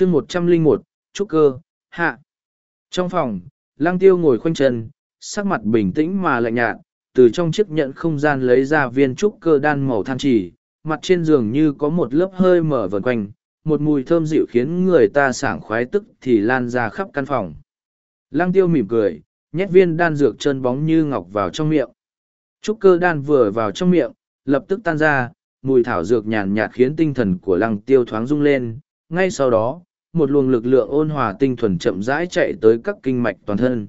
chương một trăm linh một, trúc cơ, hạ. Trong phòng, lăng tiêu ngồi khoanh chân, sắc mặt bình tĩnh mà lạnh nhạt, từ trong chiếc nhẫn không gian lấy ra viên trúc cơ đan màu than chỉ, mặt trên giường như có một lớp hơi mở vần quanh, một mùi thơm dịu khiến người ta sảng khoái tức thì lan ra khắp căn phòng. Lăng tiêu mỉm cười, nhét viên đan dược chân bóng như ngọc vào trong miệng. Trúc cơ đan vừa vào trong miệng, lập tức tan ra, mùi thảo dược nhàn nhạt khiến tinh thần của lăng tiêu thoáng rung lên, ngay sau đó một luồng lực lượng ôn hòa tinh thuần chậm rãi chạy tới các kinh mạch toàn thân.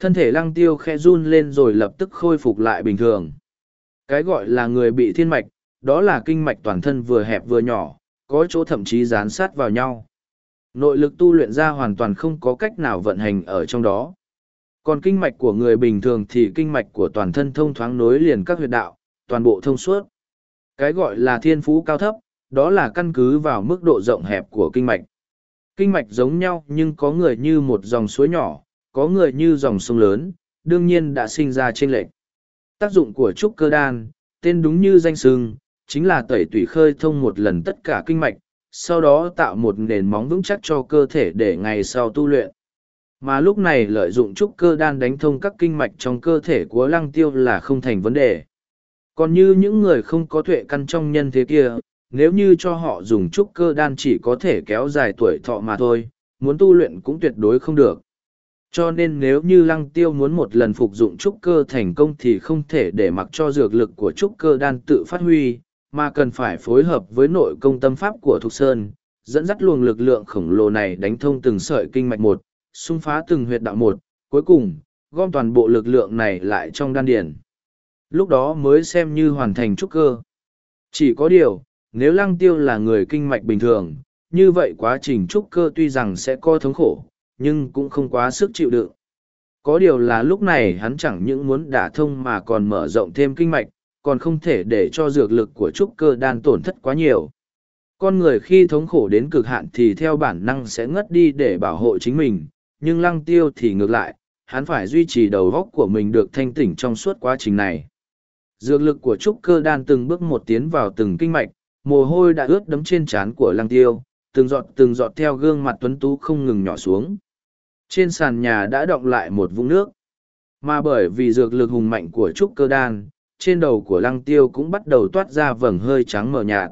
Thân thể lăng tiêu khe run lên rồi lập tức khôi phục lại bình thường. Cái gọi là người bị thiên mạch, đó là kinh mạch toàn thân vừa hẹp vừa nhỏ, có chỗ thậm chí dán sát vào nhau. Nội lực tu luyện ra hoàn toàn không có cách nào vận hành ở trong đó. Còn kinh mạch của người bình thường thì kinh mạch của toàn thân thông thoáng nối liền các huyệt đạo, toàn bộ thông suốt. Cái gọi là thiên phú cao thấp, đó là căn cứ vào mức độ rộng hẹp của kinh mạch kinh mạch giống nhau nhưng có người như một dòng suối nhỏ có người như dòng sông lớn đương nhiên đã sinh ra trên lệch. Tác dụng của trúc cơ đan tên đúng như danh sừng, chính là tẩy tủy khơi thông một lần tất cả kinh mạch sau đó tạo một nền móng vững chắc cho cơ thể để ngày sau tu luyện. Mà lúc này lợi dụng trúc cơ đan đánh thông các kinh mạch trong cơ thể của lăng tiêu là không thành vấn đề. Còn như những người không có tuệ căn trong nhân thế kia nếu như cho họ dùng trúc cơ đan chỉ có thể kéo dài tuổi thọ mà thôi, muốn tu luyện cũng tuyệt đối không được. Cho nên nếu như lăng tiêu muốn một lần phục dụng trúc cơ thành công thì không thể để mặc cho dược lực của trúc cơ đan tự phát huy, mà cần phải phối hợp với nội công tâm pháp của thục sơn, dẫn dắt luồng lực lượng khổng lồ này đánh thông từng sợi kinh mạch một, xung phá từng huyệt đạo một, cuối cùng, gom toàn bộ lực lượng này lại trong đan điển lúc đó mới xem như hoàn thành trúc cơ. Chỉ có điều nếu lăng tiêu là người kinh mạch bình thường, như vậy quá trình trúc cơ tuy rằng sẽ có thống khổ, nhưng cũng không quá sức chịu đựng. Có điều là lúc này hắn chẳng những muốn đả thông mà còn mở rộng thêm kinh mạch, còn không thể để cho dược lực của trúc cơ đan tổn thất quá nhiều. Con người khi thống khổ đến cực hạn thì theo bản năng sẽ ngất đi để bảo hộ chính mình, nhưng lăng tiêu thì ngược lại, hắn phải duy trì đầu góc của mình được thanh tỉnh trong suốt quá trình này. Dược lực của trúc cơ đan từng bước một tiến vào từng kinh mạch mồ hôi đã ướt đấm trên trán của lăng tiêu, từng giọt từng giọt theo gương mặt tuấn tú không ngừng nhỏ xuống. Trên sàn nhà đã động lại một vũng nước. Mà bởi vì dược lực hùng mạnh của trúc cơ đan, trên đầu của lăng tiêu cũng bắt đầu toát ra vầng hơi trắng mờ nhạt.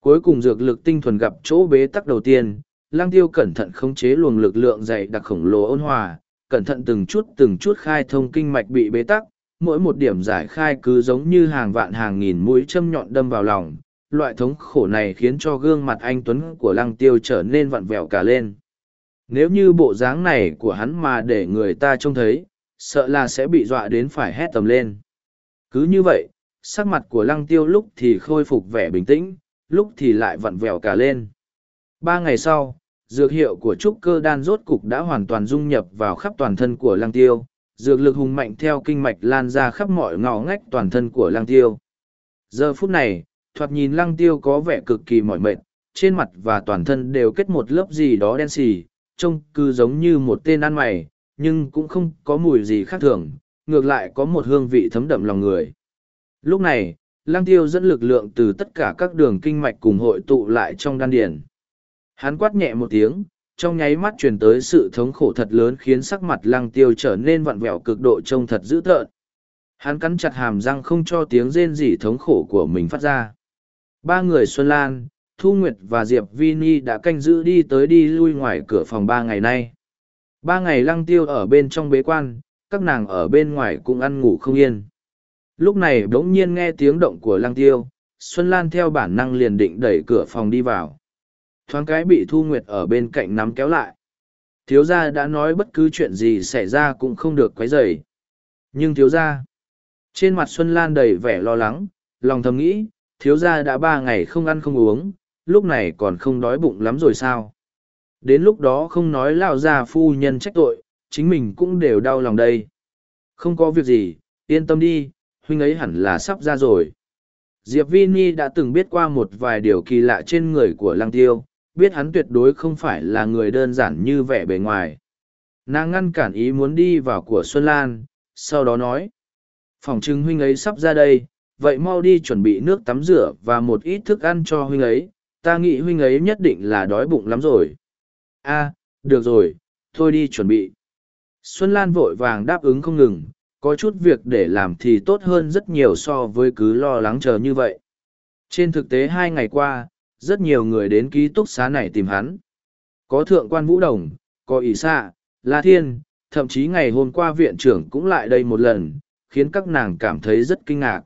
Cuối cùng dược lực tinh thuần gặp chỗ bế tắc đầu tiên, lăng tiêu cẩn thận khống chế luồng lực lượng dày đặc khổng lồ ôn hòa, cẩn thận từng chút từng chút khai thông kinh mạch bị bế tắc, mỗi một điểm giải khai cứ giống như hàng vạn hàng nghìn mũi châm nhọn đâm vào lòng loại thống khổ này khiến cho gương mặt anh tuấn của lăng tiêu trở nên vặn vẹo cả lên. Nếu như bộ dáng này của hắn mà để người ta trông thấy, sợ là sẽ bị dọa đến phải hét tầm lên. Cứ như vậy, sắc mặt của lăng tiêu lúc thì khôi phục vẻ bình tĩnh, lúc thì lại vặn vẹo cả lên. Ba ngày sau, dược hiệu của trúc cơ đan rốt cục đã hoàn toàn dung nhập vào khắp toàn thân của lăng tiêu. Dược lực hùng mạnh theo kinh mạch lan ra khắp mọi ngõ ngách toàn thân của lăng tiêu. Giờ phút này thoạt nhìn lăng tiêu có vẻ cực kỳ mỏi mệt, trên mặt và toàn thân đều kết một lớp gì đó đen xì, trông cứ giống như một tên ăn mày, nhưng cũng không có mùi gì khác thường, ngược lại có một hương vị thấm đậm lòng người. Lúc này, lăng tiêu dẫn lực lượng từ tất cả các đường kinh mạch cùng hội tụ lại trong đan điển hắn quát nhẹ một tiếng, trong nháy mắt truyền tới sự thống khổ thật lớn khiến sắc mặt lăng tiêu trở nên vặn vẹo cực độ trông thật dữ tợn. Hắn cắn chặt hàm răng không cho tiếng rên rỉ thống khổ của mình phát ra ba người xuân lan, thu nguyệt và diệp vi ni đã canh giữ đi tới đi lui ngoài cửa phòng ba ngày nay. Ba ngày lăng tiêu ở bên trong bế quan, các nàng ở bên ngoài cũng ăn ngủ không yên. Lúc này bỗng nhiên nghe tiếng động của lăng tiêu, xuân lan theo bản năng liền định đẩy cửa phòng đi vào. Thoáng cái bị thu nguyệt ở bên cạnh nắm kéo lại. Thiếu gia đã nói bất cứ chuyện gì xảy ra cũng không được quấy rầy. Nhưng thiếu gia, trên mặt xuân lan đầy vẻ lo lắng, lòng thầm nghĩ thiếu gia đã ba ngày không ăn không uống, lúc này còn không đói bụng lắm rồi sao? Đến lúc đó không nói lao ra phu nhân trách tội, chính mình cũng đều đau lòng đây. Không có việc gì, yên tâm đi, huynh ấy hẳn là sắp ra rồi. Diệp vi ni đã từng biết qua một vài điều kỳ lạ trên người của lăng tiêu, biết hắn tuyệt đối không phải là người đơn giản như vẻ bề ngoài. Nàng ngăn cản ý muốn đi vào của xuân lan, sau đó nói, phòng chứng huynh ấy sắp ra đây vậy mau đi chuẩn bị nước tắm rửa và một ít thức ăn cho huynh ấy ta nghĩ huynh ấy nhất định là đói bụng lắm rồi a được rồi, thôi đi chuẩn bị. Xuân Lan vội vàng đáp ứng không ngừng, có chút việc để làm thì tốt hơn rất nhiều so với cứ lo lắng chờ như vậy. Trên thực tế hai ngày qua, rất nhiều người đến ký túc xá này tìm hắn. Có thượng quan Vũ Đồng, có ỷ xạ, La Thiên, thậm chí ngày hôm qua viện trưởng cũng lại đây một lần, khiến các nàng cảm thấy rất kinh ngạc.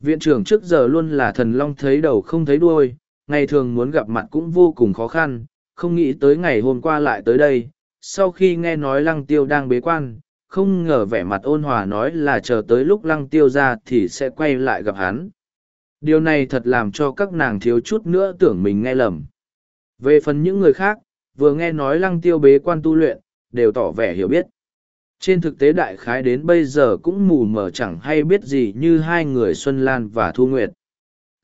Viện trưởng trước giờ luôn là thần long thấy đầu không thấy đuôi, ngày thường muốn gặp mặt cũng vô cùng khó khăn, không nghĩ tới ngày hôm qua lại tới đây. Sau khi nghe nói lăng tiêu đang bế quan, không ngờ vẻ mặt ôn hòa nói là chờ tới lúc lăng tiêu ra thì sẽ quay lại gặp hắn. Điều này thật làm cho các nàng thiếu chút nữa tưởng mình nghe lầm. Về phần những người khác, vừa nghe nói lăng tiêu bế quan tu luyện, đều tỏ vẻ hiểu biết. Trên thực tế đại khái đến bây giờ cũng mù mờ chẳng hay biết gì như hai người Xuân Lan và Thu Nguyệt.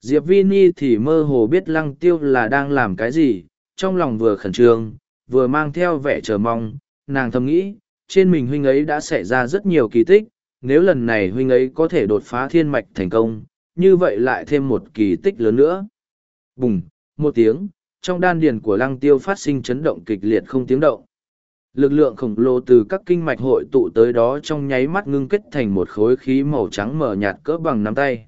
Diệp Vi Ni thì mơ hồ biết lăng tiêu là đang làm cái gì, trong lòng vừa khẩn trương, vừa mang theo vẻ chờ mong, nàng thầm nghĩ, trên mình huynh ấy đã xảy ra rất nhiều kỳ tích, nếu lần này huynh ấy có thể đột phá thiên mạch thành công, như vậy lại thêm một kỳ tích lớn nữa. Bùng, một tiếng, trong đan điền của lăng tiêu phát sinh chấn động kịch liệt không tiếng động. Lực lượng khổng lồ từ các kinh mạch hội tụ tới đó trong nháy mắt ngưng kết thành một khối khí màu trắng mờ nhạt cỡ bằng nắm tay.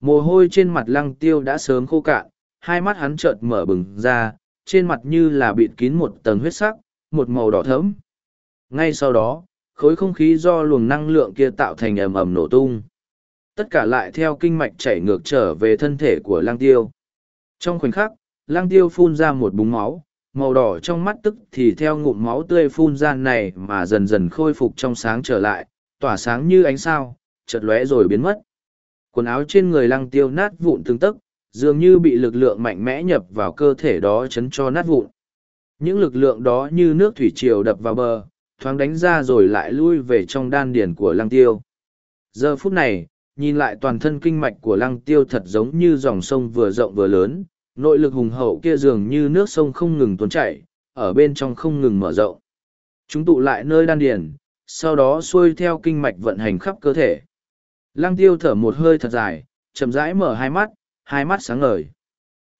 Mồ hôi trên mặt lăng tiêu đã sớm khô cạn, hai mắt hắn chợt mở bừng ra, trên mặt như là bịt kín một tầng huyết sắc, một màu đỏ thẫm. Ngay sau đó, khối không khí do luồng năng lượng kia tạo thành ầm ầm nổ tung. Tất cả lại theo kinh mạch chảy ngược trở về thân thể của lang tiêu. Trong khoảnh khắc, lang tiêu phun ra một búng máu, màu đỏ trong mắt tức thì theo ngụm máu tươi phun ra này mà dần dần khôi phục trong sáng trở lại, tỏa sáng như ánh sao, chợt lóe rồi biến mất. Quần áo trên người lăng tiêu nát vụn tương tức, dường như bị lực lượng mạnh mẽ nhập vào cơ thể đó chấn cho nát vụn. Những lực lượng đó như nước thủy triều đập vào bờ, thoáng đánh ra rồi lại lui về trong đan điển của lăng tiêu. Giờ phút này, nhìn lại toàn thân kinh mạch của lăng tiêu thật giống như dòng sông vừa rộng vừa lớn, nội lực hùng hậu kia dường như nước sông không ngừng tuôn chảy, ở bên trong không ngừng mở rộng. Chúng tụ lại nơi đan điền, sau đó xuôi theo kinh mạch vận hành khắp cơ thể. Lăng tiêu thở một hơi thật dài, chậm rãi mở hai mắt, hai mắt sáng ngời.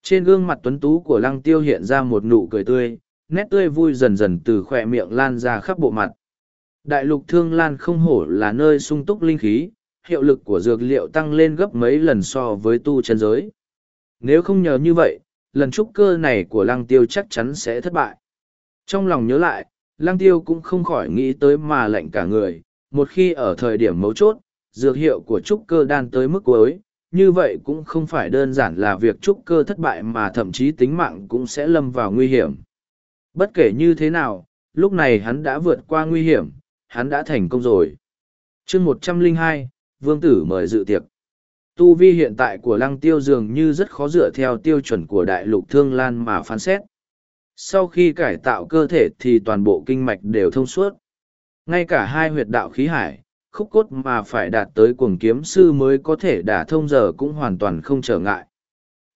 Trên gương mặt tuấn tú của lăng tiêu hiện ra một nụ cười tươi, nét tươi vui dần dần từ khỏe miệng lan ra khắp bộ mặt. Đại lục thương lan không hổ là nơi sung túc linh khí, hiệu lực của dược liệu tăng lên gấp mấy lần so với tu chân giới. Nếu không nhờ như vậy, lần trúc cơ này của lăng tiêu chắc chắn sẽ thất bại. Trong lòng nhớ lại, lăng tiêu cũng không khỏi nghĩ tới mà lệnh cả người, một khi ở thời điểm mấu chốt, dược hiệu của trúc cơ đan tới mức cuối, như vậy cũng không phải đơn giản là việc trúc cơ thất bại mà thậm chí tính mạng cũng sẽ lâm vào nguy hiểm. Bất kể như thế nào, lúc này hắn đã vượt qua nguy hiểm, hắn đã thành công rồi. chương một trăm linh hai, Vương Tử mời dự tiệc. Tu vi hiện tại của lăng tiêu dường như rất khó dựa theo tiêu chuẩn của đại lục thương lan mà phán xét. Sau khi cải tạo cơ thể thì toàn bộ kinh mạch đều thông suốt. Ngay cả hai huyệt đạo khí hải, khúc cốt mà phải đạt tới cuồng kiếm sư mới có thể đả thông giờ cũng hoàn toàn không trở ngại.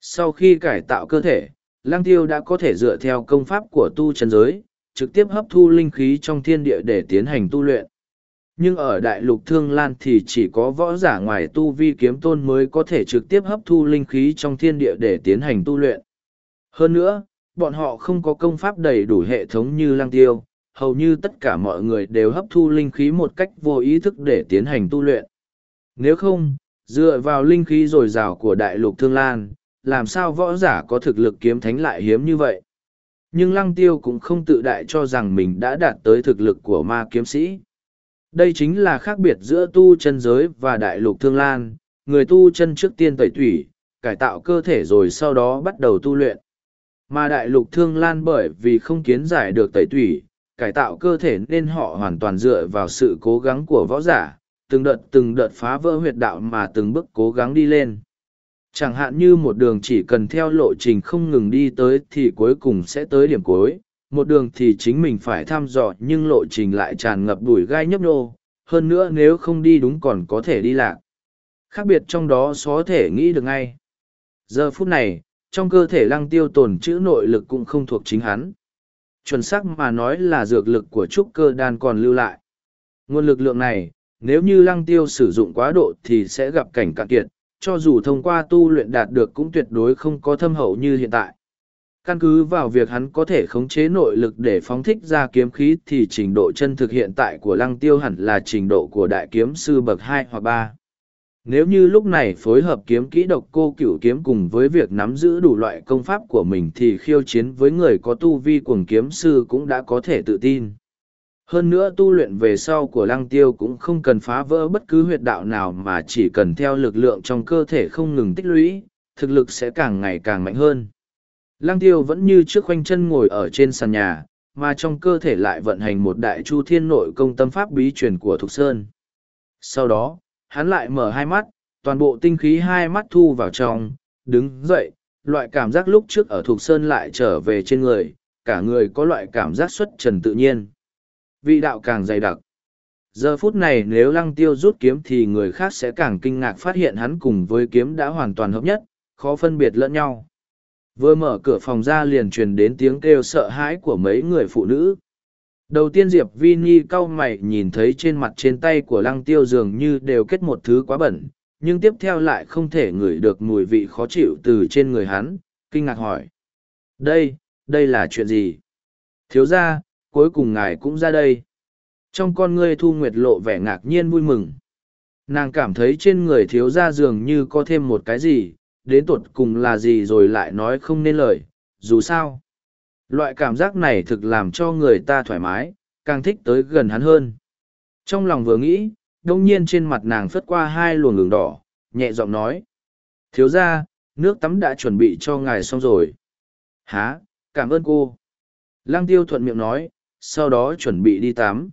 Sau khi cải tạo cơ thể, lang tiêu đã có thể dựa theo công pháp của tu chân giới, trực tiếp hấp thu linh khí trong thiên địa để tiến hành tu luyện. Nhưng ở đại lục thương lan thì chỉ có võ giả ngoài tu vi kiếm tôn mới có thể trực tiếp hấp thu linh khí trong thiên địa để tiến hành tu luyện. Hơn nữa, bọn họ không có công pháp đầy đủ hệ thống như lang tiêu, hầu như tất cả mọi người đều hấp thu linh khí một cách vô ý thức để tiến hành tu luyện. Nếu không, dựa vào linh khí dồi dào của đại lục thương lan, làm sao võ giả có thực lực kiếm thánh lại hiếm như vậy? Nhưng lăng tiêu cũng không tự đại cho rằng mình đã đạt tới thực lực của ma kiếm sĩ. Đây chính là khác biệt giữa tu chân giới và đại lục thương lan, người tu chân trước tiên tẩy thủy, cải tạo cơ thể rồi sau đó bắt đầu tu luyện. Mà đại lục thương lan bởi vì không kiến giải được tẩy thủy, cải tạo cơ thể nên họ hoàn toàn dựa vào sự cố gắng của võ giả, từng đợt từng đợt phá vỡ huyệt đạo mà từng bước cố gắng đi lên. Chẳng hạn như một đường chỉ cần theo lộ trình không ngừng đi tới thì cuối cùng sẽ tới điểm cuối, một đường thì chính mình phải thăm dò nhưng lộ trình lại tràn ngập đùi gai nhấp nhô, hơn nữa nếu không đi đúng còn có thể đi lạc. Khác biệt trong đó có thể nghĩ được ngay. Giờ phút này, trong cơ thể lăng tiêu tồn chữ nội lực cũng không thuộc chính hắn. Chuẩn xác mà nói là dược lực của trúc cơ đan còn lưu lại. Nguồn lực lượng này, nếu như lăng tiêu sử dụng quá độ thì sẽ gặp cảnh cạn kiệt, cho dù thông qua tu luyện đạt được cũng tuyệt đối không có thâm hậu như hiện tại. Căn cứ vào việc hắn có thể khống chế nội lực để phóng thích ra kiếm khí thì trình độ chân thực hiện tại của lăng tiêu hẳn là trình độ của đại kiếm sư bậc hai hoặc ba. Nếu như lúc này phối hợp kiếm kỹ độc cô cửu kiếm cùng với việc nắm giữ đủ loại công pháp của mình thì khiêu chiến với người có tu vi cuồng kiếm sư cũng đã có thể tự tin. Hơn nữa tu luyện về sau của lăng tiêu cũng không cần phá vỡ bất cứ huyệt đạo nào mà chỉ cần theo lực lượng trong cơ thể không ngừng tích lũy, thực lực sẽ càng ngày càng mạnh hơn. Lăng tiêu vẫn như trước khoanh chân ngồi ở trên sàn nhà, mà trong cơ thể lại vận hành một đại chu thiên nội công tâm pháp bí truyền của Thục Sơn. Sau đó, hắn lại mở hai mắt, toàn bộ tinh khí hai mắt thu vào trong, đứng dậy, loại cảm giác lúc trước ở Thục Sơn lại trở về trên người, cả người có loại cảm giác xuất trần tự nhiên. Vị đạo càng dày đặc. Giờ phút này nếu lăng tiêu rút kiếm thì người khác sẽ càng kinh ngạc phát hiện hắn cùng với kiếm đã hoàn toàn hợp nhất, khó phân biệt lẫn nhau. Vừa mở cửa phòng ra liền truyền đến tiếng kêu sợ hãi của mấy người phụ nữ. Đầu tiên Diệp Vi Ni cau mày nhìn thấy trên mặt trên tay của lăng tiêu dường như đều kết một thứ quá bẩn, nhưng tiếp theo lại không thể ngửi được mùi vị khó chịu từ trên người hắn, kinh ngạc hỏi. Đây, đây là chuyện gì? Thiếu ra, cuối cùng ngài cũng ra đây. Trong con ngươi thu nguyệt lộ vẻ ngạc nhiên vui mừng. Nàng cảm thấy trên người thiếu ra dường như có thêm một cái gì, đến tột cùng là gì rồi lại nói không nên lời, dù sao. Loại cảm giác này thực làm cho người ta thoải mái, càng thích tới gần hắn hơn. Trong lòng vừa nghĩ, đông nhiên trên mặt nàng phất qua hai luồng đường đỏ, nhẹ giọng nói. Thiếu ra, nước tắm đã chuẩn bị cho ngài xong rồi. Há, cảm ơn cô. Lăng tiêu thuận miệng nói, sau đó chuẩn bị đi tắm.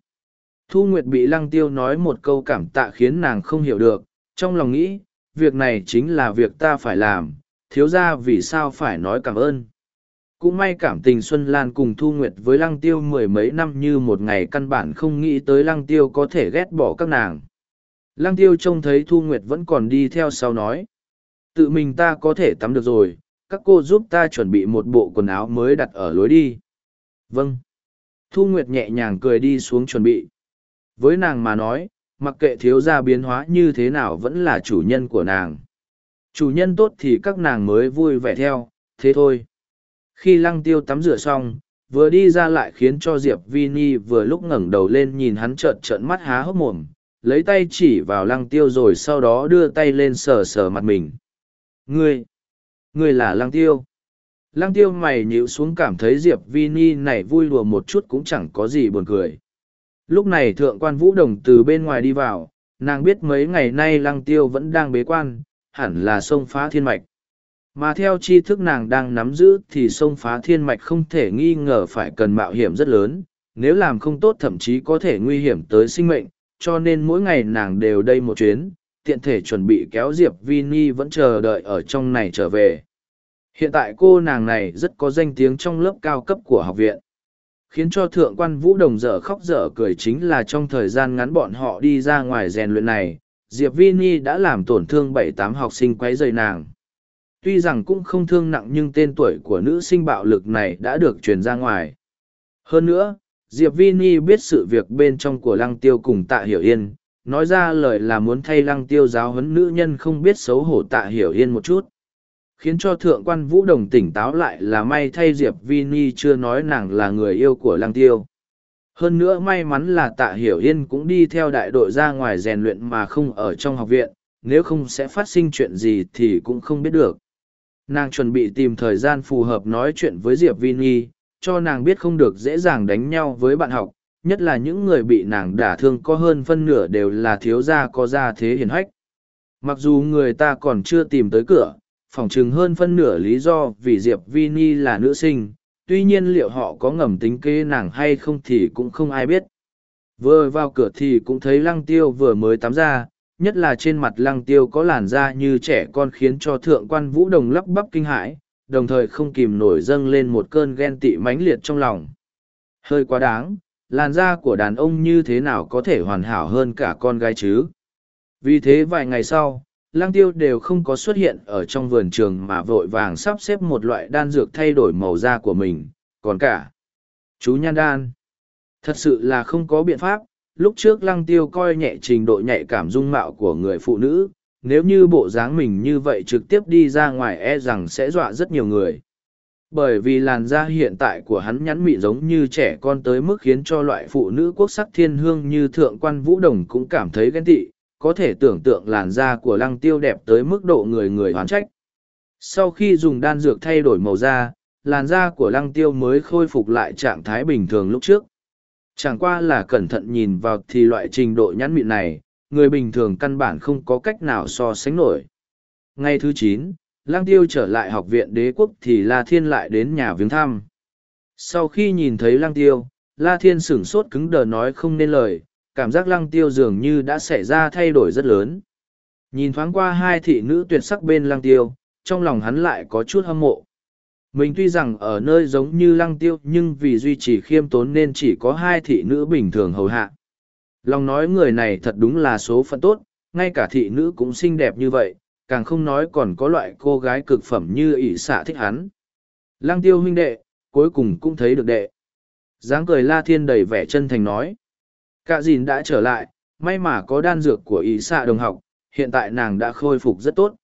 Thu Nguyệt bị lăng tiêu nói một câu cảm tạ khiến nàng không hiểu được, trong lòng nghĩ, việc này chính là việc ta phải làm, thiếu ra vì sao phải nói cảm ơn. Cũng may cảm tình Xuân Lan cùng Thu Nguyệt với Lăng Tiêu mười mấy năm như một ngày căn bản không nghĩ tới Lăng Tiêu có thể ghét bỏ các nàng. Lăng Tiêu trông thấy Thu Nguyệt vẫn còn đi theo sau nói. Tự mình ta có thể tắm được rồi, các cô giúp ta chuẩn bị một bộ quần áo mới đặt ở lối đi. Vâng. Thu Nguyệt nhẹ nhàng cười đi xuống chuẩn bị. Với nàng mà nói, mặc kệ thiếu gia biến hóa như thế nào vẫn là chủ nhân của nàng. Chủ nhân tốt thì các nàng mới vui vẻ theo, thế thôi. Khi lăng tiêu tắm rửa xong, vừa đi ra lại khiến cho Diệp Vini vừa lúc ngẩng đầu lên nhìn hắn trợn trợn mắt há hốc mồm, lấy tay chỉ vào lăng tiêu rồi sau đó đưa tay lên sờ sờ mặt mình. Ngươi! Ngươi là lăng tiêu! Lăng tiêu mày nhíu xuống cảm thấy Diệp Vini này vui lùa một chút cũng chẳng có gì buồn cười. Lúc này thượng quan vũ đồng từ bên ngoài đi vào, nàng biết mấy ngày nay lăng tiêu vẫn đang bế quan, hẳn là sông phá thiên mạch. Mà theo tri thức nàng đang nắm giữ thì sông phá thiên mạch không thể nghi ngờ phải cần mạo hiểm rất lớn, nếu làm không tốt thậm chí có thể nguy hiểm tới sinh mệnh, cho nên mỗi ngày nàng đều đây một chuyến, tiện thể chuẩn bị kéo Diệp Vini vẫn chờ đợi ở trong này trở về. Hiện tại cô nàng này rất có danh tiếng trong lớp cao cấp của học viện. Khiến cho thượng quan vũ đồng dở khóc dở cười chính là trong thời gian ngắn bọn họ đi ra ngoài rèn luyện này, Diệp Vini đã làm tổn thương bảy tám học sinh quấy rầy nàng. Tuy rằng cũng không thương nặng nhưng tên tuổi của nữ sinh bạo lực này đã được truyền ra ngoài. Hơn nữa, Diệp Vini biết sự việc bên trong của Lăng Tiêu cùng Tạ Hiểu Yên, nói ra lời là muốn thay Lăng Tiêu giáo huấn nữ nhân không biết xấu hổ Tạ Hiểu Yên một chút khiến cho thượng quan vũ đồng tỉnh táo lại là may thay diệp vi ni chưa nói nàng là người yêu của lăng tiêu. Hơn nữa may mắn là tạ hiểu yên cũng đi theo đại đội ra ngoài rèn luyện mà không ở trong học viện, nếu không sẽ phát sinh chuyện gì thì cũng không biết được. Nàng chuẩn bị tìm thời gian phù hợp nói chuyện với diệp vi ni cho nàng biết không được dễ dàng đánh nhau với bạn học, nhất là những người bị nàng đả thương có hơn phân nửa đều là thiếu gia có gia thế hiền hách. Mặc dù người ta còn chưa tìm tới cửa phỏng chừng hơn phân nửa lý do vì diệp vi ni là nữ sinh, tuy nhiên liệu họ có ngầm tính kế nàng hay không thì cũng không ai biết. Vừa vào cửa thì cũng thấy lăng tiêu vừa mới tắm ra, nhất là trên mặt lăng tiêu có làn da như trẻ con khiến cho thượng quan vũ đồng lắp bắp kinh hãi, đồng thời không kìm nổi dâng lên một cơn ghen tị mãnh liệt trong lòng. Hơi quá đáng, làn da của đàn ông như thế nào có thể hoàn hảo hơn cả con gái chứ? Vì thế vài ngày sau lang tiêu đều không có xuất hiện ở trong vườn trường mà vội vàng sắp xếp một loại đan dược thay đổi màu da của mình, còn cả chú nhan đan. Thật sự là không có biện pháp, lúc trước lăng tiêu coi nhẹ trình độ nhạy cảm dung mạo của người phụ nữ, nếu như bộ dáng mình như vậy trực tiếp đi ra ngoài e rằng sẽ dọa rất nhiều người. bởi vì làn da hiện tại của hắn nhắn mịn giống như trẻ con tới mức khiến cho loại phụ nữ quốc sắc thiên hương như thượng quan vũ đồng cũng cảm thấy ghen tị có thể tưởng tượng làn da của lăng tiêu đẹp tới mức độ người người hoán trách. Sau khi dùng đan dược thay đổi màu da làn da của lăng tiêu mới khôi phục lại trạng thái bình thường lúc trước. Chẳng qua là cẩn thận nhìn vào thì loại trình độ nhắn mịn này người bình thường căn bản không có cách nào so sánh nổi. Ngày thứ chín Lang tiêu trở lại học viện đế quốc thì La Thiên lại đến nhà viếng thăm. Sau khi nhìn thấy Lang tiêu, La Thiên sửng sốt cứng đờ nói không nên lời, cảm giác Lang tiêu dường như đã xảy ra thay đổi rất lớn. Nhìn thoáng qua hai thị nữ tuyệt sắc bên Lang tiêu, trong lòng hắn lại có chút hâm mộ. Mình tuy rằng ở nơi giống như lăng tiêu nhưng vì duy trì khiêm tốn nên chỉ có hai thị nữ bình thường hầu hạ. Lòng nói người này thật đúng là số phận tốt, ngay cả thị nữ cũng xinh đẹp như vậy, càng không nói còn có loại cô gái cực phẩm như ỷ xạ thích hắn. Lăng tiêu huynh đệ, cuối cùng cũng thấy được đệ. dáng cười la thiên đầy vẻ chân thành nói. Cả dìn đã trở lại, may mà có đan dược của ý xạ đồng học, hiện tại nàng đã khôi phục rất tốt.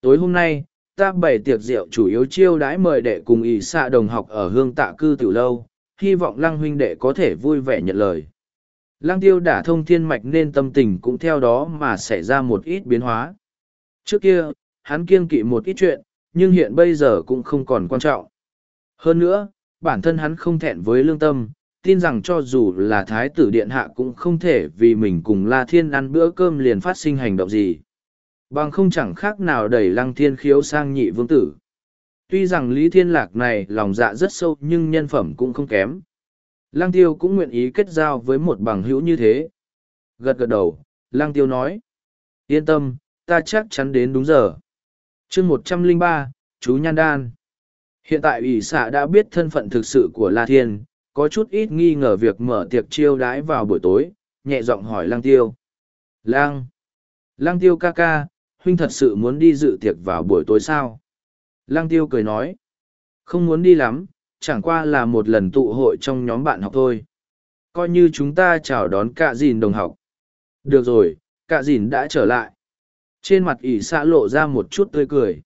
Tối hôm nay, ta bày tiệc rượu chủ yếu chiêu đãi mời đệ cùng ý xạ đồng học ở hương tạ cư tiểu lâu, hy vọng lăng huynh đệ có thể vui vẻ nhận lời. Lăng tiêu đã thông thiên mạch nên tâm tình cũng theo đó mà xảy ra một ít biến hóa. Trước kia, hắn kiêng kỵ một ít chuyện, nhưng hiện bây giờ cũng không còn quan trọng. Hơn nữa, bản thân hắn không thẹn với lương tâm, tin rằng cho dù là thái tử điện hạ cũng không thể vì mình cùng La Thiên ăn bữa cơm liền phát sinh hành động gì. Bằng không chẳng khác nào đẩy lăng thiên khiếu sang nhị vương tử. Tuy rằng Lý Thiên Lạc này lòng dạ rất sâu nhưng nhân phẩm cũng không kém. Lăng tiêu cũng nguyện ý kết giao với một bằng hữu như thế. Gật gật đầu, Lăng tiêu nói. Yên tâm, ta chắc chắn đến đúng giờ chương một trăm lẻ ba chú nhan đan hiện tại ủy xạ đã biết thân phận thực sự của la thiên có chút ít nghi ngờ việc mở tiệc chiêu đãi vào buổi tối, nhẹ giọng hỏi lang tiêu. Lang lang tiêu ca ca, huynh thật sự muốn đi dự tiệc vào buổi tối sao? Lang tiêu cười nói, không muốn đi lắm, chẳng qua là một lần tụ hội trong nhóm bạn học thôi. Coi như chúng ta chào đón Cả dìn đồng học. Được rồi Cả dìn đã trở lại. Trên mặt ỉ xã lộ ra một chút tươi cười.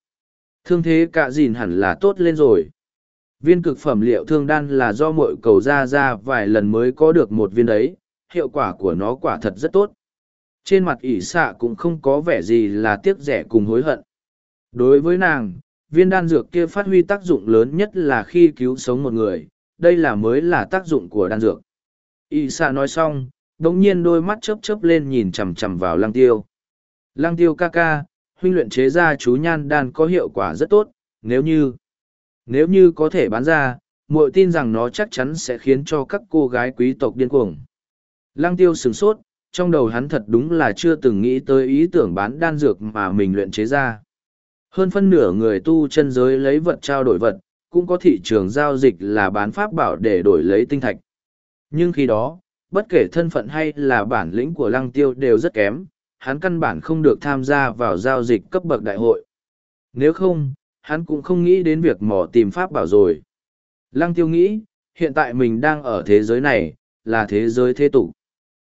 Thương thế Cả dìn hẳn là tốt lên rồi viên cực phẩm liệu thương đan là do mội cầu ra ra vài lần mới có được một viên đấy hiệu quả của nó quả thật rất tốt. Trên mặt ỷ xạ cũng không có vẻ gì là tiếc rẻ cùng hối hận. Đối với nàng viên đan dược kia phát huy tác dụng lớn nhất là khi cứu sống một người đây là mới là tác dụng của đan dược. Ỷ xạ nói xong đ ỗ n g nhiên đôi mắt chớp chớp lên nhìn chằm chằm vào lăng tiêu. Lăng tiêu ca ca, huynh luyện chế ra chú nhan đan có hiệu quả rất tốt, nếu như, nếu như có thể bán ra, muội tin rằng nó chắc chắn sẽ khiến cho các cô gái quý tộc điên cuồng. Lăng tiêu sửng sốt, trong đầu hắn thật đúng là chưa từng nghĩ tới ý tưởng bán đan dược mà mình luyện chế ra. Hơn phân nửa người tu chân giới lấy vật trao đổi vật, cũng có thị trường giao dịch là bán pháp bảo để đổi lấy tinh thạch. Nhưng khi đó, bất kể thân phận hay là bản lĩnh của lăng tiêu đều rất kém, hắn căn bản không được tham gia vào giao dịch cấp bậc đại hội. Nếu không, hắn cũng không nghĩ đến việc mò tìm pháp bảo rồi. Lăng tiêu nghĩ, hiện tại mình đang ở thế giới này, là thế giới thế tục.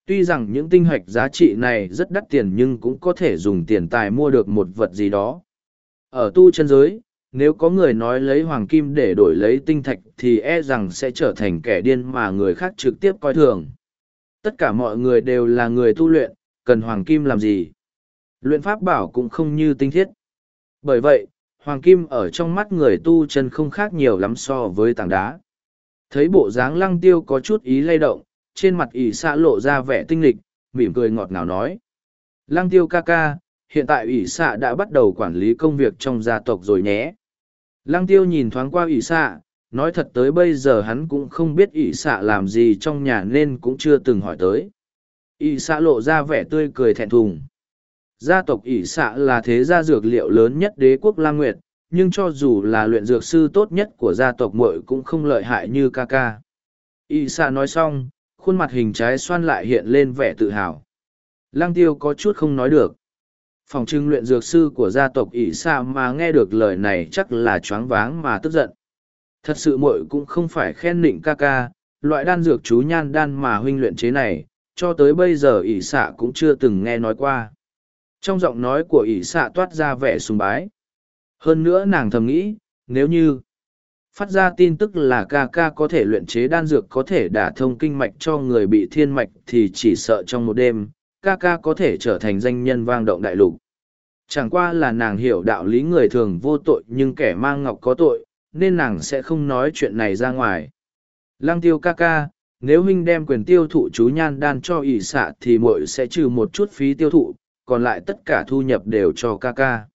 Tuy rằng những tinh hoạch giá trị này rất đắt tiền nhưng cũng có thể dùng tiền tài mua được một vật gì đó. Ở tu chân giới, nếu có người nói lấy hoàng kim để đổi lấy tinh thạch thì e rằng sẽ trở thành kẻ điên mà người khác trực tiếp coi thường. Tất cả mọi người đều là người tu luyện, cần hoàng kim làm gì? Luyện pháp bảo cũng không như tinh thiết. Bởi vậy, hoàng kim ở trong mắt người tu chân không khác nhiều lắm so với tảng đá. Thấy bộ dáng lăng tiêu có chút ý lay động, trên mặt ỷ xạ lộ ra vẻ tinh lịch, mỉm cười ngọt ngào nói. Lăng tiêu ca ca, hiện tại ỷ xạ đã bắt đầu quản lý công việc trong gia tộc rồi nhé. Lăng tiêu nhìn thoáng qua ỷ xạ, nói thật tới bây giờ hắn cũng không biết ỷ xạ làm gì trong nhà nên cũng chưa từng hỏi tới ỷ xạ lộ ra vẻ tươi cười thẹn thùng gia tộc ỷ xạ là thế gia dược liệu lớn nhất đế quốc la nguyệt, nhưng cho dù là luyện dược sư tốt nhất của gia tộc mội cũng không lợi hại như ca ca. Ỷ xạ nói xong, khuôn mặt hình trái xoan lại hiện lên vẻ tự hào. Lang tiêu có chút không nói được. Phòng trưng luyện dược sư của gia tộc ỷ xạ mà nghe được lời này chắc là choáng váng mà tức giận. Thật sự muội cũng không phải khen nịnh ca ca, loại đan dược chú nhan đan mà huynh luyện chế này, cho tới bây giờ ỷ xạ cũng chưa từng nghe nói qua trong giọng nói của ỷ xạ toát ra vẻ sùng bái hơn nữa nàng thầm nghĩ nếu như Phát ra tin tức là ca ca có thể luyện chế đan dược có thể đả thông kinh mạch cho người bị thiên mạch thì chỉ sợ trong một đêm, ca ca có thể trở thành danh nhân vang động đại lục. Chẳng qua là nàng hiểu đạo lý người thường vô tội nhưng kẻ mang ngọc có tội, nên nàng sẽ không nói chuyện này ra ngoài. Lăng tiêu ca ca, nếu huynh đem quyền tiêu thụ chú nhan đan cho ỷ xạ thì muội sẽ trừ một chút phí tiêu thụ, còn lại tất cả thu nhập đều cho ca ca.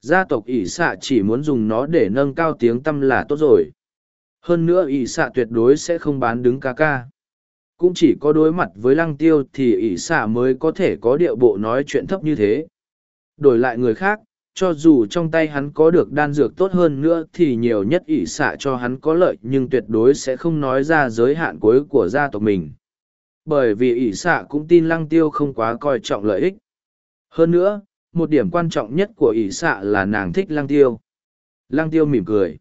Gia tộc ỷ xạ chỉ muốn dùng nó để nâng cao tiếng tâm là tốt rồi. Hơn nữa ỷ xạ tuyệt đối sẽ không bán đứng ca ca. Cũng chỉ có đối mặt với lăng tiêu thì ỷ xạ mới có thể có điệu bộ nói chuyện thấp như thế. Đổi lại người khác, cho dù trong tay hắn có được đan dược tốt hơn nữa thì nhiều nhất ỷ xạ cho hắn có lợi nhưng tuyệt đối sẽ không nói ra giới hạn cuối của gia tộc mình bởi vì ỷ xạ cũng tin lăng tiêu không quá coi trọng lợi ích hơn nữa, một điểm quan trọng nhất của ỷ xạ là nàng thích lăng tiêu. Lăng tiêu mỉm cười.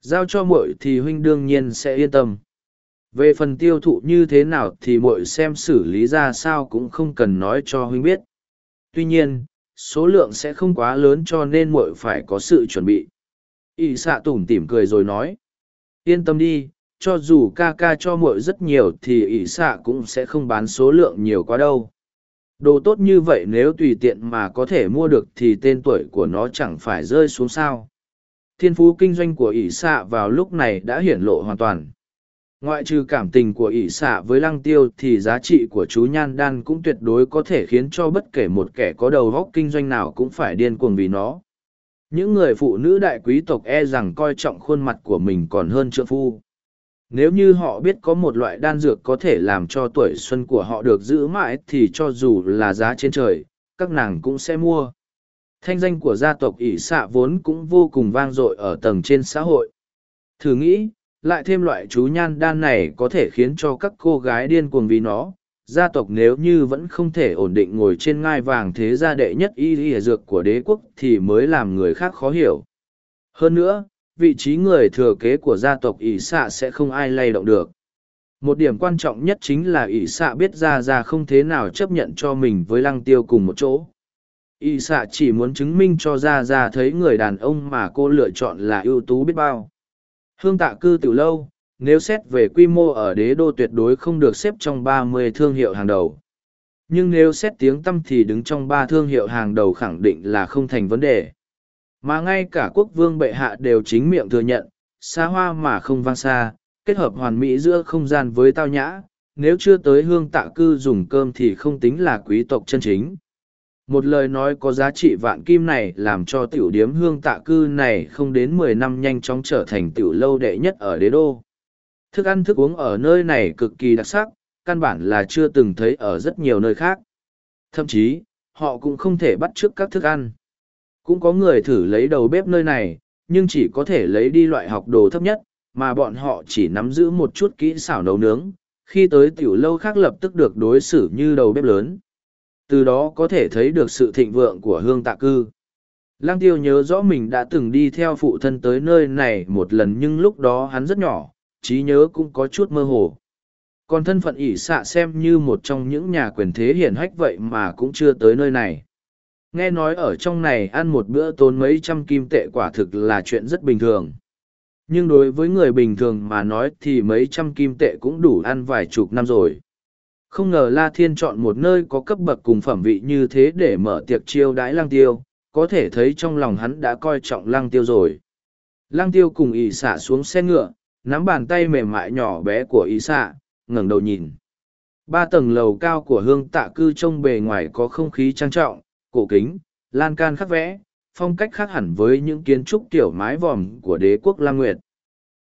Giao cho muội thì huynh đương nhiên sẽ yên tâm. Về phần tiêu thụ như thế nào thì muội xem xử lý ra sao cũng không cần nói cho huynh biết. Tuy nhiên, số lượng sẽ không quá lớn cho nên muội phải có sự chuẩn bị. Ỷ xạ tủm tỉm cười rồi nói. Yên tâm đi, cho dù ca ca cho muội rất nhiều thì ỷ xạ cũng sẽ không bán số lượng nhiều quá đâu đồ tốt như vậy nếu tùy tiện mà có thể mua được thì tên tuổi của nó chẳng phải rơi xuống sao. Thiên phú kinh doanh của ỷ xạ vào lúc này đã hiển lộ hoàn toàn. Ngoại trừ cảm tình của ỷ xạ với lăng tiêu thì giá trị của chú nhan đan cũng tuyệt đối có thể khiến cho bất kể một kẻ có đầu góc kinh doanh nào cũng phải điên cuồng vì nó. Những người phụ nữ đại quý tộc e rằng coi trọng khuôn mặt của mình còn hơn trượng phu nếu như họ biết có một loại đan dược có thể làm cho tuổi xuân của họ được giữ mãi thì cho dù là giá trên trời, các nàng cũng sẽ mua. Thanh danh của gia tộc ỷ xạ vốn cũng vô cùng vang dội ở tầng trên xã hội. Thử nghĩ, lại thêm loại chú nhan đan này có thể khiến cho các cô gái điên cuồng vì nó. Gia tộc nếu như vẫn không thể ổn định ngồi trên ngai vàng thế gia đệ nhất y y dược của đế quốc thì mới làm người khác khó hiểu. Hơn nữa vị trí người thừa kế của gia tộc ỷ xạ sẽ không ai lay động được. Một điểm quan trọng nhất chính là ỷ xạ biết ra ra không thế nào chấp nhận cho mình với lăng tiêu cùng một chỗ. Ỷ xạ chỉ muốn chứng minh cho ra ra thấy người đàn ông mà cô lựa chọn là ưu tú biết bao. Hương tạ cư từ lâu, nếu xét về quy mô ở đế đô tuyệt đối không được xếp trong ba mươi thương hiệu hàng đầu. Nhưng nếu xét tiếng tâm thì đứng trong ba thương hiệu hàng đầu khẳng định là không thành vấn đề mà ngay cả quốc vương bệ hạ đều chính miệng thừa nhận, xa hoa mà không vang xa, kết hợp hoàn mỹ giữa không gian với tao nhã, nếu chưa tới hương tạ cư dùng cơm thì không tính là quý tộc chân chính. Một lời nói có giá trị vạn kim này làm cho tiểu điếm hương tạ cư này không đến mười năm nhanh chóng trở thành tiểu lâu đệ nhất ở đế đô. Thức ăn thức uống ở nơi này cực kỳ đặc sắc, căn bản là chưa từng thấy ở rất nhiều nơi khác. Thậm chí, họ cũng không thể bắt t r ư ớ c các thức ăn cũng có người thử lấy đầu bếp nơi này, nhưng chỉ có thể lấy đi loại học đồ thấp nhất, mà bọn họ chỉ nắm giữ một chút kỹ xảo nấu nướng, khi tới tiểu lâu khác lập tức được đối xử như đầu bếp lớn. Từ đó có thể thấy được sự thịnh vượng của hương tạ cư. Lăng tiêu nhớ rõ mình đã từng đi theo phụ thân tới nơi này một lần nhưng lúc đó hắn rất nhỏ, trí nhớ cũng có chút mơ hồ. Còn thân phận ỷ xạ xem như một trong những nhà quyền thế hiển hách vậy mà cũng chưa tới nơi này nghe nói ở trong này ăn một bữa tốn mấy trăm kim tệ quả thực là chuyện rất bình thường. Nhưng đối với người bình thường mà nói thì mấy trăm kim tệ cũng đủ ăn vài chục năm rồi. Không ngờ la thiên chọn một nơi có cấp bậc cùng phẩm vị như thế để mở tiệc chiêu đãi lang tiêu, có thể thấy trong lòng hắn đã coi trọng lang tiêu rồi. Lang tiêu cùng ỵ xạ xuống xe ngựa, nắm bàn tay mềm mại nhỏ bé của ỵ xạ, ngẩng đầu nhìn. Ba tầng lầu cao của hương tạ cư trông bề ngoài có không khí trang trọng cổ kính, lan can khắc vẽ, phong cách khác hẳn với những kiến trúc tiểu mái vòm của đế quốc Lang Nguyệt.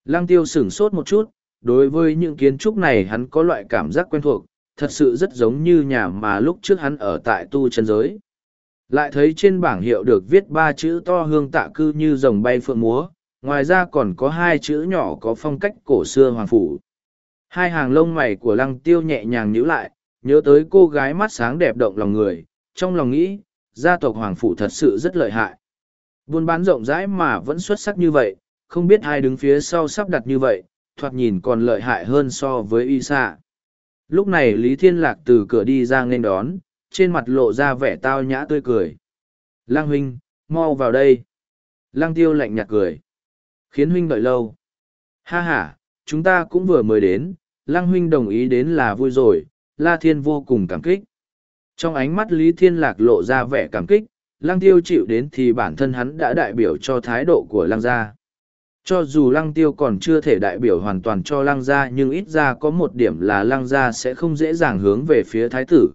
Lang tiêu sửng sốt một chút, đối với những kiến trúc này hắn có loại cảm giác quen thuộc, thật sự rất giống như nhà mà lúc trước hắn ở tại tu chân giới. Lại thấy trên bảng hiệu được viết ba chữ to hương tạ cư như rồng bay phượng múa, ngoài ra còn có hai chữ nhỏ có phong cách cổ xưa hoàng phủ. Hai hàng lông mày của lăng tiêu nhẹ nhàng nhíu lại, nhớ tới cô gái mắt sáng đẹp động lòng người, trong lòng nghĩ, gia tộc Hoàng Phụ thật sự rất lợi hại. Buôn bán rộng rãi mà vẫn xuất sắc như vậy, không biết ai đứng phía sau sắp đặt như vậy, thoạt nhìn còn lợi hại hơn so với y xạ. Lúc này Lý Thiên Lạc từ cửa đi ra nên đón, trên mặt lộ ra vẻ tao nhã tươi cười. Lang huynh, mau vào đây. Lang tiêu lạnh nhạt cười. Khiến huynh đợi lâu. Ha ha, chúng ta cũng vừa mới đến, Lăng huynh đồng ý đến là vui rồi, La Thiên vô cùng cảm kích. Trong ánh mắt Lý Thiên Lạc lộ ra vẻ cảm kích, Lăng Tiêu chịu đến thì bản thân hắn đã đại biểu cho thái độ của Lăng gia. Cho dù Lăng Tiêu còn chưa thể đại biểu hoàn toàn cho Lăng gia nhưng ít ra có một điểm là Lăng gia sẽ không dễ dàng hướng về phía thái tử.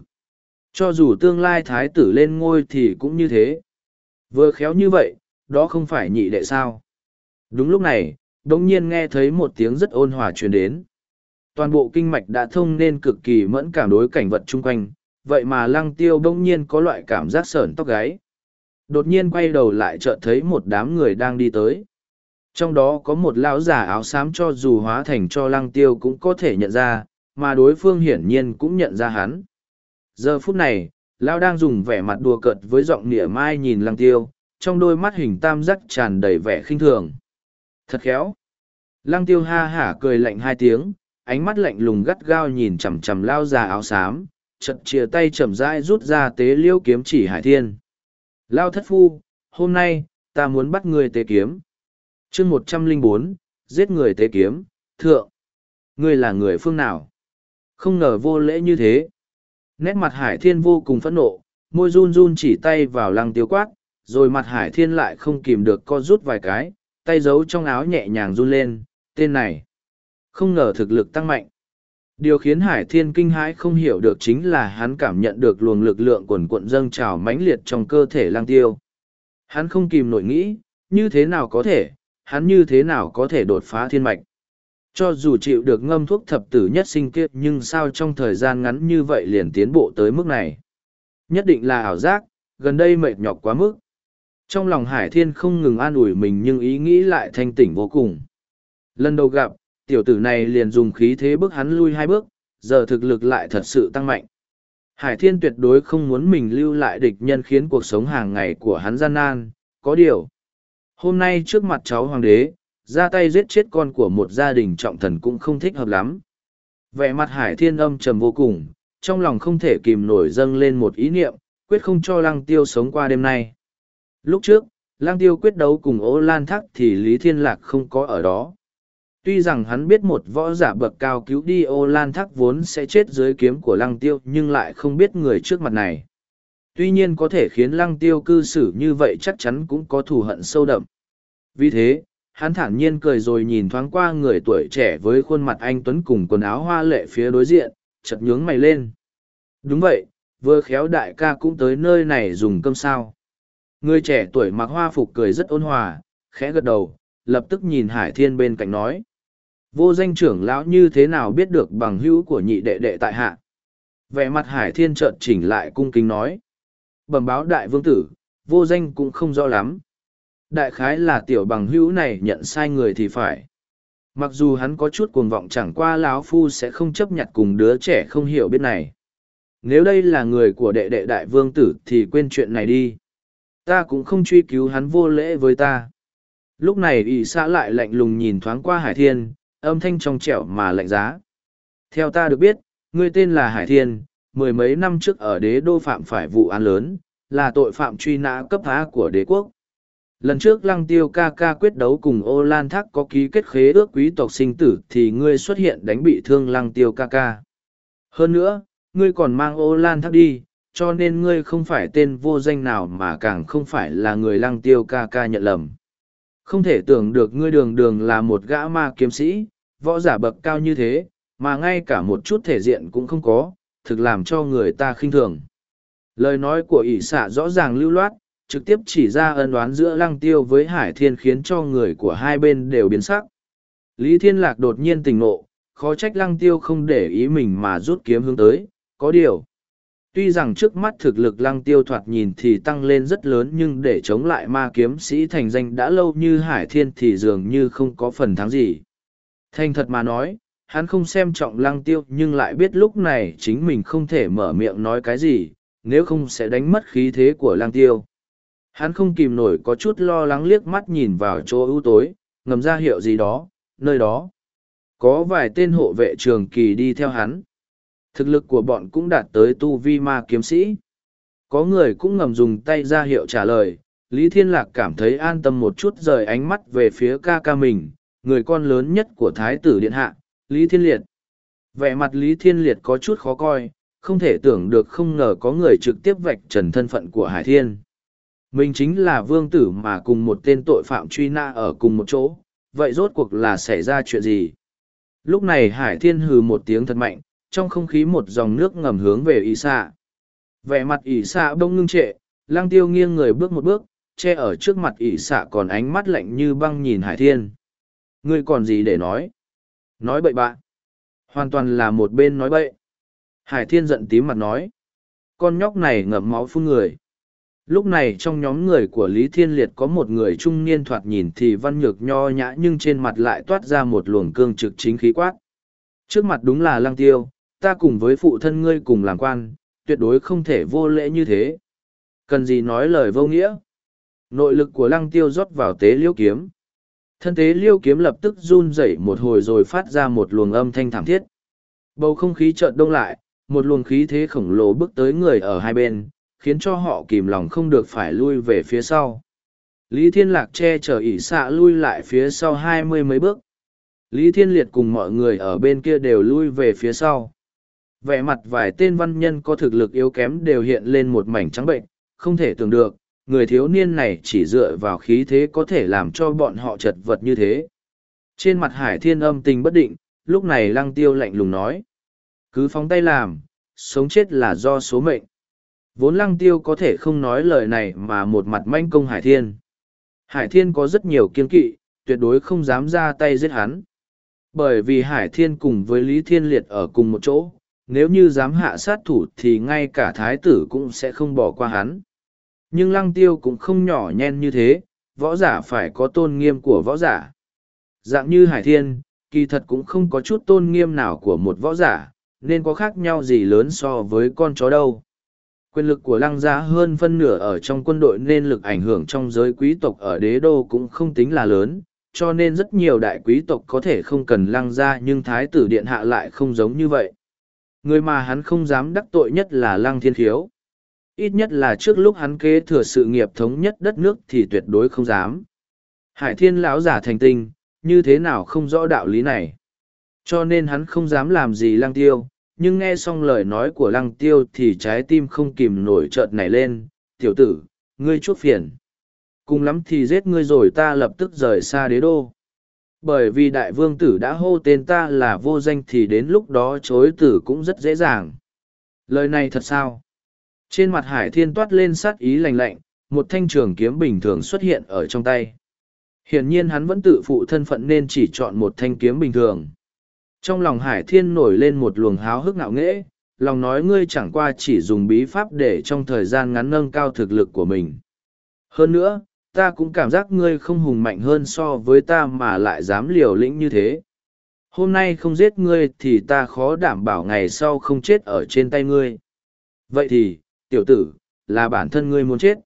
Cho dù tương lai thái tử lên ngôi thì cũng như thế. Vừa khéo như vậy, đó không phải nhị đệ sao. Đúng lúc này, đống nhiên nghe thấy một tiếng rất ôn hòa truyền đến. Toàn bộ kinh mạch đã thông nên cực kỳ mẫn cảm đối cảnh vật chung quanh, vậy mà lăng tiêu bỗng nhiên có loại cảm giác sởn tóc gáy. Đột nhiên quay đầu lại chợt thấy một đám người đang đi tới. Trong đó có một lão giả áo xám cho dù hóa thành cho lăng tiêu cũng có thể nhận ra, mà đối phương hiển nhiên cũng nhận ra hắn. Giờ phút này, lão đang dùng vẻ mặt đùa cợt với giọng nịa mai nhìn lăng tiêu, trong đôi mắt hình tam giác tràn đầy vẻ khinh thường. Thật khéo. Lăng tiêu ha hả cười lạnh hai tiếng, ánh mắt lạnh lùng gắt gao nhìn chằm chằm lao già áo xám, chật chia tay chậm rãi rút ra tế liêu kiếm chỉ hải thiên. Lao thất phu, hôm nay, ta muốn bắt người tế kiếm. chương một trăm linh bốn giết người tế kiếm, thượng. Ngươi là người phương nào? Không ngờ vô lễ như thế. Nét mặt hải thiên vô cùng phẫn nộ, môi run run chỉ tay vào lăng tiêu quát, rồi mặt hải thiên lại không kìm được co rút vài cái, tay giấu trong áo nhẹ nhàng run lên, tên này. Không ngờ thực lực tăng mạnh. Điều khiến Hải Thiên kinh hãi không hiểu được chính là hắn cảm nhận được luồng lực lượng quần cuộn dâng trào mãnh liệt trong cơ thể lang tiêu. Hắn không kìm nổi nghĩ, như thế nào có thể, hắn như thế nào có thể đột phá thiên mạch. Cho dù chịu được ngâm thuốc thập tử nhất sinh kiếp nhưng sao trong thời gian ngắn như vậy liền tiến bộ tới mức này. Nhất định là ảo giác, gần đây mệt nhọc quá mức. Trong lòng Hải Thiên không ngừng an ủi mình nhưng ý nghĩ lại thanh tỉnh vô cùng. Lần đầu gặp, tiểu tử này liền dùng khí thế bước hắn lui hai bước, giờ thực lực lại thật sự tăng mạnh. Hải Thiên tuyệt đối không muốn mình lưu lại địch nhân khiến cuộc sống hàng ngày của hắn gian nan, có điều. Hôm nay trước mặt cháu hoàng đế, ra tay giết chết con của một gia đình trọng thần cũng không thích hợp lắm. Vẻ mặt Hải Thiên âm trầm vô cùng, trong lòng không thể kìm nổi dâng lên một ý niệm, quyết không cho lăng tiêu sống qua đêm nay. Lúc trước, lăng tiêu quyết đấu cùng ô lan thắc thì Lý Thiên Lạc không có ở đó. Tuy rằng hắn biết một võ giả bậc cao cứu đi ô lan Thác vốn sẽ chết dưới kiếm của lăng tiêu nhưng lại không biết người trước mặt này. Tuy nhiên có thể khiến lăng tiêu cư xử như vậy chắc chắn cũng có thù hận sâu đậm. Vì thế, hắn thản nhiên cười rồi nhìn thoáng qua người tuổi trẻ với khuôn mặt anh Tuấn cùng quần áo hoa lệ phía đối diện, chật nhướng mày lên. Đúng vậy, vừa khéo đại ca cũng tới nơi này dùng cơm sao. Người trẻ tuổi mặc hoa phục cười rất ôn hòa, khẽ gật đầu, lập tức nhìn Hải Thiên bên cạnh nói. Vô danh trưởng lão như thế nào biết được bằng hữu của nhị đệ đệ tại hạ. Vẻ mặt Hải Thiên chợt chỉnh lại cung kính nói. Bẩm báo đại vương tử, vô danh cũng không rõ lắm. Đại khái là tiểu bằng hữu này nhận sai người thì phải. Mặc dù hắn có chút cuồng vọng chẳng qua lão phu sẽ không chấp nhận cùng đứa trẻ không hiểu biết này. Nếu đây là người của đệ đệ đại vương tử thì quên chuyện này đi ta cũng không truy cứu hắn vô lễ với ta lúc này ỷ xã lại lạnh lùng nhìn thoáng qua hải thiên âm thanh trong trẻo mà lạnh giá. Theo ta được biết ngươi tên là hải thiên mười mấy năm trước ở đế đô phạm phải vụ án lớn là tội phạm truy nã cấp phá của đế quốc. Lần trước lăng tiêu ca ca quyết đấu cùng ô lan thác có ký kết khế ước quý tộc sinh tử thì ngươi xuất hiện đánh bị thương lăng tiêu ca ca. Hơn nữa ngươi còn mang ô lan thác đi cho nên ngươi không phải tên vô danh nào mà càng không phải là người lăng tiêu ca ca nhận lầm. Không thể tưởng được ngươi đường đường là một gã ma kiếm sĩ, võ giả bậc cao như thế, mà ngay cả một chút thể diện cũng không có, thực làm cho người ta khinh thường. Lời nói của ỷ xạ rõ ràng lưu loát, trực tiếp chỉ ra ân đoán giữa lăng tiêu với hải thiên khiến cho người của hai bên đều biến sắc. Lý Thiên Lạc đột nhiên tỉnh ngộ, khó trách lăng tiêu không để ý mình mà rút kiếm hướng tới, có điều tuy rằng trước mắt thực lực lăng tiêu thoạt nhìn thì tăng lên rất lớn nhưng để chống lại ma kiếm sĩ thành danh đã lâu như hải thiên thì dường như không có phần thắng gì thành thật mà nói hắn không xem trọng lăng tiêu nhưng lại biết lúc này chính mình không thể mở miệng nói cái gì nếu không sẽ đánh mất khí thế của lăng tiêu. Hắn không kìm nổi có chút lo lắng liếc mắt nhìn vào chỗ ưu tối ngầm ra hiệu gì đó nơi đó. Có vài tên hộ vệ trường kỳ đi theo hắn. Thực lực của bọn cũng đạt tới tu vi ma kiếm sĩ. Có người cũng ngầm dùng tay ra hiệu trả lời, Lý Thiên Lạc cảm thấy an tâm một chút rời ánh mắt về phía ca ca mình, người con lớn nhất của Thái tử Điện Hạ, Lý Thiên Liệt. Vẻ mặt Lý Thiên Liệt có chút khó coi, không thể tưởng được không ngờ có người trực tiếp vạch trần thân phận của Hải Thiên. Mình chính là vương tử mà cùng một tên tội phạm truy na ở cùng một chỗ, vậy rốt cuộc là xảy ra chuyện gì? Lúc này Hải Thiên hừ một tiếng thật mạnh, trong không khí một dòng nước ngầm hướng về ỷ Sa. vẻ mặt ỷ Sa bông ngưng trệ lang tiêu nghiêng người bước một bước che ở trước mặt ỷ Sa còn ánh mắt lạnh như băng nhìn hải thiên ngươi còn gì để nói nói bậy bạn hoàn toàn là một bên nói bậy hải thiên giận tím mặt nói con nhóc này ngậm máu phun người lúc này trong nhóm người của lý thiên liệt có một người trung niên thoạt nhìn thì văn nhược nho nhã nhưng trên mặt lại toát ra một luồng cương trực chính khí quát trước mặt đúng là lăng tiêu ta cùng với phụ thân ngươi cùng làm quan, tuyệt đối không thể vô lễ như thế. Cần gì nói lời vô nghĩa? Nội lực của lăng tiêu rót vào tế liễu kiếm. Thân tế liêu kiếm lập tức run rẩy một hồi rồi phát ra một luồng âm thanh thảm thiết. Bầu không khí chợt đông lại, một luồng khí thế khổng lồ bước tới người ở hai bên, khiến cho họ kìm lòng không được phải lui về phía sau. Lý Thiên Lạc che chở ỉ xạ lui lại phía sau hai mươi mấy bước. Lý Thiên Liệt cùng mọi người ở bên kia đều lui về phía sau vẻ mặt vài tên văn nhân có thực lực yếu kém đều hiện lên một mảnh trắng bệnh không thể tưởng được người thiếu niên này chỉ dựa vào khí thế có thể làm cho bọn họ chật vật như thế. Trên mặt hải thiên âm tình bất định, lúc này lăng tiêu lạnh lùng nói, cứ phóng tay làm, sống chết là do số mệnh. Vốn lăng tiêu có thể không nói lời này mà một mặt manh công hải thiên. Hải thiên có rất nhiều kiên kỵ, tuyệt đối không dám ra tay giết hắn. Bởi vì hải thiên cùng với lý thiên liệt ở cùng một chỗ, nếu như dám hạ sát thủ thì ngay cả thái tử cũng sẽ không bỏ qua hắn. Nhưng lăng tiêu cũng không nhỏ nhen như thế, võ giả phải có tôn nghiêm của võ giả. Dạng như hải thiên, kỳ thật cũng không có chút tôn nghiêm nào của một võ giả, nên có khác nhau gì lớn so với con chó đâu. Quyền lực của lăng gia hơn phân nửa ở trong quân đội nên lực ảnh hưởng trong giới quý tộc ở đế đô cũng không tính là lớn, cho nên rất nhiều đại quý tộc có thể không cần lăng gia nhưng thái tử điện hạ lại không giống như vậy. Người mà hắn không dám đắc tội nhất là Lăng Thiên Khiếu. Ít nhất là trước lúc hắn kế thừa sự nghiệp thống nhất đất nước thì tuyệt đối không dám. Hải Thiên lão giả thành tinh, như thế nào không rõ đạo lý này. Cho nên hắn không dám làm gì Lăng Tiêu, nhưng nghe xong lời nói của Lăng Tiêu thì trái tim không kìm nổi chợt nảy lên. Tiểu tử, ngươi chuốc phiền. Cùng lắm thì giết ngươi rồi ta lập tức rời xa đế đô bởi vì đại vương tử đã hô tên ta là vô danh thì đến lúc đó chối tử cũng rất dễ dàng lời này thật sao trên mặt hải thiên toát lên sát ý lành lạnh, một thanh trường kiếm bình thường xuất hiện ở trong tay. Hiển nhiên hắn vẫn tự phụ thân phận nên chỉ chọn một thanh kiếm bình thường. Trong lòng hải thiên nổi lên một luồng háo hức ngạo nghễ, lòng nói ngươi chẳng qua chỉ dùng bí pháp để trong thời gian ngắn nâng cao thực lực của mình. Hơn nữa, ta cũng cảm giác ngươi không hùng mạnh hơn so với ta mà lại dám liều lĩnh như thế. Hôm nay không giết ngươi thì ta khó đảm bảo ngày sau không chết ở trên tay ngươi. Vậy thì tiểu tử là bản thân ngươi muốn chết.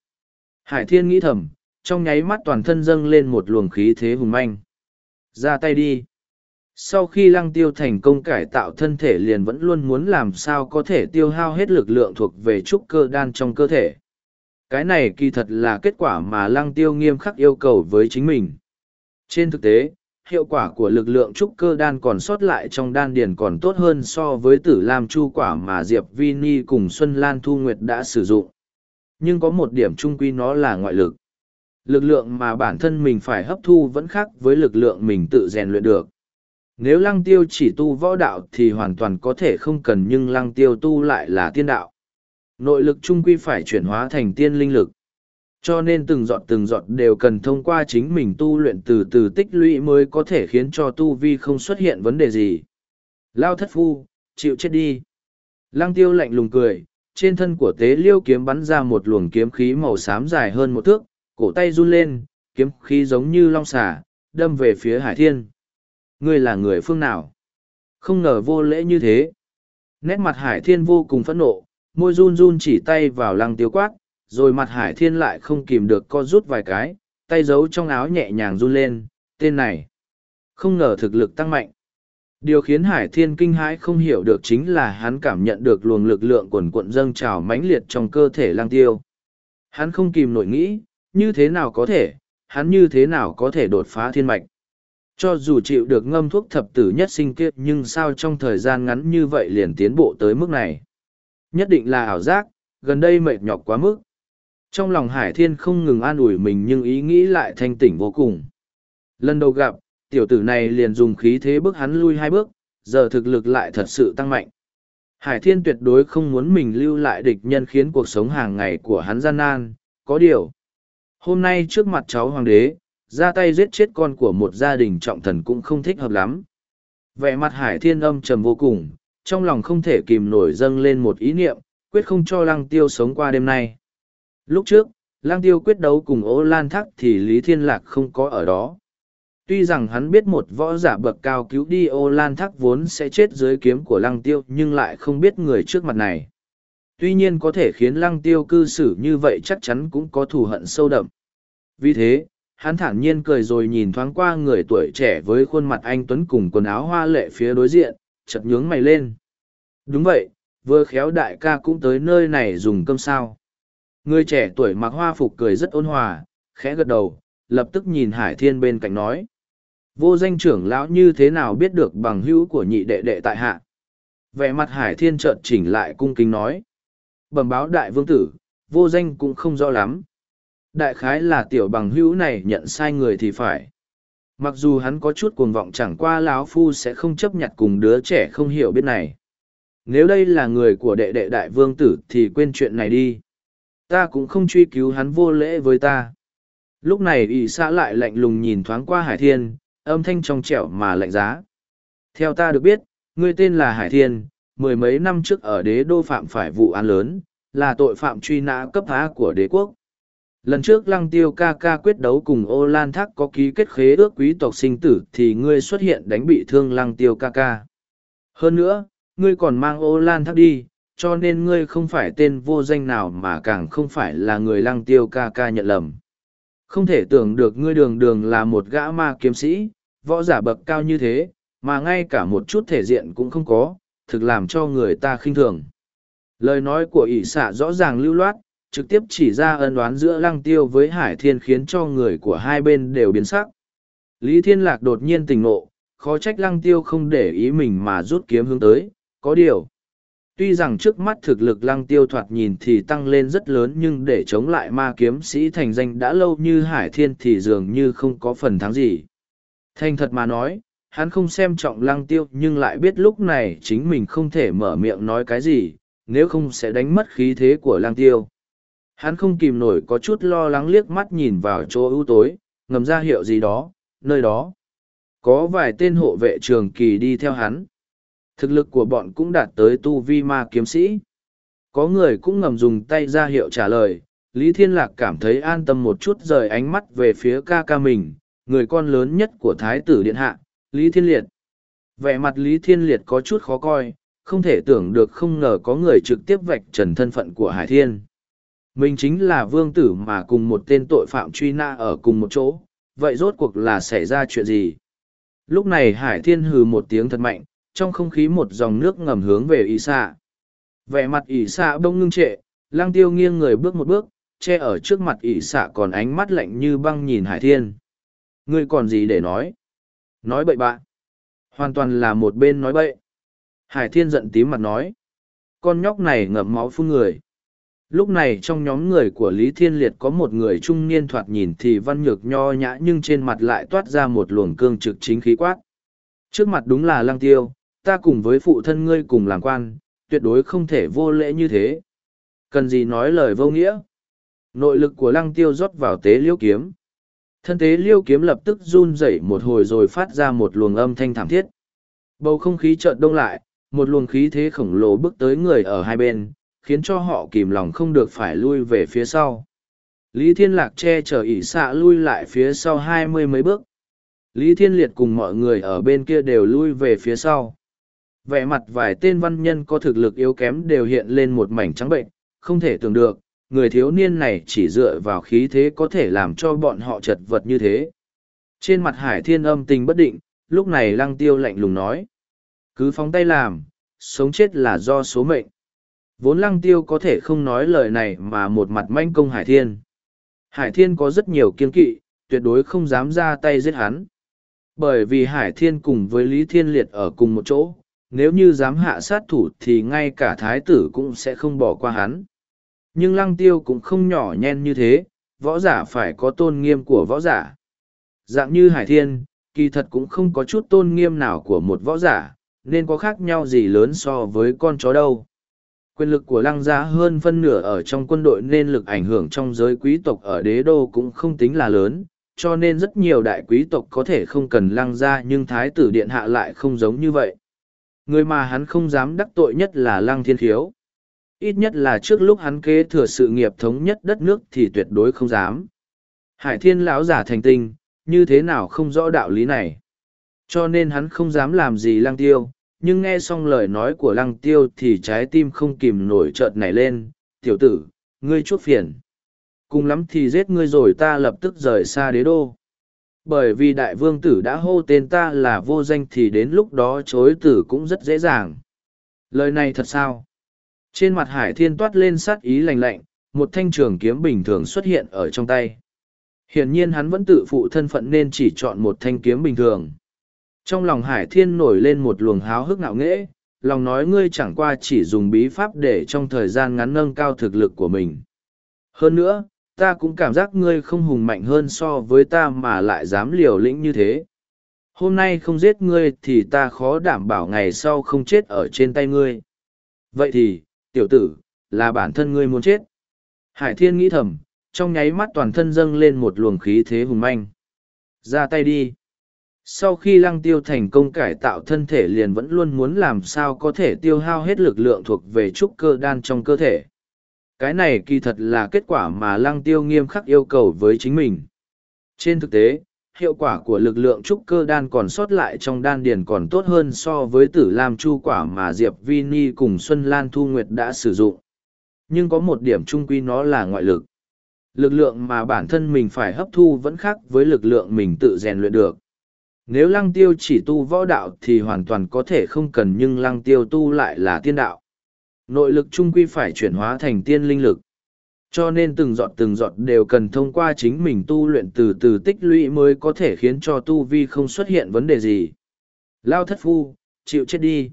Hải thiên nghĩ thầm trong nháy mắt toàn thân dâng lên một luồng khí thế hùng manh. Ra tay đi. Sau khi lăng tiêu thành công cải tạo thân thể liền vẫn luôn muốn làm sao có thể tiêu hao hết lực lượng thuộc về trúc cơ đan trong cơ thể. Cái này kỳ thật là kết quả mà lăng tiêu nghiêm khắc yêu cầu với chính mình. Trên thực tế, hiệu quả của lực lượng trúc cơ đan còn sót lại trong đan điền còn tốt hơn so với tử lam chu quả mà Diệp Vini cùng Xuân Lan Thu Nguyệt đã sử dụng. Nhưng có một điểm trung quy nó là ngoại lực. Lực lượng mà bản thân mình phải hấp thu vẫn khác với lực lượng mình tự rèn luyện được. Nếu lăng tiêu chỉ tu võ đạo thì hoàn toàn có thể không cần nhưng lăng tiêu tu lại là tiên đạo nội lực trung quy phải chuyển hóa thành tiên linh lực. Cho nên từng giọt từng giọt đều cần thông qua chính mình tu luyện từ từ tích lũy mới có thể khiến cho tu vi không xuất hiện vấn đề gì. Lao thất phu, chịu chết đi. Lăng tiêu lạnh lùng cười, trên thân của tế liêu kiếm bắn ra một luồng kiếm khí màu xám dài hơn một thước, cổ tay run lên, kiếm khí giống như long xà, đâm về phía hải thiên. Ngươi là người phương nào? Không ngờ vô lễ như thế. Nét mặt hải thiên vô cùng phẫn nộ, môi run run chỉ tay vào lăng tiêu quát, rồi mặt hải thiên lại không kìm được co rút vài cái, tay giấu trong áo nhẹ nhàng run lên, tên này. Không ngờ thực lực tăng mạnh. Điều khiến Hải Thiên kinh hãi không hiểu được chính là hắn cảm nhận được luồng lực lượng quần cuộn dâng trào mãnh liệt trong cơ thể lang tiêu. Hắn không kìm nổi nghĩ, như thế nào có thể, hắn như thế nào có thể đột phá thiên mạch. Cho dù chịu được ngâm thuốc thập tử nhất sinh kiếp nhưng sao trong thời gian ngắn như vậy liền tiến bộ tới mức này. Nhất định là ảo giác, gần đây mệt nhọc quá mức. Trong lòng Hải Thiên không ngừng an ủi mình nhưng ý nghĩ lại thanh tỉnh vô cùng. Lần đầu gặp, tiểu tử này liền dùng khí thế bước hắn lui hai bước, giờ thực lực lại thật sự tăng mạnh. Hải Thiên tuyệt đối không muốn mình lưu lại địch nhân khiến cuộc sống hàng ngày của hắn gian nan, có điều. Hôm nay trước mặt cháu hoàng đế, ra tay giết chết con của một gia đình trọng thần cũng không thích hợp lắm. Vẻ mặt Hải Thiên âm trầm vô cùng, trong lòng không thể kìm nổi dâng lên một ý niệm, quyết không cho lăng tiêu sống qua đêm nay. Lúc trước, lăng tiêu quyết đấu cùng ô lan Thác thì Lý Thiên Lạc không có ở đó. Tuy rằng hắn biết một võ giả bậc cao cứu đi ô lan Thác vốn sẽ chết dưới kiếm của lăng tiêu nhưng lại không biết người trước mặt này. Tuy nhiên có thể khiến lăng tiêu cư xử như vậy chắc chắn cũng có thù hận sâu đậm. Vì thế, hắn thản nhiên cười rồi nhìn thoáng qua người tuổi trẻ với khuôn mặt anh Tuấn cùng quần áo hoa lệ phía đối diện, chật nhướng mày lên. Đúng vậy, vừa khéo đại ca cũng tới nơi này dùng cơm sao. Người trẻ tuổi mặc hoa phục cười rất ôn hòa, khẽ gật đầu, lập tức nhìn Hải Thiên bên cạnh nói. Vô danh trưởng lão như thế nào biết được bằng hữu của nhị đệ đệ tại hạ. Vẻ mặt Hải Thiên chợt chỉnh lại cung kính nói. Bẩm báo đại vương tử, vô danh cũng không rõ lắm. Đại khái là tiểu bằng hữu này nhận sai người thì phải. Mặc dù hắn có chút cuồng vọng chẳng qua lão phu sẽ không chấp nhận cùng đứa trẻ không hiểu biết này. Nếu đây là người của đệ đệ đại vương tử thì quên chuyện này đi. Ta cũng không truy cứu hắn vô lễ với ta. Lúc này ỷ xã lại lạnh lùng nhìn thoáng qua Hải Thiên, âm thanh trong trẻo mà lạnh giá. Theo ta được biết, ngươi tên là Hải Thiên, mười mấy năm trước ở đế đô phạm phải vụ án lớn, là tội phạm truy nã cấp phá của đế quốc. Lần trước lăng tiêu ca ca quyết đấu cùng ô lan thác có ký kết khế ước quý tộc sinh tử thì ngươi xuất hiện đánh bị thương lăng tiêu ca ca. Hơn nữa, ngươi còn mang ô lan thác đi, cho nên ngươi không phải tên vô danh nào mà càng không phải là người lăng tiêu ca ca nhận lầm. Không thể tưởng được ngươi đường đường là một gã ma kiếm sĩ, võ giả bậc cao như thế, mà ngay cả một chút thể diện cũng không có, thực làm cho người ta khinh thường. Lời nói của ỷ xạ rõ ràng lưu loát, trực tiếp chỉ ra ân đoán giữa lăng tiêu với hải thiên khiến cho người của hai bên đều biến sắc. Lý Thiên Lạc đột nhiên tỉnh ngộ, khó trách lăng tiêu không để ý mình mà rút kiếm hướng tới, có điều. Tuy rằng trước mắt thực lực lăng tiêu thoạt nhìn thì tăng lên rất lớn nhưng để chống lại ma kiếm sĩ thành danh đã lâu như hải thiên thì dường như không có phần thắng gì. Thành thật mà nói, hắn không xem trọng lăng tiêu nhưng lại biết lúc này chính mình không thể mở miệng nói cái gì, nếu không sẽ đánh mất khí thế của lăng tiêu. Hắn không kìm nổi có chút lo lắng liếc mắt nhìn vào chỗ ưu tối, ngầm ra hiệu gì đó, nơi đó. Có vài tên hộ vệ trường kỳ đi theo hắn. Thực lực của bọn cũng đạt tới tu vi ma kiếm sĩ. Có người cũng ngầm dùng tay ra hiệu trả lời, Lý Thiên Lạc cảm thấy an tâm một chút rời ánh mắt về phía ca ca mình, người con lớn nhất của Thái tử Điện Hạ, Lý Thiên Liệt. Vẻ mặt Lý Thiên Liệt có chút khó coi, không thể tưởng được không ngờ có người trực tiếp vạch trần thân phận của Hải Thiên. Mình chính là vương tử mà cùng một tên tội phạm truy na ở cùng một chỗ, vậy rốt cuộc là xảy ra chuyện gì? Lúc này Hải Thiên hừ một tiếng thật mạnh, trong không khí một dòng nước ngầm hướng về ỷ xạ. Vẻ mặt ỷ xạ bông ngưng trệ, lang tiêu nghiêng người bước một bước, che ở trước mặt ỷ xạ còn ánh mắt lạnh như băng nhìn hải thiên. Ngươi còn gì để nói? Nói bậy bạ. Hoàn toàn là một bên nói bậy. Hải thiên giận tím mặt nói. Con nhóc này ngậm máu phun người. Lúc này trong nhóm người của lý thiên liệt có một người trung niên thoạt nhìn thì văn nhược nho nhã nhưng trên mặt lại toát ra một luồng cương trực chính khí quát. Trước mặt đúng là lăng tiêu ta cùng với phụ thân ngươi cùng làm quan, tuyệt đối không thể vô lễ như thế. Cần gì nói lời vô nghĩa? Nội lực của lăng tiêu rót vào tế liêu kiếm. Thân tế liêu kiếm lập tức run rẩy một hồi rồi phát ra một luồng âm thanh thảm thiết. Bầu không khí chợt đông lại, một luồng khí thế khổng lồ bước tới người ở hai bên, khiến cho họ kìm lòng không được phải lui về phía sau. Lý Thiên Lạc che chở ỉ xạ lui lại phía sau hai mươi mấy bước. Lý Thiên Liệt cùng mọi người ở bên kia đều lui về phía sau vẻ mặt vài tên văn nhân có thực lực yếu kém đều hiện lên một mảnh trắng bệnh không thể tưởng được người thiếu niên này chỉ dựa vào khí thế có thể làm cho bọn họ chật vật như thế. Trên mặt hải thiên âm tình bất định lúc này lăng tiêu lạnh lùng nói cứ phóng tay làm sống chết là do số mệnh. Vốn lăng tiêu có thể không nói lời này mà một mặt manh công hải thiên. Hải thiên có rất nhiều kiên kỵ tuyệt đối không dám ra tay giết hắn. Bởi vì Hải Thiên cùng với Lý Thiên Liệt ở cùng một chỗ, nếu như dám hạ sát thủ thì ngay cả thái tử cũng sẽ không bỏ qua hắn. Nhưng lăng tiêu cũng không nhỏ nhen như thế, võ giả phải có tôn nghiêm của võ giả. Dạng như Hải Thiên, kỳ thật cũng không có chút tôn nghiêm nào của một võ giả, nên có khác nhau gì lớn so với con chó đâu. Quyền lực của lăng gia hơn phân nửa ở trong quân đội nên lực ảnh hưởng trong giới quý tộc ở đế đô cũng không tính là lớn, cho nên rất nhiều đại quý tộc có thể không cần lăng gia nhưng thái tử điện hạ lại không giống như vậy. Người mà hắn không dám đắc tội nhất là lăng thiên khiếu. Ít nhất là trước lúc hắn kế thừa sự nghiệp thống nhất đất nước thì tuyệt đối không dám. Hải thiên lão giả thành tinh, như thế nào không rõ đạo lý này. Cho nên hắn không dám làm gì lăng tiêu, nhưng nghe xong lời nói của lăng tiêu thì trái tim không kìm nổi trợn nảy lên. Tiểu tử, ngươi chuốc phiền. Cùng lắm thì giết ngươi rồi ta lập tức rời xa đế đô. Bởi vì đại vương tử đã hô tên ta là vô danh thì đến lúc đó chối tử cũng rất dễ dàng. Lời này thật sao? Trên mặt hải thiên toát lên sát ý lành lạnh, một thanh trường kiếm bình thường xuất hiện ở trong tay. Hiển nhiên hắn vẫn tự phụ thân phận nên chỉ chọn một thanh kiếm bình thường. Trong lòng hải thiên nổi lên một luồng háo hức ngạo nghễ, lòng nói ngươi chẳng qua chỉ dùng bí pháp để trong thời gian ngắn nâng cao thực lực của mình. Hơn nữa, ta cũng cảm giác ngươi không hùng mạnh hơn so với ta mà lại dám liều lĩnh như thế. Hôm nay không giết ngươi thì ta khó đảm bảo ngày sau không chết ở trên tay ngươi. Vậy thì, tiểu tử, là bản thân ngươi muốn chết. Hải thiên nghĩ thầm, trong nháy mắt toàn thân dâng lên một luồng khí thế hùng manh. Ra tay đi. Sau khi lăng tiêu thành công cải tạo thân thể liền vẫn luôn muốn làm sao có thể tiêu hao hết lực lượng thuộc về trúc cơ đan trong cơ thể. Cái này kỳ thật là kết quả mà lăng tiêu nghiêm khắc yêu cầu với chính mình. Trên thực tế, hiệu quả của lực lượng trúc cơ đan còn sót lại trong đan điền còn tốt hơn so với tử lam chu quả mà Diệp Vini cùng Xuân Lan Thu Nguyệt đã sử dụng. Nhưng có một điểm chung quy nó là ngoại lực. Lực lượng mà bản thân mình phải hấp thu vẫn khác với lực lượng mình tự rèn luyện được. Nếu lăng tiêu chỉ tu võ đạo thì hoàn toàn có thể không cần nhưng lăng tiêu tu lại là tiên đạo. Nội lực trung quy phải chuyển hóa thành tiên linh lực. Cho nên từng giọt từng giọt đều cần thông qua chính mình tu luyện từ từ tích lũy mới có thể khiến cho tu vi không xuất hiện vấn đề gì. Lao thất phu, chịu chết đi.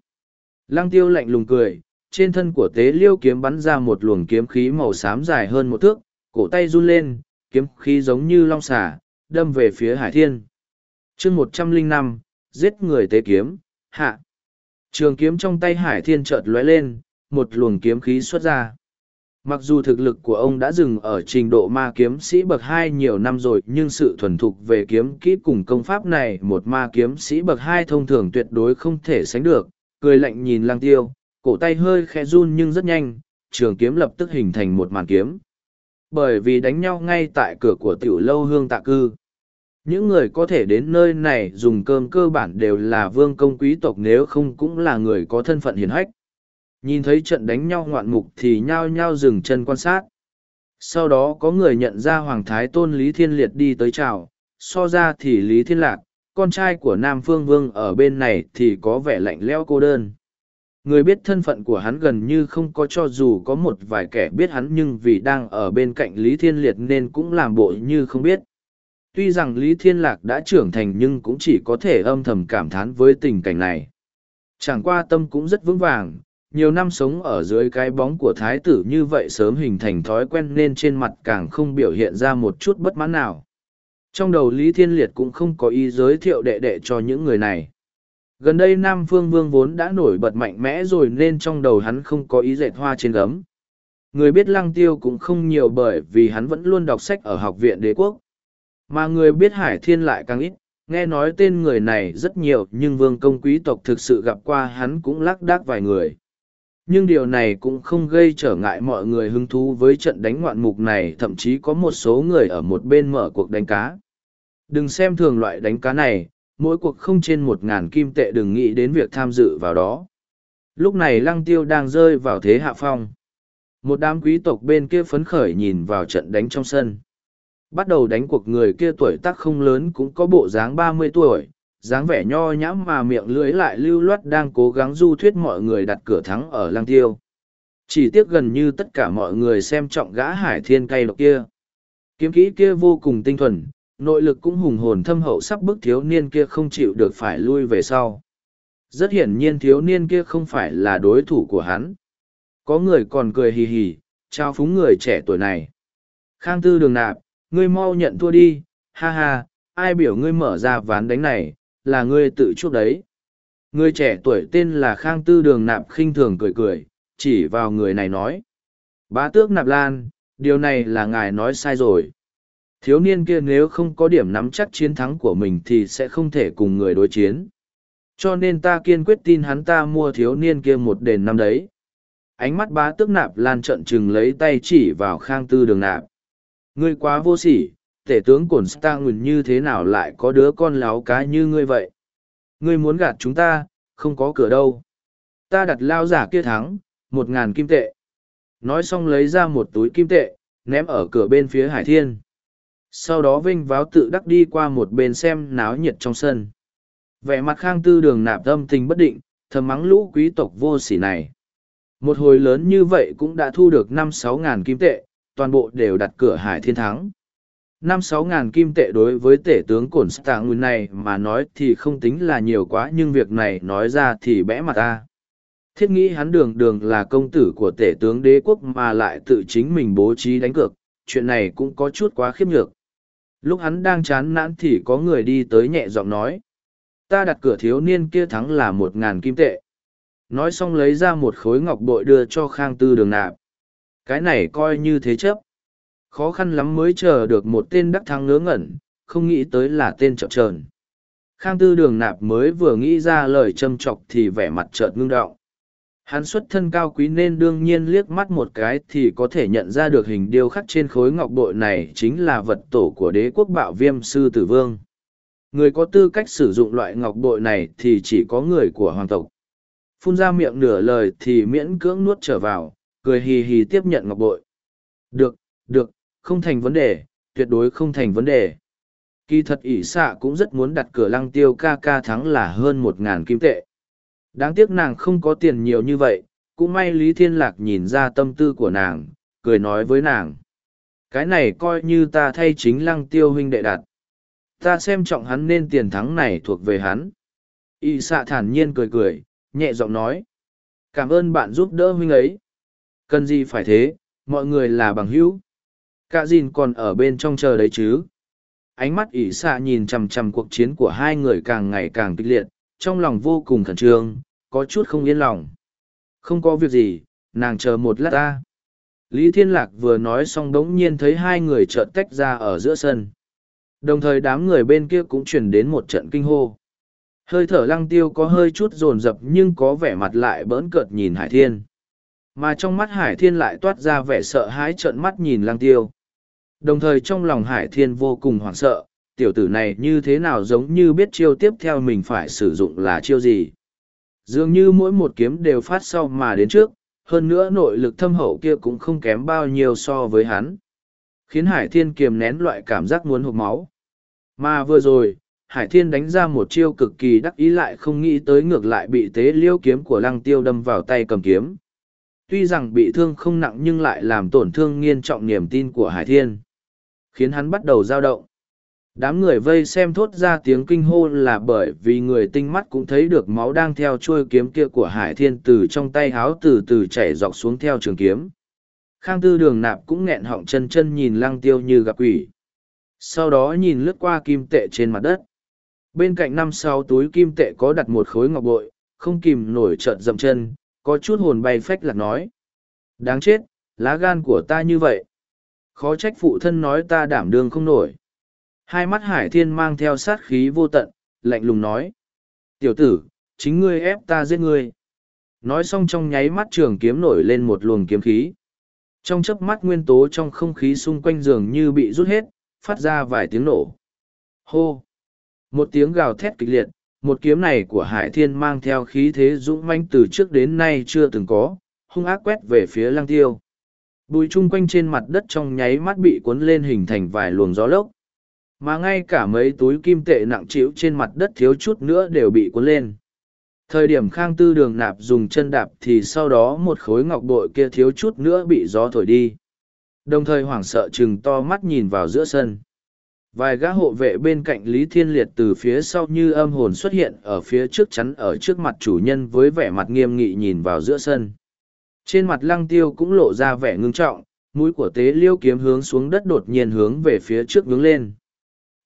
Lăng tiêu lạnh lùng cười, trên thân của tế liêu kiếm bắn ra một luồng kiếm khí màu xám dài hơn một thước, cổ tay run lên, kiếm khí giống như long xả, đâm về phía hải thiên. chương một trăm linh năm giết người tế kiếm, hạ. Trường kiếm trong tay hải thiên chợt lóe lên, một luồng kiếm khí xuất ra. Mặc dù thực lực của ông đã dừng ở trình độ ma kiếm sĩ bậc hai nhiều năm rồi nhưng sự thuần thục về kiếm kỹ cùng công pháp này một ma kiếm sĩ bậc hai thông thường tuyệt đối không thể sánh được. Cười lạnh nhìn lang tiêu, cổ tay hơi khẽ run nhưng rất nhanh, trường kiếm lập tức hình thành một màn kiếm. Bởi vì đánh nhau ngay tại cửa của tiểu lâu hương tạ cư. Những người có thể đến nơi này dùng cơm cơ bản đều là vương công quý tộc nếu không cũng là người có thân phận hiền hách. Nhìn thấy trận đánh nhau ngoạn mục thì nhao nhao dừng chân quan sát. Sau đó có người nhận ra Hoàng Thái Tôn Lý Thiên Liệt đi tới chào, so ra thì Lý Thiên Lạc, con trai của Nam Phương Vương ở bên này thì có vẻ lạnh lẽo cô đơn. Người biết thân phận của hắn gần như không có cho dù có một vài kẻ biết hắn nhưng vì đang ở bên cạnh Lý Thiên Liệt nên cũng làm bộ như không biết. Tuy rằng Lý Thiên Lạc đã trưởng thành nhưng cũng chỉ có thể âm thầm cảm thán với tình cảnh này. Chẳng qua tâm cũng rất vững vàng, nhiều năm sống ở dưới cái bóng của thái tử như vậy sớm hình thành thói quen nên trên mặt càng không biểu hiện ra một chút bất mãn nào. Trong đầu Lý Thiên Liệt cũng không có ý giới thiệu đệ đệ cho những người này. Gần đây Nam Phương Vương vốn đã nổi bật mạnh mẽ rồi nên trong đầu hắn không có ý dệt hoa trên gấm. Người biết lăng tiêu cũng không nhiều bởi vì hắn vẫn luôn đọc sách ở học viện đế quốc. Mà người biết Hải Thiên lại càng ít, nghe nói tên người này rất nhiều nhưng vương công quý tộc thực sự gặp qua hắn cũng lác đác vài người nhưng điều này cũng không gây trở ngại mọi người hứng thú với trận đánh ngoạn mục này, thậm chí có một số người ở một bên mở cuộc đánh cá. Đừng xem thường loại đánh cá này, mỗi cuộc không trên một ngàn kim tệ đừng nghĩ đến việc tham dự vào đó. Lúc này lăng tiêu đang rơi vào thế hạ phong. Một đám quý tộc bên kia phấn khởi nhìn vào trận đánh trong sân. Bắt đầu đánh cuộc người kia tuổi tác không lớn cũng có bộ dáng ba mươi tuổi dáng vẻ nho nhãm mà miệng lưỡi lại lưu loát đang cố gắng du thuyết mọi người đặt cửa thắng ở lang tiêu. Chỉ tiếc gần như tất cả mọi người xem trọng gã hải thiên cay độc kia. Kiếm kỹ kia vô cùng tinh thuần, nội lực cũng hùng hồn thâm hậu sắp bức thiếu niên kia không chịu được phải lui về sau. Rất hiển nhiên thiếu niên kia không phải là đối thủ của hắn. Có người còn cười hì hì, trao phúng người trẻ tuổi này. Khang tư đường nạp, ngươi mau nhận thua đi, ha ha, ai biểu ngươi mở ra ván đánh này, là ngươi tự chuốc đấy. Người trẻ tuổi tên là Khang Tư Đường Nạp khinh thường cười cười, chỉ vào người này nói. Bá tước Nạp Lan, điều này là ngài nói sai rồi. Thiếu niên kia nếu không có điểm nắm chắc chiến thắng của mình thì sẽ không thể cùng người đối chiến. Cho nên ta kiên quyết tin hắn ta mua thiếu niên kia một đền năm đấy. Ánh mắt bá tước Nạp Lan trợn trừng lấy tay chỉ vào Khang Tư Đường Nạp. Ngươi quá vô sỉ, tể tướng cổn ta nguyền như thế nào lại có đứa con láo cá như ngươi vậy? Ngươi muốn gạt chúng ta, không có cửa đâu. Ta đặt lao giả kia thắng, một ngàn kim tệ. Nói xong lấy ra một túi kim tệ, ném ở cửa bên phía hải thiên. Sau đó vinh váo tự đắc đi qua một bên xem náo nhiệt trong sân. Vẻ mặt khang tư đường nạp tâm tình bất định, thầm mắng lũ quý tộc vô sỉ này. Một hồi lớn như vậy cũng đã thu được năm sáu ngàn kim tệ, toàn bộ đều đặt cửa hải thiên thắng năm sáu ngàn kim tệ đối với tể tướng cổn stạng nguyên này mà nói thì không tính là nhiều quá, nhưng việc này nói ra thì bẽ mặt ta. Thiết nghĩ hắn đường đường là công tử của tể tướng đế quốc mà lại tự chính mình bố trí đánh cược, chuyện này cũng có chút quá khiếp nhược. Lúc hắn đang chán nản thì có người đi tới nhẹ giọng nói, ta đặt cửa thiếu niên kia thắng là một ngàn kim tệ. Nói xong lấy ra một khối ngọc bội đưa cho khang tư đường nạp. Cái này coi như thế chấp. Khó khăn lắm mới chờ được một tên đắc thắng ngớ ngẩn, không nghĩ tới là tên chậm trờn. Khang tư đường nạp mới vừa nghĩ ra lời châm chọc thì vẻ mặt chợt ngưng đọng. Hắn xuất thân cao quý nên đương nhiên liếc mắt một cái thì có thể nhận ra được hình điêu khắc trên khối ngọc bội này chính là vật tổ của đế quốc bạo viêm sư tử vương. Người có tư cách sử dụng loại ngọc bội này thì chỉ có người của hoàng tộc. Phun ra miệng nửa lời thì miễn cưỡng nuốt trở vào, cười hì hì tiếp nhận ngọc bội. Được, được, không thành vấn đề, tuyệt đối không thành vấn đề. Kỳ thật ỷ xạ cũng rất muốn đặt cửa lăng tiêu ca ca thắng là hơn một ngàn kim tệ. Đáng tiếc nàng không có tiền nhiều như vậy, cũng may Lý Thiên Lạc nhìn ra tâm tư của nàng, cười nói với nàng. Cái này coi như ta thay chính lăng tiêu huynh đệ đặt. Ta xem trọng hắn nên tiền thắng này thuộc về hắn. Y xạ thản nhiên cười cười, nhẹ giọng nói. Cảm ơn bạn giúp đỡ huynh ấy. Cần gì phải thế, mọi người là bằng hữu. Cả dìn còn ở bên trong chờ đấy chứ. Ánh mắt ỉ xạ nhìn chằm chằm cuộc chiến của hai người càng ngày càng kịch liệt, trong lòng vô cùng khẩn trương, có chút không yên lòng. Không có việc gì, nàng chờ một lát ta. Lý Thiên Lạc vừa nói xong đống nhiên thấy hai người trợn tách ra ở giữa sân. Đồng thời đám người bên kia cũng chuyển đến một trận kinh hô. Hơi thở lăng tiêu có hơi chút rồn rập nhưng có vẻ mặt lại bỡn cợt nhìn Hải Thiên. Mà trong mắt Hải Thiên lại toát ra vẻ sợ hãi trợn mắt nhìn lăng tiêu. Đồng thời trong lòng Hải Thiên vô cùng hoảng sợ, tiểu tử này như thế nào giống như biết chiêu tiếp theo mình phải sử dụng là chiêu gì. Dường như mỗi một kiếm đều phát sau mà đến trước, hơn nữa nội lực thâm hậu kia cũng không kém bao nhiêu so với hắn. Khiến Hải Thiên kiềm nén loại cảm giác muốn hụt máu. Mà vừa rồi, Hải Thiên đánh ra một chiêu cực kỳ đắc ý lại không nghĩ tới ngược lại bị tế liêu kiếm của lăng tiêu đâm vào tay cầm kiếm. Tuy rằng bị thương không nặng nhưng lại làm tổn thương nghiêm trọng niềm tin của Hải Thiên khiến hắn bắt đầu dao động. Đám người vây xem thốt ra tiếng kinh hô là bởi vì người tinh mắt cũng thấy được máu đang theo chuôi kiếm kia của Hải Thiên từ trong tay háo từ từ chảy dọc xuống theo trường kiếm. Khang tư đường nạp cũng nghẹn họng chân chân nhìn lăng tiêu như gặp quỷ. Sau đó nhìn lướt qua kim tệ trên mặt đất. Bên cạnh năm sáu túi kim tệ có đặt một khối ngọc bội, không kìm nổi trợn dậm chân, có chút hồn bay phách lạc nói. Đáng chết, lá gan của ta như vậy khó trách phụ thân nói ta đảm đương không nổi. Hai mắt hải thiên mang theo sát khí vô tận, lạnh lùng nói. Tiểu tử, chính ngươi ép ta giết ngươi. Nói xong trong nháy mắt trường kiếm nổi lên một luồng kiếm khí. Trong chớp mắt nguyên tố trong không khí xung quanh giường như bị rút hết, phát ra vài tiếng nổ. Hô! Một tiếng gào thét kịch liệt, một kiếm này của hải thiên mang theo khí thế dũng manh từ trước đến nay chưa từng có, hung ác quét về phía lăng tiêu bùi chung quanh trên mặt đất trong nháy mắt bị cuốn lên hình thành vài luồng gió lốc. Mà ngay cả mấy túi kim tệ nặng trĩu trên mặt đất thiếu chút nữa đều bị cuốn lên. Thời điểm khang tư đường nạp dùng chân đạp thì sau đó một khối ngọc bội kia thiếu chút nữa bị gió thổi đi. Đồng thời hoảng sợ chừng to mắt nhìn vào giữa sân. Vài gã hộ vệ bên cạnh Lý Thiên Liệt từ phía sau như âm hồn xuất hiện ở phía trước chắn ở trước mặt chủ nhân với vẻ mặt nghiêm nghị nhìn vào giữa sân. Trên mặt lăng tiêu cũng lộ ra vẻ ngưng trọng, mũi của tế liêu kiếm hướng xuống đất đột nhiên hướng về phía trước hướng lên.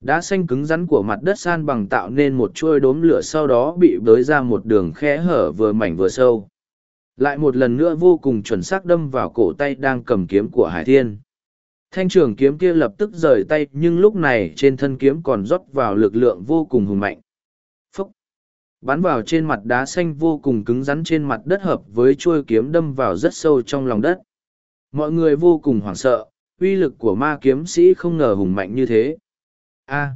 Đá xanh cứng rắn của mặt đất san bằng tạo nên một chuôi đốm lửa sau đó bị bới ra một đường khe hở vừa mảnh vừa sâu. Lại một lần nữa vô cùng chuẩn xác đâm vào cổ tay đang cầm kiếm của Hải Thiên. Thanh trường kiếm kia lập tức rời tay nhưng lúc này trên thân kiếm còn rót vào lực lượng vô cùng hùng mạnh. Bắn vào trên mặt đá xanh vô cùng cứng rắn trên mặt đất hợp với chuôi kiếm đâm vào rất sâu trong lòng đất. Mọi người vô cùng hoảng sợ, uy lực của ma kiếm sĩ không ngờ hùng mạnh như thế. A!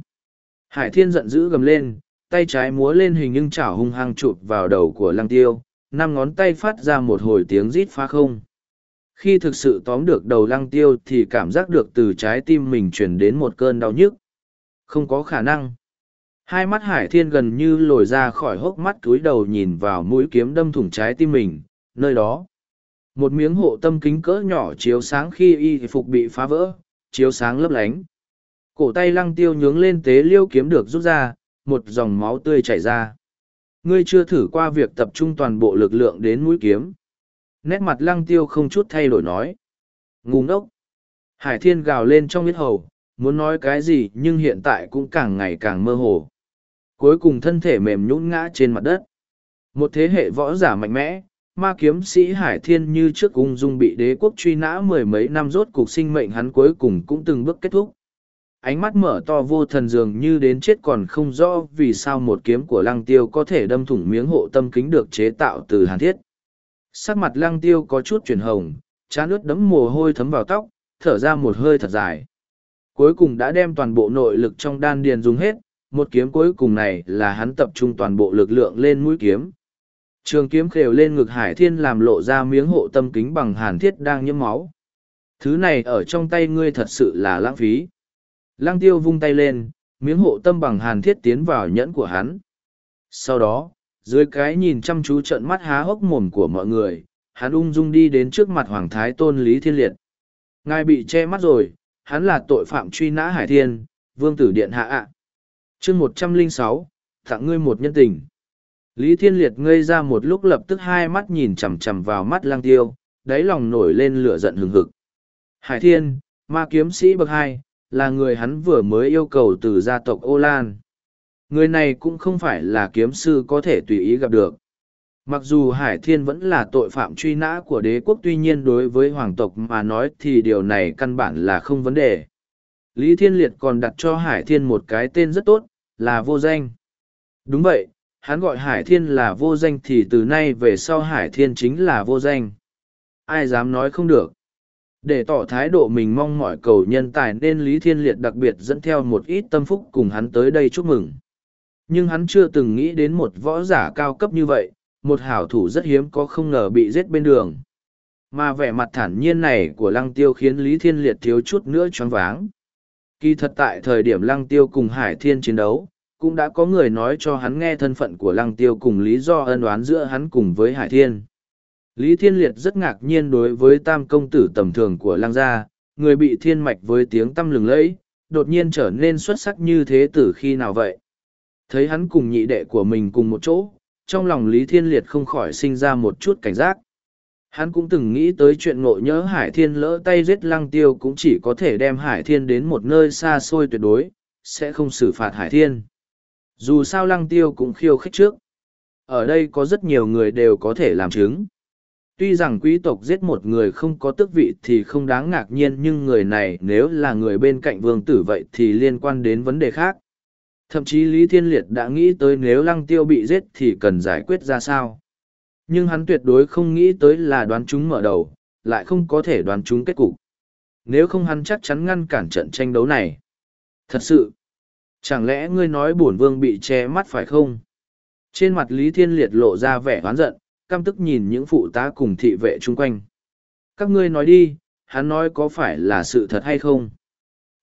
Hải thiên giận dữ gầm lên, tay trái múa lên hình nhưng chảo hung hăng chụp vào đầu của lăng tiêu, năm ngón tay phát ra một hồi tiếng rít phá không khi thực sự tóm được đầu lăng tiêu thì cảm giác được từ trái tim mình truyền đến một cơn đau nhức không có khả năng hai mắt hải thiên gần như lồi ra khỏi hốc mắt cúi đầu nhìn vào mũi kiếm đâm thủng trái tim mình nơi đó một miếng hộ tâm kính cỡ nhỏ chiếu sáng khi y phục bị phá vỡ chiếu sáng lấp lánh cổ tay lăng tiêu nhướng lên tế liêu kiếm được rút ra một dòng máu tươi chảy ra ngươi chưa thử qua việc tập trung toàn bộ lực lượng đến mũi kiếm nét mặt lăng tiêu không chút thay đổi nói. Ngu ngốc! Hải thiên gào lên trong biết hầu, muốn nói cái gì nhưng hiện tại cũng càng ngày càng mơ hồ. Cuối cùng thân thể mềm nhũn ngã trên mặt đất. Một thế hệ võ giả mạnh mẽ, ma kiếm sĩ Hải Thiên như trước cung dung bị đế quốc truy nã mười mấy năm rốt cuộc sinh mệnh hắn cuối cùng cũng từng bước kết thúc. Ánh mắt mở to vô thần dường như đến chết còn không rõ vì sao một kiếm của lăng tiêu có thể đâm thủng miếng hộ tâm kính được chế tạo từ hàn thiết sắc mặt lăng tiêu có chút chuyển hồng, chán ướt đấm mồ hôi thấm vào tóc, thở ra một hơi thật dài. Cuối cùng đã đem toàn bộ nội lực trong đan điền dùng hết, một kiếm cuối cùng này là hắn tập trung toàn bộ lực lượng lên mũi kiếm. Trường kiếm khều lên ngực hải thiên làm lộ ra miếng hộ tâm kính bằng hàn thiết đang nhiễm máu. Thứ này ở trong tay ngươi thật sự là lãng phí. Lăng tiêu vung tay lên, miếng hộ tâm bằng hàn thiết tiến vào nhẫn của hắn. Sau đó, dưới cái nhìn chăm chú trận mắt há hốc mồm của mọi người hắn ung dung đi đến trước mặt hoàng thái tôn lý thiên liệt ngài bị che mắt rồi hắn là tội phạm truy nã hải thiên vương tử điện hạ ạ chương một trăm lẻ sáu, tặng ngươi một nhân tình lý thiên liệt ngây ra một lúc lập tức hai mắt nhìn chằm chằm vào mắt lang tiêu, đáy lòng nổi lên lửa giận hừng hực hải thiên, ma kiếm sĩ bậc hai, là người hắn vừa mới yêu cầu từ gia tộc ô lan Người này cũng không phải là kiếm sư có thể tùy ý gặp được. Mặc dù Hải Thiên vẫn là tội phạm truy nã của đế quốc, tuy nhiên đối với hoàng tộc mà nói thì điều này căn bản là không vấn đề. Lý Thiên Liệt còn đặt cho Hải Thiên một cái tên rất tốt, là vô danh. Đúng vậy, hắn gọi Hải Thiên là vô danh thì từ nay về sau Hải Thiên chính là vô danh. Ai dám nói không được. Để tỏ thái độ mình mong mọi cầu nhân tài nên Lý Thiên Liệt đặc biệt dẫn theo một ít tâm phúc cùng hắn tới đây chúc mừng. Nhưng hắn chưa từng nghĩ đến một võ giả cao cấp như vậy, một hảo thủ rất hiếm có không ngờ bị giết bên đường. Mà vẻ mặt thản nhiên này của lăng tiêu khiến Lý Thiên Liệt thiếu chút nữa choáng váng. Kỳ thật tại thời điểm lăng tiêu cùng Hải Thiên chiến đấu, cũng đã có người nói cho hắn nghe thân phận của lăng tiêu cùng lý do ân oán giữa hắn cùng với Hải Thiên. Lý Thiên Liệt rất ngạc nhiên đối với tam công tử tầm thường của lăng gia, người bị thiên mạch với tiếng tâm lừng lẫy, đột nhiên trở nên xuất sắc như thế từ khi nào vậy. Thấy hắn cùng nhị đệ của mình cùng một chỗ, trong lòng Lý Thiên Liệt không khỏi sinh ra một chút cảnh giác. Hắn cũng từng nghĩ tới chuyện ngộ nhớ Hải Thiên lỡ tay giết lăng tiêu cũng chỉ có thể đem Hải Thiên đến một nơi xa xôi tuyệt đối, sẽ không xử phạt Hải Thiên. Dù sao lăng tiêu cũng khiêu khích trước. Ở đây có rất nhiều người đều có thể làm chứng. Tuy rằng quý tộc giết một người không có tước vị thì không đáng ngạc nhiên nhưng người này nếu là người bên cạnh vương tử vậy thì liên quan đến vấn đề khác. Thậm chí Lý Thiên Liệt đã nghĩ tới nếu lăng tiêu bị giết thì cần giải quyết ra sao. Nhưng hắn tuyệt đối không nghĩ tới là đoán chúng mở đầu, lại không có thể đoán chúng kết cục. Nếu không hắn chắc chắn ngăn cản trận tranh đấu này. Thật sự, chẳng lẽ ngươi nói bổn vương bị che mắt phải không? Trên mặt Lý Thiên Liệt lộ ra vẻ oán giận, căm tức nhìn những phụ tá cùng thị vệ chung quanh. Các ngươi nói đi, hắn nói có phải là sự thật hay không?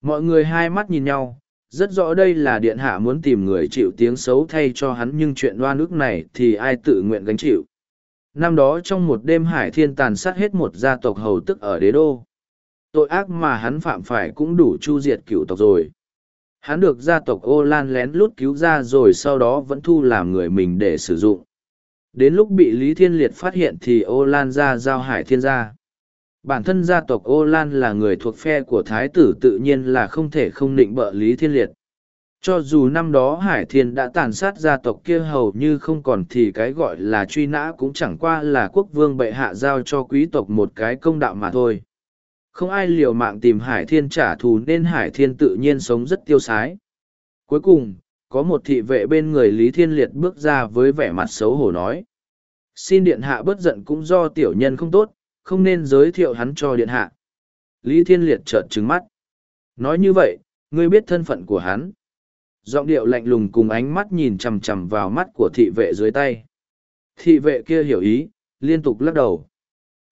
Mọi người hai mắt nhìn nhau, rất rõ đây là điện hạ muốn tìm người chịu tiếng xấu thay cho hắn nhưng chuyện đoan ước này thì ai tự nguyện gánh chịu năm đó trong một đêm hải thiên tàn sát hết một gia tộc hầu tức ở đế đô tội ác mà hắn phạm phải cũng đủ chu diệt cựu tộc rồi Hắn được gia tộc ô lan lén lút cứu ra rồi sau đó vẫn thu làm người mình để sử dụng. Đến lúc bị Lý Thiên Liệt phát hiện thì ô lan ra giao hải thiên gia. Bản thân gia tộc ô lan là người thuộc phe của thái tử tự nhiên là không thể không định bợ Lý Thiên Liệt. Cho dù năm đó Hải Thiên đã tàn sát gia tộc kia hầu như không còn thì cái gọi là truy nã cũng chẳng qua là quốc vương bệ hạ giao cho quý tộc một cái công đạo mà thôi. Không ai liều mạng tìm Hải Thiên trả thù nên Hải Thiên tự nhiên sống rất tiêu sái. Cuối cùng, có một thị vệ bên người Lý Thiên Liệt bước ra với vẻ mặt xấu hổ nói. Xin điện hạ bớt giận cũng do tiểu nhân không tốt, không nên giới thiệu hắn cho điện hạ. Lý Thiên Liệt trợn trừng mắt. Nói như vậy, ngươi biết thân phận của hắn giọng điệu lạnh lùng cùng ánh mắt nhìn chằm chằm vào mắt của thị vệ dưới tay. Thị vệ kia hiểu ý, liên tục lắc đầu.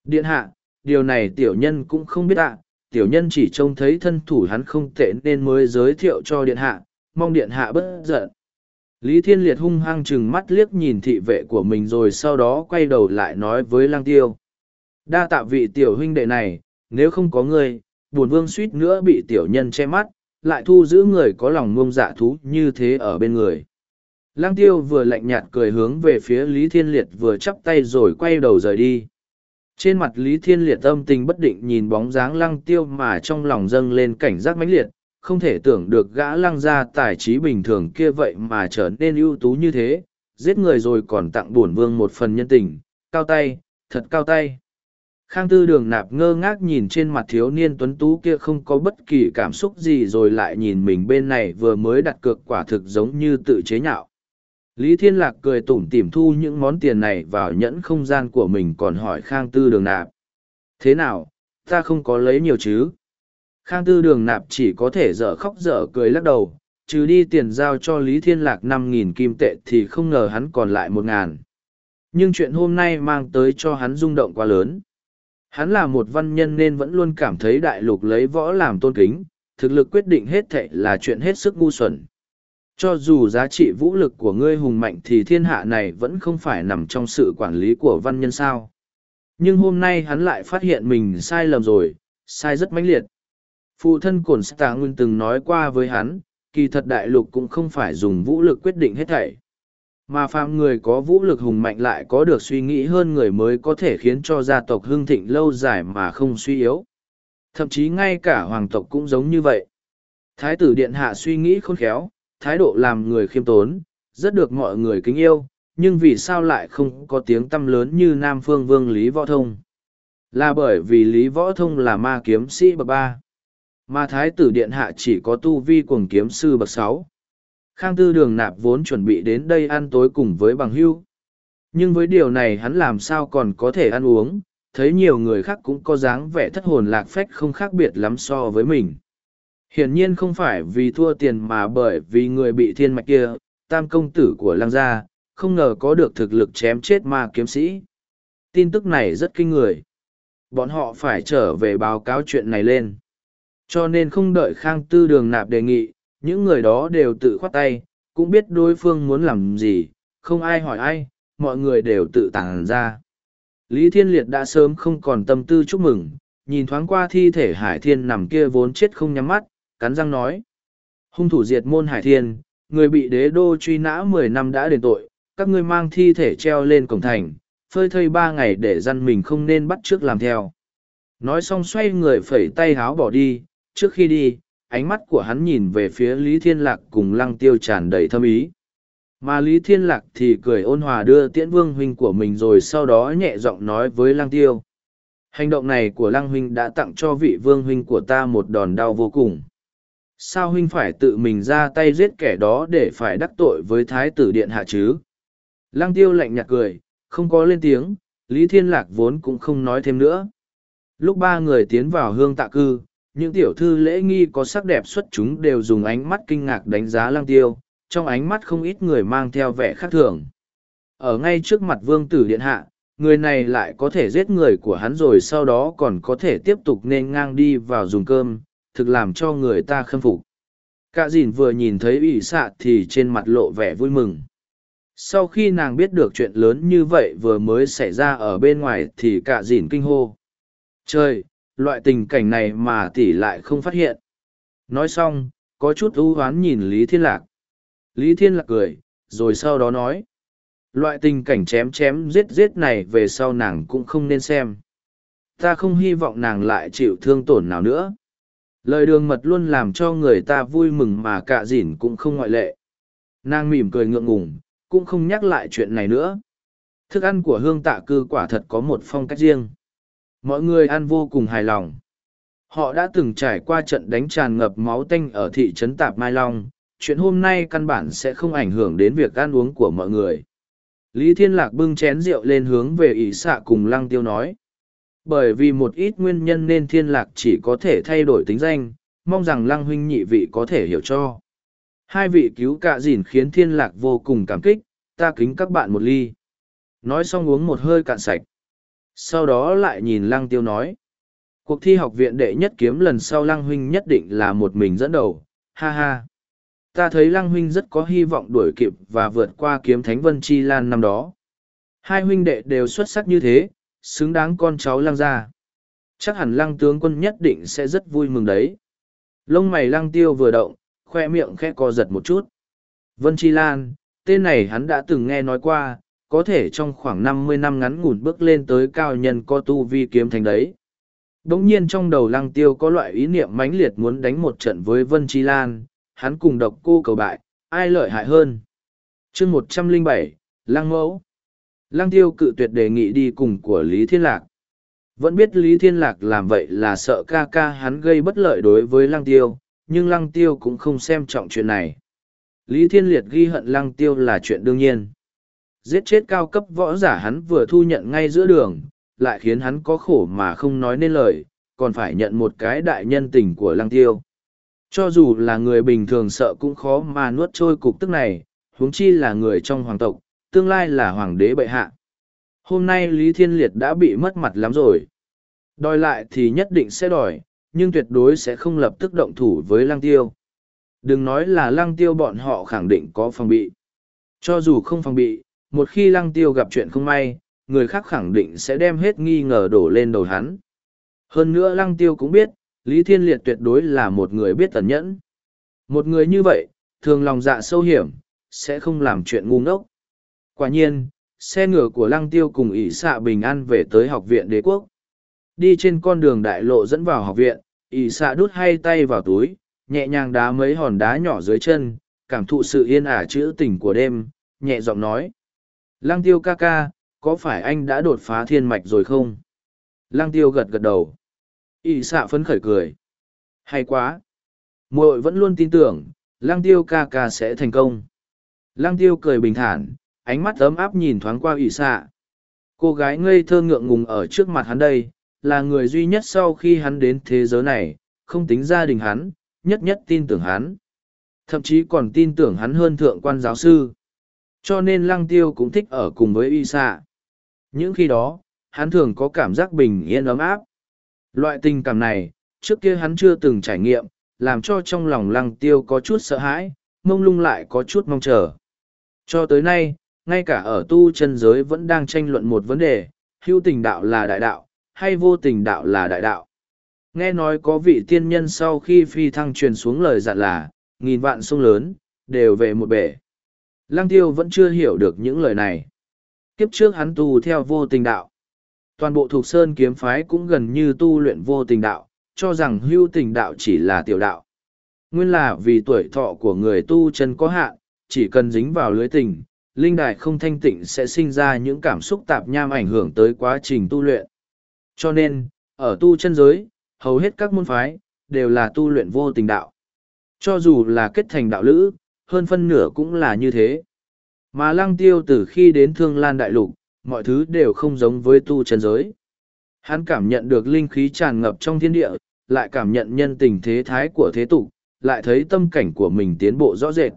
Điện hạ, điều này tiểu nhân cũng không biết ạ. Tiểu nhân chỉ trông thấy thân thủ hắn không tệ nên mới giới thiệu cho điện hạ, mong điện hạ bất giận. Lý thiên liệt hung hăng chừng mắt liếc nhìn thị vệ của mình rồi sau đó quay đầu lại nói với lang tiêu. Đa tạ vị tiểu huynh đệ này, nếu không có ngươi bùn vương suýt nữa bị tiểu nhân che mắt lại thu giữ người có lòng ngông dạ thú như thế ở bên người. Lăng tiêu vừa lạnh nhạt cười hướng về phía Lý Thiên Liệt vừa chắp tay rồi quay đầu rời đi. Trên mặt Lý Thiên Liệt âm tình bất định nhìn bóng dáng lăng tiêu mà trong lòng dâng lên cảnh giác mãnh liệt, không thể tưởng được gã lăng gia tài trí bình thường kia vậy mà trở nên ưu tú như thế, giết người rồi còn tặng bổn vương một phần nhân tình, cao tay, thật cao tay. Khang tư đường nạp ngơ ngác nhìn trên mặt thiếu niên tuấn tú kia không có bất kỳ cảm xúc gì rồi lại nhìn mình bên này vừa mới đặt cược quả thực giống như tự chế nhạo. Lý Thiên Lạc cười tủm tỉm thu những món tiền này vào nhẫn không gian của mình còn hỏi Khang tư đường nạp. Thế nào, ta không có lấy nhiều chứ? Khang tư đường nạp chỉ có thể dở khóc dở cười lắc đầu, trừ đi tiền giao cho Lý Thiên Lạc năm nghìn kim tệ thì không ngờ hắn còn lại một ngàn. Nhưng chuyện hôm nay mang tới cho hắn rung động quá lớn. Hắn là một văn nhân nên vẫn luôn cảm thấy đại lục lấy võ làm tôn kính, thực lực quyết định hết thệ là chuyện hết sức ngu xuẩn. Cho dù giá trị vũ lực của ngươi hùng mạnh thì thiên hạ này vẫn không phải nằm trong sự quản lý của văn nhân sao. Nhưng hôm nay hắn lại phát hiện mình sai lầm rồi, sai rất mãnh liệt. Phụ thân Cổn Stà Nguyên từng nói qua với hắn, kỳ thật đại lục cũng không phải dùng vũ lực quyết định hết thảy mà phàm người có vũ lực hùng mạnh lại có được suy nghĩ hơn người mới có thể khiến cho gia tộc hưng thịnh lâu dài mà không suy yếu. Thậm chí ngay cả hoàng tộc cũng giống như vậy. Thái tử điện hạ suy nghĩ khôn khéo, thái độ làm người khiêm tốn, rất được mọi người kính yêu, nhưng vì sao lại không có tiếng tâm lớn như nam phương vương lý võ thông? Là bởi vì lý võ thông là ma kiếm sĩ bậc ba. Mà thái tử điện hạ chỉ có tu vi cuồng kiếm sư bậc sáu. Khang tư đường nạp vốn chuẩn bị đến đây ăn tối cùng với bằng hưu. Nhưng với điều này hắn làm sao còn có thể ăn uống, thấy nhiều người khác cũng có dáng vẻ thất hồn lạc phách không khác biệt lắm so với mình. Hiển nhiên không phải vì thua tiền mà bởi vì người bị thiên mạch kia, tam công tử của lăng gia, không ngờ có được thực lực chém chết ma kiếm sĩ. Tin tức này rất kinh người. Bọn họ phải trở về báo cáo chuyện này lên. Cho nên không đợi Khang Tư Đường Nạp đề nghị, những người đó đều tự khoát tay, cũng biết đối phương muốn làm gì, không ai hỏi ai, mọi người đều tự tàng ra. Lý Thiên Liệt đã sớm không còn tâm tư chúc mừng, nhìn thoáng qua thi thể Hải Thiên nằm kia vốn chết không nhắm mắt, cắn răng nói. Hung thủ diệt môn Hải Thiên, người bị đế đô truy nã mười năm đã đền tội, các ngươi mang thi thể treo lên cổng thành, phơi thây ba ngày để dân mình không nên bắt trước làm theo. Nói xong xoay người phẩy tay háo bỏ đi, trước khi đi, ánh mắt của hắn nhìn về phía Lý Thiên Lạc cùng lăng tiêu tràn đầy thâm ý. Mà Lý Thiên Lạc thì cười ôn hòa đưa tiễn vương huynh của mình rồi sau đó nhẹ giọng nói với lăng tiêu. Hành động này của lăng huynh đã tặng cho vị vương huynh của ta một đòn đau vô cùng. Sao huynh phải tự mình ra tay giết kẻ đó để phải đắc tội với thái tử điện hạ chứ? Lăng tiêu lạnh nhạt cười, không có lên tiếng, Lý Thiên Lạc vốn cũng không nói thêm nữa. Lúc ba người tiến vào hương tạ cư, những tiểu thư lễ nghi có sắc đẹp xuất chúng đều dùng ánh mắt kinh ngạc đánh giá lăng tiêu, trong ánh mắt không ít người mang theo vẻ khác thường. Ở ngay trước mặt vương tử điện hạ, người này lại có thể giết người của hắn rồi sau đó còn có thể tiếp tục nên ngang đi vào dùng cơm, thực làm cho người ta khâm phục. Cả dìn vừa nhìn thấy ủy xạ thì trên mặt lộ vẻ vui mừng. Sau khi nàng biết được chuyện lớn như vậy vừa mới xảy ra ở bên ngoài thì cả dìn kinh hô. Trời, loại tình cảnh này mà tỷ lại không phát hiện. Nói xong, có chút ưu hoán nhìn Lý Thiên Lạc. Lý Thiên Lạc cười, rồi sau đó nói. Loại tình cảnh chém chém giết giết này về sau nàng cũng không nên xem. Ta không hy vọng nàng lại chịu thương tổn nào nữa. Lời đường mật luôn làm cho người ta vui mừng mà cả dỉn cũng không ngoại lệ. Nàng mỉm cười ngượng ngùng, cũng không nhắc lại chuyện này nữa. Thức ăn của hương tạ cư quả thật có một phong cách riêng. Mọi người ăn vô cùng hài lòng. Họ đã từng trải qua trận đánh tràn ngập máu tanh ở thị trấn Tạp Mai Long. Chuyện hôm nay căn bản sẽ không ảnh hưởng đến việc ăn uống của mọi người. Lý Thiên Lạc bưng chén rượu lên hướng về ỷ xạ cùng Lăng Tiêu nói. Bởi vì một ít nguyên nhân nên Thiên Lạc chỉ có thể thay đổi tính danh, mong rằng Lăng huynh nhị vị có thể hiểu cho. Hai vị cứu cạ dìn khiến Thiên Lạc vô cùng cảm kích, ta kính các bạn một ly. Nói xong uống một hơi cạn sạch. Sau đó lại nhìn Lăng Tiêu nói. Cuộc thi học viện đệ nhất kiếm lần sau Lăng huynh nhất định là một mình dẫn đầu, ha ha. Ta thấy lăng huynh rất có hy vọng đuổi kịp và vượt qua kiếm thánh vân chi lan năm đó. Hai huynh đệ đều xuất sắc như thế xứng đáng con cháu lăng gia, chắc hẳn lăng tướng quân nhất định sẽ rất vui mừng đấy. Lông mày lăng tiêu vừa động khoe miệng khẽ co giật một chút. Vân chi lan tên này hắn đã từng nghe nói qua có thể trong khoảng năm mươi năm ngắn ngủn bước lên tới cao nhân co tu vi kiếm thành đấy đống nhiên trong đầu lăng tiêu có loại ý niệm mãnh liệt muốn đánh một trận với vân chi lan hắn cùng độc cô cầu bại, ai lợi hại hơn. chương một trăm linh bảy Lăng Mẫu Lăng Tiêu cự tuyệt đề nghị đi cùng của Lý Thiên Lạc. Vẫn biết Lý Thiên Lạc làm vậy là sợ ca ca hắn gây bất lợi đối với Lăng Tiêu, nhưng Lăng Tiêu cũng không xem trọng chuyện này. Lý Thiên Liệt ghi hận Lăng Tiêu là chuyện đương nhiên. Giết chết cao cấp võ giả hắn vừa thu nhận ngay giữa đường, lại khiến hắn có khổ mà không nói nên lời, còn phải nhận một cái đại nhân tình của Lăng Tiêu. Cho dù là người bình thường sợ cũng khó mà nuốt trôi cục tức này, huống chi là người trong hoàng tộc, tương lai là hoàng đế bệ hạ. Hôm nay Lý Thiên Liệt đã bị mất mặt lắm rồi. Đòi lại thì nhất định sẽ đòi, nhưng tuyệt đối sẽ không lập tức động thủ với lăng tiêu. Đừng nói là lăng tiêu bọn họ khẳng định có phòng bị. Cho dù không phòng bị, một khi lăng tiêu gặp chuyện không may, người khác khẳng định sẽ đem hết nghi ngờ đổ lên đầu hắn. Hơn nữa lăng tiêu cũng biết, Lý Thiên Liệt tuyệt đối là một người biết tẩn nhẫn. Một người như vậy, thường lòng dạ sâu hiểm, sẽ không làm chuyện ngu ngốc. Quả nhiên, xe ngựa của Lăng Tiêu cùng ỷ xạ bình an về tới học viện đế quốc. Đi trên con đường đại lộ dẫn vào học viện, ỷ xạ đút hai tay vào túi, nhẹ nhàng đá mấy hòn đá nhỏ dưới chân, cảm thụ sự yên ả chữ tình của đêm, nhẹ giọng nói. Lăng Tiêu ca ca, có phải anh đã đột phá thiên mạch rồi không? Lăng Tiêu gật gật đầu. Ý xạ phấn khởi cười. Hay quá. Muội vẫn luôn tin tưởng lăng tiêu ca ca sẽ thành công. Lăng tiêu cười bình thản ánh mắt ấm áp nhìn thoáng qua ỵ xạ. Cô gái ngây thơ ngượng ngùng ở trước mặt hắn đây là người duy nhất sau khi hắn đến thế giới này không tính gia đình hắn nhất nhất tin tưởng hắn. Thậm chí còn tin tưởng hắn hơn thượng quan giáo sư cho nên lăng tiêu cũng thích ở cùng với y xạ những khi đó hắn thường có cảm giác bình yên ấm áp Loại tình cảm này, trước kia hắn chưa từng trải nghiệm, làm cho trong lòng lăng tiêu có chút sợ hãi, mông lung lại có chút mong chờ. Cho tới nay, ngay cả ở tu chân giới vẫn đang tranh luận một vấn đề, hữu tình đạo là đại đạo, hay vô tình đạo là đại đạo. Nghe nói có vị tiên nhân sau khi phi thăng truyền xuống lời dặn là, nghìn vạn sông lớn, đều về một bể. Lăng tiêu vẫn chưa hiểu được những lời này. Kiếp trước hắn tu theo vô tình đạo, Toàn bộ thuộc sơn kiếm phái cũng gần như tu luyện vô tình đạo, cho rằng hưu tình đạo chỉ là tiểu đạo. Nguyên là vì tuổi thọ của người tu chân có hạn, chỉ cần dính vào lưới tình, linh đại không thanh tịnh sẽ sinh ra những cảm xúc tạp nham ảnh hưởng tới quá trình tu luyện. Cho nên, ở tu chân giới, hầu hết các môn phái, đều là tu luyện vô tình đạo. Cho dù là kết thành đạo lữ, hơn phân nửa cũng là như thế. Mà lăng tiêu từ khi đến thương lan đại lục, mọi thứ đều không giống với tu chân giới. Hắn cảm nhận được linh khí tràn ngập trong thiên địa, lại cảm nhận nhân tình thế thái của thế tục, lại thấy tâm cảnh của mình tiến bộ rõ rệt.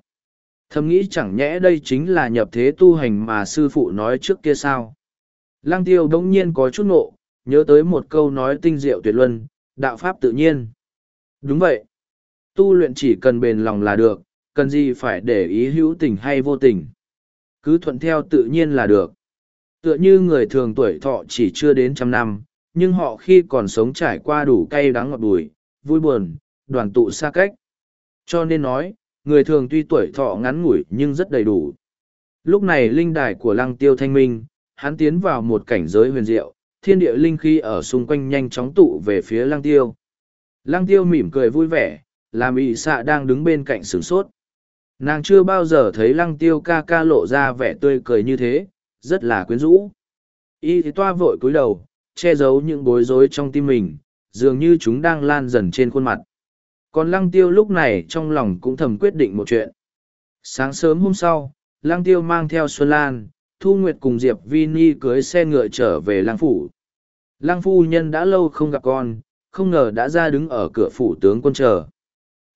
Thầm nghĩ chẳng nhẽ đây chính là nhập thế tu hành mà sư phụ nói trước kia sao. Lăng tiêu đống nhiên có chút nộ, nhớ tới một câu nói tinh diệu tuyệt luân, đạo pháp tự nhiên. Đúng vậy. Tu luyện chỉ cần bền lòng là được, cần gì phải để ý hữu tình hay vô tình. Cứ thuận theo tự nhiên là được tựa như người thường tuổi thọ chỉ chưa đến trăm năm, nhưng họ khi còn sống trải qua đủ cay đắng ngọt bùi, vui buồn, đoàn tụ xa cách. Cho nên nói, người thường tuy tuổi thọ ngắn ngủi nhưng rất đầy đủ. Lúc này linh đài của lăng tiêu thanh minh, hắn tiến vào một cảnh giới huyền diệu, thiên địa linh khí ở xung quanh nhanh chóng tụ về phía lăng tiêu. Lăng tiêu mỉm cười vui vẻ, làm ị xạ đang đứng bên cạnh sửng sốt. Nàng chưa bao giờ thấy lăng tiêu ca ca lộ ra vẻ tươi cười như thế, rất là quyến rũ. Y thì toa vội cúi đầu, che giấu những bối rối trong tim mình, dường như chúng đang lan dần trên khuôn mặt. Còn lăng tiêu lúc này trong lòng cũng thầm quyết định một chuyện. Sáng sớm hôm sau, lăng tiêu mang theo Xuân Lan, Thu Nguyệt cùng Diệp Vi Ni cưới xe ngựa trở về lăng phủ. Lăng phu nhân đã lâu không gặp con, không ngờ đã ra đứng ở cửa phủ tướng quân chờ.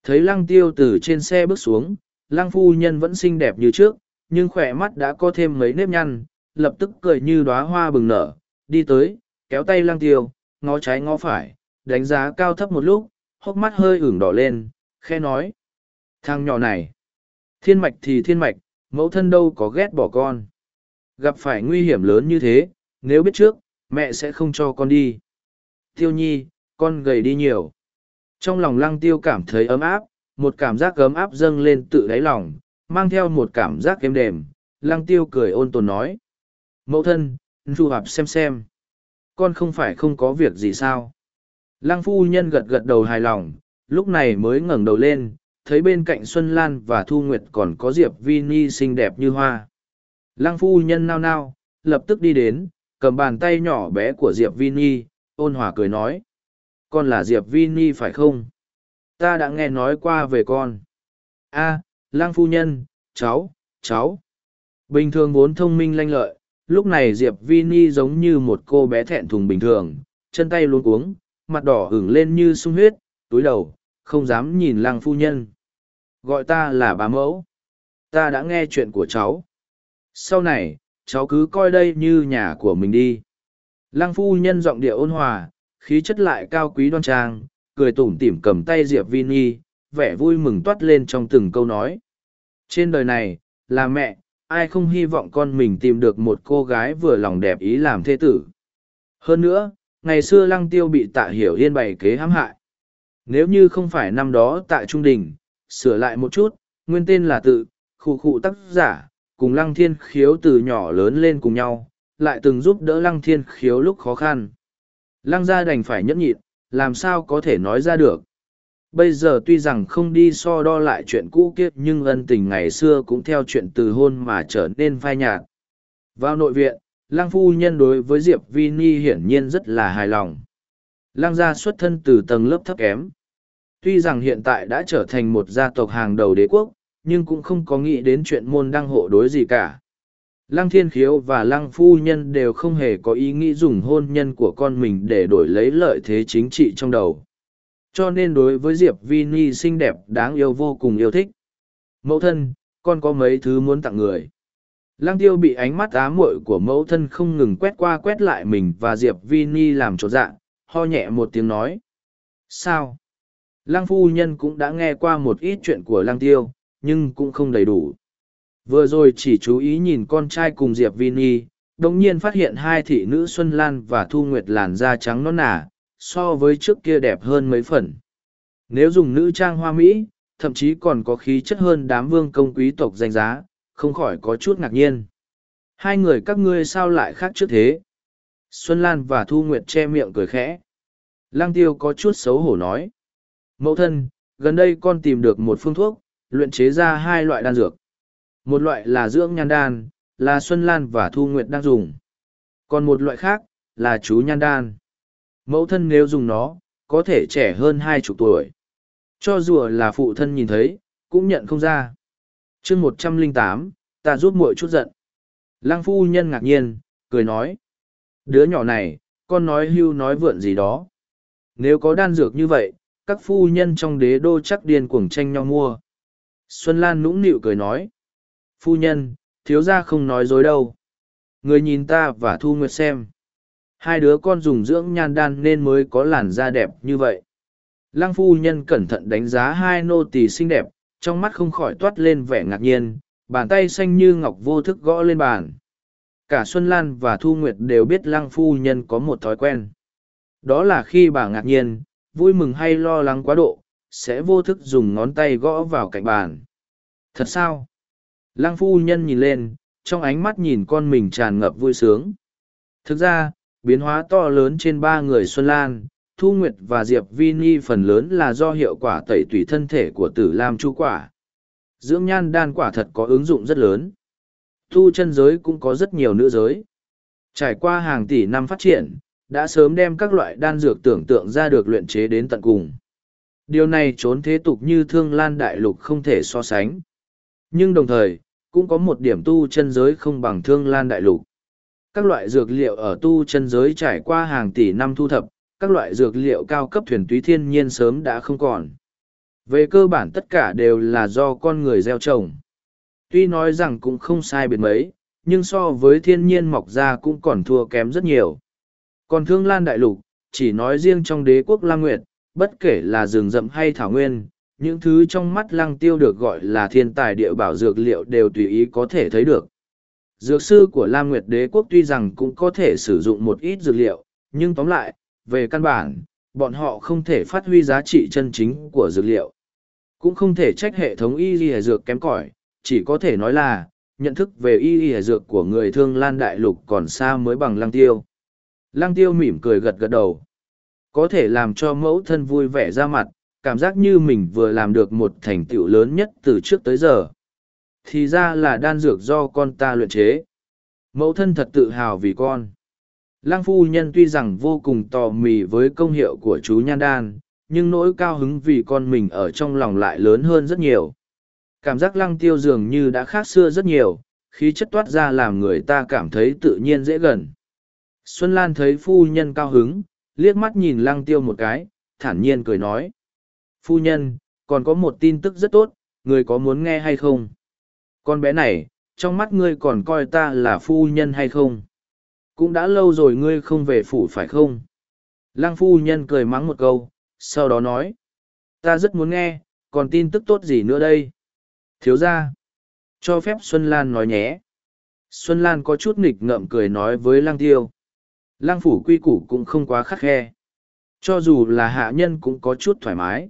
Thấy lăng tiêu từ trên xe bước xuống, lăng phu nhân vẫn xinh đẹp như trước, nhưng khỏe mắt đã có thêm mấy nếp nhăn, lập tức cười như đóa hoa bừng nở, đi tới, kéo tay lăng tiêu, ngó trái ngó phải, đánh giá cao thấp một lúc, hốc mắt hơi ửng đỏ lên, khe nói. Thằng nhỏ này, thiên mạch thì thiên mạch, mẫu thân đâu có ghét bỏ con. Gặp phải nguy hiểm lớn như thế, nếu biết trước, mẹ sẽ không cho con đi. Tiêu nhi, con gầy đi nhiều. Trong lòng lăng tiêu cảm thấy ấm áp, một cảm giác ấm áp dâng lên tự đáy lòng, mang theo một cảm giác êm đềm. Lăng tiêu cười ôn tồn nói. Mẫu thân, chu hợp xem xem. Con không phải không có việc gì sao. Lăng phu nhân gật gật đầu hài lòng, lúc này mới ngẩng đầu lên, thấy bên cạnh Xuân Lan và Thu Nguyệt còn có Diệp Vi Ni xinh đẹp như hoa. Lăng phu nhân nao nao, lập tức đi đến, cầm bàn tay nhỏ bé của Diệp Vi Ni, ôn hòa cười nói. Con là Diệp Vi Ni phải không? Ta đã nghe nói qua về con. a à, lang phu nhân, cháu, cháu. Bình thường vốn thông minh lanh lợi, lúc này Diệp Vi Ni giống như một cô bé thẹn thùng bình thường, chân tay luôn cuống, mặt đỏ hửng lên như sung huyết, túi đầu, không dám nhìn lang phu nhân. Gọi ta là bà mẫu. Ta đã nghe chuyện của cháu. Sau này, cháu cứ coi đây như nhà của mình đi. Lăng phu nhân giọng địa ôn hòa, khí chất lại cao quý đoan trang, cười tủm tỉm cầm tay Diệp Vini, vẻ vui mừng toát lên trong từng câu nói. Trên đời này, là mẹ, ai không hy vọng con mình tìm được một cô gái vừa lòng đẹp ý làm thế tử. Hơn nữa, ngày xưa lăng tiêu bị tạ hiểu yên bày kế hãm hại. Nếu như không phải năm đó tạ trung đình, sửa lại một chút, nguyên tên là tự, khu khu tác giả, cùng lăng thiên khiếu từ nhỏ lớn lên cùng nhau, lại từng giúp đỡ lăng thiên khiếu lúc khó khăn. Lăng gia đành phải nhẫn nhịn, làm sao có thể nói ra được. Bây giờ tuy rằng không đi so đo lại chuyện cũ kiếp nhưng ân tình ngày xưa cũng theo chuyện từ hôn mà trở nên phai nhạt. Vào nội viện, Lăng phu nhân đối với Diệp Vi Ni hiển nhiên rất là hài lòng. Lăng gia xuất thân từ tầng lớp thấp kém. Tuy rằng hiện tại đã trở thành một gia tộc hàng đầu đế quốc, nhưng cũng không có nghĩ đến chuyện môn đăng hộ đối gì cả. Lăng Thiên Khiếu và Lăng Phu Nhân đều không hề có ý nghĩ dùng hôn nhân của con mình để đổi lấy lợi thế chính trị trong đầu. Cho nên đối với Diệp Vi Ni xinh đẹp đáng yêu vô cùng yêu thích. Mẫu thân, con có mấy thứ muốn tặng người. Lăng tiêu bị ánh mắt ám muội của mẫu thân không ngừng quét qua quét lại mình và Diệp Vi Ni làm trột dạ, ho nhẹ một tiếng nói. Sao? Lăng phu nhân cũng đã nghe qua một ít chuyện của lăng tiêu, nhưng cũng không đầy đủ. Vừa rồi chỉ chú ý nhìn con trai cùng Diệp Vi đồng nhiên phát hiện hai thị nữ Xuân Lan và Thu Nguyệt làn da trắng non nả, so với trước kia đẹp hơn mấy phần. Nếu dùng nữ trang hoa Mỹ, thậm chí còn có khí chất hơn đám vương công quý tộc danh giá, không khỏi có chút ngạc nhiên. Hai người các ngươi sao lại khác trước thế? Xuân Lan và Thu Nguyệt che miệng cười khẽ. Lang tiêu có chút xấu hổ nói. Mẫu thân, gần đây con tìm được một phương thuốc, luyện chế ra hai loại đan dược. Một loại là dưỡng nhan đan, là Xuân Lan và Thu Nguyệt đang dùng. Còn một loại khác, là chú nhan đan. Mẫu thân nếu dùng nó, có thể trẻ hơn hai chục tuổi. Cho dù là phụ thân nhìn thấy, cũng nhận không ra chương một trăm linh tám ta giúp muội chút giận lăng phu nhân ngạc nhiên cười nói đứa nhỏ này con nói hưu nói vượn gì đó nếu có đan dược như vậy các phu nhân trong đế đô chắc điên cuồng tranh nhau mua xuân lan nũng nịu cười nói phu nhân thiếu gia không nói dối đâu người nhìn ta và thu nguyệt xem hai đứa con dùng dưỡng nhan đan nên mới có làn da đẹp như vậy lăng phu nhân cẩn thận đánh giá hai nô tỳ xinh đẹp trong mắt không khỏi toát lên vẻ ngạc nhiên, bàn tay xanh như ngọc vô thức gõ lên bàn. Cả Xuân Lan và Thu Nguyệt đều biết lăng phu nhân có một thói quen. Đó là khi bà ngạc nhiên, vui mừng hay lo lắng quá độ, sẽ vô thức dùng ngón tay gõ vào cạnh bàn. Thật sao? Lăng phu nhân nhìn lên, trong ánh mắt nhìn con mình tràn ngập vui sướng. Thực ra, biến hóa to lớn trên ba người Xuân Lan, Thu Nguyệt và Diệp Vi Ni phần lớn là do hiệu quả tẩy tủy thân thể của tử Lam Chu quả. Dưỡng nhan đan quả thật có ứng dụng rất lớn. Thu chân giới cũng có rất nhiều nữ giới. Trải qua hàng tỷ năm phát triển, đã sớm đem các loại đan dược tưởng tượng ra được luyện chế đến tận cùng. Điều này trốn thế tục như thương lan đại lục không thể so sánh. Nhưng đồng thời, cũng có một điểm tu chân giới không bằng thương lan đại lục. Các loại dược liệu ở tu chân giới trải qua hàng tỷ năm thu thập, các loại dược liệu cao cấp thuyền túy thiên nhiên sớm đã không còn. Về cơ bản tất cả đều là do con người gieo trồng. Tuy nói rằng cũng không sai biệt mấy, nhưng so với thiên nhiên mọc ra cũng còn thua kém rất nhiều. Còn thương lan đại lục, chỉ nói riêng trong đế quốc La Nguyệt, bất kể là rừng rậm hay thảo nguyên, những thứ trong mắt lăng tiêu được gọi là thiên tài địa bảo dược liệu đều tùy ý có thể thấy được. Dược sư của Lam Nguyệt đế quốc tuy rằng cũng có thể sử dụng một ít dược liệu, nhưng tóm lại, về căn bản, bọn họ không thể phát huy giá trị chân chính của dược liệu. Cũng không thể trách hệ thống y y dược kém cỏi, chỉ có thể nói là, nhận thức về y y dược của người thương lan đại lục còn xa mới bằng lăng tiêu. Lăng tiêu mỉm cười gật gật đầu. Có thể làm cho mẫu thân vui vẻ ra mặt, cảm giác như mình vừa làm được một thành tựu lớn nhất từ trước tới giờ. Thì ra là đan dược do con ta luyện chế. Mẫu thân thật tự hào vì con. Lăng phu nhân tuy rằng vô cùng tò mì với công hiệu của chú nhan đan, nhưng nỗi cao hứng vì con mình ở trong lòng lại lớn hơn rất nhiều. Cảm giác lăng tiêu dường như đã khác xưa rất nhiều, khí chất toát ra làm người ta cảm thấy tự nhiên dễ gần. Xuân Lan thấy phu nhân cao hứng, liếc mắt nhìn lăng tiêu một cái, thản nhiên cười nói. Phu nhân, còn có một tin tức rất tốt, người có muốn nghe hay không? Con bé này, trong mắt ngươi còn coi ta là phu nhân hay không? Cũng đã lâu rồi ngươi không về phủ phải không? Lăng phu nhân cười mắng một câu, sau đó nói. Ta rất muốn nghe, còn tin tức tốt gì nữa đây? Thiếu ra. Cho phép Xuân Lan nói nhé. Xuân Lan có chút nghịch ngợm cười nói với Lăng Tiêu. Lăng phủ quy củ cũng không quá khắc khe. Cho dù là hạ nhân cũng có chút thoải mái.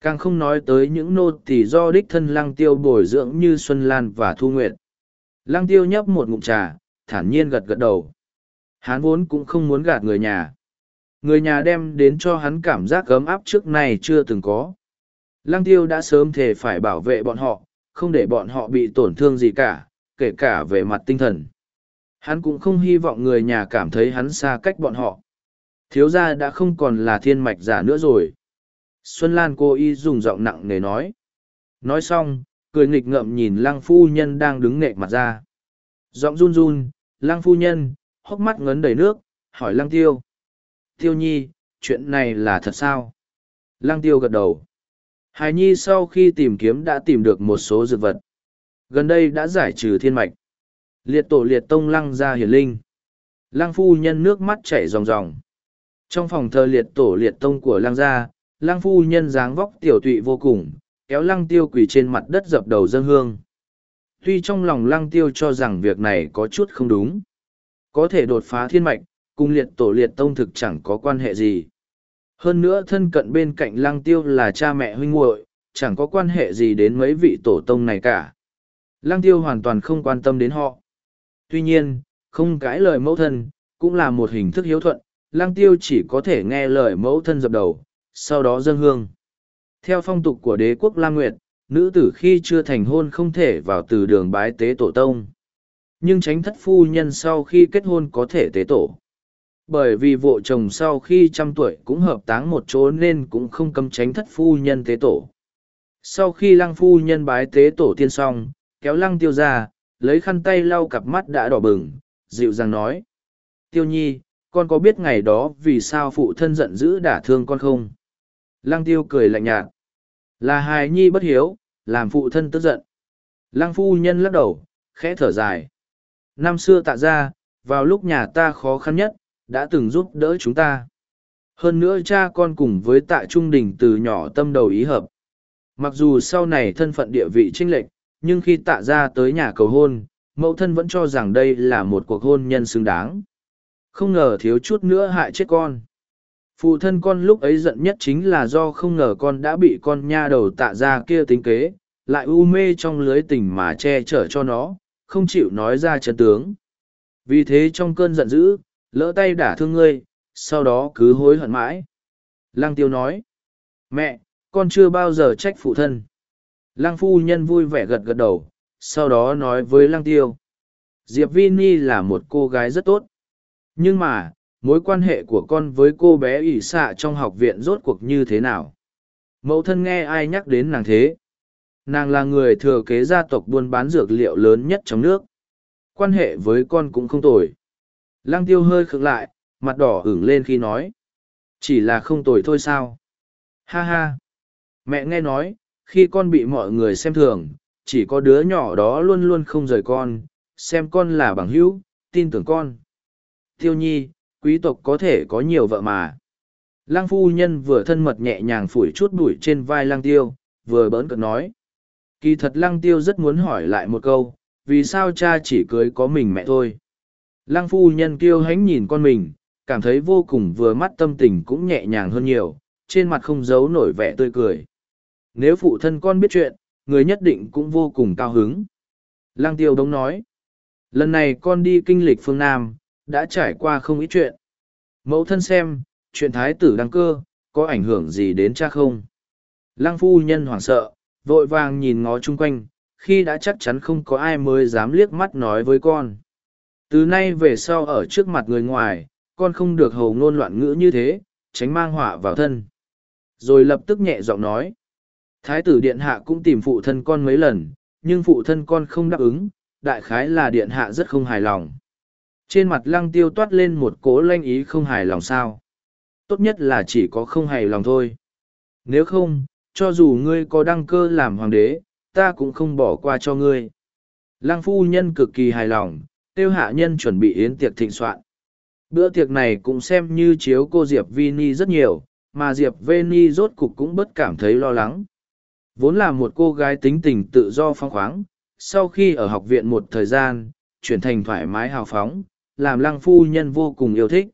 Càng không nói tới những nô tỳ do đích thân Lăng Tiêu bồi dưỡng như Xuân Lan và Thu Nguyệt. Lăng Tiêu nhấp một ngụm trà, thản nhiên gật gật đầu. Hắn vốn cũng không muốn gạt người nhà. Người nhà đem đến cho hắn cảm giác ấm áp trước này chưa từng có. Lăng tiêu đã sớm thề phải bảo vệ bọn họ, không để bọn họ bị tổn thương gì cả, kể cả về mặt tinh thần. Hắn cũng không hy vọng người nhà cảm thấy hắn xa cách bọn họ. Thiếu gia đã không còn là thiên mạch giả nữa rồi. Xuân Lan cô y dùng giọng nặng nề nói. Nói xong, cười nghịch ngậm nhìn lăng phu nhân đang đứng nệ mặt ra. Giọng run run, lăng phu nhân, hốc mắt ngấn đầy nước, hỏi lăng tiêu. Tiêu nhi, chuyện này là thật sao? Lăng tiêu gật đầu. Hài nhi sau khi tìm kiếm đã tìm được một số dược vật. Gần đây đã giải trừ thiên mạch. Liệt tổ liệt tông lăng ra hiển linh. Lăng phu nhân nước mắt chảy ròng ròng. Trong phòng thờ liệt tổ liệt tông của lăng gia, lăng phu nhân dáng vóc tiểu tụy vô cùng, kéo lăng tiêu quỳ trên mặt đất dập đầu dân hương. Tuy trong lòng lăng tiêu cho rằng việc này có chút không đúng. Có thể đột phá thiên mạch, cùng liệt tổ liệt tông thực chẳng có quan hệ gì. Hơn nữa thân cận bên cạnh lăng tiêu là cha mẹ huynh muội chẳng có quan hệ gì đến mấy vị tổ tông này cả. Lăng tiêu hoàn toàn không quan tâm đến họ. Tuy nhiên, không cãi lời mẫu thân, cũng là một hình thức hiếu thuận, lăng tiêu chỉ có thể nghe lời mẫu thân dập đầu, sau đó dâng hương. Theo phong tục của đế quốc Lam Nguyệt, nữ tử khi chưa thành hôn không thể vào từ đường bái tế tổ tông. Nhưng tránh thất phu nhân sau khi kết hôn có thể tế tổ bởi vì vợ chồng sau khi trăm tuổi cũng hợp táng một chỗ nên cũng không cấm tránh thất phu nhân tế tổ sau khi lăng phu nhân bái tế tổ tiên xong kéo lăng tiêu ra lấy khăn tay lau cặp mắt đã đỏ bừng dịu dàng nói tiêu nhi con có biết ngày đó vì sao phụ thân giận dữ đả thương con không lăng tiêu cười lạnh nhạt là hài nhi bất hiếu làm phụ thân tức giận lăng phu nhân lắc đầu khẽ thở dài năm xưa tạ ra vào lúc nhà ta khó khăn nhất đã từng giúp đỡ chúng ta. Hơn nữa cha con cùng với tạ trung đình từ nhỏ tâm đầu ý hợp. Mặc dù sau này thân phận địa vị chênh lệch, nhưng khi tạ ra tới nhà cầu hôn, mẫu thân vẫn cho rằng đây là một cuộc hôn nhân xứng đáng. Không ngờ thiếu chút nữa hại chết con. Phụ thân con lúc ấy giận nhất chính là do không ngờ con đã bị con nha đầu tạ ra kia tính kế, lại u mê trong lưới tình mà che chở cho nó, không chịu nói ra chân tướng. Vì thế trong cơn giận dữ, lỡ tay đả thương ngươi, sau đó cứ hối hận mãi. Lăng tiêu nói, mẹ, con chưa bao giờ trách phụ thân. Lăng phu nhân vui vẻ gật gật đầu, sau đó nói với lăng tiêu. Diệp Vi Ni là một cô gái rất tốt. Nhưng mà, mối quan hệ của con với cô bé ỷ xạ trong học viện rốt cuộc như thế nào? Mẫu thân nghe ai nhắc đến nàng thế? Nàng là người thừa kế gia tộc buôn bán dược liệu lớn nhất trong nước. Quan hệ với con cũng không tồi. Lăng tiêu hơi khựng lại, mặt đỏ ửng lên khi nói. Chỉ là không tồi thôi sao? Ha ha! Mẹ nghe nói, khi con bị mọi người xem thường, chỉ có đứa nhỏ đó luôn luôn không rời con, xem con là bằng hữu, tin tưởng con. Tiêu nhi, quý tộc có thể có nhiều vợ mà. Lăng phu nhân vừa thân mật nhẹ nhàng phủi chút bụi trên vai lăng tiêu, vừa bỡn cợt nói. Kỳ thật lăng tiêu rất muốn hỏi lại một câu, vì sao cha chỉ cưới có mình mẹ thôi. Lăng phu nhân kêu hánh nhìn con mình, cảm thấy vô cùng vừa mắt tâm tình cũng nhẹ nhàng hơn nhiều, trên mặt không giấu nổi vẻ tươi cười. Nếu phụ thân con biết chuyện, người nhất định cũng vô cùng cao hứng. Lăng tiêu đống nói, lần này con đi kinh lịch phương Nam, đã trải qua không ít chuyện. Mẫu thân xem, chuyện thái tử đăng cơ, có ảnh hưởng gì đến cha không? Lăng phu nhân hoảng sợ, vội vàng nhìn ngó chung quanh, khi đã chắc chắn không có ai mới dám liếc mắt nói với con. Từ nay về sau ở trước mặt người ngoài, con không được hầu ngôn loạn ngữ như thế, tránh mang họa vào thân. Rồi lập tức nhẹ giọng nói. Thái tử điện hạ cũng tìm phụ thân con mấy lần, nhưng phụ thân con không đáp ứng, đại khái là điện hạ rất không hài lòng. Trên mặt lăng tiêu toát lên một cố lanh ý không hài lòng sao. Tốt nhất là chỉ có không hài lòng thôi. Nếu không, cho dù ngươi có đăng cơ làm hoàng đế, ta cũng không bỏ qua cho ngươi. Lăng phu nhân cực kỳ hài lòng, tiêu hạ nhân chuẩn bị yến tiệc thịnh soạn. Bữa tiệc này cũng xem như chiếu cô Diệp Vini rất nhiều, mà Diệp Vini rốt cục cũng bất cảm thấy lo lắng. Vốn là một cô gái tính tình tự do phong khoáng, sau khi ở học viện một thời gian, chuyển thành thoải mái hào phóng, làm lăng phu nhân vô cùng yêu thích.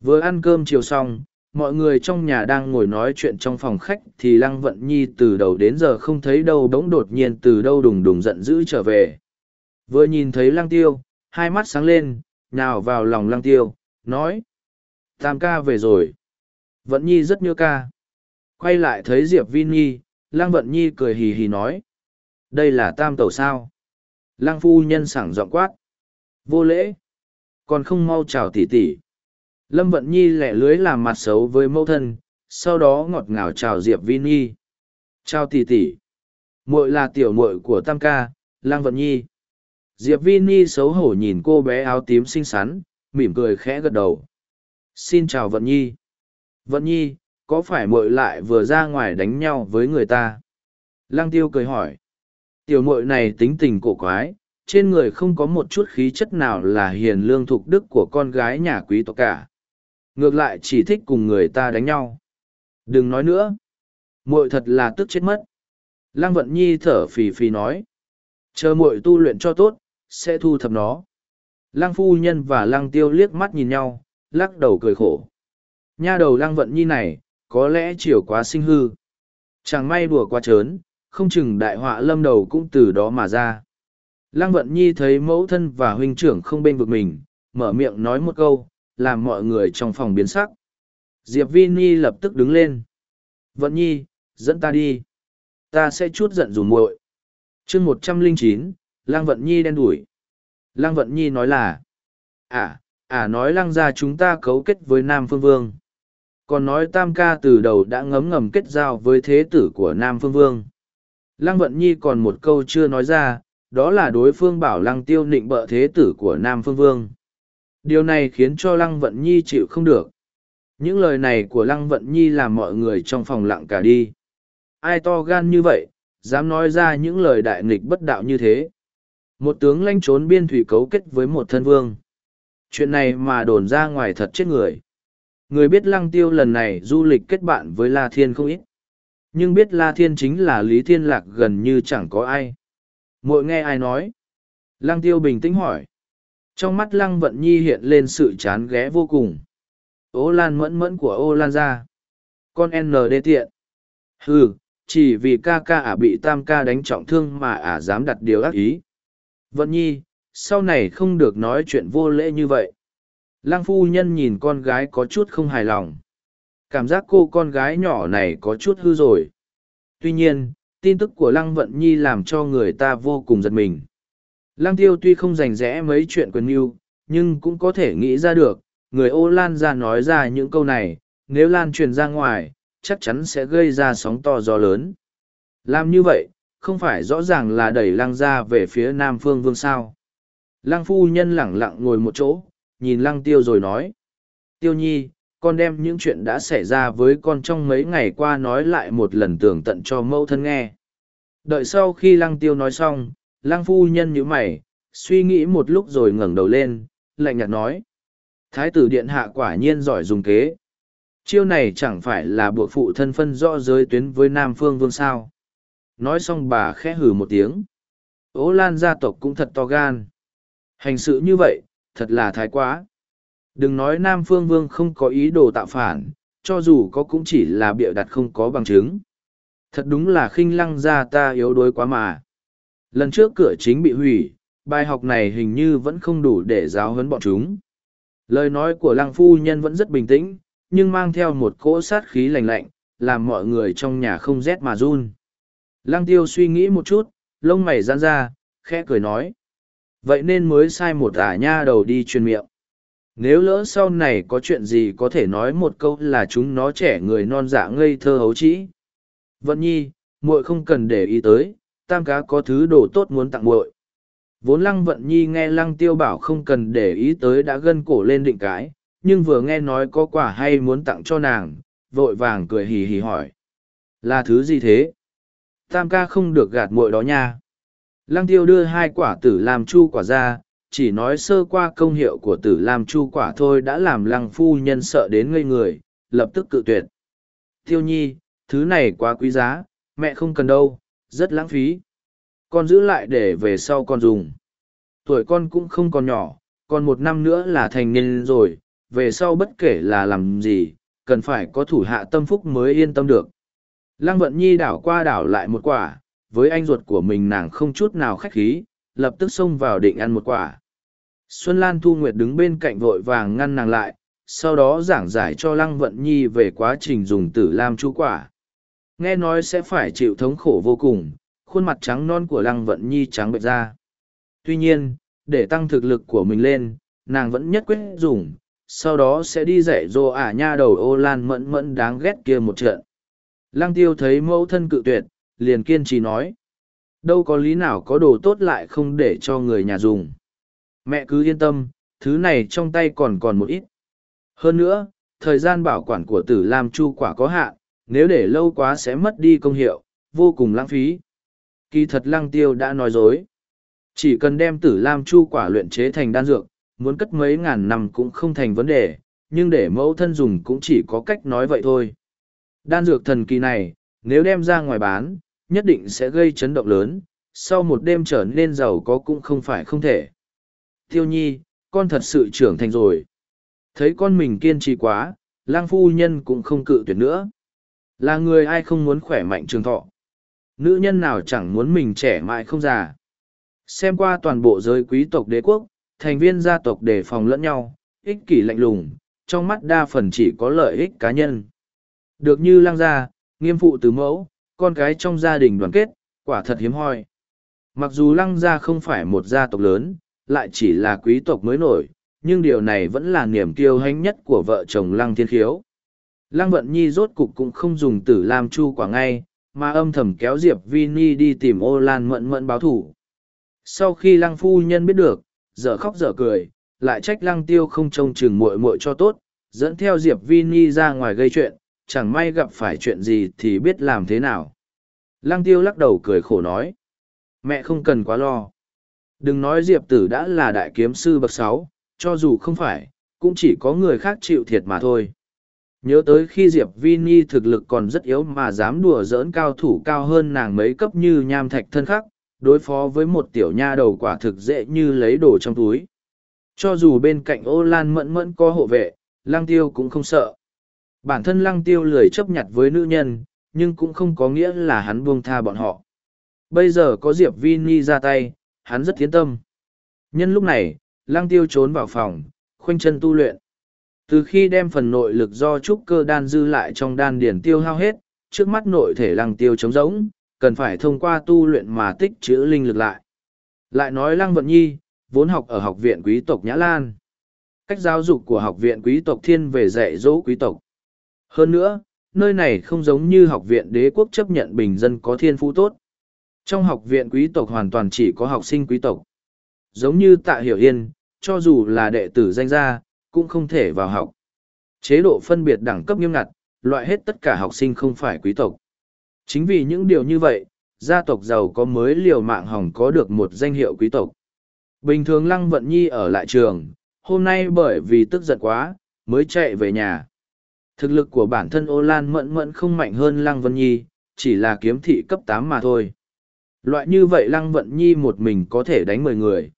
Vừa ăn cơm chiều xong, mọi người trong nhà đang ngồi nói chuyện trong phòng khách thì lăng vận nhi từ đầu đến giờ không thấy đâu bỗng đột nhiên từ đâu đùng đùng giận dữ trở về. Vừa nhìn thấy lăng tiêu, hai mắt sáng lên, nào vào lòng lăng tiêu, nói. Tam ca về rồi. Vận nhi rất nhớ ca. Quay lại thấy Diệp Vi Nhi, lăng vận nhi cười hì hì nói. Đây là tam tẩu sao. Lăng phu nhân sảng giọng quát. Vô lễ. Còn không mau chào tỷ tỷ. Lâm Vận Nhi lẻ lưới làm mặt xấu với mẫu thân, sau đó ngọt ngào chào Diệp Vi Nhi. Chào tỷ tỷ. muội là tiểu muội của Tam ca, Lang Vận Nhi. Diệp Vi Nhi xấu hổ nhìn cô bé áo tím xinh xắn, mỉm cười khẽ gật đầu. Xin chào Vận Nhi. Vận Nhi, có phải muội lại vừa ra ngoài đánh nhau với người ta? Lang Tiêu cười hỏi. Tiểu muội này tính tình cổ quái, trên người không có một chút khí chất nào là hiền lương thục đức của con gái nhà quý tộc cả. Ngược lại chỉ thích cùng người ta đánh nhau. Đừng nói nữa. Muội thật là tức chết mất. Lăng vận nhi thở phì phì nói. Chờ muội tu luyện cho tốt, sẽ thu thập nó. Lăng phu nhân và lăng tiêu liếc mắt nhìn nhau, lắc đầu cười khổ. Nha đầu lăng vận nhi này, có lẽ chiều quá sinh hư. Chẳng may đùa quá trớn, không chừng đại họa lâm đầu cũng từ đó mà ra lăng vận nhi thấy mẫu thân và huynh trưởng không bên vực mình mở miệng nói một câu làm mọi người trong phòng biến sắc. Diệp Vi Nhi lập tức đứng lên. Vận Nhi, dẫn ta đi. Ta sẽ chút giận dù muội. chương một trăm linh chín, Lăng Vận Nhi đen đuổi. Lăng Vận Nhi nói là, à, à nói lăng ra chúng ta cấu kết với Nam Phương Vương. Còn nói Tam ca từ đầu đã ngấm ngầm kết giao với thế tử của Nam Phương Vương. Lăng Vận Nhi còn một câu chưa nói ra, đó là đối phương bảo lăng tiêu nịnh bợ thế tử của Nam Phương Vương. Điều này khiến cho Lăng Vận Nhi chịu không được. Những lời này của Lăng Vận Nhi làm mọi người trong phòng lặng cả đi. Ai to gan như vậy, dám nói ra những lời đại nghịch bất đạo như thế. Một tướng lanh trốn biên thủy cấu kết với một thân vương. Chuyện này mà đồn ra ngoài thật chết người. Người biết Lăng Tiêu lần này du lịch kết bạn với La Thiên không ít. Nhưng biết La Thiên chính là Lý Thiên Lạc gần như chẳng có ai. Mỗi nghe ai nói. Lăng Tiêu bình tĩnh hỏi trong mắt lăng vận nhi hiện lên sự chán ghé vô cùng Ô Lan mẫn mẫn của ô Lan ra. Con N đê tiện. Hừ, chỉ vì ca ca ả bị tam ca đánh trọng thương mà ả dám đặt điều ác ý. Vận nhi, sau này không được nói chuyện vô lễ như vậy. Lăng phu nhân nhìn con gái có chút không hài lòng. Cảm giác cô con gái nhỏ này có chút hư rồi. Tuy nhiên, tin tức của Lăng Vận Nhi làm cho người ta vô cùng giật mình. Lăng Tiêu tuy không rành rẽ mấy chuyện quyền yêu, nhưng cũng có thể nghĩ ra được, người ô Lan ra nói ra những câu này, nếu lan truyền ra ngoài, chắc chắn sẽ gây ra sóng to gió lớn. Làm như vậy, không phải rõ ràng là đẩy lăng ra về phía Nam Phương Vương sao. Lăng phu nhân lẳng lặng ngồi một chỗ, nhìn lăng tiêu rồi nói. Tiêu nhi, con đem những chuyện đã xảy ra với con trong mấy ngày qua nói lại một lần tường tận cho mẫu thân nghe. Đợi sau khi lăng tiêu nói xong, lăng phu nhân nhíu mày, suy nghĩ một lúc rồi ngẩng đầu lên, lạnh nhạt nói. Thái tử điện hạ quả nhiên giỏi dùng kế. Chiêu này chẳng phải là buộc phụ thân phân rõ giới tuyến với Nam Phương Vương sao. Nói xong bà khẽ hừ một tiếng. Ố Lan gia tộc cũng thật to gan. Hành sự như vậy, thật là thái quá. Đừng nói Nam Phương Vương không có ý đồ tạo phản, cho dù có cũng chỉ là bịa đặt không có bằng chứng. Thật đúng là khinh lăng ra ta yếu đuối quá mà. Lần trước cửa chính bị hủy, bài học này hình như vẫn không đủ để giáo huấn bọn chúng. Lời nói của lăng phu nhân vẫn rất bình tĩnh, nhưng mang theo một cỗ sát khí lạnh lạnh, làm mọi người trong nhà không rét mà run. Lăng tiêu suy nghĩ một chút, lông mày giãn ra, khẽ cười nói. Vậy nên mới sai một ả nha đầu đi truyền miệng. Nếu lỡ sau này có chuyện gì có thể nói một câu là chúng nó trẻ người non dạ ngây thơ hấu trĩ. Vận nhi, muội không cần để ý tới, tam cá có thứ đồ tốt muốn tặng muội. Vốn lăng vận nhi nghe lăng tiêu bảo không cần để ý tới đã gân cổ lên định cái, nhưng vừa nghe nói có quả hay muốn tặng cho nàng, vội vàng cười hì hì hỏi. Là thứ gì thế? Tam ca không được gạt muội đó nha. Lăng tiêu đưa hai quả tử làm chu quả ra, chỉ nói sơ qua công hiệu của tử làm chu quả thôi đã làm lăng phu nhân sợ đến ngây người, lập tức cự tuyệt. Tiêu nhi, thứ này quá quý giá, mẹ không cần đâu, rất lãng phí. Con giữ lại để về sau con dùng. Tuổi con cũng không còn nhỏ, còn một năm nữa là thành niên rồi, về sau bất kể là làm gì, cần phải có thủ hạ tâm phúc mới yên tâm được. Lăng vận nhi đảo qua đảo lại một quả, với anh ruột của mình nàng không chút nào khách khí, lập tức xông vào định ăn một quả. Xuân Lan Thu Nguyệt đứng bên cạnh vội vàng ngăn nàng lại, sau đó giảng giải cho Lăng Vận Nhi về quá trình dùng tử lam chú quả. Nghe nói sẽ phải chịu thống khổ vô cùng, khuôn mặt trắng non của Lăng Vận Nhi trắng bệch ra. Tuy nhiên, để tăng thực lực của mình lên, nàng vẫn nhất quyết dùng, sau đó sẽ đi dạy dỗ ả nha đầu ô lan mẫn mẫn đáng ghét kia một trận. Lăng tiêu thấy mẫu thân cự tuyệt, liền kiên trì nói. Đâu có lý nào có đồ tốt lại không để cho người nhà dùng. Mẹ cứ yên tâm, thứ này trong tay còn còn một ít. Hơn nữa, thời gian bảo quản của tử lam chu quả có hạn, nếu để lâu quá sẽ mất đi công hiệu, vô cùng lãng phí. Kỳ thật lăng tiêu đã nói dối. Chỉ cần đem tử lam chu quả luyện chế thành đan dược, muốn cất mấy ngàn năm cũng không thành vấn đề, nhưng để mẫu thân dùng cũng chỉ có cách nói vậy thôi. Đan dược thần kỳ này, nếu đem ra ngoài bán, nhất định sẽ gây chấn động lớn, sau một đêm trở nên giàu có cũng không phải không thể. Tiêu nhi, con thật sự trưởng thành rồi. Thấy con mình kiên trì quá, lang phu nhân cũng không cự tuyệt nữa. Là người ai không muốn khỏe mạnh trường thọ. Nữ nhân nào chẳng muốn mình trẻ mãi không già. Xem qua toàn bộ giới quý tộc đế quốc, thành viên gia tộc đề phòng lẫn nhau, ích kỷ lạnh lùng, trong mắt đa phần chỉ có lợi ích cá nhân. Được như lang gia, nghiêm phụ từ mẫu, con cái trong gia đình đoàn kết, quả thật hiếm hoi. Mặc dù lăng gia không phải một gia tộc lớn, lại chỉ là quý tộc mới nổi, nhưng điều này vẫn là niềm kiêu hãnh nhất của vợ chồng lăng thiên khiếu. Lăng vận nhi rốt cục cũng không dùng tử làm chu quả ngay, mà âm thầm kéo Diệp Vini đi tìm ô lan mận mận báo thủ. Sau khi lăng phu nhân biết được, dở khóc dở cười, lại trách lăng tiêu không trông chừng muội muội cho tốt, dẫn theo Diệp Vini ra ngoài gây chuyện, chẳng may gặp phải chuyện gì thì biết làm thế nào. Lăng tiêu lắc đầu cười khổ nói. Mẹ không cần quá lo. Đừng nói Diệp tử đã là đại kiếm sư bậc sáu, cho dù không phải, cũng chỉ có người khác chịu thiệt mà thôi. Nhớ tới khi Diệp Vini thực lực còn rất yếu mà dám đùa giỡn cao thủ cao hơn nàng mấy cấp như nham thạch thân khắc, đối phó với một tiểu nha đầu quả thực dễ như lấy đồ trong túi. Cho dù bên cạnh ô lan mẫn mẫn có hộ vệ, Lang tiêu cũng không sợ. Bản thân lăng tiêu lười chấp nhặt với nữ nhân, nhưng cũng không có nghĩa là hắn buông tha bọn họ. Bây giờ có Diệp Vini ra tay, hắn rất tiến tâm. Nhân lúc này, lăng tiêu trốn vào phòng, khoanh chân tu luyện. Từ khi đem phần nội lực do trúc cơ đan dư lại trong đan điển tiêu hao hết, trước mắt nội thể lăng tiêu trống rỗng, cần phải thông qua tu luyện mà tích trữ linh lực lại. Lại nói lăng vận nhi, vốn học ở học viện quý tộc Nhã Lan. Cách giáo dục của học viện quý tộc thiên về dạy dỗ quý tộc. Hơn nữa, nơi này không giống như học viện đế quốc chấp nhận bình dân có thiên phú tốt. Trong học viện quý tộc hoàn toàn chỉ có học sinh quý tộc. Giống như tạ hiểu yên, cho dù là đệ tử danh gia, cũng không thể vào học. Chế độ phân biệt đẳng cấp nghiêm ngặt, loại hết tất cả học sinh không phải quý tộc. Chính vì những điều như vậy, gia tộc giàu có mới liều mạng hỏng có được một danh hiệu quý tộc. Bình thường Lăng Vận Nhi ở lại trường, hôm nay bởi vì tức giận quá, mới chạy về nhà. Thực lực của bản thân ô lan mẫn mẫn không mạnh hơn Lăng Vân Nhi, chỉ là kiếm thị cấp tám mà thôi. Loại như vậy Lăng Vận Nhi một mình có thể đánh mười người.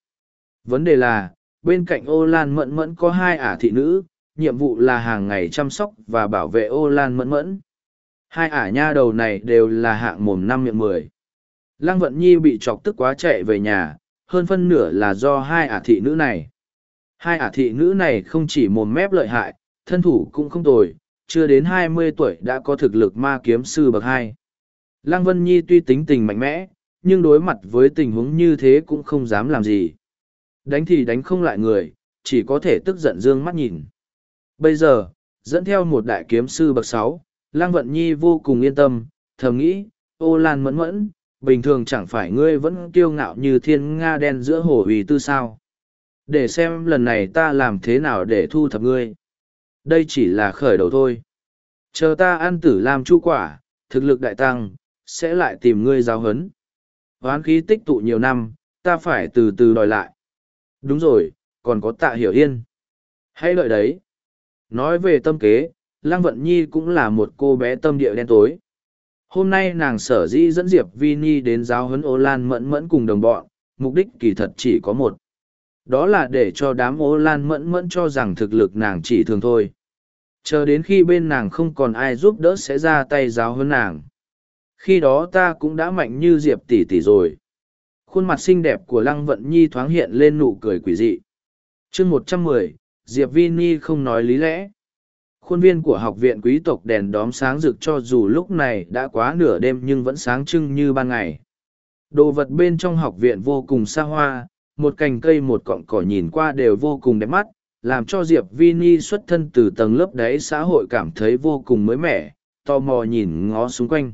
Vấn đề là, bên cạnh ô lan mẫn mẫn có hai ả thị nữ, nhiệm vụ là hàng ngày chăm sóc và bảo vệ ô lan mẫn mẫn. Hai ả nha đầu này đều là hạng mồm năm miệng mười. Lăng Vận Nhi bị chọc tức quá chạy về nhà, hơn phân nửa là do hai ả thị nữ này. Hai ả thị nữ này không chỉ mồm mép lợi hại, thân thủ cũng không tồi, chưa đến hai mươi tuổi đã có thực lực ma kiếm sư bậc hai. Lăng Vân Nhi tuy tính tình mạnh mẽ, nhưng đối mặt với tình huống như thế cũng không dám làm gì. Đánh thì đánh không lại người, chỉ có thể tức giận dương mắt nhìn. Bây giờ, dẫn theo một đại kiếm sư bậc sáu, Lăng Vận Nhi vô cùng yên tâm, thầm nghĩ, ô lan mẫn mẫn, bình thường chẳng phải ngươi vẫn kiêu ngạo như thiên nga đen giữa hồ ủy tư sao. Để xem lần này ta làm thế nào để thu thập ngươi. Đây chỉ là khởi đầu thôi. Chờ ta ăn tử làm chu quả, thực lực đại tăng, sẽ lại tìm ngươi giáo huấn oán khí tích tụ nhiều năm, ta phải từ từ đòi lại. Đúng rồi, còn có tạ hiểu yên. Hãy lợi đấy. Nói về tâm kế, Lăng Vận Nhi cũng là một cô bé tâm địa đen tối. Hôm nay nàng sở dĩ dẫn Diệp Vi Ni đến giáo huấn Ô Lan Mẫn Mẫn cùng đồng bọn, mục đích kỳ thật chỉ có một. Đó là để cho đám Ô Lan Mẫn Mẫn cho rằng thực lực nàng chỉ thường thôi. Chờ đến khi bên nàng không còn ai giúp đỡ sẽ ra tay giáo huấn nàng. Khi đó ta cũng đã mạnh như Diệp tỷ tỷ rồi. Khuôn mặt xinh đẹp của Lăng Vận Nhi thoáng hiện lên nụ cười quỷ dị. chương một trăm mười, Diệp Vi Ni không nói lý lẽ khuôn viên của học viện quý tộc đèn đóm sáng rực cho dù lúc này đã quá nửa đêm nhưng vẫn sáng trưng như ban ngày đồ vật bên trong học viện vô cùng xa hoa một cành cây một cọng cỏ nhìn qua đều vô cùng đẹp mắt làm cho diệp vini xuất thân từ tầng lớp đáy xã hội cảm thấy vô cùng mới mẻ tò mò nhìn ngó xung quanh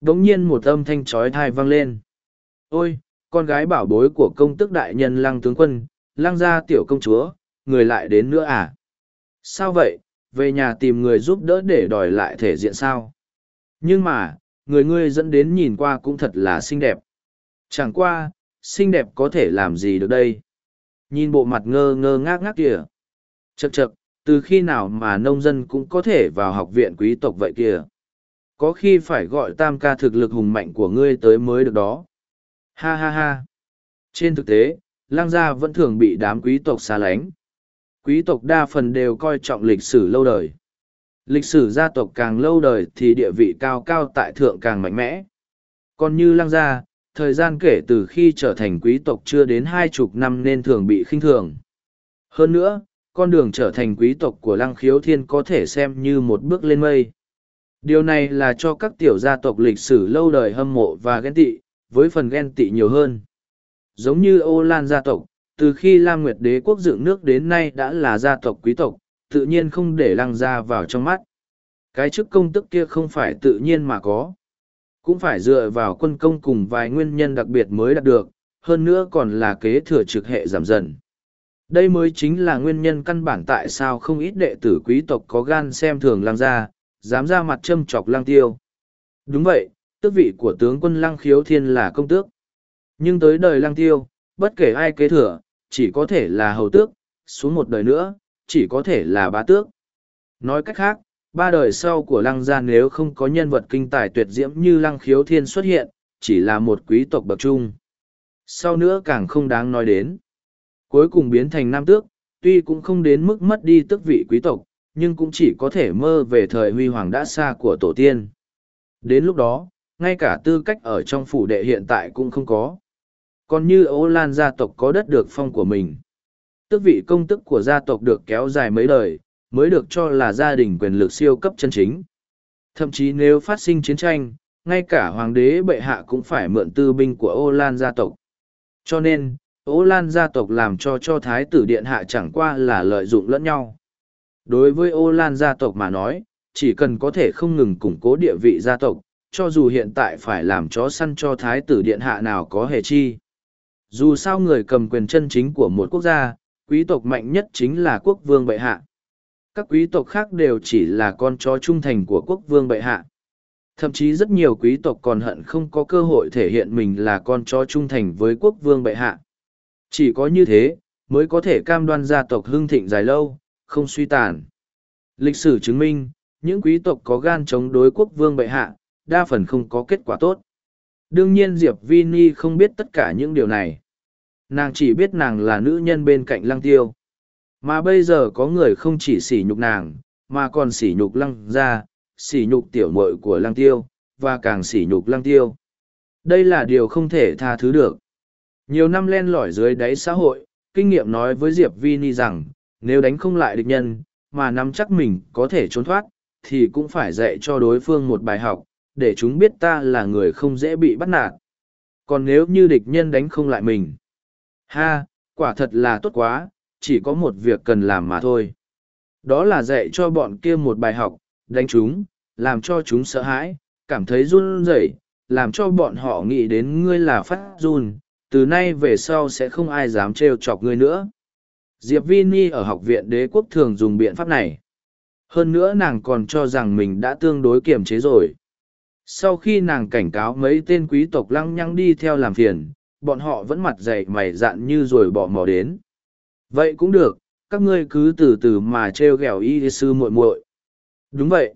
đ ỗ n g nhiên một âm thanh trói thai vang lên ôi con gái bảo bối của công tức đại nhân lăng tướng quân lăng gia tiểu công chúa người lại đến nữa à sao vậy về nhà tìm người giúp đỡ để đòi lại thể diện sao. Nhưng mà, người ngươi dẫn đến nhìn qua cũng thật là xinh đẹp. Chẳng qua, xinh đẹp có thể làm gì được đây. Nhìn bộ mặt ngơ ngơ ngác ngác kìa. chật chật từ khi nào mà nông dân cũng có thể vào học viện quý tộc vậy kìa. Có khi phải gọi tam ca thực lực hùng mạnh của ngươi tới mới được đó. Ha ha ha. Trên thực tế, lang gia vẫn thường bị đám quý tộc xa lánh, quý tộc đa phần đều coi trọng lịch sử lâu đời lịch sử gia tộc càng lâu đời thì địa vị cao cao tại thượng càng mạnh mẽ còn như Lang gia thời gian kể từ khi trở thành quý tộc chưa đến hai chục năm nên thường bị khinh thường hơn nữa con đường trở thành quý tộc của lăng khiếu thiên có thể xem như một bước lên mây điều này là cho các tiểu gia tộc lịch sử lâu đời hâm mộ và ghen tị với phần ghen tị nhiều hơn giống như ô lan gia tộc từ khi Lam Nguyệt đế quốc dựng nước đến nay đã là gia tộc quý tộc, tự nhiên không để lăng gia vào trong mắt. Cái chức công tức kia không phải tự nhiên mà có. Cũng phải dựa vào quân công cùng vài nguyên nhân đặc biệt mới đạt được, hơn nữa còn là kế thừa trực hệ giảm dần. Đây mới chính là nguyên nhân căn bản tại sao không ít đệ tử quý tộc có gan xem thường Lang gia, dám ra mặt châm chọc Lang tiêu. Đúng vậy, tước vị của tướng quân Lang khiếu thiên là công tước. Nhưng tới đời Lang tiêu, bất kể ai kế thừa, chỉ có thể là hầu tước, xuống một đời nữa, chỉ có thể là bá tước. Nói cách khác, ba đời sau của lăng gia nếu không có nhân vật kinh tài tuyệt diễm như lăng khiếu thiên xuất hiện, chỉ là một quý tộc bậc trung. Sau nữa càng không đáng nói đến. Cuối cùng biến thành nam tước, tuy cũng không đến mức mất đi tước vị quý tộc, nhưng cũng chỉ có thể mơ về thời huy hoàng đã xa của tổ tiên. Đến lúc đó, ngay cả tư cách ở trong phủ đệ hiện tại cũng không có. Còn như Ô Lan gia tộc có đất được phong của mình. Tước vị công tức của gia tộc được kéo dài mấy đời, mới được cho là gia đình quyền lực siêu cấp chân chính. Thậm chí nếu phát sinh chiến tranh, ngay cả hoàng đế bệ hạ cũng phải mượn tư binh của Ô Lan gia tộc. Cho nên, Ô Lan gia tộc làm cho cho thái tử điện hạ chẳng qua là lợi dụng lẫn nhau. Đối với Ô Lan gia tộc mà nói, chỉ cần có thể không ngừng củng cố địa vị gia tộc, cho dù hiện tại phải làm chó săn cho thái tử điện hạ nào có hề chi. Dù sao người cầm quyền chân chính của một quốc gia, quý tộc mạnh nhất chính là quốc vương bệ hạ. Các quý tộc khác đều chỉ là con chó trung thành của quốc vương bệ hạ. Thậm chí rất nhiều quý tộc còn hận không có cơ hội thể hiện mình là con chó trung thành với quốc vương bệ hạ. Chỉ có như thế, mới có thể cam đoan gia tộc hưng thịnh dài lâu, không suy tàn. Lịch sử chứng minh, những quý tộc có gan chống đối quốc vương bệ hạ, đa phần không có kết quả tốt. Đương nhiên Diệp Vini không biết tất cả những điều này. Nàng chỉ biết nàng là nữ nhân bên cạnh lăng tiêu. Mà bây giờ có người không chỉ sỉ nhục nàng, mà còn sỉ nhục lăng ra, sỉ nhục tiểu muội của lăng tiêu, và càng sỉ nhục lăng tiêu. Đây là điều không thể tha thứ được. Nhiều năm len lỏi dưới đáy xã hội, kinh nghiệm nói với Diệp Vini rằng, nếu đánh không lại địch nhân, mà nắm chắc mình có thể trốn thoát, thì cũng phải dạy cho đối phương một bài học, để chúng biết ta là người không dễ bị bắt nạt. Còn nếu như địch nhân đánh không lại mình, ha, quả thật là tốt quá, chỉ có một việc cần làm mà thôi. Đó là dạy cho bọn kia một bài học, đánh chúng, làm cho chúng sợ hãi, cảm thấy run rẩy, làm cho bọn họ nghĩ đến ngươi là phát run, từ nay về sau sẽ không ai dám trêu chọc ngươi nữa. Diệp Vini ở học viện đế quốc thường dùng biện pháp này. Hơn nữa nàng còn cho rằng mình đã tương đối kiềm chế rồi. Sau khi nàng cảnh cáo mấy tên quý tộc lăng nhăng đi theo làm phiền, bọn họ vẫn mặt dày mày dạn như rồi bỏ mò đến. Vậy cũng được, các ngươi cứ từ từ mà trêu ghẹo y sư muội muội. Đúng vậy.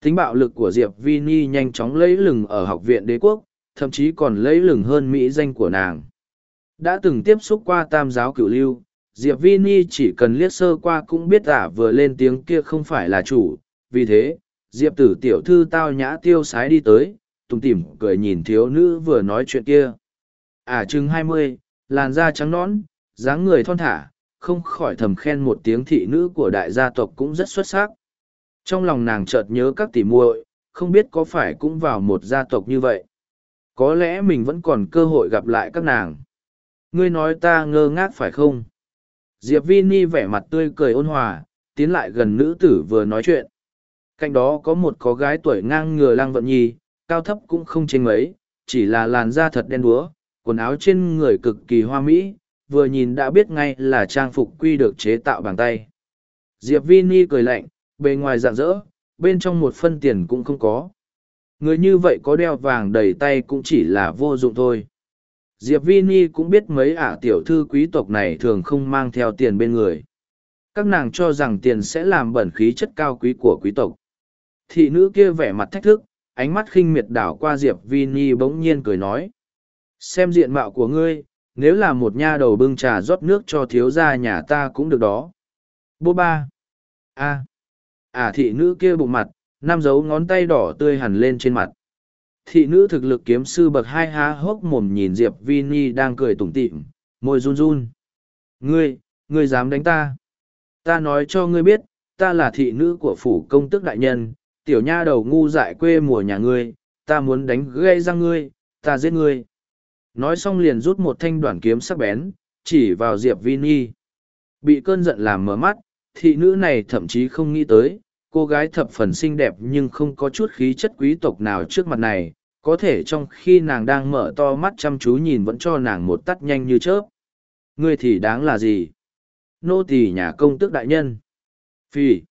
Tính bạo lực của Diệp Vini nhanh chóng lấy lừng ở học viện đế quốc, thậm chí còn lấy lừng hơn mỹ danh của nàng. Đã từng tiếp xúc qua tam giáo cửu lưu, Diệp Vini chỉ cần liếc sơ qua cũng biết ả vừa lên tiếng kia không phải là chủ, vì thế, Diệp tử tiểu thư tao nhã tiêu sái đi tới, tùng tỉm cười nhìn thiếu nữ vừa nói chuyện kia. Ả à, chừng hai mươi, làn da trắng nõn, dáng người thon thả, không khỏi thầm khen một tiếng thị nữ của đại gia tộc cũng rất xuất sắc. Trong lòng nàng chợt nhớ các tỷ muội, không biết có phải cũng vào một gia tộc như vậy. Có lẽ mình vẫn còn cơ hội gặp lại các nàng. Ngươi nói ta ngơ ngác phải không? Diệp Vini vẻ mặt tươi cười ôn hòa, tiến lại gần nữ tử vừa nói chuyện. Cạnh đó có một có gái tuổi ngang ngừa lang vận nhi, cao thấp cũng không chênh mấy, chỉ là làn da thật đen đúa, quần áo trên người cực kỳ hoa mỹ, vừa nhìn đã biết ngay là trang phục quy được chế tạo bằng tay. Diệp Vini cười lạnh, bề ngoài rạng rỡ, bên trong một phân tiền cũng không có. Người như vậy có đeo vàng đầy tay cũng chỉ là vô dụng thôi. Diệp Vini cũng biết mấy ả tiểu thư quý tộc này thường không mang theo tiền bên người. Các nàng cho rằng tiền sẽ làm bẩn khí chất cao quý của quý tộc. Thị nữ kia vẻ mặt thách thức, ánh mắt khinh miệt đảo qua Diệp Vini bỗng nhiên cười nói. Xem diện mạo của ngươi, nếu là một nha đầu bưng trà rót nước cho thiếu gia nhà ta cũng được đó. Bố ba. a à thị nữ kia bụng mặt, năm dấu ngón tay đỏ tươi hẳn lên trên mặt. Thị nữ thực lực kiếm sư bậc hai há hốc mồm nhìn Diệp Vini đang cười tủm tỉm, môi run run. Ngươi, ngươi dám đánh ta. Ta nói cho ngươi biết, ta là thị nữ của phủ công tước đại nhân, tiểu nha đầu ngu dại quê mùa nhà ngươi, ta muốn đánh gây ra ngươi, ta giết ngươi. Nói xong liền rút một thanh đoạn kiếm sắc bén, chỉ vào Diệp Vini. Bị cơn giận làm mở mắt, thị nữ này thậm chí không nghĩ tới, cô gái thập phần xinh đẹp nhưng không có chút khí chất quý tộc nào trước mặt này, có thể trong khi nàng đang mở to mắt chăm chú nhìn vẫn cho nàng một tắt nhanh như chớp. Ngươi thì đáng là gì? Nô tỳ nhà công tước đại nhân. Phi.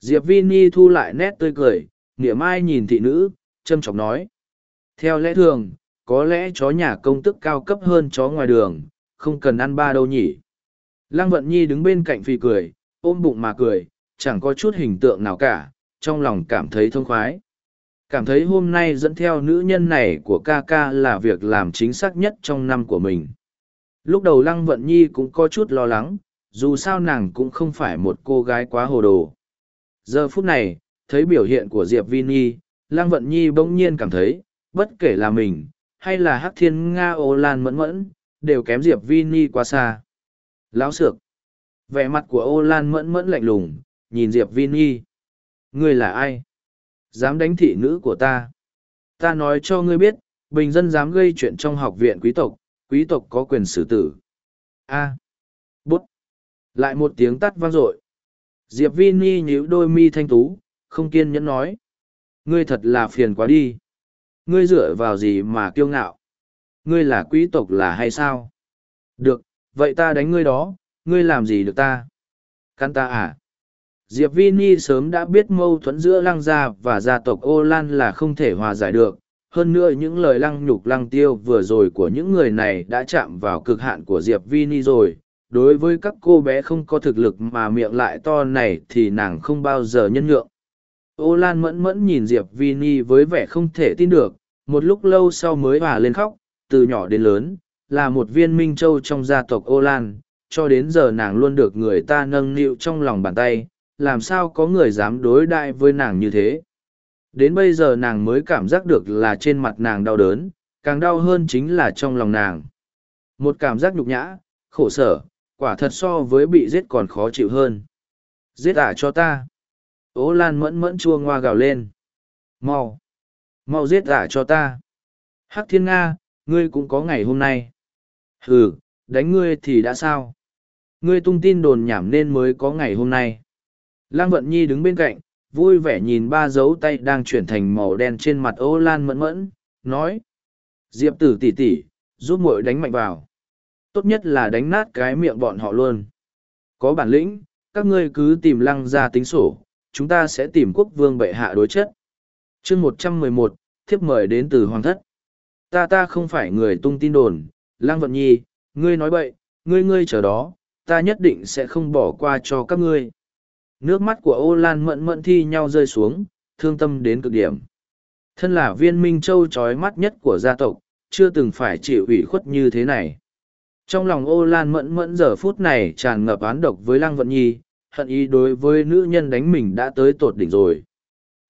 Diệp Vini thu lại nét tươi cười, niệm ai nhìn thị nữ, châm chọc nói. Theo lẽ thường, có lẽ chó nhà công tức cao cấp hơn chó ngoài đường, không cần ăn ba đâu nhỉ. Lăng Vận Nhi đứng bên cạnh phi cười, ôm bụng mà cười, chẳng có chút hình tượng nào cả, trong lòng cảm thấy thông khoái. Cảm thấy hôm nay dẫn theo nữ nhân này của ca ca là việc làm chính xác nhất trong năm của mình. Lúc đầu Lăng Vận Nhi cũng có chút lo lắng, dù sao nàng cũng không phải một cô gái quá hồ đồ giờ phút này thấy biểu hiện của diệp vi nhi lăng vận nhi bỗng nhiên cảm thấy bất kể là mình hay là hắc thiên nga ô lan mẫn mẫn, đều kém diệp vi nhi quá xa. Lão sược, vẻ mặt của ô lan mẫn mẫn lạnh lùng, nhìn diệp vi nhi ngươi là ai? Dám đánh thị nữ của ta? Ta nói cho ngươi biết, bình dân dám gây chuyện trong học viện quý tộc quý tộc có quyền xử tử. A. Bút. Lại một tiếng tắt vang dội. Diệp vi ni nhíu đôi mi thanh tú, không kiên nhẫn nói. Ngươi thật là phiền quá đi ngươi dựa vào gì mà kiêu ngạo? Ngươi là quý tộc là hay sao? Được, vậy ta đánh ngươi đó, ngươi làm gì được ta? Căn ta à? Diệp vi ni sớm đã biết mâu thuẫn giữa lăng gia và gia tộc ô lan là không thể hòa giải được. Hơn nữa những lời lăng nhục lăng tiêu vừa rồi của những người này đã chạm vào cực hạn của diệp vi ni rồi. Đối với các cô bé không có thực lực mà miệng lại to này thì nàng không bao giờ nhân nhượng ô lan mẫn mẫn nhìn diệp vi ni với vẻ không thể tin được, một lúc lâu sau mới hòa lên khóc, từ nhỏ đến lớn, là một viên minh châu trong gia tộc ô lan, cho đến giờ nàng luôn được người ta nâng niu trong lòng bàn tay, làm sao có người dám đối đại với nàng như thế. Đến bây giờ nàng mới cảm giác được là trên mặt nàng đau đớn, càng đau hơn chính là trong lòng nàng. Một cảm giác nhục nhã, khổ sở, quả thật so với bị giết còn khó chịu hơn. Giết ả cho ta ố lan mẫn mẫn chua ngoa gào lên. Mau. Mau giết giả cho ta. Hắc thiên nga ngươi cũng có ngày hôm nay. Hừ, đánh ngươi thì đã sao? Ngươi tung tin đồn nhảm nên mới có ngày hôm nay. Lăng vận nhi đứng bên cạnh vui vẻ nhìn ba dấu tay đang chuyển thành màu đen trên mặt ô lan mẫn mẫn nói diệp tử tỉ tỉ giúp muội đánh mạnh vào. Tốt nhất là đánh nát cái miệng bọn họ luôn. Có bản lĩnh các ngươi cứ tìm lăng ra tính sổ chúng ta sẽ tìm quốc vương bệ hạ đối chất. Chương một trăm mười một, thiếp mời đến từ hoàng thất. Ta ta không phải người tung tin đồn. Lăng vận nhi, ngươi nói bậy, ngươi ngươi chờ đó, ta nhất định sẽ không bỏ qua cho các ngươi. Nước mắt của ô lan mẫn mẫn thi nhau rơi xuống, thương tâm đến cực điểm. Thân là viên minh châu trói mắt nhất của gia tộc, chưa từng phải chịu ủy khuất như thế này. Trong lòng ô lan mẫn mẫn giờ phút này tràn ngập án độc với lăng vận nhi hận ý đối với nữ nhân đánh mình đã tới tột đỉnh rồi.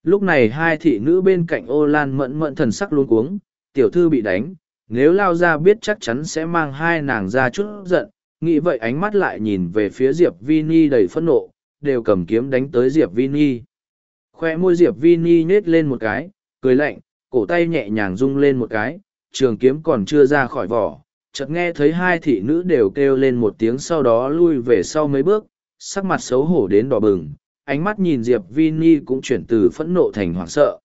Lúc này hai thị nữ bên cạnh ô lan mẫn mẫn thần sắc luôn cuống, tiểu thư bị đánh, nếu lao ra biết chắc chắn sẽ mang hai nàng ra chút giận, nghĩ vậy ánh mắt lại nhìn về phía diệp vi ni đầy phẫn nộ, đều cầm kiếm đánh tới diệp vi ni khoe môi diệp vi ni nhết lên một cái, cười lạnh, cổ tay nhẹ nhàng rung lên một cái, trường kiếm còn chưa ra khỏi vỏ, chợt nghe thấy hai thị nữ đều kêu lên một tiếng sau đó lui về sau mấy bước sắc mặt xấu hổ đến đỏ bừng, ánh mắt nhìn diệp vi ni cũng chuyển từ phẫn nộ thành hoảng sợ.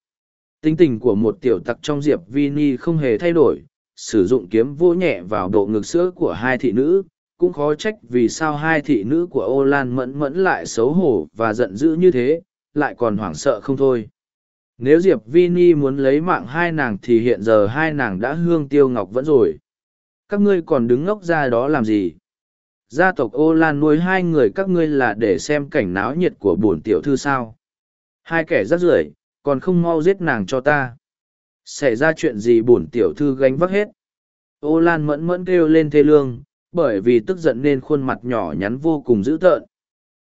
Tính tình của một tiểu tặc trong diệp vi ni không hề thay đổi, sử dụng kiếm vô nhẹ vào độ ngực sữa của hai thị nữ, cũng khó trách vì sao hai thị nữ của ô lan mẫn mẫn lại xấu hổ và giận dữ như thế, lại còn hoảng sợ không thôi. Nếu diệp vi ni muốn lấy mạng hai nàng thì hiện giờ hai nàng đã hương tiêu ngọc vẫn rồi. Các ngươi còn đứng ngốc ra đó làm gì? Gia tộc ô lan nuôi hai người các ngươi là để xem cảnh náo nhiệt của bổn tiểu thư sao? Hai kẻ rắt rưởi, còn không mau giết nàng cho ta. Xảy ra chuyện gì bổn tiểu thư gánh vác hết? Ô lan mẫn mẫn kêu lên thê lương, bởi vì tức giận nên khuôn mặt nhỏ nhắn vô cùng dữ tợn.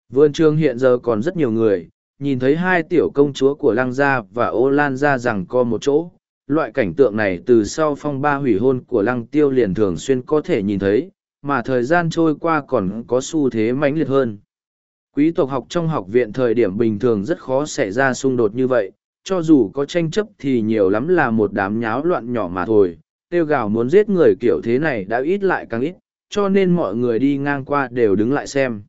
Vườn trường hiện giờ còn rất nhiều người, nhìn thấy hai tiểu công chúa của lăng gia và ô lan gia rằng co một chỗ, loại cảnh tượng này từ sau phong ba hủy hôn của lăng tiêu liền thường xuyên có thể nhìn thấy mà thời gian trôi qua còn có xu thế mãnh liệt hơn. Quý tộc học trong học viện thời điểm bình thường rất khó xảy ra xung đột như vậy, cho dù có tranh chấp thì nhiều lắm là một đám nháo loạn nhỏ mà thôi. Tiêu gào muốn giết người kiểu thế này đã ít lại càng ít, cho nên mọi người đi ngang qua đều đứng lại xem.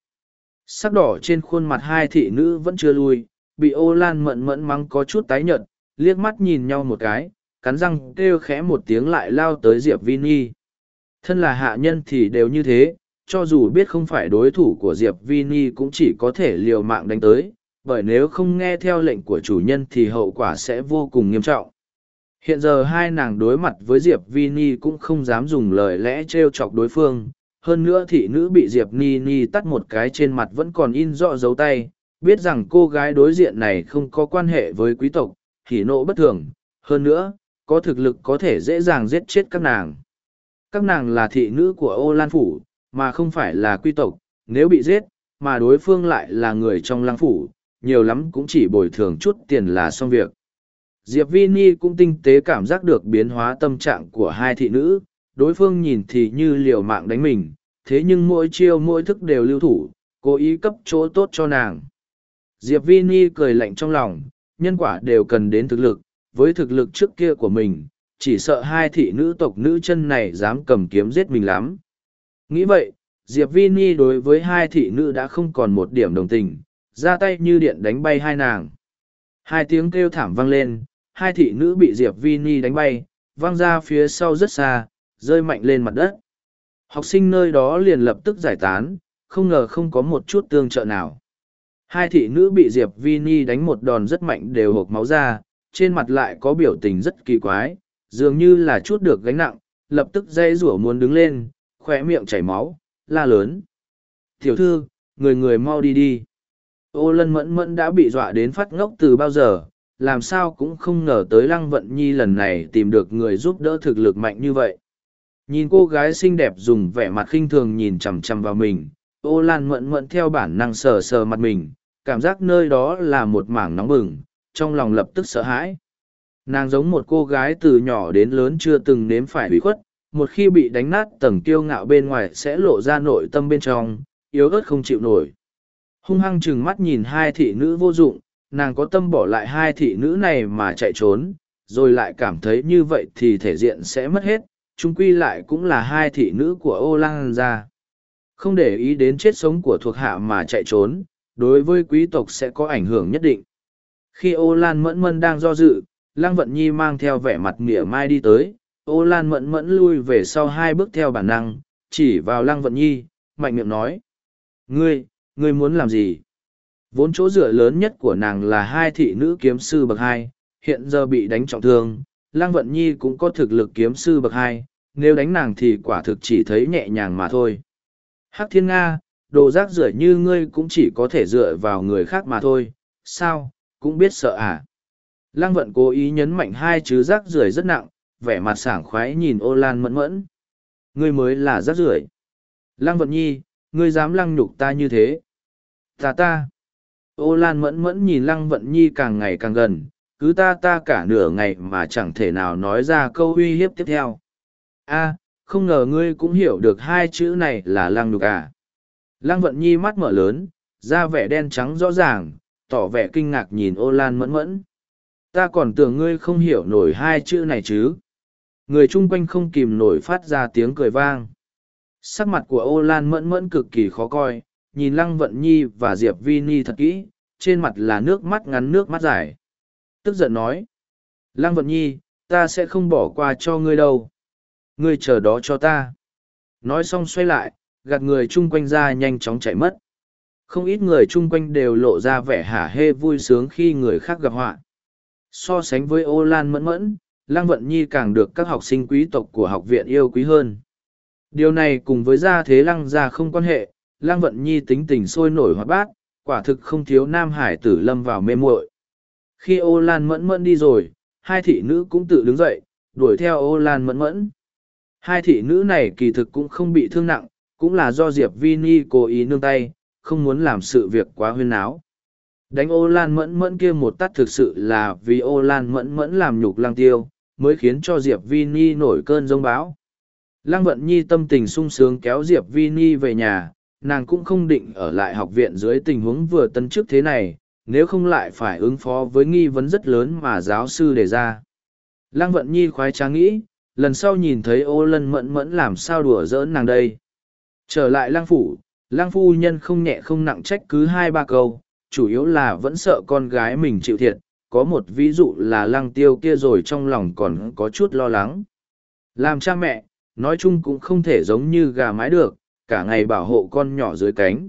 Sắc đỏ trên khuôn mặt hai thị nữ vẫn chưa lui, bị ô lan mận mẫn mắng có chút tái nhợt, liếc mắt nhìn nhau một cái, cắn răng kêu khẽ một tiếng lại lao tới diệp vi nhi thân là hạ nhân thì đều như thế, cho dù biết không phải đối thủ của diệp vi ni cũng chỉ có thể liều mạng đánh tới, bởi nếu không nghe theo lệnh của chủ nhân thì hậu quả sẽ vô cùng nghiêm trọng. Hiện giờ hai nàng đối mặt với diệp vi ni cũng không dám dùng lời lẽ t r e o chọc đối phương, hơn nữa thị nữ bị diệp ni ni tắt một cái trên mặt vẫn còn in rõ dấu tay, biết rằng cô gái đối diện này không có quan hệ với quý tộc thì nộ bất thường, hơn nữa, có thực lực có thể dễ dàng giết chết các nàng các nàng là thị nữ của ô lan phủ mà không phải là quy tộc nếu bị giết, mà đối phương lại là người trong lăng phủ, nhiều lắm cũng chỉ bồi thường chút tiền là xong việc. Diệp Vi Ni cũng tinh tế cảm giác được biến hóa tâm trạng của hai thị nữ, đối phương nhìn thì như liều mạng đánh mình, thế nhưng mỗi chiêu mỗi thức đều lưu thủ, cố ý cấp chỗ tốt cho nàng. Diệp Vi Ni cười lạnh trong lòng, nhân quả đều cần đến thực lực, với thực lực trước kia của mình, chỉ sợ hai thị nữ tộc nữ chân này dám cầm kiếm giết mình lắm. Nghĩ vậy, Diệp Vini đối với hai thị nữ đã không còn một điểm đồng tình, ra tay như điện đánh bay hai nàng. Hai tiếng kêu thảm vang lên, hai thị nữ bị Diệp Vini đánh bay, văng ra phía sau rất xa, rơi mạnh lên mặt đất. Học sinh nơi đó liền lập tức giải tán, không ngờ không có một chút tương trợ nào. Hai thị nữ bị Diệp Vini đánh một đòn rất mạnh đều hộp máu ra, trên mặt lại có biểu tình rất kỳ quái, dường như là chút được gánh nặng, lập tức dây rủa muốn đứng lên, khỏe miệng chảy máu, la lớn. Tiểu thư, người người mau đi đi. Ô lân mẫn mẫn đã bị dọa đến phát ngốc từ bao giờ, làm sao cũng không ngờ tới lăng vận nhi lần này tìm được người giúp đỡ thực lực mạnh như vậy. Nhìn cô gái xinh đẹp dùng vẻ mặt khinh thường nhìn chằm chằm vào mình, ô lan mẫn mẫn theo bản năng sờ sờ mặt mình, cảm giác nơi đó là một mảng nóng bừng, trong lòng lập tức sợ hãi. Nàng giống một cô gái từ nhỏ đến lớn chưa từng nếm phải bị khuất, một khi bị đánh nát tầng kiêu ngạo bên ngoài sẽ lộ ra nội tâm bên trong, yếu ớt không chịu nổi. Hung hăng chừng mắt nhìn hai thị nữ vô dụng, nàng có tâm bỏ lại hai thị nữ này mà chạy trốn, rồi lại cảm thấy như vậy thì thể diện sẽ mất hết, chúng quy lại cũng là hai thị nữ của ô Lan ra, Không để ý đến chết sống của thuộc hạ mà chạy trốn, đối với quý tộc sẽ có ảnh hưởng nhất định. Khi ô lan mẫn mẫn đang do dự, Lăng Vận Nhi mang theo vẻ mặt mỉa mai đi tới, ô lan mẫn mẫn lui về sau hai bước theo bản năng, chỉ vào Lăng Vận Nhi, mạnh miệng nói. Ngươi, ngươi muốn làm gì? Vốn chỗ dựa lớn nhất của nàng là hai thị nữ kiếm sư bậc hai, hiện giờ bị đánh trọng thương, Lăng Vận Nhi cũng có thực lực kiếm sư bậc hai, nếu đánh nàng thì quả thực chỉ thấy nhẹ nhàng mà thôi. Hắc Thiên Nga, đồ rác rưởi như ngươi cũng chỉ có thể dựa vào người khác mà thôi, sao, cũng biết sợ à? Lăng vận cố ý nhấn mạnh hai chữ rác rưởi rất nặng, vẻ mặt sảng khoái nhìn ô lan mẫn mẫn. Ngươi mới là rác rưởi. Lăng vận nhi, ngươi dám lăng nhục ta như thế. Ta ta. Ô lan mẫn mẫn nhìn lăng vận nhi càng ngày càng gần, cứ ta ta cả nửa ngày mà chẳng thể nào nói ra câu uy hiếp tiếp theo. a không ngờ ngươi cũng hiểu được hai chữ này là lăng nhục à. Lăng vận nhi mắt mở lớn, da vẻ đen trắng rõ ràng, tỏ vẻ kinh ngạc nhìn ô lan mẫn mẫn ta còn tưởng ngươi không hiểu nổi hai chữ này chứ. Người chung quanh không kìm nổi phát ra tiếng cười vang. Sắc mặt của ô lan mẫn mẫn cực kỳ khó coi, nhìn lăng vận nhi và diệp vi ni thật kỹ, trên mặt là nước mắt ngắn nước mắt dài. Tức giận nói, lăng vận nhi, ta sẽ không bỏ qua cho ngươi đâu. Ngươi chờ đó cho ta. Nói xong xoay lại, gạt người chung quanh ra nhanh chóng chạy mất. Không ít người chung quanh đều lộ ra vẻ hả hê vui sướng khi người khác gặp họa. So sánh với ô lan mẫn mẫn, Lăng Vận Nhi càng được các học sinh quý tộc của học viện yêu quý hơn. Điều này cùng với gia thế Lăng gia không quan hệ, Lăng Vận Nhi tính tình sôi nổi hoạt bát, quả thực không thiếu Nam Hải tử lâm vào mê muội. Khi ô lan mẫn mẫn đi rồi, hai thị nữ cũng tự đứng dậy, đuổi theo ô lan mẫn mẫn. Hai thị nữ này kỳ thực cũng không bị thương nặng, cũng là do Diệp Vi Ni cố ý nương tay, không muốn làm sự việc quá huyên náo. Đánh ô lan mẫn mẫn kia một tắt thực sự là vì ô lan mẫn mẫn làm nhục lang tiêu, mới khiến cho Diệp Vi Ni nổi cơn giông bão. Lăng vận nhi tâm tình sung sướng kéo Diệp Vi Ni về nhà, nàng cũng không định ở lại học viện dưới tình huống vừa tân chức thế này, nếu không lại phải ứng phó với nghi vấn rất lớn mà giáo sư đề ra. Lăng vận nhi khoái trá nghĩ, lần sau nhìn thấy ô lân mẫn mẫn làm sao đùa giỡn nàng đây. Trở lại lang phủ, lang phu nhân không nhẹ không nặng trách cứ hai ba câu, chủ yếu là vẫn sợ con gái mình chịu thiệt, có một ví dụ là lăng tiêu kia rồi trong lòng còn có chút lo lắng. Làm cha mẹ, nói chung cũng không thể giống như gà mái được, cả ngày bảo hộ con nhỏ dưới cánh.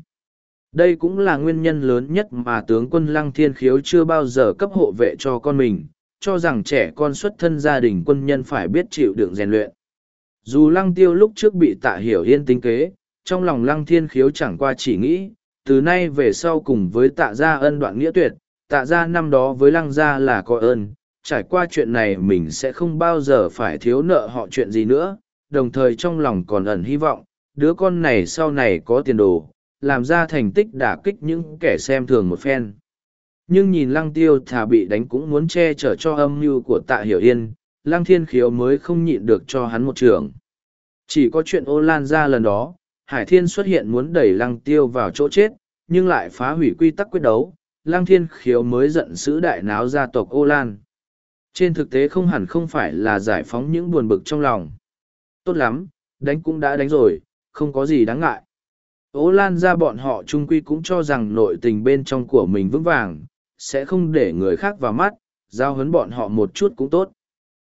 Đây cũng là nguyên nhân lớn nhất mà tướng quân Lăng Thiên Khiếu chưa bao giờ cấp hộ vệ cho con mình, cho rằng trẻ con xuất thân gia đình quân nhân phải biết chịu đựng rèn luyện. Dù Lăng Tiêu lúc trước bị tạ hiểu yên tính kế, trong lòng Lăng Thiên Khiếu chẳng qua chỉ nghĩ, từ nay về sau cùng với tạ gia ân đoạn nghĩa tuyệt, tạ gia năm đó với lăng gia là có ơn, trải qua chuyện này mình sẽ không bao giờ phải thiếu nợ họ chuyện gì nữa, đồng thời trong lòng còn ẩn hy vọng, đứa con này sau này có tiền đồ, làm ra thành tích đả kích những kẻ xem thường một phen. Nhưng nhìn lăng tiêu thà bị đánh cũng muốn che chở cho âm mưu của tạ hiểu yên, lăng thiên khiếu mới không nhịn được cho hắn một trường. Chỉ có chuyện ô lan ra lần đó, Hải Thiên xuất hiện muốn đẩy lăng tiêu vào chỗ chết, nhưng lại phá hủy quy tắc quyết đấu, lăng thiên khiếu mới giận sữ đại náo gia tộc ô lan. Trên thực tế không hẳn không phải là giải phóng những buồn bực trong lòng. Tốt lắm, đánh cũng đã đánh rồi, không có gì đáng ngại. Ô lan ra bọn họ trung quy cũng cho rằng nội tình bên trong của mình vững vàng, sẽ không để người khác vào mắt, giao hấn bọn họ một chút cũng tốt.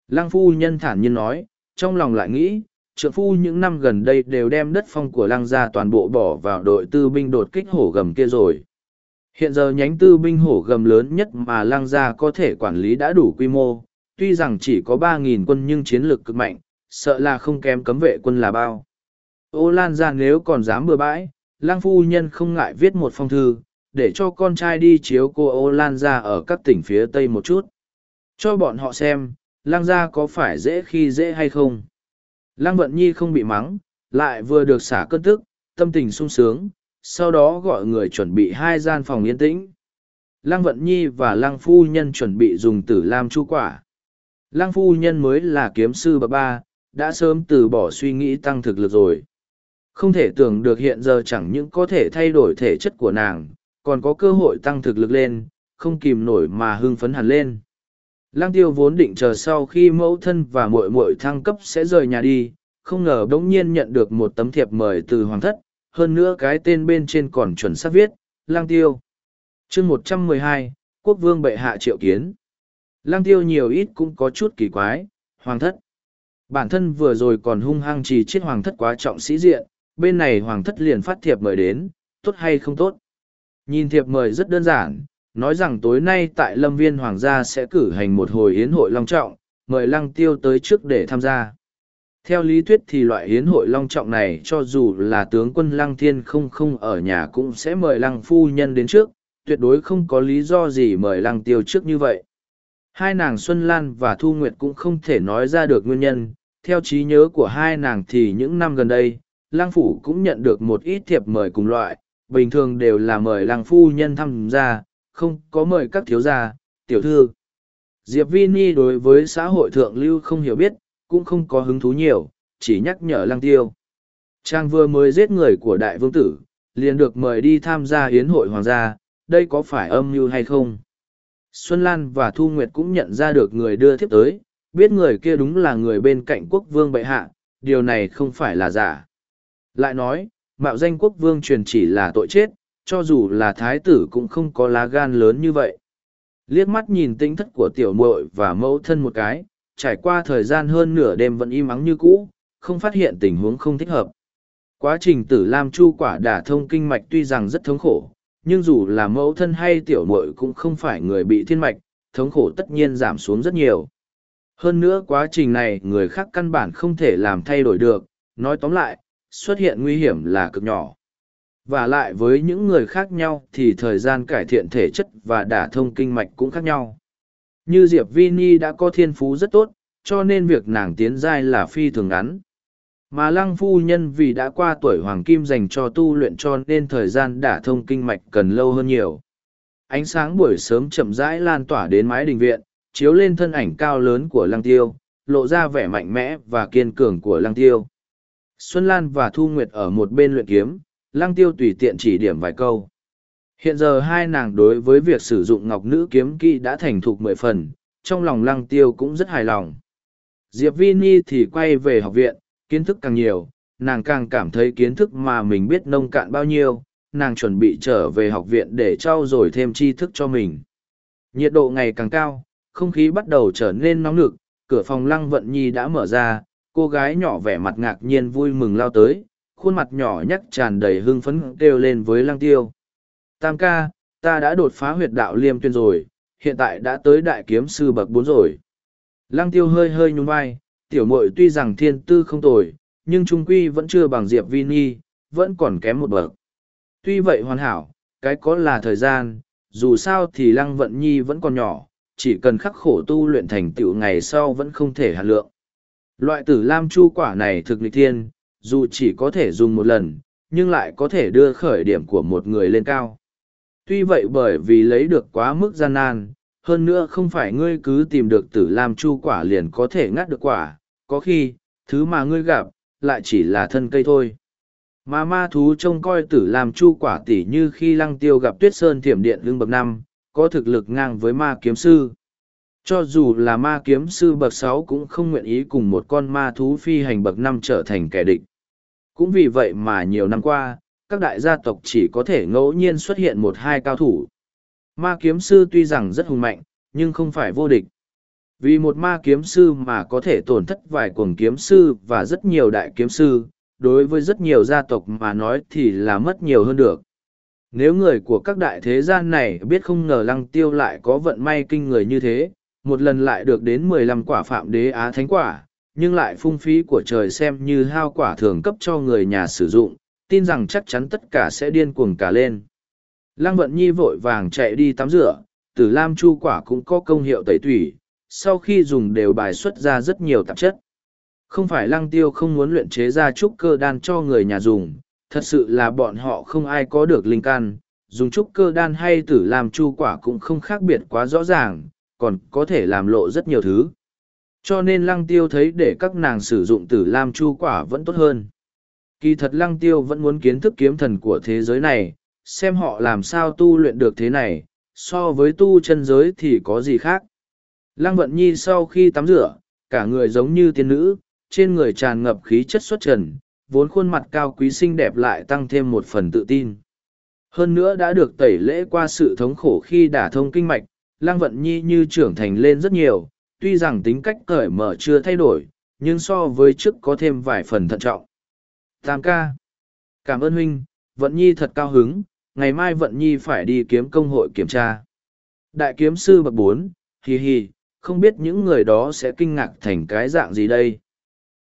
Lăng phu nhân thản nhiên nói, trong lòng lại nghĩ, trượng phu những năm gần đây đều đem đất phong của lăng gia toàn bộ bỏ vào đội tư binh đột kích hổ gầm kia rồi. Hiện giờ nhánh tư binh hổ gầm lớn nhất mà lăng gia có thể quản lý đã đủ quy mô, tuy rằng chỉ có ba nghìn quân nhưng chiến lược cực mạnh, sợ là không kém cấm vệ quân là bao. Ô Lan gia nếu còn dám bừa bãi, lăng phu nhân không ngại viết một phong thư, để cho con trai đi chiếu cô ô Lan gia ở các tỉnh phía Tây một chút. Cho bọn họ xem, lăng gia có phải dễ khi dễ hay không. Lăng vận nhi không bị mắng, lại vừa được xả cơn tức, tâm tình sung sướng, sau đó gọi người chuẩn bị hai gian phòng yên tĩnh. Lăng vận nhi và lăng phu nhân chuẩn bị dùng tử lam chu quả. Lăng phu nhân mới là kiếm sư bà ba, đã sớm từ bỏ suy nghĩ tăng thực lực rồi. Không thể tưởng được hiện giờ chẳng những có thể thay đổi thể chất của nàng, còn có cơ hội tăng thực lực lên, không kìm nổi mà hưng phấn hẳn lên. Lăng tiêu vốn định chờ sau khi mẫu thân và muội muội thăng cấp sẽ rời nhà đi, không ngờ đống nhiên nhận được một tấm thiệp mời từ hoàng thất, hơn nữa cái tên bên trên còn chuẩn xác viết, Lăng tiêu. chương một trăm mười hai, quốc vương bệ hạ triệu kiến. Lăng tiêu nhiều ít cũng có chút kỳ quái, hoàng thất. Bản thân vừa rồi còn hung hăng trì chết hoàng thất quá trọng sĩ diện, bên này hoàng thất liền phát thiệp mời đến, tốt hay không tốt. Nhìn thiệp mời rất đơn giản, nói rằng tối nay tại lâm viên hoàng gia sẽ cử hành một hồi hiến hội long trọng, mời lăng tiêu tới trước để tham gia. Theo lý thuyết thì loại hiến hội long trọng này cho dù là tướng quân lăng thiên không không ở nhà cũng sẽ mời lăng phu nhân đến trước, tuyệt đối không có lý do gì mời lăng tiêu trước như vậy. Hai nàng xuân lan và thu nguyệt cũng không thể nói ra được nguyên nhân, theo trí nhớ của hai nàng thì những năm gần đây, lăng phủ cũng nhận được một ít thiệp mời cùng loại, bình thường đều là mời lăng phu nhân tham gia không có mời các thiếu gia, tiểu thư. Diệp Vi Ni đối với xã hội thượng lưu không hiểu biết, cũng không có hứng thú nhiều, chỉ nhắc nhở lăng tiêu. Trang vừa mới giết người của đại vương tử, liền được mời đi tham gia hiến hội hoàng gia, đây có phải âm mưu hay không? Xuân Lan và Thu Nguyệt cũng nhận ra được người đưa thiếp tới, biết người kia đúng là người bên cạnh quốc vương bệ hạ, điều này không phải là giả. Lại nói, mạo danh quốc vương truyền chỉ là tội chết, cho dù là thái tử cũng không có lá gan lớn như vậy. Liếc mắt nhìn tinh thất của tiểu muội và mẫu thân một cái, trải qua thời gian hơn nửa đêm vẫn im ắng như cũ, không phát hiện tình huống không thích hợp. Quá trình tử Lam Chu quả đả thông kinh mạch tuy rằng rất thống khổ, nhưng dù là mẫu thân hay tiểu muội cũng không phải người bị thiên mạch, thống khổ tất nhiên giảm xuống rất nhiều. Hơn nữa quá trình này người khác căn bản không thể làm thay đổi được, nói tóm lại, xuất hiện nguy hiểm là cực nhỏ và lại với những người khác nhau thì thời gian cải thiện thể chất và đả thông kinh mạch cũng khác nhau. Như diệp vi ni đã có thiên phú rất tốt, cho nên việc nàng tiến giai là phi thường ngắn. Mà lăng phu nhân vì đã qua tuổi hoàng kim dành cho tu luyện cho nên thời gian đả thông kinh mạch cần lâu hơn nhiều. Ánh sáng buổi sớm chậm rãi lan tỏa đến mái đình viện, chiếu lên thân ảnh cao lớn của lăng tiêu, lộ ra vẻ mạnh mẽ và kiên cường của lăng tiêu. Xuân lan và thu nguyệt ở một bên luyện kiếm lăng tiêu tùy tiện chỉ điểm vài câu. Hiện giờ hai nàng đối với việc sử dụng ngọc nữ kiếm kỹ đã thành thục mười phần, trong lòng lăng tiêu cũng rất hài lòng. Diệp Vini thì quay về học viện, kiến thức càng nhiều, nàng càng cảm thấy kiến thức mà mình biết nông cạn bao nhiêu, nàng chuẩn bị trở về học viện để trau dồi thêm tri thức cho mình. Nhiệt độ ngày càng cao, không khí bắt đầu trở nên nóng nực, cửa phòng lăng vận nhi đã mở ra, cô gái nhỏ vẻ mặt ngạc nhiên vui mừng lao tới, khuôn mặt nhỏ nhắc tràn đầy hưng phấn kêu lên với lăng tiêu. Tam ca, ta đã đột phá huyệt đạo liêm tuyên rồi, hiện tại đã tới đại kiếm sư bậc bốn rồi. Lăng tiêu hơi hơi nhún vai, tiểu muội tuy rằng thiên tư không tồi, nhưng trung quy vẫn chưa bằng Diệp Vi Nhi, vẫn còn kém một bậc. Tuy vậy hoàn hảo, cái có là thời gian, dù sao thì Lăng Vận Nhi vẫn còn nhỏ, chỉ cần khắc khổ tu luyện thành tựu ngày sau vẫn không thể hạt lượng. Loại tử lam chu quả này thực lịch thiên, dù chỉ có thể dùng một lần, nhưng lại có thể đưa khởi điểm của một người lên cao. Tuy vậy bởi vì lấy được quá mức gian nan, hơn nữa không phải ngươi cứ tìm được tử làm chu quả liền có thể ngắt được quả, có khi, thứ mà ngươi gặp, lại chỉ là thân cây thôi. Mà ma thú trông coi tử làm chu quả tỉ như khi lăng tiêu gặp tuyết sơn thiểm điện lưng bậc năm, có thực lực ngang với ma kiếm sư. Cho dù là ma kiếm sư bậc sáu cũng không nguyện ý cùng một con ma thú phi hành bậc năm trở thành kẻ địch. Cũng vì vậy mà nhiều năm qua, các đại gia tộc chỉ có thể ngẫu nhiên xuất hiện một hai cao thủ. Ma kiếm sư tuy rằng rất hùng mạnh, nhưng không phải vô địch. Vì một ma kiếm sư mà có thể tổn thất vài cuồng kiếm sư và rất nhiều đại kiếm sư, đối với rất nhiều gia tộc mà nói thì là mất nhiều hơn được. Nếu người của các đại thế gian này biết không ngờ lăng tiêu lại có vận may kinh người như thế, một lần lại được đến mười lăm quả phạm đế á thánh quả, nhưng lại phung phí của trời xem như hao quả thường cấp cho người nhà sử dụng, tin rằng chắc chắn tất cả sẽ điên cuồng cả lên. Lăng vận nhi vội vàng chạy đi tắm rửa, tử lam chu quả cũng có công hiệu tẩy thủy, sau khi dùng đều bài xuất ra rất nhiều tạp chất. Không phải lăng tiêu không muốn luyện chế ra trúc cơ đan cho người nhà dùng, thật sự là bọn họ không ai có được linh can, dùng trúc cơ đan hay tử lam chu quả cũng không khác biệt quá rõ ràng, còn có thể làm lộ rất nhiều thứ. Cho nên lăng tiêu thấy để các nàng sử dụng tử lam chu quả vẫn tốt hơn. Kỳ thật lăng tiêu vẫn muốn kiến thức kiếm thần của thế giới này, xem họ làm sao tu luyện được thế này, so với tu chân giới thì có gì khác. Lăng vận nhi sau khi tắm rửa, cả người giống như tiên nữ, trên người tràn ngập khí chất xuất trần, vốn khuôn mặt cao quý xinh đẹp lại tăng thêm một phần tự tin. Hơn nữa đã được tẩy lễ qua sự thống khổ khi đả thông kinh mạch, Lăng Vận Nhi như trưởng thành lên rất nhiều, tuy rằng tính cách cởi mở chưa thay đổi, nhưng so với trước có thêm vài phần thận trọng. Tam ca. Cảm ơn huynh, Vận Nhi thật cao hứng, ngày mai Vận Nhi phải đi kiếm công hội kiểm tra. Đại kiếm sư bậc bốn, hì hì, không biết những người đó sẽ kinh ngạc thành cái dạng gì đây.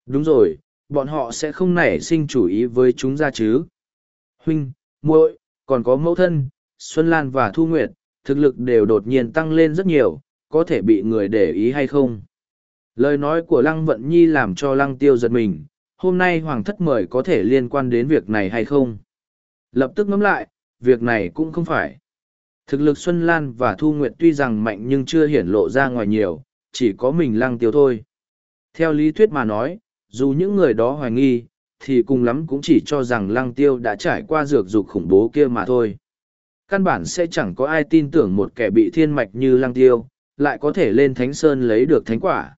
Đúng rồi, bọn họ sẽ không nảy sinh chủ ý với chúng ra chứ. Huynh, muội, còn có mẫu thân, Xuân Lan và Thu Nguyệt, thực lực đều đột nhiên tăng lên rất nhiều, có thể bị người để ý hay không. Lời nói của Lăng Vận Nhi làm cho Lăng Tiêu giật mình, hôm nay Hoàng thất mời có thể liên quan đến việc này hay không. Lập tức ngẫm lại, việc này cũng không phải. Thực lực Xuân Lan và Thu Nguyệt tuy rằng mạnh nhưng chưa hiển lộ ra ngoài nhiều, chỉ có mình Lăng Tiêu thôi. Theo lý thuyết mà nói, dù những người đó hoài nghi, thì cùng lắm cũng chỉ cho rằng Lăng Tiêu đã trải qua dược dục khủng bố kia mà thôi căn bản sẽ chẳng có ai tin tưởng một kẻ bị thiên mạch như lăng tiêu, lại có thể lên thánh sơn lấy được thánh quả.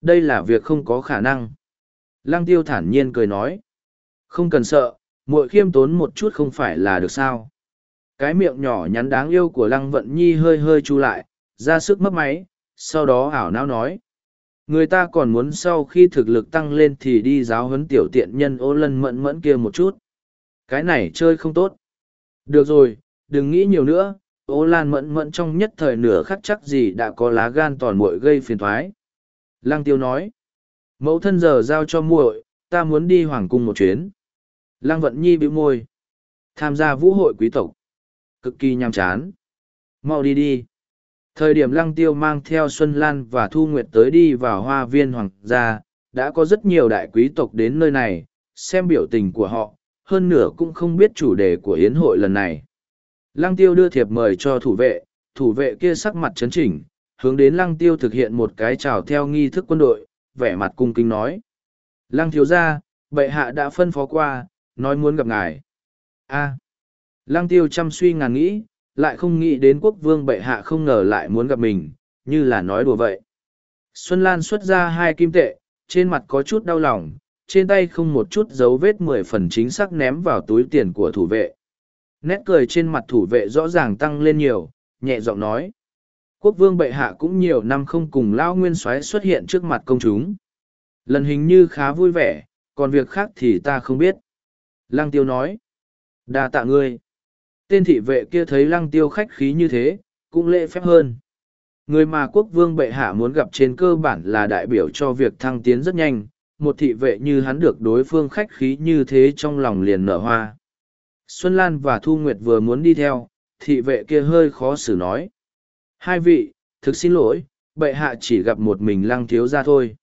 Đây là việc không có khả năng. Lăng tiêu thản nhiên cười nói. Không cần sợ, muội khiêm tốn một chút không phải là được sao. Cái miệng nhỏ nhắn đáng yêu của lăng vận nhi hơi hơi chu lại, ra sức mấp máy, sau đó ảo não nói. Người ta còn muốn sau khi thực lực tăng lên thì đi giáo huấn tiểu tiện nhân ô lân mẫn mẫn kia một chút. Cái này chơi không tốt. Được rồi, đừng nghĩ nhiều nữa ô lan mẫn mẫn trong nhất thời nửa khắc chắc gì đã có lá gan toàn muội gây phiền thoái. Lăng tiêu nói, mẫu thân giờ giao cho muội, ta muốn đi hoàng cung một chuyến. Lăng vận nhi bĩu môi, tham gia vũ hội quý tộc. Cực kỳ nhàm chán. Mau đi đi. Thời điểm lăng tiêu mang theo xuân lan và thu nguyệt tới đi vào hoa viên hoàng gia, đã có rất nhiều đại quý tộc đến nơi này, xem biểu tình của họ, hơn nửa cũng không biết chủ đề của hiến hội lần này. Lăng tiêu đưa thiệp mời cho thủ vệ, thủ vệ kia sắc mặt chấn chỉnh, hướng đến lăng tiêu thực hiện một cái chào theo nghi thức quân đội, vẻ mặt cung kính nói. Lăng thiếu gia, bệ hạ đã phân phó qua, nói muốn gặp ngài. a lăng tiêu chăm suy ngàn nghĩ, lại không nghĩ đến quốc vương bệ hạ không ngờ lại muốn gặp mình, như là nói đùa vậy. Xuân Lan xuất ra hai kim tệ, trên mặt có chút đau lòng, trên tay không một chút dấu vết mười phần chính xác ném vào túi tiền của thủ vệ, nét cười trên mặt thủ vệ rõ ràng tăng lên nhiều, nhẹ giọng nói. Quốc vương bệ hạ cũng nhiều năm không cùng lão nguyên soái xuất hiện trước mặt công chúng. Lần hình như khá vui vẻ, còn việc khác thì ta không biết. Lăng tiêu nói. Đa tạ ngươi. Tên thị vệ kia thấy lăng tiêu khách khí như thế, cũng lễ phép hơn. Người mà quốc vương bệ hạ muốn gặp trên cơ bản là đại biểu cho việc thăng tiến rất nhanh, một thị vệ như hắn được đối phương khách khí như thế trong lòng liền nở hoa. Xuân Lan và Thu Nguyệt vừa muốn đi theo, thị vệ kia hơi khó xử nói. Hai vị, thực xin lỗi, bệ hạ chỉ gặp một mình lăng thiếu ra thôi.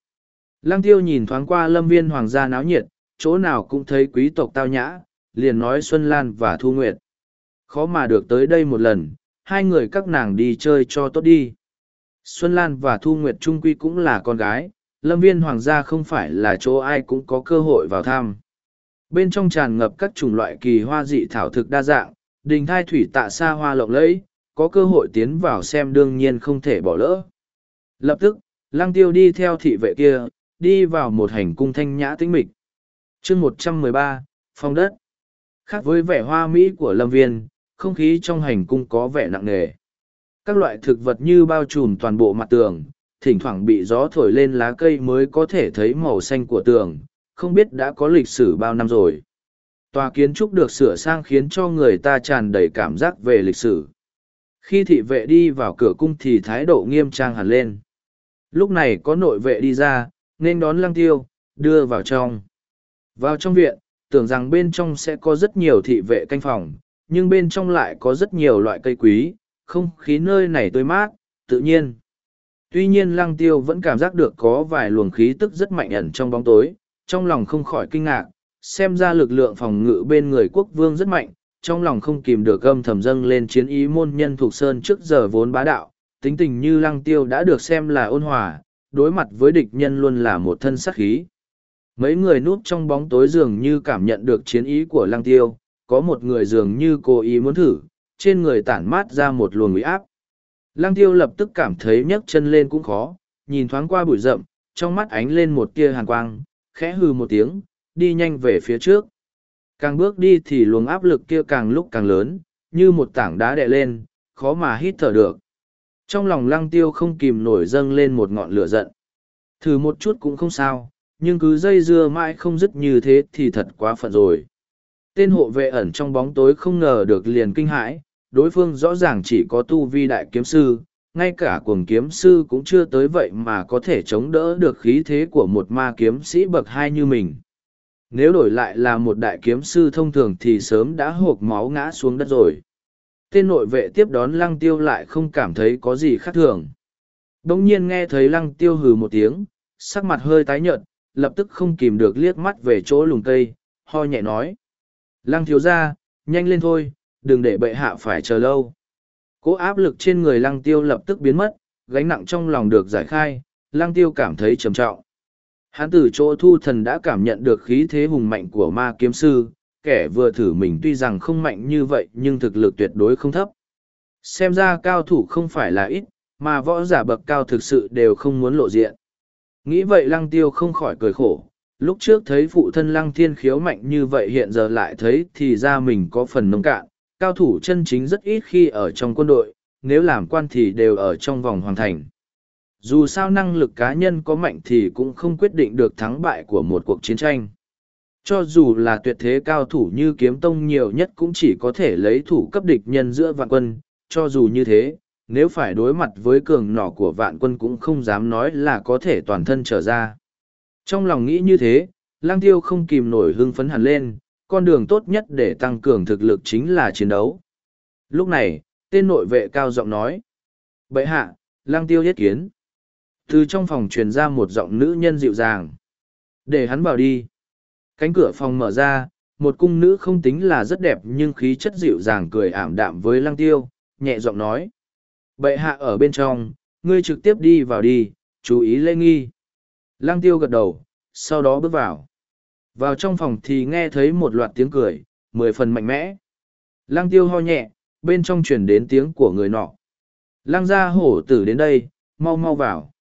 Lăng tiêu nhìn thoáng qua lâm viên hoàng gia náo nhiệt, chỗ nào cũng thấy quý tộc tao nhã, liền nói Xuân Lan và Thu Nguyệt. Khó mà được tới đây một lần, hai người các nàng đi chơi cho tốt đi. Xuân Lan và Thu Nguyệt Trung Quy cũng là con gái, lâm viên hoàng gia không phải là chỗ ai cũng có cơ hội vào thăm. Bên trong tràn ngập các chủng loại kỳ hoa dị thảo thực đa dạng, đình thai thủy tạ xa hoa lộng lẫy, có cơ hội tiến vào xem đương nhiên không thể bỏ lỡ. Lập tức, lăng tiêu đi theo thị vệ kia, đi vào một hành cung thanh nhã tĩnh mịch. chương một trăm mười ba phong đất. Khác với vẻ hoa mỹ của lâm viên, không khí trong hành cung có vẻ nặng nề. Các loại thực vật như bao trùm toàn bộ mặt tường, thỉnh thoảng bị gió thổi lên lá cây mới có thể thấy màu xanh của tường, không biết đã có lịch sử bao năm rồi. Tòa kiến trúc được sửa sang khiến cho người ta tràn đầy cảm giác về lịch sử. Khi thị vệ đi vào cửa cung thì thái độ nghiêm trang hẳn lên. Lúc này có nội vệ đi ra, nên đón lăng tiêu, đưa vào trong. Vào trong viện, tưởng rằng bên trong sẽ có rất nhiều thị vệ canh phòng, nhưng bên trong lại có rất nhiều loại cây quý, không khí nơi này tươi mát, tự nhiên. Tuy nhiên lăng tiêu vẫn cảm giác được có vài luồng khí tức rất mạnh ẩn trong bóng tối, trong lòng không khỏi kinh ngạc, xem ra lực lượng phòng ngự bên người quốc vương rất mạnh, trong lòng không kìm được âm thầm dâng lên chiến ý môn nhân thuộc sơn trước giờ vốn bá đạo, tính tình như lăng tiêu đã được xem là ôn hòa, đối mặt với địch nhân luôn là một thân sát khí. Mấy người núp trong bóng tối dường như cảm nhận được chiến ý của lăng tiêu, có một người dường như cố ý muốn thử, trên người tản mát ra một luồng uy áp. Lăng tiêu lập tức cảm thấy nhấc chân lên cũng khó, nhìn thoáng qua bụi rậm, trong mắt ánh lên một tia hàn quang, khẽ hừ một tiếng, đi nhanh về phía trước. Càng bước đi thì luồng áp lực kia càng lúc càng lớn, như một tảng đá đè lên, khó mà hít thở được. Trong lòng lăng tiêu không kìm nổi dâng lên một ngọn lửa giận. Thử một chút cũng không sao, nhưng cứ dây dưa mãi không dứt như thế thì thật quá phận rồi. Tên hộ vệ ẩn trong bóng tối không ngờ được liền kinh hãi, đối phương rõ ràng chỉ có tu vi đại kiếm sư, ngay cả cuồng kiếm sư cũng chưa tới vậy mà có thể chống đỡ được khí thế của một ma kiếm sĩ bậc hai như mình. Nếu đổi lại là một đại kiếm sư thông thường thì sớm đã hộp máu ngã xuống đất rồi. Tên nội vệ tiếp đón lăng tiêu lại không cảm thấy có gì khác thường. Đông nhiên nghe thấy lăng tiêu hừ một tiếng, sắc mặt hơi tái nhợt, lập tức không kìm được liếc mắt về chỗ lùng cây, ho nhẹ nói. Lăng thiếu ra, nhanh lên thôi, đừng để bệ hạ phải chờ lâu. Cố áp lực trên người lăng tiêu lập tức biến mất, gánh nặng trong lòng được giải khai, lăng tiêu cảm thấy trầm trọng. Hán tử chỗ thu thần đã cảm nhận được khí thế hùng mạnh của ma kiếm sư, kẻ vừa thử mình tuy rằng không mạnh như vậy nhưng thực lực tuyệt đối không thấp. Xem ra cao thủ không phải là ít, mà võ giả bậc cao thực sự đều không muốn lộ diện. Nghĩ vậy lăng tiêu không khỏi cười khổ, lúc trước thấy phụ thân lăng thiên khiếu mạnh như vậy hiện giờ lại thấy thì ra mình có phần nông cạn, cao thủ chân chính rất ít khi ở trong quân đội, nếu làm quan thì đều ở trong vòng hoàn thành. Dù sao năng lực cá nhân có mạnh thì cũng không quyết định được thắng bại của một cuộc chiến tranh. Cho dù là tuyệt thế cao thủ như kiếm tông nhiều nhất cũng chỉ có thể lấy thủ cấp địch nhân giữa vạn quân, cho dù như thế, nếu phải đối mặt với cường nỏ của vạn quân cũng không dám nói là có thể toàn thân trở ra. Trong lòng nghĩ như thế, lang tiêu không kìm nổi hưng phấn hẳn lên, con đường tốt nhất để tăng cường thực lực chính là chiến đấu. Lúc này, tên nội vệ cao giọng nói. bệ hạ, lang tiêu yết kiến. Từ trong phòng truyền ra một giọng nữ nhân dịu dàng. Để hắn vào đi. Cánh cửa phòng mở ra, một cung nữ không tính là rất đẹp nhưng khí chất dịu dàng cười ảm đạm với lang tiêu, nhẹ giọng nói. bệ hạ ở bên trong, ngươi trực tiếp đi vào đi, chú ý lê nghi. Lang tiêu gật đầu, sau đó bước vào. Vào trong phòng thì nghe thấy một loạt tiếng cười, mười phần mạnh mẽ. Lang tiêu ho nhẹ, bên trong truyền đến tiếng của người nọ. Lang gia hổ tử đến đây, mau mau vào.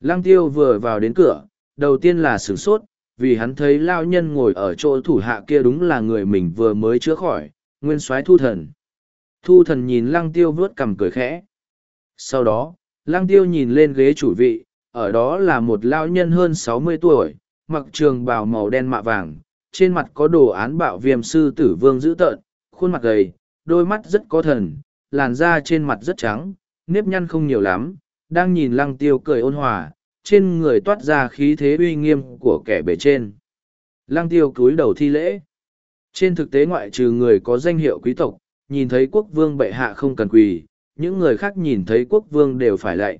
Lang tiêu vừa vào đến cửa, đầu tiên là sửng sốt, vì hắn thấy lao nhân ngồi ở chỗ thủ hạ kia đúng là người mình vừa mới chữa khỏi, nguyên soái thu thần. Thu thần nhìn lăng tiêu vớt cằm cười khẽ. Sau đó, lăng tiêu nhìn lên ghế chủ vị, ở đó là một lao nhân hơn sáu mươi tuổi, mặc trường bào màu đen mạ vàng, trên mặt có đồ án bạo viêm sư tử vương dữ tợn, khuôn mặt gầy, đôi mắt rất có thần, làn da trên mặt rất trắng, nếp nhăn không nhiều lắm, đang nhìn lăng tiêu cười ôn hòa, trên người toát ra khí thế uy nghiêm của kẻ bề trên. Lăng tiêu cúi đầu thi lễ. Trên thực tế ngoại trừ người có danh hiệu quý tộc, nhìn thấy quốc vương bệ hạ không cần quỳ, những người khác nhìn thấy quốc vương đều phải lạy.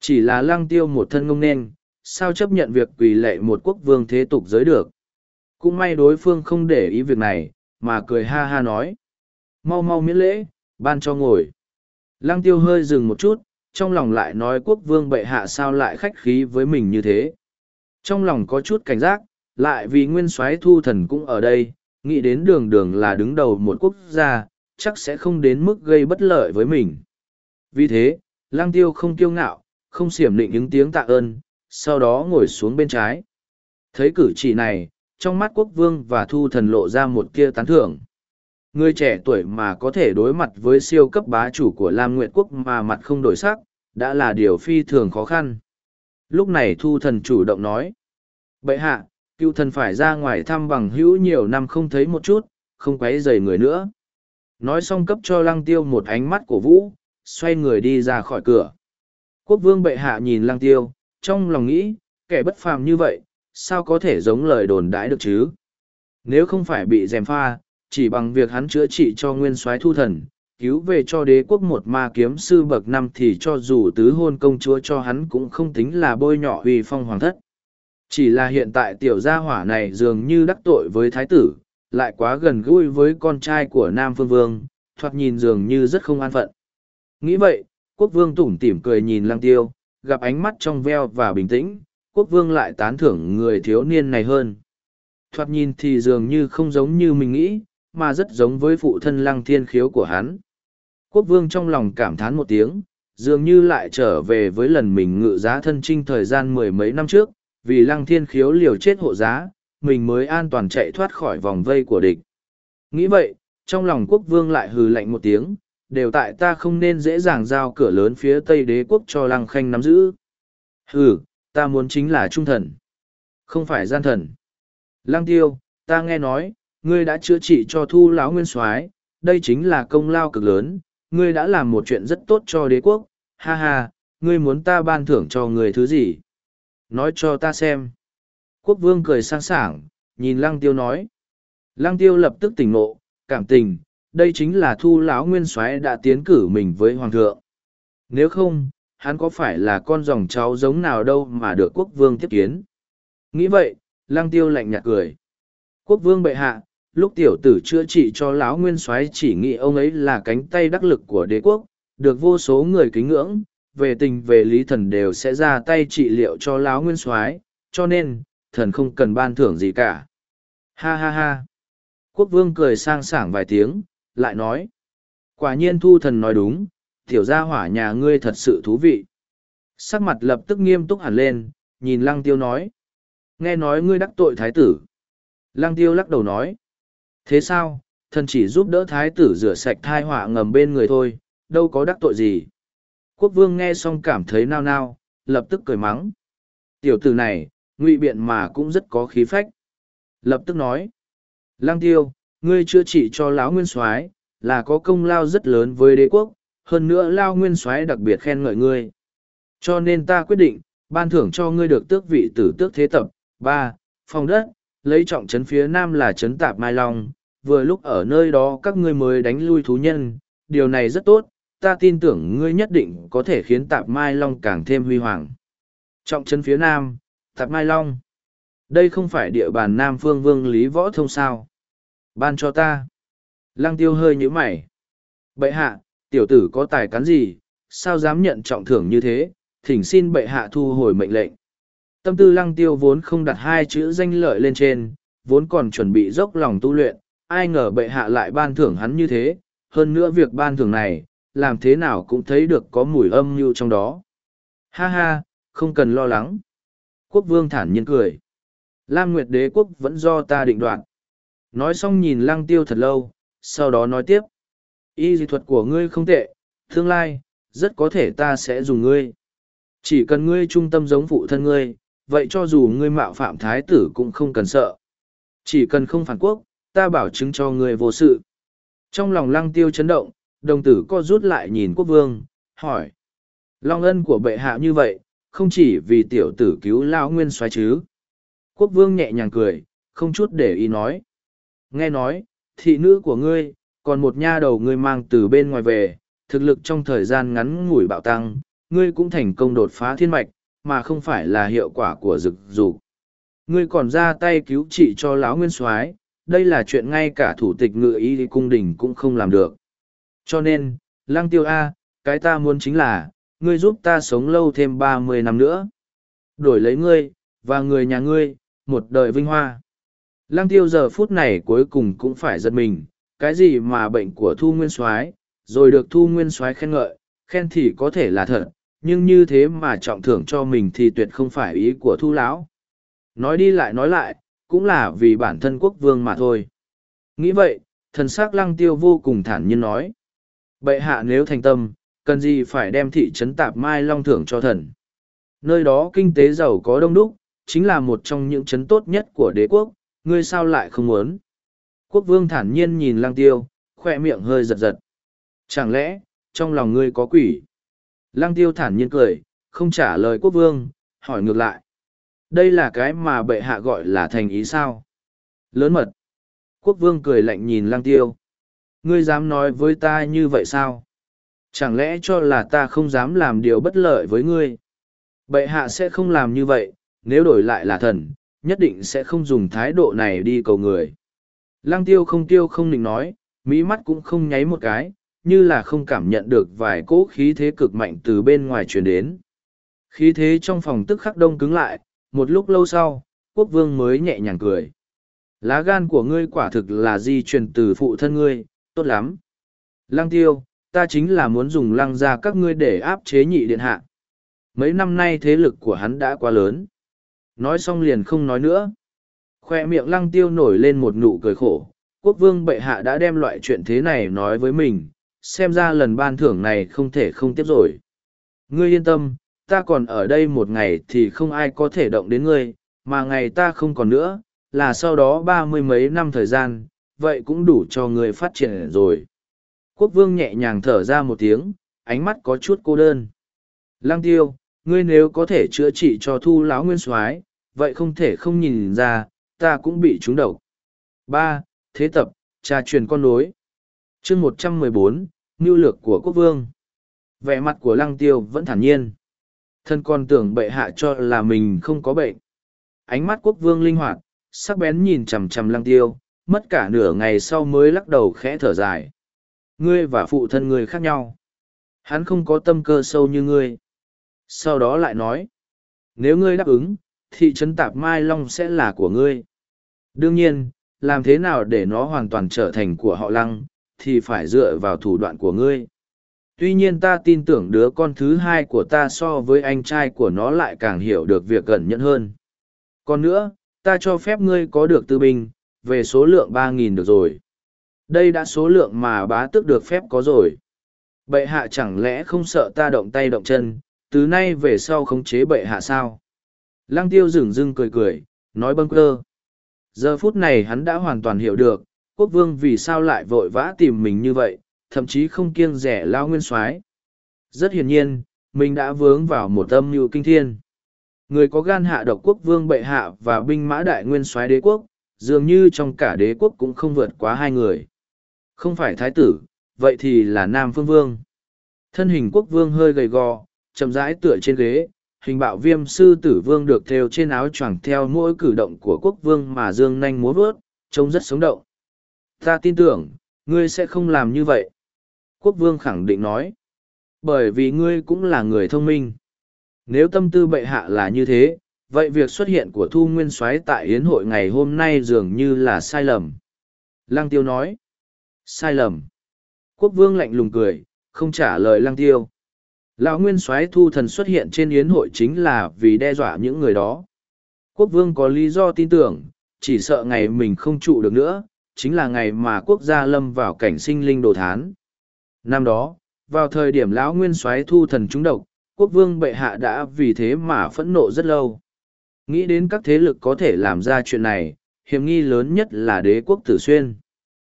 Chỉ là lăng tiêu một thân ngông nên, sao chấp nhận việc quỳ lệ một quốc vương thế tục giới được. Cũng may đối phương không để ý việc này, mà cười ha ha nói. Mau mau miễn lễ, ban cho ngồi. Lăng tiêu hơi dừng một chút, trong lòng lại nói quốc vương bệ hạ sao lại khách khí với mình như thế. Trong lòng có chút cảnh giác, lại vì nguyên soái thu thần cũng ở đây, nghĩ đến đường đường là đứng đầu một quốc gia, chắc sẽ không đến mức gây bất lợi với mình. Vì thế, lang tiêu không kiêu ngạo, không xiểm định những tiếng tạ ơn, sau đó ngồi xuống bên trái. Thấy cử chỉ này, trong mắt quốc vương và thu thần lộ ra một kia tán thưởng. Người trẻ tuổi mà có thể đối mặt với siêu cấp bá chủ của Lam Nguyệt Quốc mà mặt không đổi sắc, đã là điều phi thường khó khăn. Lúc này thu thần chủ động nói. Bậy hạ, cựu thần phải ra ngoài thăm bằng hữu nhiều năm không thấy một chút, không quấy rầy người nữa. Nói xong cấp cho lăng tiêu một ánh mắt cổ vũ, xoay người đi ra khỏi cửa. Quốc vương bệ hạ nhìn lăng tiêu, trong lòng nghĩ, kẻ bất phàm như vậy, sao có thể giống lời đồn đãi được chứ? Nếu không phải bị dèm pha, chỉ bằng việc hắn chữa trị cho nguyên soái thu thần, cứu về cho đế quốc một ma kiếm sư bậc năm thì cho dù tứ hôn công chúa cho hắn cũng không tính là bôi nhọ uy phong hoàng thất. Chỉ là hiện tại tiểu gia hỏa này dường như đắc tội với thái tử, lại quá gần gũi với con trai của Nam Phương Vương, thoạt nhìn dường như rất không an phận. Nghĩ vậy, quốc vương tủm tỉm cười nhìn lăng tiêu, gặp ánh mắt trong veo và bình tĩnh, quốc vương lại tán thưởng người thiếu niên này hơn. Thoạt nhìn thì dường như không giống như mình nghĩ, mà rất giống với phụ thân lăng thiên khiếu của hắn. Quốc vương trong lòng cảm thán một tiếng, dường như lại trở về với lần mình ngự giá thân trinh thời gian mười mấy năm trước, vì lăng thiên khiếu liều chết hộ giá, mình mới an toàn chạy thoát khỏi vòng vây của địch. Nghĩ vậy, trong lòng quốc vương lại hừ lạnh một tiếng, đều tại ta không nên dễ dàng giao cửa lớn phía tây đế quốc cho lăng khanh nắm giữ. Hừ, ta muốn chính là trung thần, không phải gian thần. Lăng tiêu, ta nghe nói, ngươi đã chữa trị cho thu lão nguyên soái đây chính là công lao cực lớn, ngươi đã làm một chuyện rất tốt cho đế quốc, ha ha, ngươi muốn ta ban thưởng cho người thứ gì? Nói cho ta xem. Quốc vương cười sang sảng, nhìn lăng tiêu nói. Lăng tiêu lập tức tỉnh ngộ, cảm tình, đây chính là thu lão nguyên soái đã tiến cử mình với hoàng thượng. Nếu không, hắn có phải là con dòng cháu giống nào đâu mà được quốc vương tiếp kiến. Nghĩ vậy, lang tiêu lạnh nhạt cười. Quốc vương bệ hạ, lúc tiểu tử chữa trị cho lão nguyên soái chỉ nghĩ ông ấy là cánh tay đắc lực của đế quốc, được vô số người kính ngưỡng, về tình về lý thần đều sẽ ra tay trị liệu cho lão nguyên soái cho nên thần không cần ban thưởng gì cả ha ha ha quốc vương cười sang sảng vài tiếng lại nói quả nhiên thu thần nói đúng tiểu gia hỏa nhà ngươi thật sự thú vị sắc mặt lập tức nghiêm túc hẳn lên nhìn lăng tiêu nói nghe nói ngươi đắc tội thái tử lăng tiêu lắc đầu nói thế sao thần chỉ giúp đỡ thái tử rửa sạch thai họa ngầm bên người thôi đâu có đắc tội gì Quốc vương nghe xong cảm thấy nao nao, lập tức cười mắng. Tiểu tử này, ngụy biện mà cũng rất có khí phách. Lập tức nói. Lang tiêu, ngươi chữa trị cho lão nguyên soái là có công lao rất lớn với đế quốc, hơn nữa lao nguyên soái đặc biệt khen ngợi ngươi. Cho nên ta quyết định, ban thưởng cho ngươi được tước vị tử tước thế tập. ba Phòng đất, lấy trọng trấn phía nam là trấn tạp Mai Long, vừa lúc ở nơi đó các ngươi mới đánh lui thú nhân, điều này rất tốt, ta tin tưởng ngươi nhất định có thể khiến tạp mai long càng thêm huy hoàng. Trọng trấn phía nam tạp mai long. Đây không phải địa bàn nam phương vương lý võ thông sao? Ban cho ta lăng tiêu hơi nhíu mày bệ hạ tiểu tử có tài cán gì sao dám nhận trọng thưởng như thế thỉnh xin bệ hạ thu hồi mệnh lệnh tâm tư lăng tiêu vốn không đặt hai chữ danh lợi lên trên vốn còn chuẩn bị dốc lòng tu luyện ai ngờ bệ hạ lại ban thưởng hắn như thế hơn nữa việc ban thưởng này làm thế nào cũng thấy được có mùi âm mưu trong đó. Ha ha, không cần lo lắng. Quốc vương thản nhiên cười. Lam Nguyệt đế quốc vẫn do ta định đoạt. Nói xong nhìn lăng tiêu thật lâu, sau đó nói tiếp. Y dị thuật của ngươi không tệ, tương lai, rất có thể ta sẽ dùng ngươi. Chỉ cần ngươi trung tâm giống phụ thân ngươi, vậy cho dù ngươi mạo phạm thái tử cũng không cần sợ. Chỉ cần không phản quốc, ta bảo chứng cho ngươi vô sự. Trong lòng lăng tiêu chấn động, đồng tử co rút lại nhìn quốc vương hỏi long ân của bệ hạ như vậy không chỉ vì tiểu tử cứu lao nguyên soái chứ quốc vương nhẹ nhàng cười không chút để ý nói nghe nói thị nữ của ngươi còn một nha đầu ngươi mang từ bên ngoài về thực lực trong thời gian ngắn ngủi bạo tăng ngươi cũng thành công đột phá thiên mạch mà không phải là hiệu quả của dực dục ngươi còn ra tay cứu trị cho lão nguyên soái đây là chuyện ngay cả thủ tịch ngự y cung đình cũng không làm được. Cho nên, Lăng Tiêu A, cái ta muốn chính là, ngươi giúp ta sống lâu thêm ba mươi năm nữa. Đổi lấy ngươi, và người nhà ngươi, một đời vinh hoa. Lăng Tiêu giờ phút này cuối cùng cũng phải giật mình, cái gì mà bệnh của Thu Nguyên Soái, rồi được Thu Nguyên Soái khen ngợi, khen thì có thể là thật, nhưng như thế mà trọng thưởng cho mình thì tuyệt không phải ý của Thu lão. Nói đi lại nói lại, cũng là vì bản thân quốc vương mà thôi. Nghĩ vậy, thần sắc lăng tiêu vô cùng thản nhiên nói. Bệ hạ nếu thành tâm, cần gì phải đem thị trấn tạp mai long thưởng cho thần. Nơi đó kinh tế giàu có đông đúc, chính là một trong những trấn tốt nhất của đế quốc, ngươi sao lại không muốn. Quốc vương thản nhiên nhìn lăng tiêu, khoe miệng hơi giật giật. Chẳng lẽ, trong lòng ngươi có quỷ? Lăng tiêu thản nhiên cười, không trả lời quốc vương, hỏi ngược lại. Đây là cái mà bệ hạ gọi là thành ý sao? Lớn mật. Quốc vương cười lạnh nhìn lăng tiêu. Ngươi dám nói với ta như vậy sao? Chẳng lẽ cho là ta không dám làm điều bất lợi với ngươi? Bệ hạ sẽ không làm như vậy, nếu đổi lại là thần, nhất định sẽ không dùng thái độ này đi cầu người. Lăng tiêu không tiêu không định nói, mỹ mắt cũng không nháy một cái, như là không cảm nhận được vài cỗ khí thế cực mạnh từ bên ngoài truyền đến. Khí thế trong phòng tức khắc đông cứng lại, một lúc lâu sau, quốc vương mới nhẹ nhàng cười. Lá gan của ngươi quả thực là di truyền từ phụ thân ngươi, tốt lắm. Lăng tiêu, ta chính là muốn dùng lăng ra các ngươi để áp chế nhị điện hạ. Mấy năm nay thế lực của hắn đã quá lớn. Nói xong liền không nói nữa. Khoe miệng lăng tiêu nổi lên một nụ cười khổ. Quốc vương bệ hạ đã đem loại chuyện thế này nói với mình, xem ra lần ban thưởng này không thể không tiếp rồi. Ngươi yên tâm, ta còn ở đây một ngày thì không ai có thể động đến ngươi, mà ngày ta không còn nữa, là sau đó ba mươi mấy năm thời gian, vậy cũng đủ cho ngươi phát triển rồi. Quốc vương nhẹ nhàng thở ra một tiếng, ánh mắt có chút cô đơn. Lăng tiêu, ngươi nếu có thể chữa trị cho thu lão nguyên soái vậy không thể không nhìn ra, ta cũng bị trúng độc. ba Thế tập, trà truyền con nối. chương một trăm mười bốn mưu lược của quốc vương. Vẻ mặt của lăng tiêu vẫn thản nhiên. Thân còn tưởng bệ hạ cho là mình không có bệnh. Ánh mắt quốc vương linh hoạt, sắc bén nhìn chằm chằm lăng tiêu, mất cả nửa ngày sau mới lắc đầu khẽ thở dài. Ngươi và phụ thân ngươi khác nhau. Hắn không có tâm cơ sâu như ngươi. Sau đó lại nói, nếu ngươi đáp ứng, thị trấn Tạp Mai Long sẽ là của ngươi. Đương nhiên, làm thế nào để nó hoàn toàn trở thành của họ lăng, thì phải dựa vào thủ đoạn của ngươi. Tuy nhiên ta tin tưởng đứa con thứ hai của ta so với anh trai của nó lại càng hiểu được việc cẩn nhẫn hơn. Còn nữa, ta cho phép ngươi có được tư binh, về số lượng ba nghìn được rồi. Đây đã số lượng mà bá tước được phép có rồi. Bệ hạ chẳng lẽ không sợ ta động tay động chân, từ nay về sau khống chế bệ hạ sao? Lăng tiêu dửng dưng cười cười, nói bâng cơ. Giờ phút này hắn đã hoàn toàn hiểu được, quốc vương vì sao lại vội vã tìm mình như vậy, thậm chí không kiêng rẻ lao nguyên soái Rất hiển nhiên, mình đã vướng vào một âm mưu kinh thiên. Người có gan hạ độc quốc vương bệ hạ và binh mã đại nguyên soái đế quốc, dường như trong cả đế quốc cũng không vượt quá hai người. Không phải thái tử, vậy thì là Nam Phương Vương. Thân hình quốc vương hơi gầy gò, chậm rãi tựa trên ghế, hình bạo viêm sư tử vương được thêu trên áo choàng theo mỗi cử động của quốc vương mà dương nanh múa vớt, trông rất sống động. Ta tin tưởng, ngươi sẽ không làm như vậy. Quốc vương khẳng định nói. Bởi vì ngươi cũng là người thông minh. Nếu tâm tư bệ hạ là như thế, vậy việc xuất hiện của Thu Nguyên Soái tại hiến hội ngày hôm nay dường như là sai lầm. Lăng Tiêu nói. Sai lầm. Quốc vương lạnh lùng cười, không trả lời Lăng Tiêu. Lão Nguyên Soái Thu Thần xuất hiện trên Yến hội chính là vì đe dọa những người đó. Quốc vương có lý do tin tưởng, chỉ sợ ngày mình không trụ được nữa, chính là ngày mà quốc gia lâm vào cảnh sinh linh đồ thán. Năm đó, vào thời điểm lão nguyên soái thu thần trúng độc, quốc vương bệ hạ đã vì thế mà phẫn nộ rất lâu. Nghĩ đến các thế lực có thể làm ra chuyện này, hiểm nghi lớn nhất là đế quốc tử xuyên.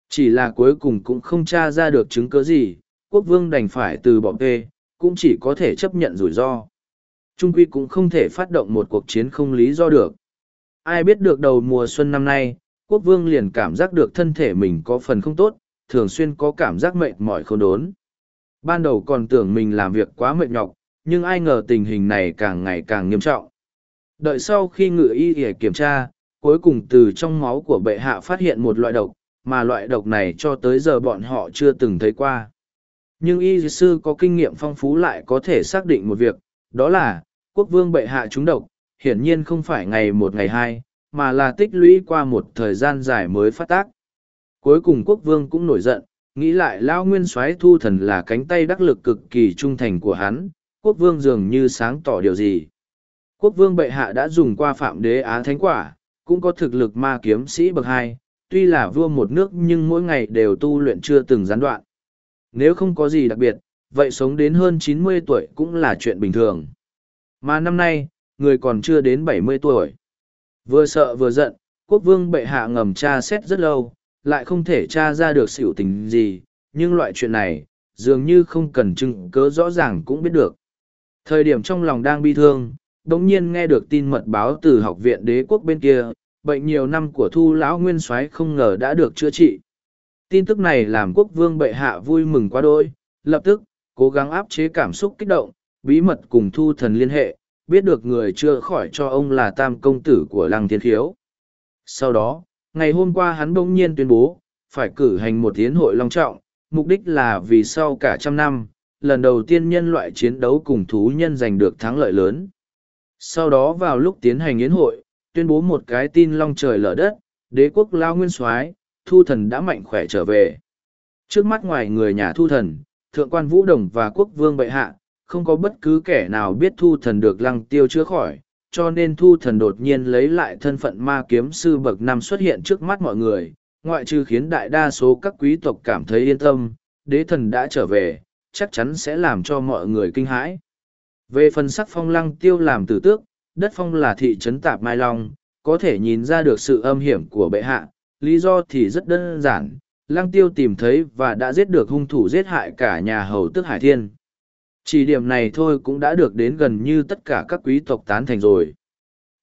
Chỉ là cuối cùng cũng không tra ra được chứng cứ gì, quốc vương đành phải từ bỏ kê, cũng chỉ có thể chấp nhận rủi ro. Trung quy cũng không thể phát động một cuộc chiến không lý do được. Ai biết được đầu mùa xuân năm nay, quốc vương liền cảm giác được thân thể mình có phần không tốt, thường xuyên có cảm giác mệt mỏi không đốn. Ban đầu còn tưởng mình làm việc quá mệt nhọc, nhưng ai ngờ tình hình này càng ngày càng nghiêm trọng. Đợi sau khi ngự y để kiểm tra, cuối cùng từ trong máu của bệ hạ phát hiện một loại độc, mà loại độc này cho tới giờ bọn họ chưa từng thấy qua. Nhưng y sư có kinh nghiệm phong phú lại có thể xác định một việc, đó là, quốc vương bệ hạ trúng độc, hiển nhiên không phải ngày một ngày hai, mà là tích lũy qua một thời gian dài mới phát tác. Cuối cùng quốc vương cũng nổi giận, nghĩ lại lao nguyên soái thu thần là cánh tay đắc lực cực kỳ trung thành của hắn, quốc vương dường như sáng tỏ điều gì. Quốc vương bệ hạ đã dùng qua phạm đế á thánh quả, cũng có thực lực ma kiếm sĩ bậc hai, tuy là vua một nước nhưng mỗi ngày đều tu luyện chưa từng gián đoạn. Nếu không có gì đặc biệt, vậy sống đến hơn chín mươi tuổi cũng là chuyện bình thường. Mà năm nay, người còn chưa đến bảy mươi tuổi. Vừa sợ vừa giận, quốc vương bệ hạ ngầm tra xét rất lâu, lại không thể tra ra được xỉu tình gì, nhưng loại chuyện này, dường như không cần chứng cớ rõ ràng cũng biết được. Thời điểm trong lòng đang bi thương, đống nhiên nghe được tin mật báo từ học viện đế quốc bên kia, bệnh nhiều năm của thu lão nguyên soái không ngờ đã được chữa trị. Tin tức này làm quốc vương bệ hạ vui mừng quá đôi, lập tức, cố gắng áp chế cảm xúc kích động, bí mật cùng thu thần liên hệ, biết được người chưa khỏi cho ông là tam công tử của lăng thiên khiếu. Sau đó, ngày hôm qua hắn bỗng nhiên tuyên bố, phải cử hành một tiến hội long trọng, mục đích là vì sau cả trăm năm, lần đầu tiên nhân loại chiến đấu cùng thú nhân giành được thắng lợi lớn. Sau đó vào lúc tiến hành yến hội, tuyên bố một cái tin long trời lở đất, đế quốc lao nguyên soái thu thần đã mạnh khỏe trở về. Trước mắt ngoài người nhà thu thần, thượng quan vũ đồng và quốc vương bệ hạ, không có bất cứ kẻ nào biết thu thần được lăng tiêu chữa khỏi, cho nên thu thần đột nhiên lấy lại thân phận ma kiếm sư bậc năm xuất hiện trước mắt mọi người, ngoại trừ khiến đại đa số các quý tộc cảm thấy yên tâm, đế thần đã trở về, chắc chắn sẽ làm cho mọi người kinh hãi. Về phần sắc phong lăng tiêu làm tử tước, đất phong là thị trấn Tạp Mai Long, có thể nhìn ra được sự âm hiểm của bệ hạ, lý do thì rất đơn giản, lăng tiêu tìm thấy và đã giết được hung thủ giết hại cả nhà hầu tước Hải Thiên. Chỉ điểm này thôi cũng đã được đến gần như tất cả các quý tộc tán thành rồi.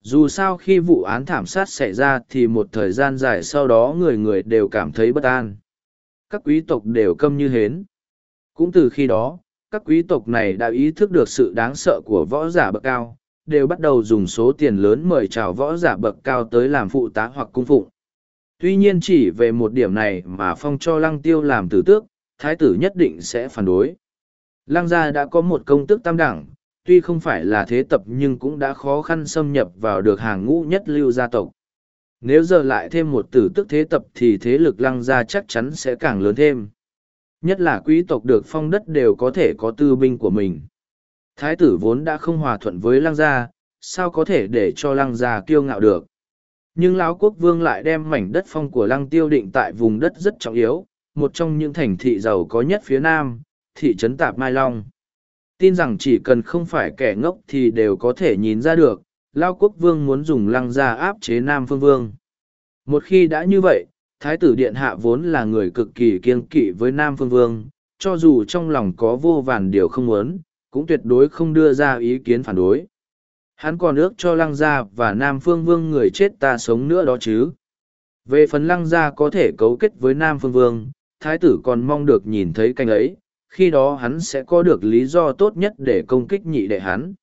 Dù sao khi vụ án thảm sát xảy ra thì một thời gian dài sau đó người người đều cảm thấy bất an. Các quý tộc đều câm như hến. Cũng từ khi đó, các quý tộc này đã ý thức được sự đáng sợ của võ giả bậc cao, đều bắt đầu dùng số tiền lớn mời chào võ giả bậc cao tới làm phụ tá hoặc cung phụng. Tuy nhiên chỉ về một điểm này mà phong cho lăng tiêu làm tử tước, thái tử nhất định sẽ phản đối. Lăng gia đã có một công tước tam đẳng, tuy không phải là thế tập nhưng cũng đã khó khăn xâm nhập vào được hàng ngũ nhất lưu gia tộc. Nếu giờ lại thêm một tử tức thế tập thì thế lực lăng gia chắc chắn sẽ càng lớn thêm. Nhất là quý tộc được phong đất đều có thể có tư binh của mình. Thái tử vốn đã không hòa thuận với lăng gia, sao có thể để cho lăng gia kiêu ngạo được. Nhưng lão quốc vương lại đem mảnh đất phong của lăng tiêu định tại vùng đất rất trọng yếu, một trong những thành thị giàu có nhất phía nam, thị trấn Tạp Mai Long. Tin rằng chỉ cần không phải kẻ ngốc thì đều có thể nhìn ra được, Lao Quốc Vương muốn dùng lăng gia áp chế Nam Phương Vương. Một khi đã như vậy, Thái tử Điện Hạ vốn là người cực kỳ kiên kỵ với Nam Phương Vương, cho dù trong lòng có vô vàn điều không muốn, cũng tuyệt đối không đưa ra ý kiến phản đối. Hắn còn ước cho lăng gia và Nam Phương Vương người chết ta sống nữa đó chứ. Về phần lăng gia có thể cấu kết với Nam Phương Vương, Thái tử còn mong được nhìn thấy canh ấy, khi đó hắn sẽ có được lý do tốt nhất để công kích nhị đệ hắn.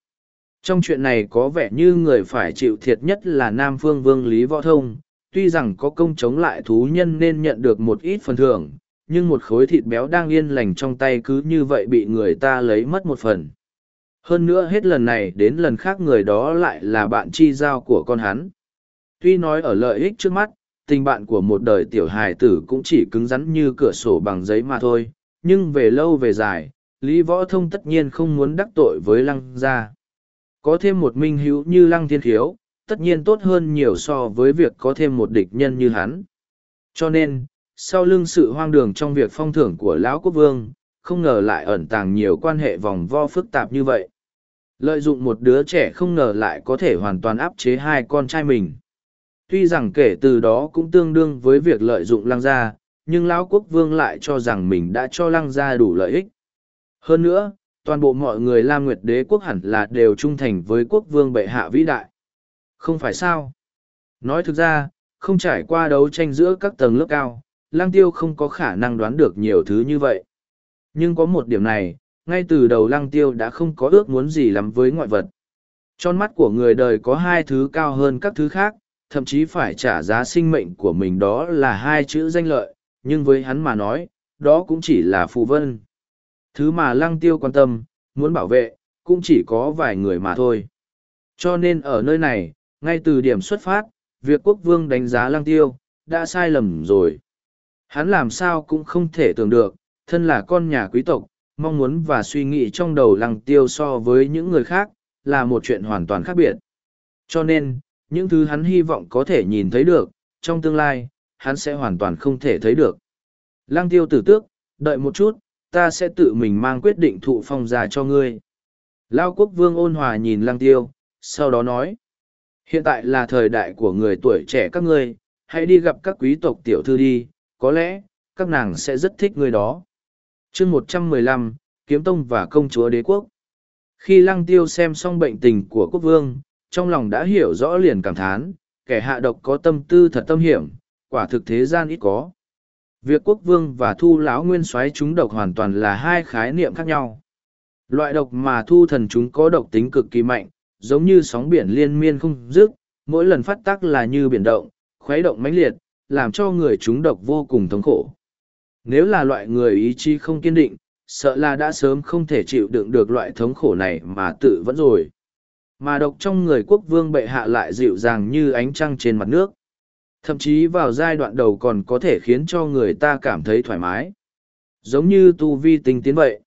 Trong chuyện này có vẻ như người phải chịu thiệt nhất là Nam Phương Vương Lý Võ Thông, tuy rằng có công chống lại thú nhân nên nhận được một ít phần thưởng, nhưng một khối thịt béo đang yên lành trong tay cứ như vậy bị người ta lấy mất một phần. Hơn nữa hết lần này đến lần khác người đó lại là bạn chi giao của con hắn. Tuy nói ở lợi ích trước mắt, tình bạn của một đời tiểu hài tử cũng chỉ cứng rắn như cửa sổ bằng giấy mà thôi, nhưng về lâu về dài, Lý Võ Thông tất nhiên không muốn đắc tội với Lăng gia. Có thêm một minh hữu như Lăng Thiên Khiếu, tất nhiên tốt hơn nhiều so với việc có thêm một địch nhân như hắn. Cho nên, sau lưng sự hoang đường trong việc phong thưởng của Lão Quốc Vương, không ngờ lại ẩn tàng nhiều quan hệ vòng vo phức tạp như vậy. Lợi dụng một đứa trẻ không ngờ lại có thể hoàn toàn áp chế hai con trai mình. Tuy rằng kể từ đó cũng tương đương với việc lợi dụng lăng gia, nhưng lão quốc vương lại cho rằng mình đã cho lăng gia đủ lợi ích. Hơn nữa, toàn bộ mọi người Lam Nguyệt đế quốc hẳn là đều trung thành với quốc vương bệ hạ vĩ đại. Không phải sao? Nói thực ra, không trải qua đấu tranh giữa các tầng lớp cao, lang tiêu không có khả năng đoán được nhiều thứ như vậy. Nhưng có một điểm này, ngay từ đầu lăng tiêu đã không có ước muốn gì lắm với ngoại vật. Trong mắt của người đời có hai thứ cao hơn các thứ khác, thậm chí phải trả giá sinh mệnh của mình đó là hai chữ danh lợi, nhưng với hắn mà nói, đó cũng chỉ là phù vân. Thứ mà lăng tiêu quan tâm, muốn bảo vệ, cũng chỉ có vài người mà thôi. Cho nên ở nơi này, ngay từ điểm xuất phát, việc quốc vương đánh giá lăng tiêu, đã sai lầm rồi. Hắn làm sao cũng không thể tưởng được, thân là con nhà quý tộc, mong muốn và suy nghĩ trong đầu lăng tiêu so với những người khác, là một chuyện hoàn toàn khác biệt. Cho nên, những thứ hắn hy vọng có thể nhìn thấy được, trong tương lai, hắn sẽ hoàn toàn không thể thấy được. Lăng tiêu tử tước, đợi một chút, ta sẽ tự mình mang quyết định thụ phong ra cho ngươi. Lao quốc vương ôn hòa nhìn lăng tiêu, sau đó nói. Hiện tại là thời đại của người tuổi trẻ các ngươi, hãy đi gặp các quý tộc tiểu thư đi, có lẽ, các nàng sẽ rất thích ngươi đó chương một trăm mười lăm Kiếm Tông và Công chúa Đế Quốc Khi lăng tiêu xem xong bệnh tình của quốc vương, trong lòng đã hiểu rõ liền cảm thán, kẻ hạ độc có tâm tư thật tâm hiểm, quả thực thế gian ít có. Việc quốc vương và thu lão nguyên soái chúng độc hoàn toàn là hai khái niệm khác nhau. Loại độc mà thu thần chúng có độc tính cực kỳ mạnh, giống như sóng biển liên miên không dứt, mỗi lần phát tác là như biển động, khuấy động mãnh liệt, làm cho người chúng độc vô cùng thống khổ. Nếu là loại người ý chí không kiên định, sợ là đã sớm không thể chịu đựng được loại thống khổ này mà tự vẫn rồi. Mà độc trong người quốc vương bệ hạ lại dịu dàng như ánh trăng trên mặt nước. Thậm chí vào giai đoạn đầu còn có thể khiến cho người ta cảm thấy thoải mái. Giống như tu vi tinh tiến vậy.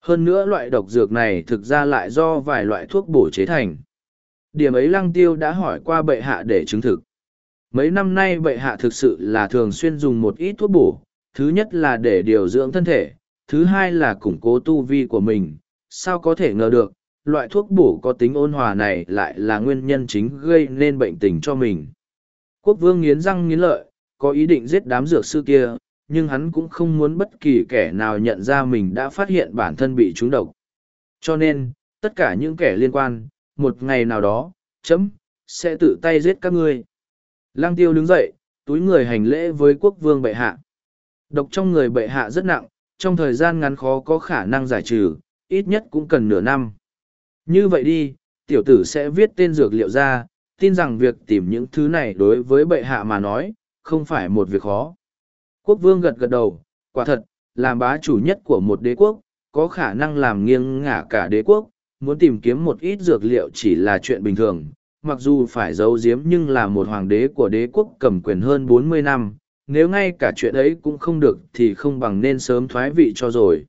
Hơn nữa loại độc dược này thực ra lại do vài loại thuốc bổ chế thành. Điểm ấy lăng tiêu đã hỏi qua bệ hạ để chứng thực. Mấy năm nay bệ hạ thực sự là thường xuyên dùng một ít thuốc bổ, thứ nhất là để điều dưỡng thân thể, thứ hai là củng cố tu vi của mình. Sao có thể ngờ được, loại thuốc bổ có tính ôn hòa này lại là nguyên nhân chính gây nên bệnh tình cho mình. Quốc vương nghiến răng nghiến lợi, có ý định giết đám dược sư kia, nhưng hắn cũng không muốn bất kỳ kẻ nào nhận ra mình đã phát hiện bản thân bị trúng độc. Cho nên, tất cả những kẻ liên quan, một ngày nào đó, chấm, sẽ tự tay giết các ngươi. Lăng tiêu đứng dậy, túi người hành lễ với quốc vương bệ hạ. Độc trong người bệ hạ rất nặng, trong thời gian ngắn khó có khả năng giải trừ, ít nhất cũng cần nửa năm. Như vậy đi, tiểu tử sẽ viết tên dược liệu ra, tin rằng việc tìm những thứ này đối với bệ hạ mà nói, không phải một việc khó. Quốc vương gật gật đầu, quả thật, làm bá chủ nhất của một đế quốc, có khả năng làm nghiêng ngả cả đế quốc, muốn tìm kiếm một ít dược liệu chỉ là chuyện bình thường, mặc dù phải giấu giếm nhưng là một hoàng đế của đế quốc cầm quyền hơn bốn mươi năm, nếu ngay cả chuyện ấy cũng không được thì không bằng nên sớm thoái vị cho rồi.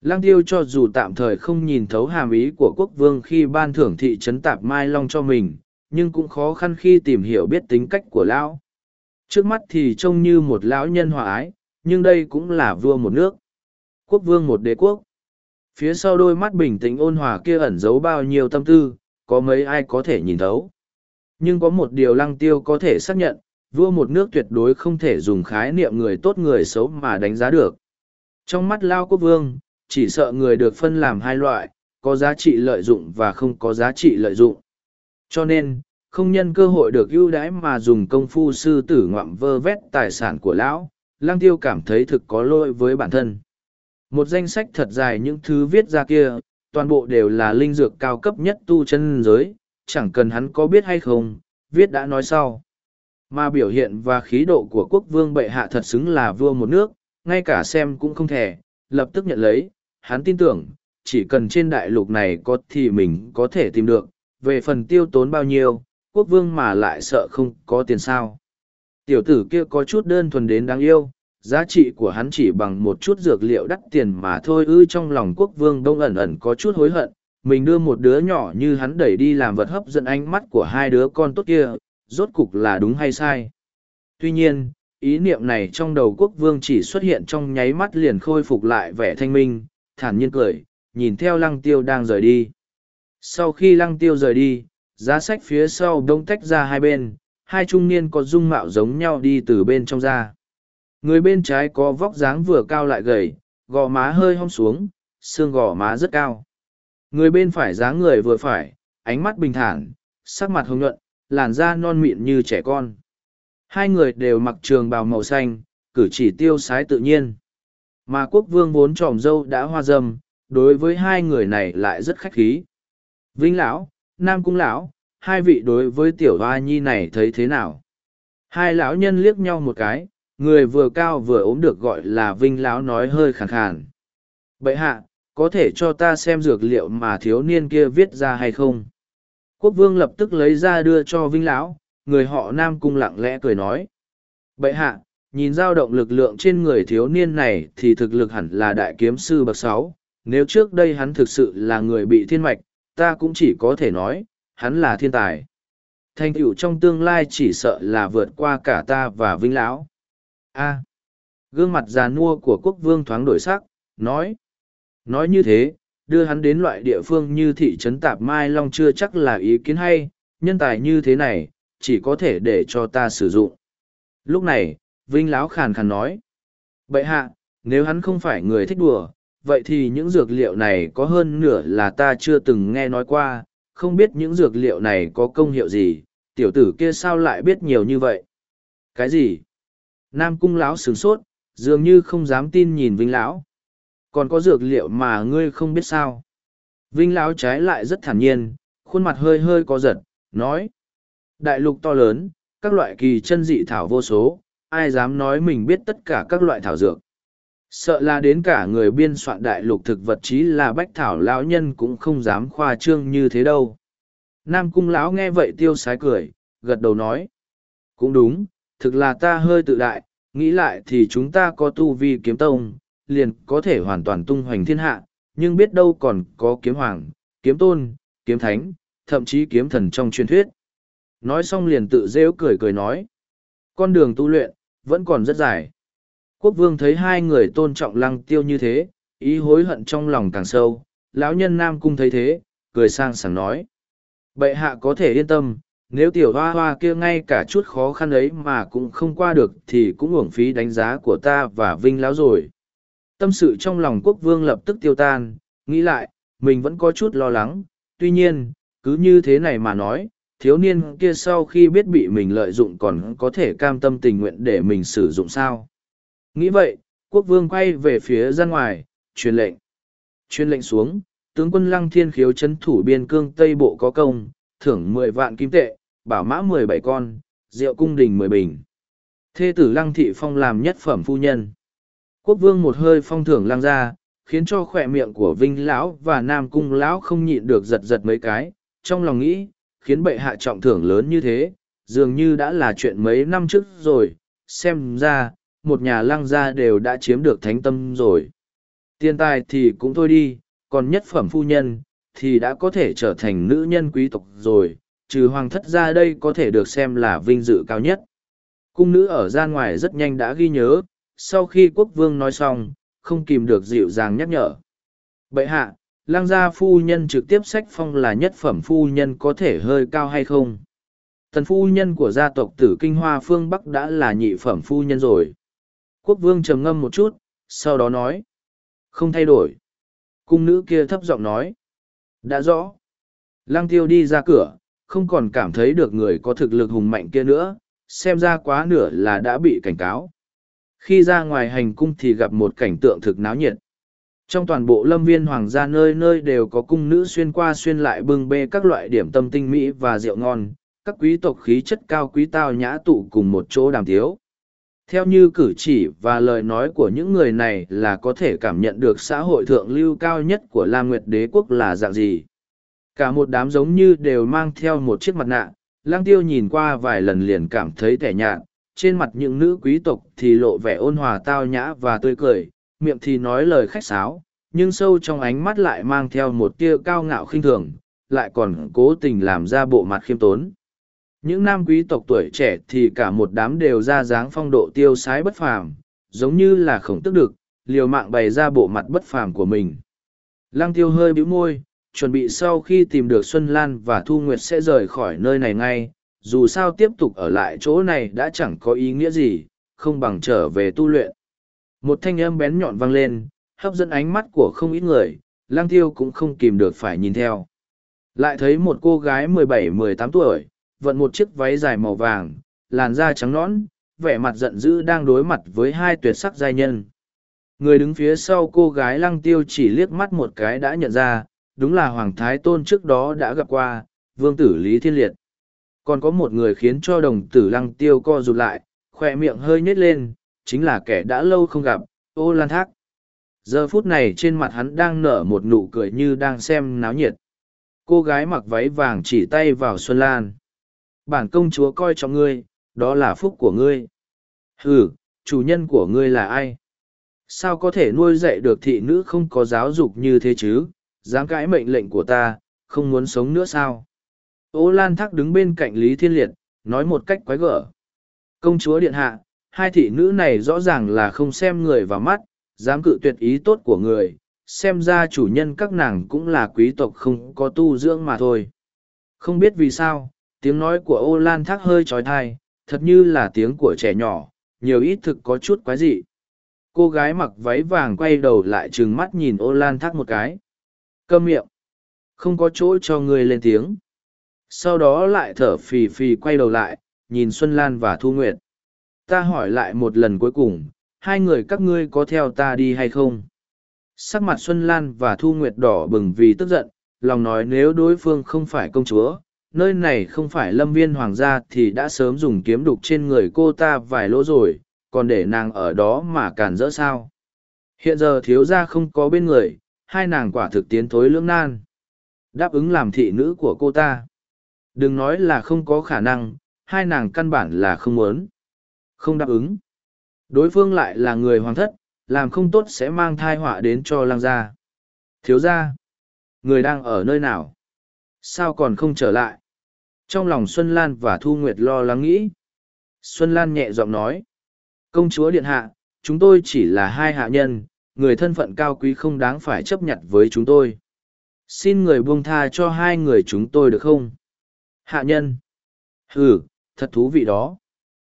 Lăng tiêu cho dù tạm thời không nhìn thấu hàm ý của quốc vương khi ban thưởng thị trấn tạp Mai Long cho mình, nhưng cũng khó khăn khi tìm hiểu biết tính cách của lão. Trước mắt thì trông như một lão nhân hòa ái, nhưng đây cũng là vua một nước. Quốc vương một đế quốc. Phía sau đôi mắt bình tĩnh ôn hòa kia ẩn giấu bao nhiêu tâm tư, có mấy ai có thể nhìn thấu. Nhưng có một điều lăng tiêu có thể xác nhận, vua một nước tuyệt đối không thể dùng khái niệm người tốt người xấu mà đánh giá được. Trong mắt Lao Quốc Vương, chỉ sợ người được phân làm hai loại, có giá trị lợi dụng và không có giá trị lợi dụng. Cho nên, không nhân cơ hội được ưu đãi mà dùng công phu sư tử ngoạm vơ vét tài sản của lão, Lăng Tiêu cảm thấy thực có lỗi với bản thân. Một danh sách thật dài những thứ viết ra kia, toàn bộ đều là linh dược cao cấp nhất tu chân giới, chẳng cần hắn có biết hay không, viết đã nói sau. Mà biểu hiện và khí độ của quốc vương bệ hạ thật xứng là vua một nước, ngay cả xem cũng không thể, lập tức nhận lấy, hắn tin tưởng, chỉ cần trên đại lục này có thì mình có thể tìm được, về phần tiêu tốn bao nhiêu, quốc vương mà lại sợ không có tiền sao. Tiểu tử kia có chút đơn thuần đến đáng yêu, giá trị của hắn chỉ bằng một chút dược liệu đắt tiền mà thôi ư trong lòng quốc vương đông ẩn ẩn có chút hối hận, mình đưa một đứa nhỏ như hắn đẩy đi làm vật hấp dẫn ánh mắt của hai đứa con tốt kia, rốt cục là đúng hay sai. Tuy nhiên, ý niệm này trong đầu quốc vương chỉ xuất hiện trong nháy mắt liền khôi phục lại vẻ thanh minh, thản nhiên cười, nhìn theo lăng tiêu đang rời đi. Sau khi lăng tiêu rời đi, giá sách phía sau đông tách ra hai bên, hai trung niên có dung mạo giống nhau đi từ bên trong ra. Người bên trái có vóc dáng vừa cao lại gầy, gò má hơi hong xuống, xương gò má rất cao. Người bên phải dáng người vừa phải, ánh mắt bình thản, sắc mặt hồng nhuận, làn da non mịn như trẻ con. Hai người đều mặc trường bào màu xanh, cử chỉ tiêu sái tự nhiên. Mà quốc vương vốn tròm dâu đã hoa dâm, đối với hai người này lại rất khách khí. Vinh lão, Nam Cung lão, hai vị đối với tiểu hoa nhi này thấy thế nào hai lão nhân liếc nhau một cái người vừa cao vừa ốm được gọi là vinh lão nói hơi khàn khàn bệ hạ có thể cho ta xem dược liệu mà thiếu niên kia viết ra hay không quốc vương lập tức lấy ra đưa cho vinh lão, người họ nam cung lặng lẽ cười nói. Bệ hạ, nhìn dao động lực lượng trên người thiếu niên này thì thực lực hẳn là đại kiếm sư bậc sáu. Nếu trước đây hắn thực sự là người bị thiên mạch, ta cũng chỉ có thể nói, hắn là thiên tài. Thành tựu trong tương lai chỉ sợ là vượt qua cả ta và vinh lão. A. Gương mặt già nua của quốc vương thoáng đổi sắc, nói. Nói như thế đưa hắn đến loại địa phương như thị trấn tạp mai long chưa chắc là ý kiến hay, nhân tài như thế này, chỉ có thể để cho ta sử dụng. Lúc này, vinh lão khàn khàn nói, bệ hạ, nếu hắn không phải người thích đùa, vậy thì những dược liệu này có hơn nửa là ta chưa từng nghe nói qua, không biết những dược liệu này có công hiệu gì, tiểu tử kia sao lại biết nhiều như vậy? Cái gì? Nam cung lão sửng sốt, dường như không dám tin nhìn vinh lão còn có dược liệu mà ngươi không biết sao? Vinh lão trái lại rất thản nhiên, khuôn mặt hơi hơi có giật, nói, đại lục to lớn, các loại kỳ chân dị thảo vô số, ai dám nói mình biết tất cả các loại thảo dược? Sợ là đến cả người biên soạn đại lục thực vật chí là bách thảo lão nhân cũng không dám khoa trương như thế đâu. Nam cung lão nghe vậy tiêu sái cười, gật đầu nói, cũng đúng, thực là ta hơi tự đại, nghĩ lại thì chúng ta có tu vi kiếm tông liền có thể hoàn toàn tung hoành thiên hạ, nhưng biết đâu còn có kiếm hoàng, kiếm tôn, kiếm thánh, thậm chí kiếm thần trong truyền thuyết. Nói xong liền tự rêu cười cười nói, con đường tu luyện vẫn còn rất dài. Quốc vương thấy hai người tôn trọng lăng tiêu như thế, ý hối hận trong lòng càng sâu, lão nhân nam cung thấy thế, cười sang sảng nói, bệ hạ có thể yên tâm, nếu tiểu hoa hoa kia ngay cả chút khó khăn ấy mà cũng không qua được thì cũng uổng phí đánh giá của ta và vinh lão rồi tâm sự trong lòng quốc vương lập tức tiêu tan, nghĩ lại, mình vẫn có chút lo lắng. Tuy nhiên, cứ như thế này mà nói, thiếu niên kia sau khi biết bị mình lợi dụng còn có thể cam tâm tình nguyện để mình sử dụng sao. Nghĩ vậy, quốc vương quay về phía ra ngoài, truyền lệnh. Truyền lệnh xuống, tướng quân lăng thiên khiếu chấn thủ biên cương tây bộ có công, thưởng mười vạn kim tệ, bảo mã mười bảy con, rượu cung đình mười bình. Thê tử lăng thị phong làm nhất phẩm phu nhân quốc vương một hơi phong thưởng Lang ra khiến cho khỏe miệng của vinh lão và nam cung lão không nhịn được giật giật mấy cái trong lòng nghĩ khiến bệ hạ trọng thưởng lớn như thế dường như đã là chuyện mấy năm trước rồi xem ra một nhà Lang gia đều đã chiếm được thánh tâm rồi. Tiền tài thì cũng thôi đi, còn nhất phẩm phu nhân, thì đã có thể trở thành nữ nhân quý tộc rồi, trừ hoàng thất ra đây có thể được xem là vinh dự cao nhất. Cung nữ ở gian ngoài rất nhanh đã ghi nhớ, sau khi quốc vương nói xong, không kìm được dịu dàng nhắc nhở. Bệ hạ, lang gia phu nhân trực tiếp sách phong là nhất phẩm phu nhân có thể hơi cao hay không? Thần phu nhân của gia tộc tử kinh hoa phương Bắc đã là nhị phẩm phu nhân rồi. Quốc vương trầm ngâm một chút, sau đó nói. Không thay đổi. Cung nữ kia thấp giọng nói. Đã rõ. Lang tiêu đi ra cửa, không còn cảm thấy được người có thực lực hùng mạnh kia nữa, xem ra quá nửa là đã bị cảnh cáo. Khi ra ngoài hành cung thì gặp một cảnh tượng thực náo nhiệt. Trong toàn bộ lâm viên hoàng gia nơi nơi đều có cung nữ xuyên qua xuyên lại bưng bê các loại điểm tâm tinh mỹ và rượu ngon, các quý tộc khí chất cao quý tao nhã tụ cùng một chỗ đàm tiếu. Theo như cử chỉ và lời nói của những người này là có thể cảm nhận được xã hội thượng lưu cao nhất của Lam Nguyệt đế quốc là dạng gì. Cả một đám giống như đều mang theo một chiếc mặt nạ, lang tiêu nhìn qua vài lần liền cảm thấy tẻ nhạt, trên mặt những nữ quý tộc thì lộ vẻ ôn hòa tao nhã và tươi cười, miệng thì nói lời khách sáo, nhưng sâu trong ánh mắt lại mang theo một tia cao ngạo khinh thường, lại còn cố tình làm ra bộ mặt khiêm tốn. Những nam quý tộc tuổi trẻ thì cả một đám đều ra dáng phong độ tiêu sái bất phàm, giống như là khổng tức được, liều mạng bày ra bộ mặt bất phàm của mình. Lăng tiêu hơi bĩu môi, chuẩn bị sau khi tìm được Xuân Lan và Thu Nguyệt sẽ rời khỏi nơi này ngay, dù sao tiếp tục ở lại chỗ này đã chẳng có ý nghĩa gì, không bằng trở về tu luyện. Một thanh âm bén nhọn vang lên, hấp dẫn ánh mắt của không ít người, lang tiêu cũng không kìm được phải nhìn theo. Lại thấy một cô gái mười bảy mười tám tuổi, vận một chiếc váy dài màu vàng, làn da trắng nõn, vẻ mặt giận dữ đang đối mặt với hai tuyệt sắc giai nhân. Người đứng phía sau cô gái lăng tiêu chỉ liếc mắt một cái đã nhận ra, đúng là Hoàng Thái Tôn trước đó đã gặp qua, vương tử Lý Thiên Liệt. Còn có một người khiến cho đồng tử lăng tiêu co rụt lại, khỏe miệng hơi nhếch lên, chính là kẻ đã lâu không gặp, ô lan thác. Giờ phút này trên mặt hắn đang nở một nụ cười như đang xem náo nhiệt. Cô gái mặc váy vàng chỉ tay vào Xuân Lan. Bản công chúa coi trọng ngươi, đó là phúc của ngươi. Ừ, chủ nhân của ngươi là ai? Sao có thể nuôi dạy được thị nữ không có giáo dục như thế chứ? Dám cãi mệnh lệnh của ta, không muốn sống nữa sao? Ô Lan Thác đứng bên cạnh Lý Thiên Liệt, nói một cách quái gở. Công chúa điện hạ, hai thị nữ này rõ ràng là không xem người vào mắt, dám cự tuyệt ý tốt của người, xem ra chủ nhân các nàng cũng là quý tộc không có tu dưỡng mà thôi. Không biết vì sao, tiếng nói của ô lan thác hơi trói thai, thật như là tiếng của trẻ nhỏ, nhiều ít thực có chút quái dị. Cô gái mặc váy vàng quay đầu lại trừng mắt nhìn ô lan thác một cái. Câm miệng. Không có chỗ cho người lên tiếng. Sau đó lại thở phì phì quay đầu lại, nhìn Xuân Lan và Thu Nguyệt. Ta hỏi lại một lần cuối cùng, hai người các ngươi có theo ta đi hay không? Sắc mặt Xuân Lan và Thu Nguyệt đỏ bừng vì tức giận, lòng nói nếu đối phương không phải công chúa, nơi này không phải lâm viên hoàng gia thì đã sớm dùng kiếm đục trên người cô ta vài lỗ rồi, còn để nàng ở đó mà cản rỡ sao. Hiện giờ thiếu gia không có bên người, hai nàng quả thực tiến thối lưỡng nan. Đáp ứng làm thị nữ của cô ta. Đừng nói là không có khả năng, hai nàng căn bản là không muốn. Không đáp ứng. Đối phương lại là người hoàng thất, làm không tốt sẽ mang thai họa đến cho lang gia. Thiếu gia, người đang ở nơi nào? Sao còn không trở lại? Trong lòng Xuân Lan và Thu Nguyệt lo lắng nghĩ. Xuân Lan nhẹ giọng nói. Công chúa Điện Hạ, chúng tôi chỉ là hai hạ nhân, người thân phận cao quý không đáng phải chấp nhận với chúng tôi. Xin người buông tha cho hai người chúng tôi được không? Hạ nhân. Ừ, thật thú vị đó.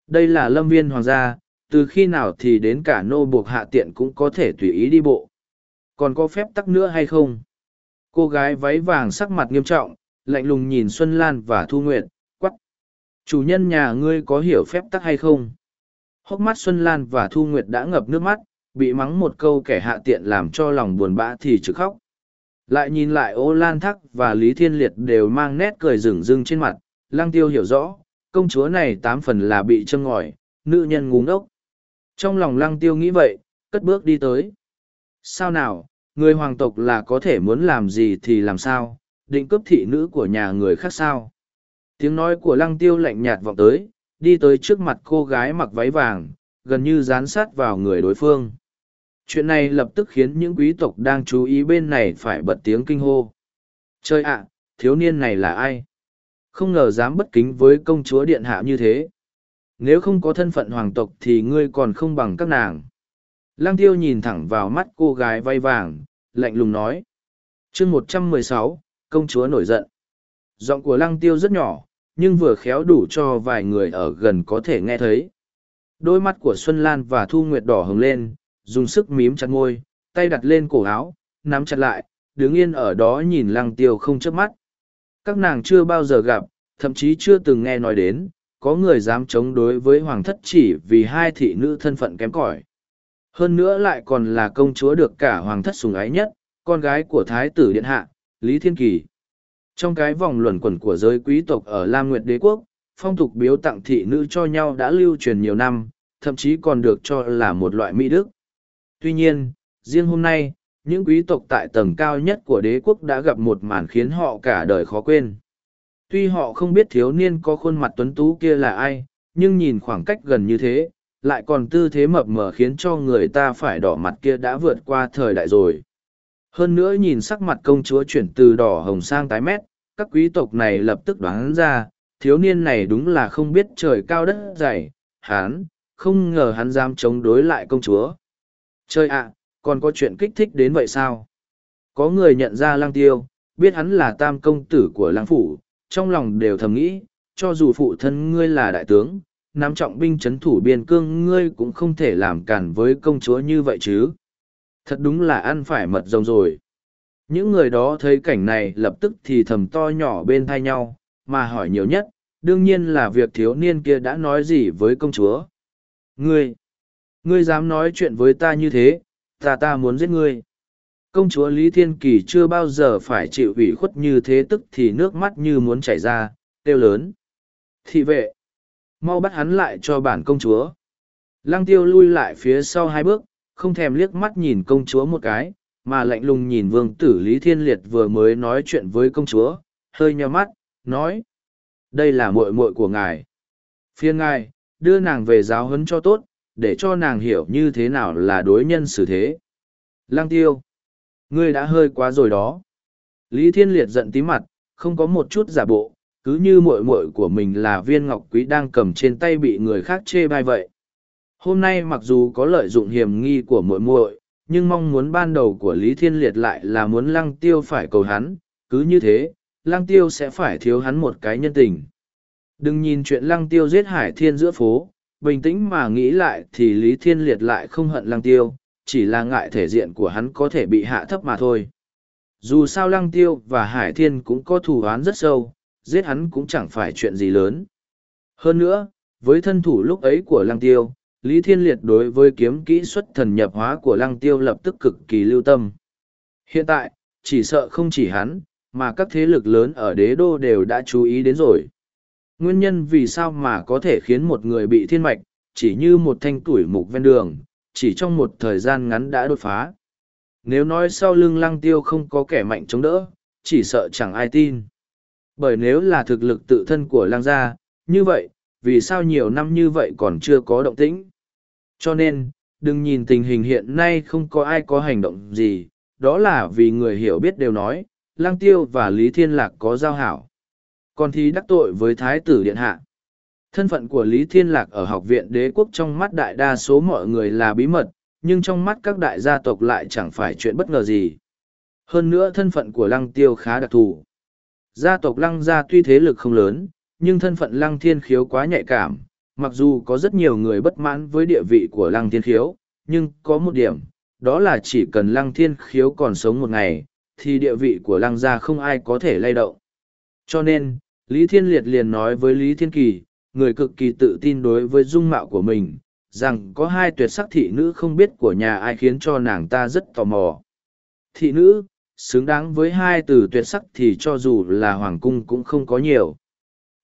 Đây là lâm viên hoàng gia, từ khi nào thì đến cả nô buộc hạ tiện cũng có thể tùy ý đi bộ. Còn có phép tắc nữa hay không? Cô gái váy vàng sắc mặt nghiêm trọng, lạnh lùng nhìn Xuân Lan và Thu Nguyệt, quắc. Chủ nhân nhà ngươi có hiểu phép tắc hay không? Hốc mắt Xuân Lan và Thu Nguyệt đã ngập nước mắt, bị mắng một câu kẻ hạ tiện làm cho lòng buồn bã thì trực khóc. Lại nhìn lại ô Lan Thắc và Lý Thiên Liệt đều mang nét cười rừng rưng trên mặt, Lăng Tiêu hiểu rõ, công chúa này tám phần là bị châm ngòi, nữ nhân ngúng ốc. Trong lòng Lăng Tiêu nghĩ vậy, cất bước đi tới. Sao nào, người hoàng tộc là có thể muốn làm gì thì làm sao, định cướp thị nữ của nhà người khác sao. Tiếng nói của Lăng Tiêu lạnh nhạt vọng tới, đi tới trước mặt cô gái mặc váy vàng, gần như dán sát vào người đối phương chuyện này lập tức khiến những quý tộc đang chú ý bên này phải bật tiếng kinh hô. Chơi ạ, thiếu niên này là ai? Không ngờ dám bất kính với công chúa điện hạ như thế. Nếu không có thân phận hoàng tộc thì ngươi còn không bằng các nàng. Lăng tiêu nhìn thẳng vào mắt cô gái vay vàng, lạnh lùng nói. Chương một trăm mười sáu, công chúa nổi giận. Giọng của lăng tiêu rất nhỏ, nhưng vừa khéo đủ cho vài người ở gần có thể nghe thấy. Đôi mắt của xuân lan và thu nguyệt đỏ hừng lên dùng sức mím chặt ngôi, tay đặt lên cổ áo, nắm chặt lại, đứng yên ở đó nhìn lăng tiêu không chớp mắt. Các nàng chưa bao giờ gặp, thậm chí chưa từng nghe nói đến, có người dám chống đối với hoàng thất chỉ vì hai thị nữ thân phận kém cỏi. Hơn nữa lại còn là công chúa được cả hoàng thất sùng ái nhất, con gái của thái tử điện hạ, Lý Thiên Kỳ. Trong cái vòng luẩn quẩn của giới quý tộc ở Lam Nguyệt Đế Quốc, phong tục biếu tặng thị nữ cho nhau đã lưu truyền nhiều năm, thậm chí còn được cho là một loại mỹ đức. Tuy nhiên, riêng hôm nay, những quý tộc tại tầng cao nhất của đế quốc đã gặp một màn khiến họ cả đời khó quên. Tuy họ không biết thiếu niên có khuôn mặt tuấn tú kia là ai, nhưng nhìn khoảng cách gần như thế, lại còn tư thế mập mờ khiến cho người ta phải đỏ mặt kia đã vượt qua thời đại rồi. Hơn nữa nhìn sắc mặt công chúa chuyển từ đỏ hồng sang tái mét, các quý tộc này lập tức đoán ra, thiếu niên này đúng là không biết trời cao đất dày, hán, không ngờ hắn dám chống đối lại công chúa. Chơi ạ, còn có chuyện kích thích đến vậy sao? Có người nhận ra lang tiêu, biết hắn là tam công tử của lang phủ, trong lòng đều thầm nghĩ, cho dù phụ thân ngươi là đại tướng, nắm trọng binh chấn thủ biên cương ngươi cũng không thể làm cản với công chúa như vậy chứ. Thật đúng là ăn phải mật rồng rồi. Những người đó thấy cảnh này lập tức thì thầm to nhỏ bên thai nhau, mà hỏi nhiều nhất, đương nhiên là việc thiếu niên kia đã nói gì với công chúa. Ngươi, Ngươi dám nói chuyện với ta như thế, ta ta muốn giết ngươi. công chúa Lý Thiên Kỳ chưa bao giờ phải chịu ủy khuất như thế tức thì nước mắt như muốn chảy ra, kêu lớn. Thị vệ, mau bắt hắn lại cho bản công chúa. Lăng tiêu lui lại phía sau hai bước, không thèm liếc mắt nhìn công chúa một cái, mà lạnh lùng nhìn vương tử Lý Thiên Liệt vừa mới nói chuyện với công chúa, hơi nheo mắt, nói. Đây là muội muội của ngài. Phiên ngài, đưa nàng về giáo huấn cho tốt, để cho nàng hiểu như thế nào là đối nhân xử thế. Lăng tiêu. Ngươi đã hơi quá rồi đó. Lý Thiên Liệt giận tí mặt, không có một chút giả bộ, cứ như muội muội của mình là viên ngọc quý đang cầm trên tay bị người khác chê bai vậy. Hôm nay mặc dù có lợi dụng hiểm nghi của muội muội, nhưng mong muốn ban đầu của Lý Thiên Liệt lại là muốn Lăng Tiêu phải cầu hắn, cứ như thế, Lăng Tiêu sẽ phải thiếu hắn một cái nhân tình. Đừng nhìn chuyện Lăng Tiêu giết Hải Thiên giữa phố, bình tĩnh mà nghĩ lại thì Lý Thiên Liệt lại không hận Lăng Tiêu, chỉ là ngại thể diện của hắn có thể bị hạ thấp mà thôi. Dù sao Lăng Tiêu và Hải Thiên cũng có thù oán rất sâu, giết hắn cũng chẳng phải chuyện gì lớn. Hơn nữa, với thân thủ lúc ấy của Lăng Tiêu, Lý Thiên Liệt đối với kiếm kỹ xuất thần nhập hóa của Lăng Tiêu lập tức cực kỳ lưu tâm. Hiện tại, chỉ sợ không chỉ hắn, mà các thế lực lớn ở đế đô đều đã chú ý đến rồi. Nguyên nhân vì sao mà có thể khiến một người bị thiên mạch, chỉ như một thanh tuổi mục ven đường, chỉ trong một thời gian ngắn đã đột phá. Nếu nói sau lưng lăng tiêu không có kẻ mạnh chống đỡ, chỉ sợ chẳng ai tin. Bởi nếu là thực lực tự thân của lăng gia, như vậy, vì sao nhiều năm như vậy còn chưa có động tĩnh? Cho nên, đừng nhìn tình hình hiện nay không có ai có hành động gì, đó là vì người hiểu biết đều nói, Lăng Tiêu và Lý Thiên Lạc có giao hảo. Còn thì đắc tội với Thái tử Điện Hạ. Thân phận của Lý Thiên Lạc ở học viện đế quốc trong mắt đại đa số mọi người là bí mật, nhưng trong mắt các đại gia tộc lại chẳng phải chuyện bất ngờ gì. Hơn nữa thân phận của Lăng Tiêu khá đặc thù. Gia tộc Lăng gia tuy thế lực không lớn, nhưng thân phận Lăng Thiên Khiếu quá nhạy cảm, mặc dù có rất nhiều người bất mãn với địa vị của Lăng Thiên Khiếu, nhưng có một điểm, đó là chỉ cần Lăng Thiên Khiếu còn sống một ngày, thì địa vị của Lăng gia không ai có thể lay động. Cho nên, Lý Thiên Liệt liền nói với Lý Thiên Kỳ, người cực kỳ tự tin đối với dung mạo của mình, rằng có hai tuyệt sắc thị nữ không biết của nhà ai khiến cho nàng ta rất tò mò. Thị nữ, xứng đáng với hai từ tuyệt sắc thì cho dù là hoàng cung cũng không có nhiều.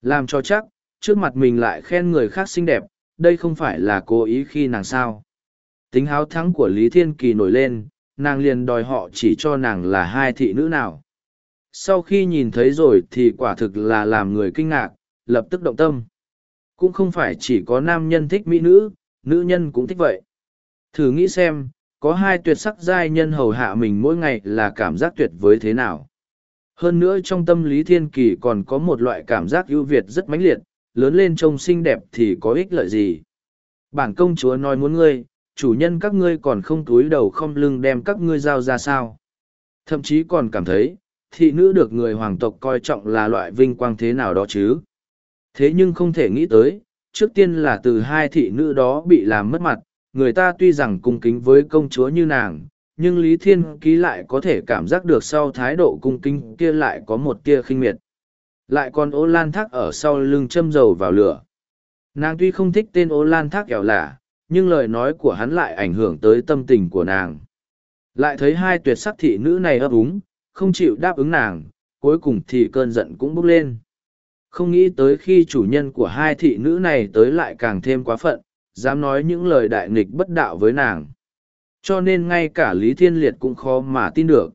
Làm cho chắc, trước mặt mình lại khen người khác xinh đẹp, đây không phải là cố ý khi nàng sao. Tính háo thắng của Lý Thiên Kỳ nổi lên, nàng liền đòi họ chỉ cho nàng là hai thị nữ nào. Sau khi nhìn thấy rồi thì quả thực là làm người kinh ngạc, lập tức động tâm. Cũng không phải chỉ có nam nhân thích mỹ nữ, nữ nhân cũng thích vậy. Thử nghĩ xem, có hai tuyệt sắc giai nhân hầu hạ mình mỗi ngày là cảm giác tuyệt với thế nào. Hơn nữa trong tâm lý thiên kỳ còn có một loại cảm giác ưu việt rất mãnh liệt, lớn lên trông xinh đẹp thì có ích lợi gì. Bản công chúa nói muốn ngươi, chủ nhân các ngươi còn không túi đầu không lưng đem các ngươi giao ra sao. Thậm chí còn cảm thấy, thị nữ được người hoàng tộc coi trọng là loại vinh quang thế nào đó chứ. Thế nhưng không thể nghĩ tới, trước tiên là từ hai thị nữ đó bị làm mất mặt, người ta tuy rằng cung kính với công chúa như nàng, nhưng Lý Thiên Ký lại có thể cảm giác được sau thái độ cung kính kia lại có một tia khinh miệt. Lại còn ô lan thác ở sau lưng châm dầu vào lửa. Nàng tuy không thích tên ô lan thác kẻo lạ, nhưng lời nói của hắn lại ảnh hưởng tới tâm tình của nàng. Lại thấy hai tuyệt sắc thị nữ này ấp úng, không chịu đáp ứng nàng, cuối cùng thì cơn giận cũng bốc lên. Không nghĩ tới khi chủ nhân của hai thị nữ này tới lại càng thêm quá phận, dám nói những lời đại nghịch bất đạo với nàng. Cho nên ngay cả Lý Thiên Liệt cũng khó mà tin được.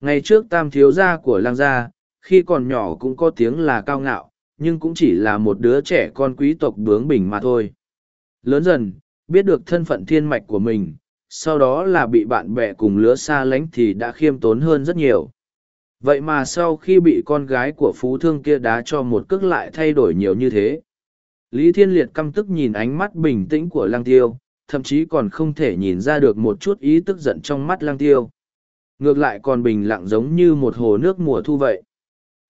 Ngày trước tam thiếu gia của lang gia, khi còn nhỏ cũng có tiếng là cao ngạo, nhưng cũng chỉ là một đứa trẻ con quý tộc bướng bỉnh mà thôi. Lớn dần, biết được thân phận thiên mạch của mình, sau đó là bị bạn bè cùng lứa xa lánh thì đã khiêm tốn hơn rất nhiều. Vậy mà sau khi bị con gái của phú thương kia đá cho một cước lại thay đổi nhiều như thế. Lý Thiên Liệt căm tức nhìn ánh mắt bình tĩnh của Lăng Tiêu, thậm chí còn không thể nhìn ra được một chút ý tức giận trong mắt Lăng Tiêu. Ngược lại còn bình lặng giống như một hồ nước mùa thu vậy.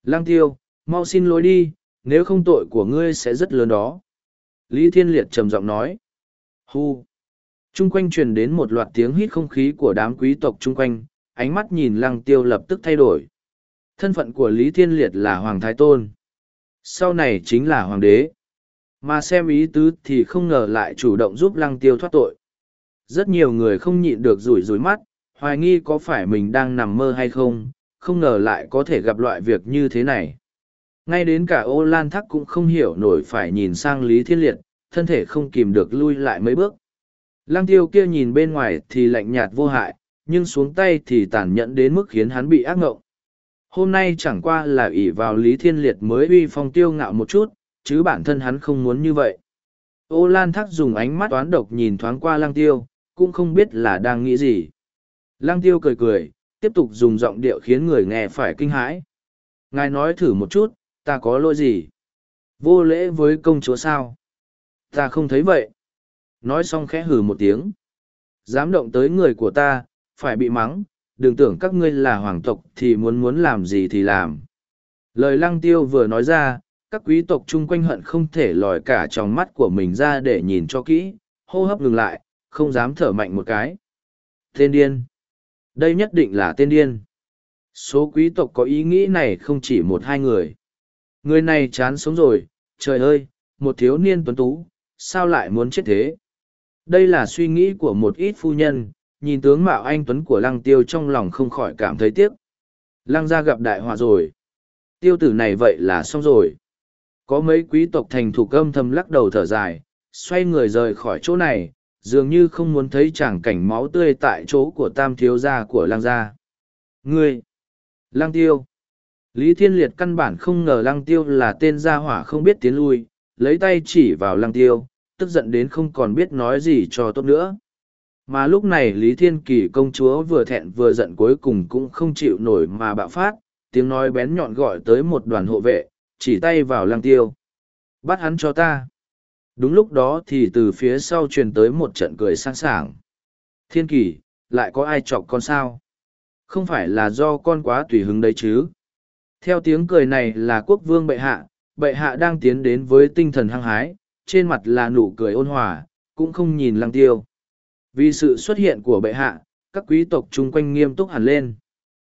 Lăng Tiêu, mau xin lỗi đi, nếu không tội của ngươi sẽ rất lớn đó. Lý Thiên Liệt trầm giọng nói. Hu. Trung quanh truyền đến một loạt tiếng hít không khí của đám quý tộc trung quanh, ánh mắt nhìn Lăng Tiêu lập tức thay đổi. Thân phận của Lý Thiên Liệt là Hoàng Thái Tôn. Sau này chính là Hoàng đế. Mà xem ý tứ thì không ngờ lại chủ động giúp Lăng Tiêu thoát tội. Rất nhiều người không nhịn được rủi rủi mắt, hoài nghi có phải mình đang nằm mơ hay không, không ngờ lại có thể gặp loại việc như thế này. Ngay đến cả ô lan thắc cũng không hiểu nổi phải nhìn sang Lý Thiên Liệt, thân thể không kìm được lui lại mấy bước. Lăng tiêu kia nhìn bên ngoài thì lạnh nhạt vô hại, nhưng xuống tay thì tàn nhẫn đến mức khiến hắn bị ác ngộng. Hôm nay chẳng qua là ỷ vào Lý Thiên Liệt mới uy phong tiêu ngạo một chút, chứ bản thân hắn không muốn như vậy. Ô Lan Thác dùng ánh mắt toán độc nhìn thoáng qua lăng tiêu, cũng không biết là đang nghĩ gì. Lăng tiêu cười cười, tiếp tục dùng giọng điệu khiến người nghe phải kinh hãi. Ngài nói thử một chút, ta có lỗi gì? Vô lễ với công chúa sao? Ta không thấy vậy. Nói xong khẽ hừ một tiếng. Dám động tới người của ta, phải bị mắng, đừng tưởng các ngươi là hoàng tộc thì muốn muốn làm gì thì làm. Lời lăng tiêu vừa nói ra, các quý tộc chung quanh hận không thể lòi cả trong mắt của mình ra để nhìn cho kỹ, hô hấp ngừng lại, không dám thở mạnh một cái. Tên điên. Đây nhất định là tên điên. Số quý tộc có ý nghĩ này không chỉ một hai người. Người này chán sống rồi, trời ơi, một thiếu niên tuấn tú, sao lại muốn chết thế? Đây là suy nghĩ của một ít phu nhân, nhìn tướng mạo anh tuấn của lăng tiêu trong lòng không khỏi cảm thấy tiếc. Lăng gia gặp đại họa rồi. Tiêu tử này vậy là xong rồi. Có mấy quý tộc thành thủ cơm thầm lắc đầu thở dài, xoay người rời khỏi chỗ này, dường như không muốn thấy chàng cảnh máu tươi tại chỗ của tam thiếu gia của lăng gia. Ngươi! Lăng tiêu! Lý Thiên Liệt căn bản không ngờ lăng tiêu là tên gia hỏa không biết tiến lui, lấy tay chỉ vào lăng tiêu, tức giận đến không còn biết nói gì cho tốt nữa. Mà lúc này Lý Thiên Kỳ công chúa vừa thẹn vừa giận cuối cùng cũng không chịu nổi mà bạo phát, tiếng nói bén nhọn gọi tới một đoàn hộ vệ, chỉ tay vào Lang tiêu. Bắt hắn cho ta. Đúng lúc đó thì từ phía sau truyền tới một trận cười sang sảng. Thiên Kỳ, lại có ai chọc con sao? Không phải là do con quá tùy hứng đấy chứ? Theo tiếng cười này là quốc vương bệ hạ, bệ hạ đang tiến đến với tinh thần hăng hái, trên mặt là nụ cười ôn hòa, cũng không nhìn lăng tiêu. Vì sự xuất hiện của bệ hạ, các quý tộc chung quanh nghiêm túc hẳn lên.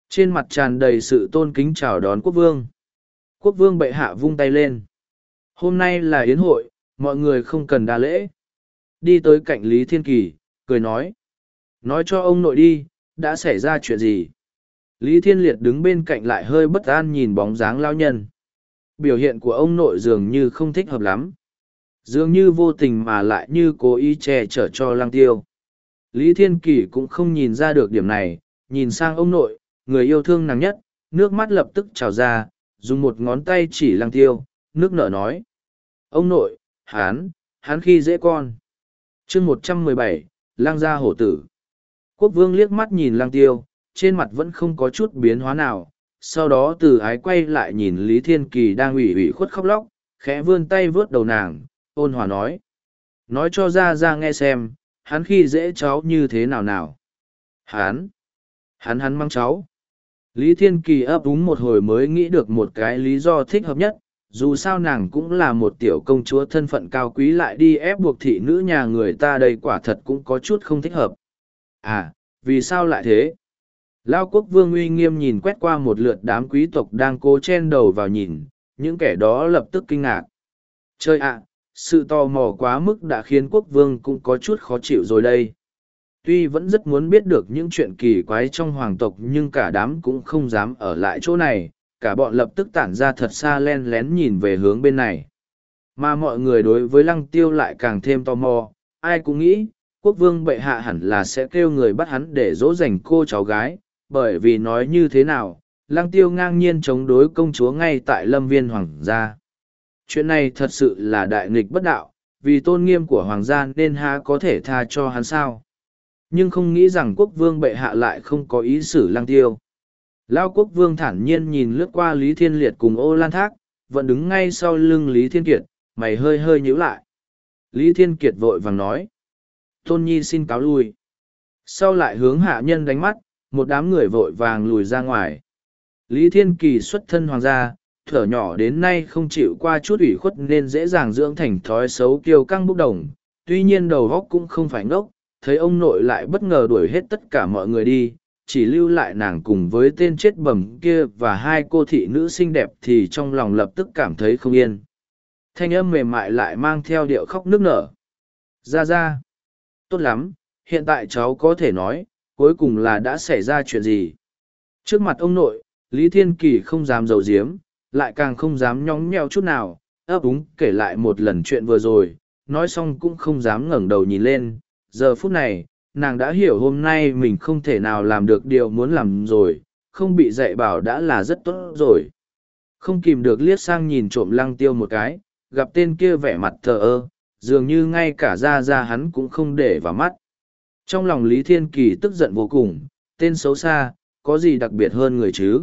Trên mặt tràn đầy sự tôn kính chào đón quốc vương. Quốc vương bệ hạ vung tay lên. Hôm nay là yến hội, mọi người không cần đa lễ. Đi tới cạnh Lý Thiên Kỳ, cười nói. Nói cho ông nội đi, đã xảy ra chuyện gì? Lý Thiên Liệt đứng bên cạnh lại hơi bất an nhìn bóng dáng lao nhân. Biểu hiện của ông nội dường như không thích hợp lắm. Dường như vô tình mà lại như cố ý che chở cho lăng tiêu. Lý Thiên Kỳ cũng không nhìn ra được điểm này, nhìn sang ông nội, người yêu thương nàng nhất, nước mắt lập tức trào ra, dùng một ngón tay chỉ lăng tiêu, nước nở nói. Ông nội, hán, hán khi dễ con. chương một trăm mười bảy, lang gia hổ tử. Quốc vương liếc mắt nhìn lăng tiêu, trên mặt vẫn không có chút biến hóa nào. Sau đó từ ái quay lại nhìn Lý Thiên Kỳ đang ủy ủy khuất khóc lóc, khẽ vươn tay vớt đầu nàng, ôn hòa nói. Nói cho ra ra nghe xem, hắn khi dễ cháu như thế nào nào. Hắn, hắn hắn mang cháu. Lý Thiên Kỳ ấp úng một hồi mới nghĩ được một cái lý do thích hợp nhất, dù sao nàng cũng là một tiểu công chúa thân phận cao quý lại đi ép buộc thị nữ nhà người ta đây quả thật cũng có chút không thích hợp. À, vì sao lại thế? Lao quốc vương uy nghiêm nhìn quét qua một lượt đám quý tộc đang cố chen đầu vào nhìn, những kẻ đó lập tức kinh ngạc. Chơi ạ, sự tò mò quá mức đã khiến quốc vương cũng có chút khó chịu rồi đây. Tuy vẫn rất muốn biết được những chuyện kỳ quái trong hoàng tộc nhưng cả đám cũng không dám ở lại chỗ này, cả bọn lập tức tản ra thật xa len lén nhìn về hướng bên này. Mà mọi người đối với lăng tiêu lại càng thêm tò mò, ai cũng nghĩ, quốc vương bệ hạ hẳn là sẽ kêu người bắt hắn để dỗ dành cô cháu gái, bởi vì nói như thế nào, lăng tiêu ngang nhiên chống đối công chúa ngay tại lâm viên hoàng gia chuyện này thật sự là đại nghịch bất đạo, vì tôn nghiêm của hoàng gia nên há có thể tha cho hắn sao? Nhưng không nghĩ rằng quốc vương bệ hạ lại không có ý xử lăng tiêu. Lao quốc vương thản nhiên nhìn lướt qua lý thiên liệt cùng ô lan thác, vẫn đứng ngay sau lưng lý thiên kiệt, mày hơi hơi nhíu lại. Lý thiên kiệt vội vàng nói, tôn nhi xin cáo lui. Sau lại hướng hạ nhân đánh mắt, một đám người vội vàng lùi ra ngoài. Lý thiên kỳ xuất thân hoàng gia thở nhỏ đến nay không chịu qua chút ủy khuất nên dễ dàng dưỡng thành thói xấu kiêu căng bốc đồng. Tuy nhiên đầu góc cũng không phải ngốc thấy ông nội lại bất ngờ đuổi hết tất cả mọi người đi chỉ lưu lại nàng cùng với tên chết bẩm kia và hai cô thị nữ xinh đẹp thì trong lòng lập tức cảm thấy không yên. Thanh âm mềm mại lại mang theo điệu khóc nức nở. Ra ra. Tốt lắm hiện tại cháu có thể nói cuối cùng là đã xảy ra chuyện gì. Trước mặt ông nội, Lý Thiên Kỳ không dám giấu giếm, lại càng không dám nhóng nheo chút nào, ấp úng kể lại một lần chuyện vừa rồi, nói xong cũng không dám ngẩng đầu nhìn lên. Giờ phút này, nàng đã hiểu hôm nay mình không thể nào làm được điều muốn làm rồi, không bị dạy bảo đã là rất tốt rồi. Không kìm được liếc sang nhìn trộm lăng tiêu một cái, gặp tên kia vẻ mặt thờ ơ, dường như ngay cả ra ra hắn cũng không để vào mắt. Trong lòng Lý Thiên Kỳ tức giận vô cùng, tên xấu xa, có gì đặc biệt hơn người chứ?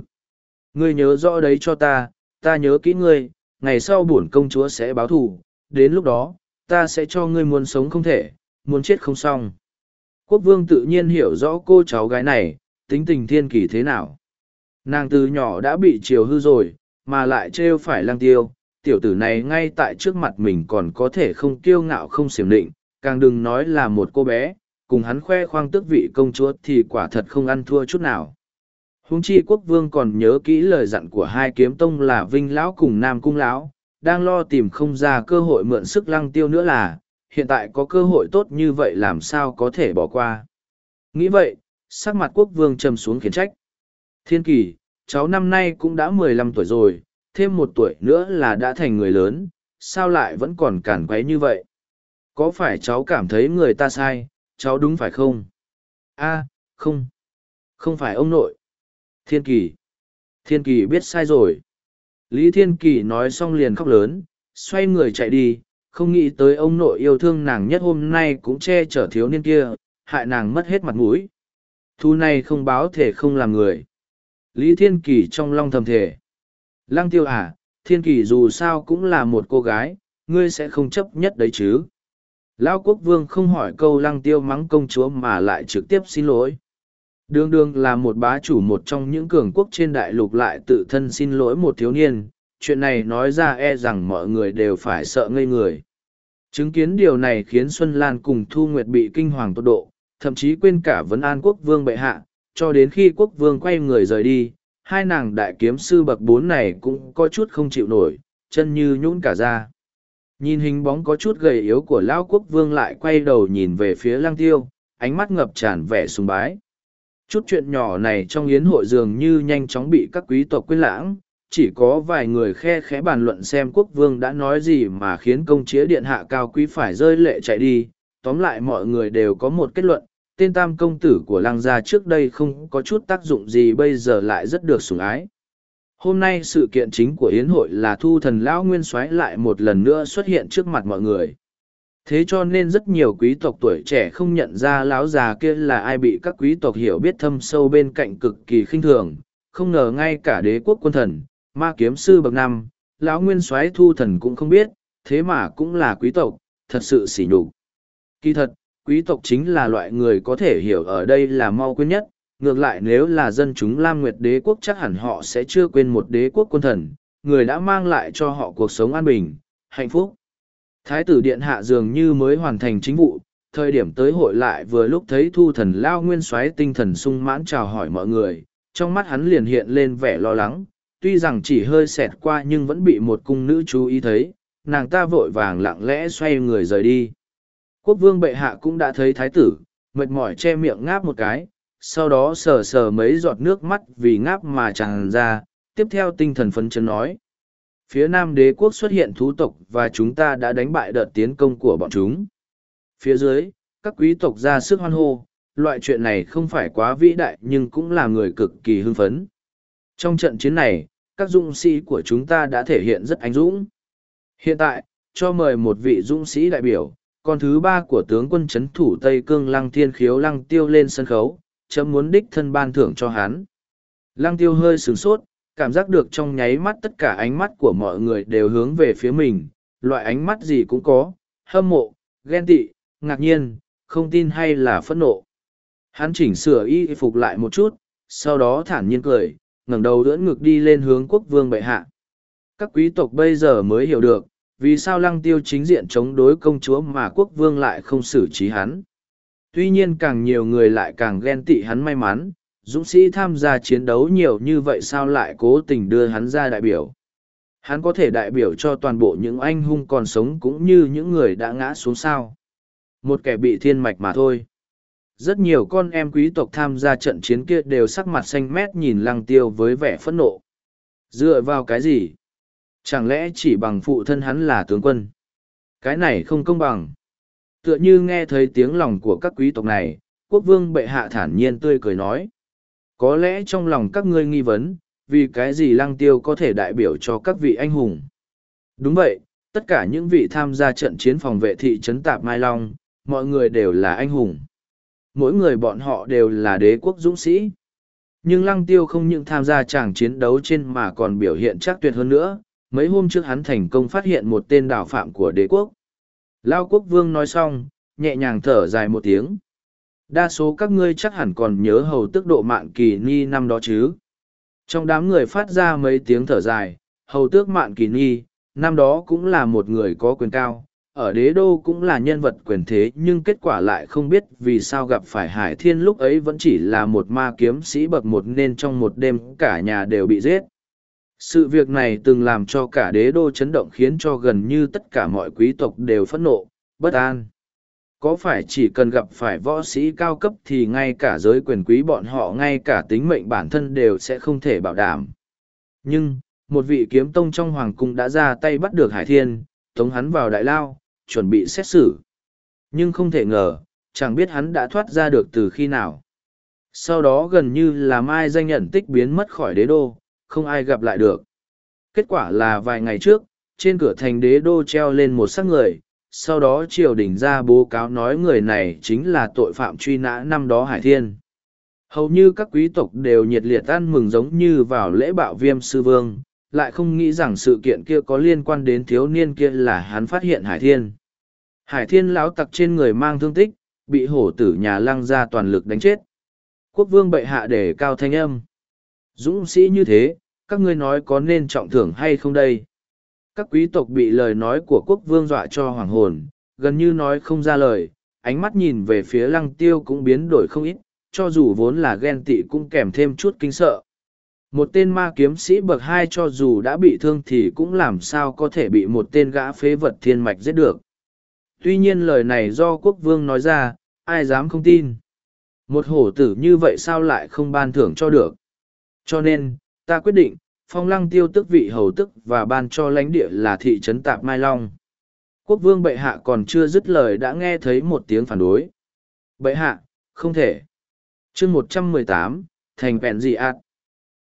Ngươi nhớ rõ đấy cho ta, ta nhớ kỹ ngươi, ngày sau bổn công chúa sẽ báo thù, đến lúc đó, ta sẽ cho ngươi muốn sống không thể, muốn chết không xong. Quốc vương tự nhiên hiểu rõ cô cháu gái này, tính tình thiên kỳ thế nào. Nàng từ nhỏ đã bị chiều hư rồi, mà lại trêu phải lang tiêu, tiểu tử này ngay tại trước mặt mình còn có thể không kiêu ngạo không xiểm định, càng đừng nói là một cô bé, cùng hắn khoe khoang tước vị công chúa thì quả thật không ăn thua chút nào. Húng chi quốc vương còn nhớ kỹ lời dặn của hai kiếm tông là Vinh Lão cùng Nam Cung Lão, đang lo tìm không ra cơ hội mượn sức lăng tiêu nữa là, hiện tại có cơ hội tốt như vậy làm sao có thể bỏ qua. Nghĩ vậy, sắc mặt quốc vương trầm xuống khiển trách. Thiên kỳ, cháu năm nay cũng đã mười lăm tuổi rồi, thêm một tuổi nữa là đã thành người lớn, sao lại vẫn còn cản quấy như vậy? Có phải cháu cảm thấy người ta sai, cháu đúng phải không? a không. Không phải ông nội. Thiên kỳ. Thiên kỳ biết sai rồi. Lý Thiên Kỳ nói xong liền khóc lớn, xoay người chạy đi, không nghĩ tới ông nội yêu thương nàng nhất hôm nay cũng che chở thiếu niên kia, hại nàng mất hết mặt mũi. Thu này không báo thể không làm người. Lý Thiên Kỳ trong lòng thầm thể. Lăng tiêu à, Thiên Kỳ dù sao cũng là một cô gái, ngươi sẽ không chấp nhất đấy chứ. Lão quốc vương không hỏi câu lăng tiêu mắng công chúa mà lại trực tiếp xin lỗi. Đường đường là một bá chủ một trong những cường quốc trên đại lục lại tự thân xin lỗi một thiếu niên, chuyện này nói ra e rằng mọi người đều phải sợ ngây người. Chứng kiến điều này khiến Xuân Lan cùng Thu Nguyệt bị kinh hoàng tột độ, thậm chí quên cả vấn an quốc vương bệ hạ, cho đến khi quốc vương quay người rời đi, hai nàng đại kiếm sư bậc bốn này cũng có chút không chịu nổi, chân như nhũn cả ra. Nhìn hình bóng có chút gầy yếu của Lão quốc vương lại quay đầu nhìn về phía lăng tiêu, ánh mắt ngập tràn vẻ sùng bái. Chút chuyện nhỏ này trong yến hội dường như nhanh chóng bị các quý tộc quên lãng, chỉ có vài người khe khẽ bàn luận xem quốc vương đã nói gì mà khiến công chúa điện hạ cao quý phải rơi lệ chạy đi. Tóm lại mọi người đều có một kết luận, tên tam công tử của lăng gia trước đây không có chút tác dụng gì bây giờ lại rất được sủng ái. Hôm nay sự kiện chính của Yến hội là thu thần lão nguyên soái lại một lần nữa xuất hiện trước mặt mọi người thế cho nên rất nhiều quý tộc tuổi trẻ không nhận ra lão già kia là ai bị các quý tộc hiểu biết thâm sâu bên cạnh cực kỳ khinh thường. Không ngờ ngay cả đế quốc quân thần, ma kiếm sư bậc năm, lão nguyên soái thu thần cũng không biết, thế mà cũng là quý tộc, thật sự xỉ nhục. Kỳ thật, quý tộc chính là loại người có thể hiểu ở đây là mau quên nhất, ngược lại nếu là dân chúng lam nguyệt đế quốc chắc hẳn họ sẽ chưa quên một đế quốc quân thần, người đã mang lại cho họ cuộc sống an bình, hạnh phúc. Thái tử điện hạ dường như mới hoàn thành chính vụ, thời điểm tới hội lại vừa lúc thấy thu thần lao nguyên soái tinh thần sung mãn chào hỏi mọi người, trong mắt hắn liền hiện lên vẻ lo lắng, tuy rằng chỉ hơi xẹt qua nhưng vẫn bị một cung nữ chú ý thấy, nàng ta vội vàng lặng lẽ xoay người rời đi. Quốc vương bệ hạ cũng đã thấy thái tử, mệt mỏi che miệng ngáp một cái, sau đó sờ sờ mấy giọt nước mắt vì ngáp mà tràn ra, tiếp theo tinh thần phấn chấn nói phía nam đế quốc xuất hiện thú tộc và chúng ta đã đánh bại đợt tiến công của bọn chúng. Phía dưới, các quý tộc ra sức hoan hô, loại chuyện này không phải quá vĩ đại nhưng cũng là người cực kỳ hưng phấn. Trong trận chiến này, các dũng sĩ của chúng ta đã thể hiện rất anh dũng. Hiện tại, cho mời một vị dũng sĩ đại biểu, con thứ ba của tướng quân chấn thủ Tây Cương Lăng Thiên Khiếu Lăng Tiêu lên sân khấu, chấm muốn đích thân ban thưởng cho hắn. Lăng Tiêu hơi sửng sốt, cảm giác được trong nháy mắt tất cả ánh mắt của mọi người đều hướng về phía mình, loại ánh mắt gì cũng có, hâm mộ, ghen tị, ngạc nhiên, không tin hay là phẫn nộ. Hắn chỉnh sửa y phục lại một chút, sau đó thản nhiên cười, ngẩng đầu đỡ ngực đi lên hướng quốc vương bệ hạ. Các quý tộc bây giờ mới hiểu được, vì sao lăng tiêu chính diện chống đối công chúa mà quốc vương lại không xử trí hắn. Tuy nhiên càng nhiều người lại càng ghen tị hắn may mắn, dũng sĩ tham gia chiến đấu nhiều như vậy sao lại cố tình đưa hắn ra đại biểu hắn có thể đại biểu cho toàn bộ những anh hung còn sống cũng như những người đã ngã xuống sao một kẻ bị thiên mạch mà thôi rất nhiều con em quý tộc tham gia trận chiến kia đều sắc mặt xanh mét nhìn lăng tiêu với vẻ phẫn nộ. Dựa vào cái gì? Chẳng lẽ chỉ bằng phụ thân hắn là tướng quân? Cái này không công bằng. Tựa như nghe thấy tiếng lòng của các quý tộc này, quốc vương bệ hạ thản nhiên tươi cười nói. Có lẽ trong lòng các ngươi nghi vấn, vì cái gì lăng tiêu có thể đại biểu cho các vị anh hùng. Đúng vậy, tất cả những vị tham gia trận chiến phòng vệ thị trấn Tạp Mai Long, mọi người đều là anh hùng. Mỗi người bọn họ đều là đế quốc dũng sĩ. Nhưng lăng tiêu không những tham gia tràng chiến đấu trên mà còn biểu hiện chắc tuyệt hơn nữa. Mấy hôm trước hắn thành công phát hiện một tên đảo phạm của đế quốc. Lao quốc vương nói xong, nhẹ nhàng thở dài một tiếng. Đa số các ngươi chắc hẳn còn nhớ hầu tức độ mạn kỳ ni năm đó chứ. Trong đám người phát ra mấy tiếng thở dài, hầu tước mạn kỳ ni, năm đó cũng là một người có quyền cao, ở đế đô cũng là nhân vật quyền thế nhưng kết quả lại không biết vì sao gặp phải hải thiên lúc ấy vẫn chỉ là một ma kiếm sĩ bậc một nên trong một đêm cả nhà đều bị giết. Sự việc này từng làm cho cả đế đô chấn động khiến cho gần như tất cả mọi quý tộc đều phẫn nộ, bất an. Có phải chỉ cần gặp phải võ sĩ cao cấp thì ngay cả giới quyền quý bọn họ ngay cả tính mệnh bản thân đều sẽ không thể bảo đảm. Nhưng, một vị kiếm tông trong hoàng cung đã ra tay bắt được Hải Thiên, tống hắn vào đại lao, chuẩn bị xét xử. Nhưng không thể ngờ, chẳng biết hắn đã thoát ra được từ khi nào. Sau đó gần như là mai danh nhận tích biến mất khỏi đế đô, không ai gặp lại được. Kết quả là vài ngày trước, trên cửa thành đế đô treo lên một xác người, sau đó triều đình ra bố cáo nói người này chính là tội phạm truy nã năm đó Hải Thiên. Hầu như các quý tộc đều nhiệt liệt ăn mừng giống như vào lễ bạo viêm sư vương, lại không nghĩ rằng sự kiện kia có liên quan đến thiếu niên kia là hắn phát hiện Hải Thiên. Hải Thiên lão tặc trên người mang thương tích, bị hổ tử nhà lăng ra toàn lực đánh chết. Quốc vương bệ hạ để cao thanh âm. Dũng sĩ như thế, các ngươi nói có nên trọng thưởng hay không đây? Các quý tộc bị lời nói của quốc vương dọa cho hoàng hồn, gần như nói không ra lời, ánh mắt nhìn về phía lăng tiêu cũng biến đổi không ít, cho dù vốn là ghen tị cũng kèm thêm chút kinh sợ. Một tên ma kiếm sĩ bậc hai cho dù đã bị thương thì cũng làm sao có thể bị một tên gã phế vật thiên mạch giết được. Tuy nhiên lời này do quốc vương nói ra, ai dám không tin. Một hổ tử như vậy sao lại không ban thưởng cho được. Cho nên, ta quyết định, phong lăng tiêu tức vị hầu tức và ban cho lãnh địa là thị trấn Tạp Mai Long. Quốc vương bệ hạ còn chưa dứt lời đã nghe thấy một tiếng phản đối. Bệ hạ, không thể. chương một trăm mười tám thành vẹn dị ạt.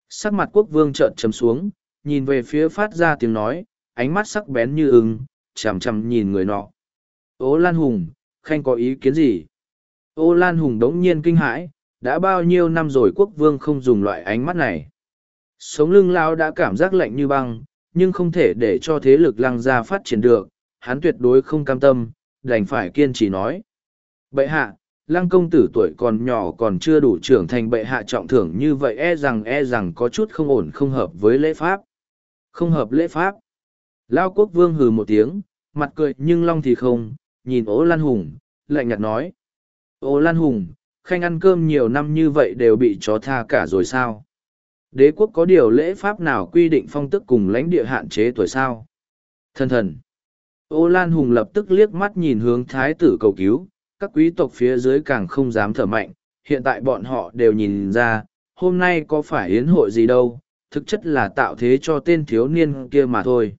Sắc mặt quốc vương trợn trầm xuống, nhìn về phía phát ra tiếng nói, ánh mắt sắc bén như ưng, chằm chằm nhìn người nọ. Ô Lan Hùng, Khanh có ý kiến gì? Ô Lan Hùng đống nhiên kinh hãi, đã bao nhiêu năm rồi quốc vương không dùng loại ánh mắt này. Sống lưng lao đã cảm giác lạnh như băng, nhưng không thể để cho thế lực lăng ra phát triển được, hắn tuyệt đối không cam tâm, đành phải kiên trì nói. Bệ hạ, lăng công tử tuổi còn nhỏ còn chưa đủ trưởng thành bệ hạ trọng thưởng như vậy e rằng e rằng có chút không ổn không hợp với lễ pháp. Không hợp lễ pháp. Lao quốc vương hừ một tiếng, mặt cười nhưng long thì không, nhìn ố lan hùng, lạnh nhạt nói. Ô lan hùng, khanh ăn cơm nhiều năm như vậy đều bị chó tha cả rồi sao? Đế quốc có điều lễ pháp nào quy định phong tức cùng lãnh địa hạn chế tuổi sao? Thần thần. Ô Lan Hùng lập tức liếc mắt nhìn hướng thái tử cầu cứu, các quý tộc phía dưới càng không dám thở mạnh, hiện tại bọn họ đều nhìn ra, hôm nay có phải yến hội gì đâu, thực chất là tạo thế cho tên thiếu niên kia mà thôi.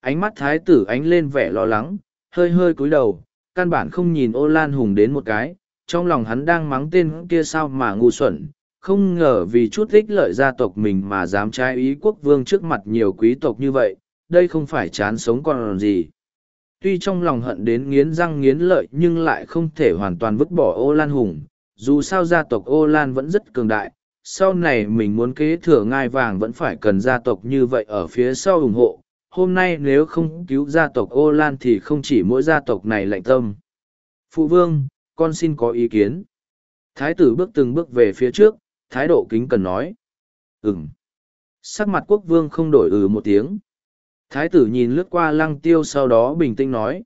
Ánh mắt thái tử ánh lên vẻ lo lắng, hơi hơi cúi đầu, căn bản không nhìn ô lan hùng đến một cái, trong lòng hắn đang mắng tên kia sao mà ngu xuẩn, không ngờ vì chút ích lợi gia tộc mình mà dám trái ý quốc vương trước mặt nhiều quý tộc như vậy, đây không phải chán sống còn gì. Tuy trong lòng hận đến nghiến răng nghiến lợi nhưng lại không thể hoàn toàn vứt bỏ ô lan hùng dù sao gia tộc ô lan vẫn rất cường đại sau này mình muốn kế thừa ngai vàng vẫn phải cần gia tộc như vậy ở phía sau ủng hộ hôm nay nếu không cứu gia tộc ô lan thì không chỉ mỗi gia tộc này lạnh tâm. Phụ vương con xin có ý kiến. Thái tử bước từng bước về phía trước thái độ kính cần nói ừm, sắc mặt quốc vương không đổi ừ một tiếng Thái tử nhìn lướt qua lăng tiêu sau đó bình tĩnh nói.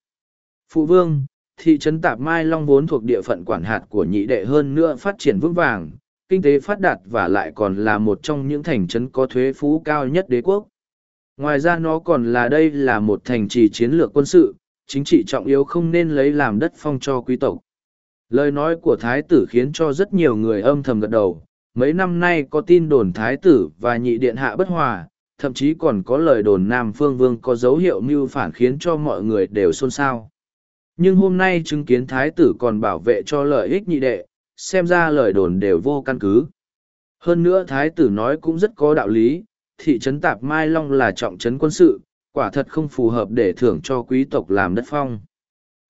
Phụ vương, thị trấn Tạp Mai Long vốn thuộc địa phận quản hạt của nhị đệ hơn nữa phát triển vững vàng, kinh tế phát đạt và lại còn là một trong những thành trấn có thuế phú cao nhất đế quốc. Ngoài ra nó còn là đây là một thành trì chiến lược quân sự, chính trị trọng yếu không nên lấy làm đất phong cho quý tộc. Lời nói của thái tử khiến cho rất nhiều người âm thầm gật đầu. Mấy năm nay có tin đồn thái tử và nhị điện hạ bất hòa, thậm chí còn có lời đồn Nam Phương Vương có dấu hiệu mưu phản khiến cho mọi người đều xôn xao. Nhưng hôm nay chứng kiến thái tử còn bảo vệ cho lợi ích nhị đệ, xem ra lời đồn đều vô căn cứ. Hơn nữa thái tử nói cũng rất có đạo lý, thị trấn Tạp Mai Long là trọng trấn quân sự, quả thật không phù hợp để thưởng cho quý tộc làm đất phong.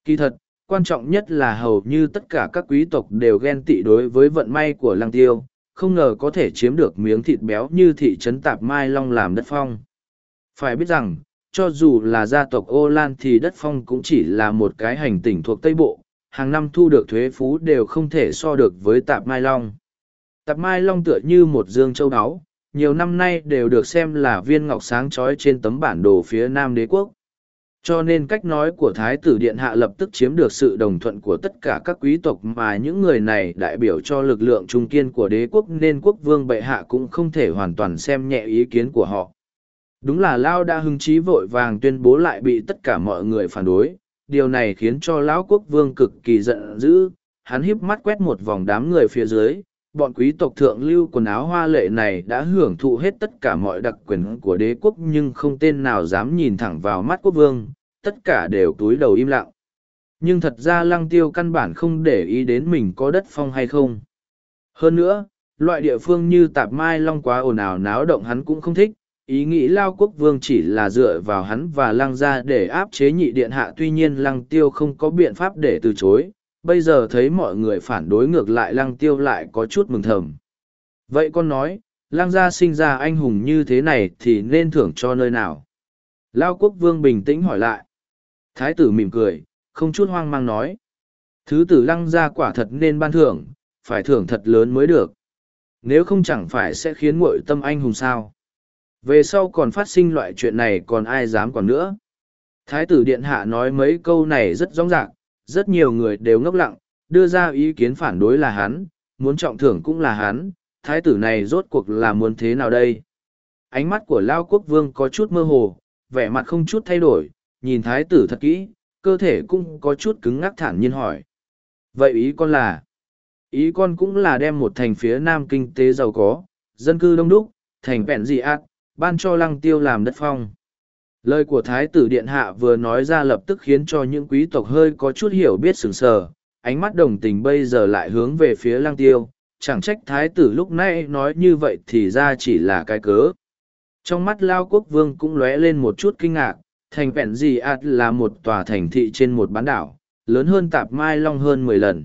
Kỳ thật, quan trọng nhất là hầu như tất cả các quý tộc đều ghen tị đối với vận may của lăng tiêu, không ngờ có thể chiếm được miếng thịt béo như thị trấn Tạp Mai Long làm đất phong. Phải biết rằng, cho dù là gia tộc Ô Lan thì đất phong cũng chỉ là một cái hành tỉnh thuộc Tây Bộ, hàng năm thu được thuế phú đều không thể so được với Tạp Mai Long. Tạp Mai Long tựa như một dương châu áo, nhiều năm nay đều được xem là viên ngọc sáng trói trên tấm bản đồ phía Nam đế quốc. Cho nên cách nói của Thái tử Điện Hạ lập tức chiếm được sự đồng thuận của tất cả các quý tộc mà những người này đại biểu cho lực lượng trung kiên của đế quốc nên quốc vương bệ hạ cũng không thể hoàn toàn xem nhẹ ý kiến của họ. Đúng là Lao đã hứng chí vội vàng tuyên bố lại bị tất cả mọi người phản đối, điều này khiến cho Lão quốc vương cực kỳ giận dữ, hắn híp mắt quét một vòng đám người phía dưới, bọn quý tộc thượng lưu quần áo hoa lệ này đã hưởng thụ hết tất cả mọi đặc quyền của đế quốc nhưng không tên nào dám nhìn thẳng vào mắt quốc vương, tất cả đều túi đầu im lặng. Nhưng thật ra lăng tiêu căn bản không để ý đến mình có đất phong hay không. Hơn nữa, loại địa phương như tạp mai long quá ồn ào náo động hắn cũng không thích, ý nghĩ lao quốc vương chỉ là dựa vào hắn và lăng ra để áp chế nhị điện hạ. Tuy nhiên lăng tiêu không có biện pháp để từ chối. Bây giờ thấy mọi người phản đối ngược lại lăng tiêu lại có chút mừng thầm. Vậy con nói lăng gia sinh ra anh hùng như thế này thì nên thưởng cho nơi nào? Lao quốc vương bình tĩnh hỏi lại thái tử mỉm cười không chút hoang mang nói thứ tử lăng ra quả thật nên ban thưởng phải thưởng thật lớn mới được nếu không chẳng phải sẽ khiến mội tâm anh hùng sao về sau còn phát sinh loại chuyện này còn ai dám còn nữa. Thái tử Điện Hạ nói mấy câu này rất rõ ràng, rất nhiều người đều ngốc lặng, đưa ra ý kiến phản đối là hắn, muốn trọng thưởng cũng là hắn, thái tử này rốt cuộc là muốn thế nào đây? Ánh mắt của Lao Quốc Vương có chút mơ hồ, vẻ mặt không chút thay đổi, nhìn thái tử thật kỹ, cơ thể cũng có chút cứng ngắc thản nhiên hỏi. Vậy ý con là? Ý con cũng là đem một thành phía nam kinh tế giàu có, dân cư đông đúc, thành bẹn dị ác, ban cho lăng tiêu làm đất phong. Lời của Thái tử Điện Hạ vừa nói ra lập tức khiến cho những quý tộc hơi có chút hiểu biết sừng sờ, ánh mắt đồng tình bây giờ lại hướng về phía lăng tiêu, chẳng trách Thái tử lúc nãy nói như vậy thì ra chỉ là cái cớ. Trong mắt Lao Quốc Vương cũng lóe lên một chút kinh ngạc, thành vẹn gì ạt là một tòa thành thị trên một bán đảo, lớn hơn tạp mai long hơn mười lần.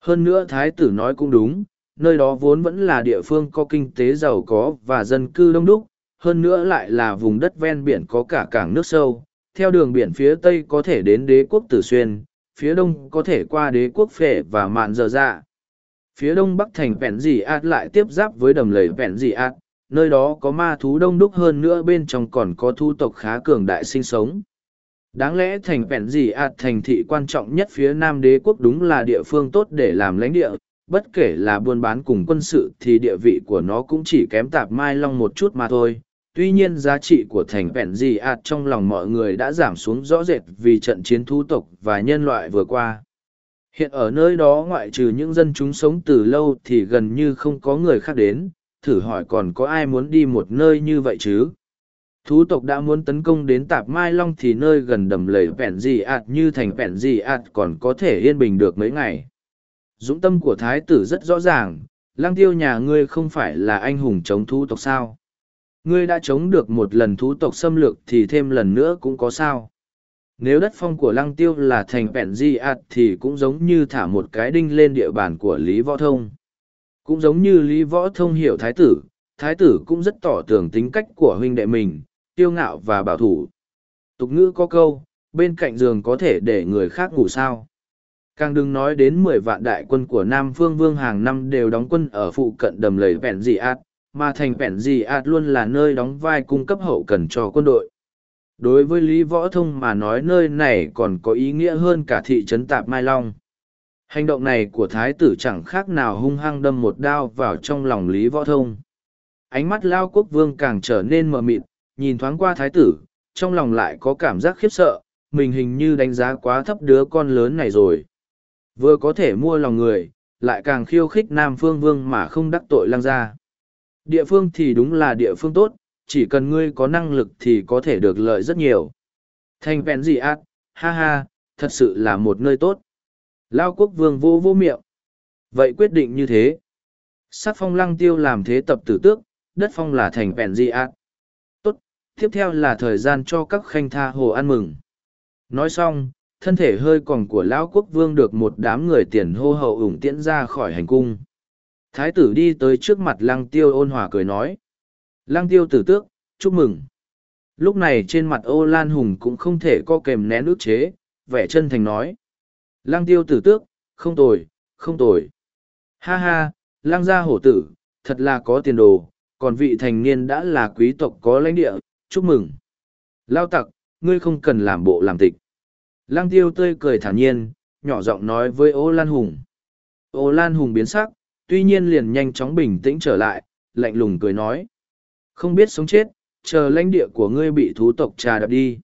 Hơn nữa Thái tử nói cũng đúng, nơi đó vốn vẫn là địa phương có kinh tế giàu có và dân cư đông đúc, hơn nữa lại là vùng đất ven biển có cả cảng nước sâu, theo đường biển phía tây có thể đến đế quốc Tử Xuyên, phía đông có thể qua đế quốc Phệ và Mạn Giờ Dạ. Phía đông bắc thành Vẹn Dì Át lại tiếp giáp với đầm lầy Vẹn Dì Át, nơi đó có ma thú đông đúc hơn nữa bên trong còn có thu tộc khá cường đại sinh sống. Đáng lẽ thành Vẹn Dị Át thành thị quan trọng nhất phía nam đế quốc đúng là địa phương tốt để làm lãnh địa, bất kể là buôn bán cùng quân sự thì địa vị của nó cũng chỉ kém tạp mai long một chút mà thôi tuy nhiên giá trị của thành vẹn gì ạt trong lòng mọi người đã giảm xuống rõ rệt vì trận chiến thu tộc và nhân loại vừa qua hiện ở nơi đó ngoại trừ những dân chúng sống từ lâu thì gần như không có người khác đến thử hỏi còn có ai muốn đi một nơi như vậy chứ thú tộc đã muốn tấn công đến tạp mai long thì nơi gần đầm lầy vẹn gì ạt như thành vẹn gì ạt còn có thể yên bình được mấy ngày dũng tâm của thái tử rất rõ ràng Lang tiêu nhà ngươi không phải là anh hùng chống thú tộc sao Ngươi đã chống được một lần thú tộc xâm lược thì thêm lần nữa cũng có sao. Nếu đất phong của lăng tiêu là thành bẹn di ạt thì cũng giống như thả một cái đinh lên địa bàn của Lý Võ Thông. Cũng giống như Lý Võ Thông hiểu thái tử, thái tử cũng rất tỏ tưởng tính cách của huynh đệ mình, tiêu ngạo và bảo thủ. Tục ngữ có câu, bên cạnh giường có thể để người khác ngủ sao. Càng đừng nói đến mười vạn đại quân của Nam Phương Vương hàng năm đều đóng quân ở phụ cận đầm lầy vẹn dị ạt, mà thành vẹn Dị ạt luôn là nơi đóng vai cung cấp hậu cần cho quân đội. Đối với Lý Võ Thông mà nói nơi này còn có ý nghĩa hơn cả thị trấn Tạp Mai Long. Hành động này của Thái tử chẳng khác nào hung hăng đâm một đao vào trong lòng Lý Võ Thông. Ánh mắt Lao Quốc Vương càng trở nên mờ mịt, nhìn thoáng qua Thái tử, trong lòng lại có cảm giác khiếp sợ, mình hình như đánh giá quá thấp đứa con lớn này rồi. Vừa có thể mua lòng người, lại càng khiêu khích Nam Phương Vương mà không đắc tội lăng gia. Địa phương thì đúng là địa phương tốt, chỉ cần ngươi có năng lực thì có thể được lợi rất nhiều. Thành vẹn gì ác, ha ha, thật sự là một nơi tốt. Lao quốc vương vô vô miệng. Vậy quyết định như thế. Sát phong lăng tiêu làm thế tập tử tước, đất phong là thành vẹn di ác. Tốt, tiếp theo là thời gian cho các khanh tha hồ ăn mừng. Nói xong, thân thể hơi còn của lão quốc vương được một đám người tiền hô hậu ủng tiễn ra khỏi hành cung. Thái tử đi tới trước mặt lăng tiêu ôn hòa cười nói. Lăng tiêu tử tước, chúc mừng. Lúc này trên mặt ô lan hùng cũng không thể co kềm nén ước chế, vẻ chân thành nói. Lăng tiêu tử tước, không tồi, không tồi. Ha ha, lăng gia hổ tử, thật là có tiền đồ, còn vị thành niên đã là quý tộc có lãnh địa, chúc mừng. Lao tặc, ngươi không cần làm bộ làm tịch. Lăng tiêu tươi cười thản nhiên, nhỏ giọng nói với ô lan hùng. Ô lan hùng biến sắc, tuy nhiên liền nhanh chóng bình tĩnh trở lại, lạnh lùng cười nói. Không biết sống chết, chờ lãnh địa của ngươi bị thú tộc trà đập đi.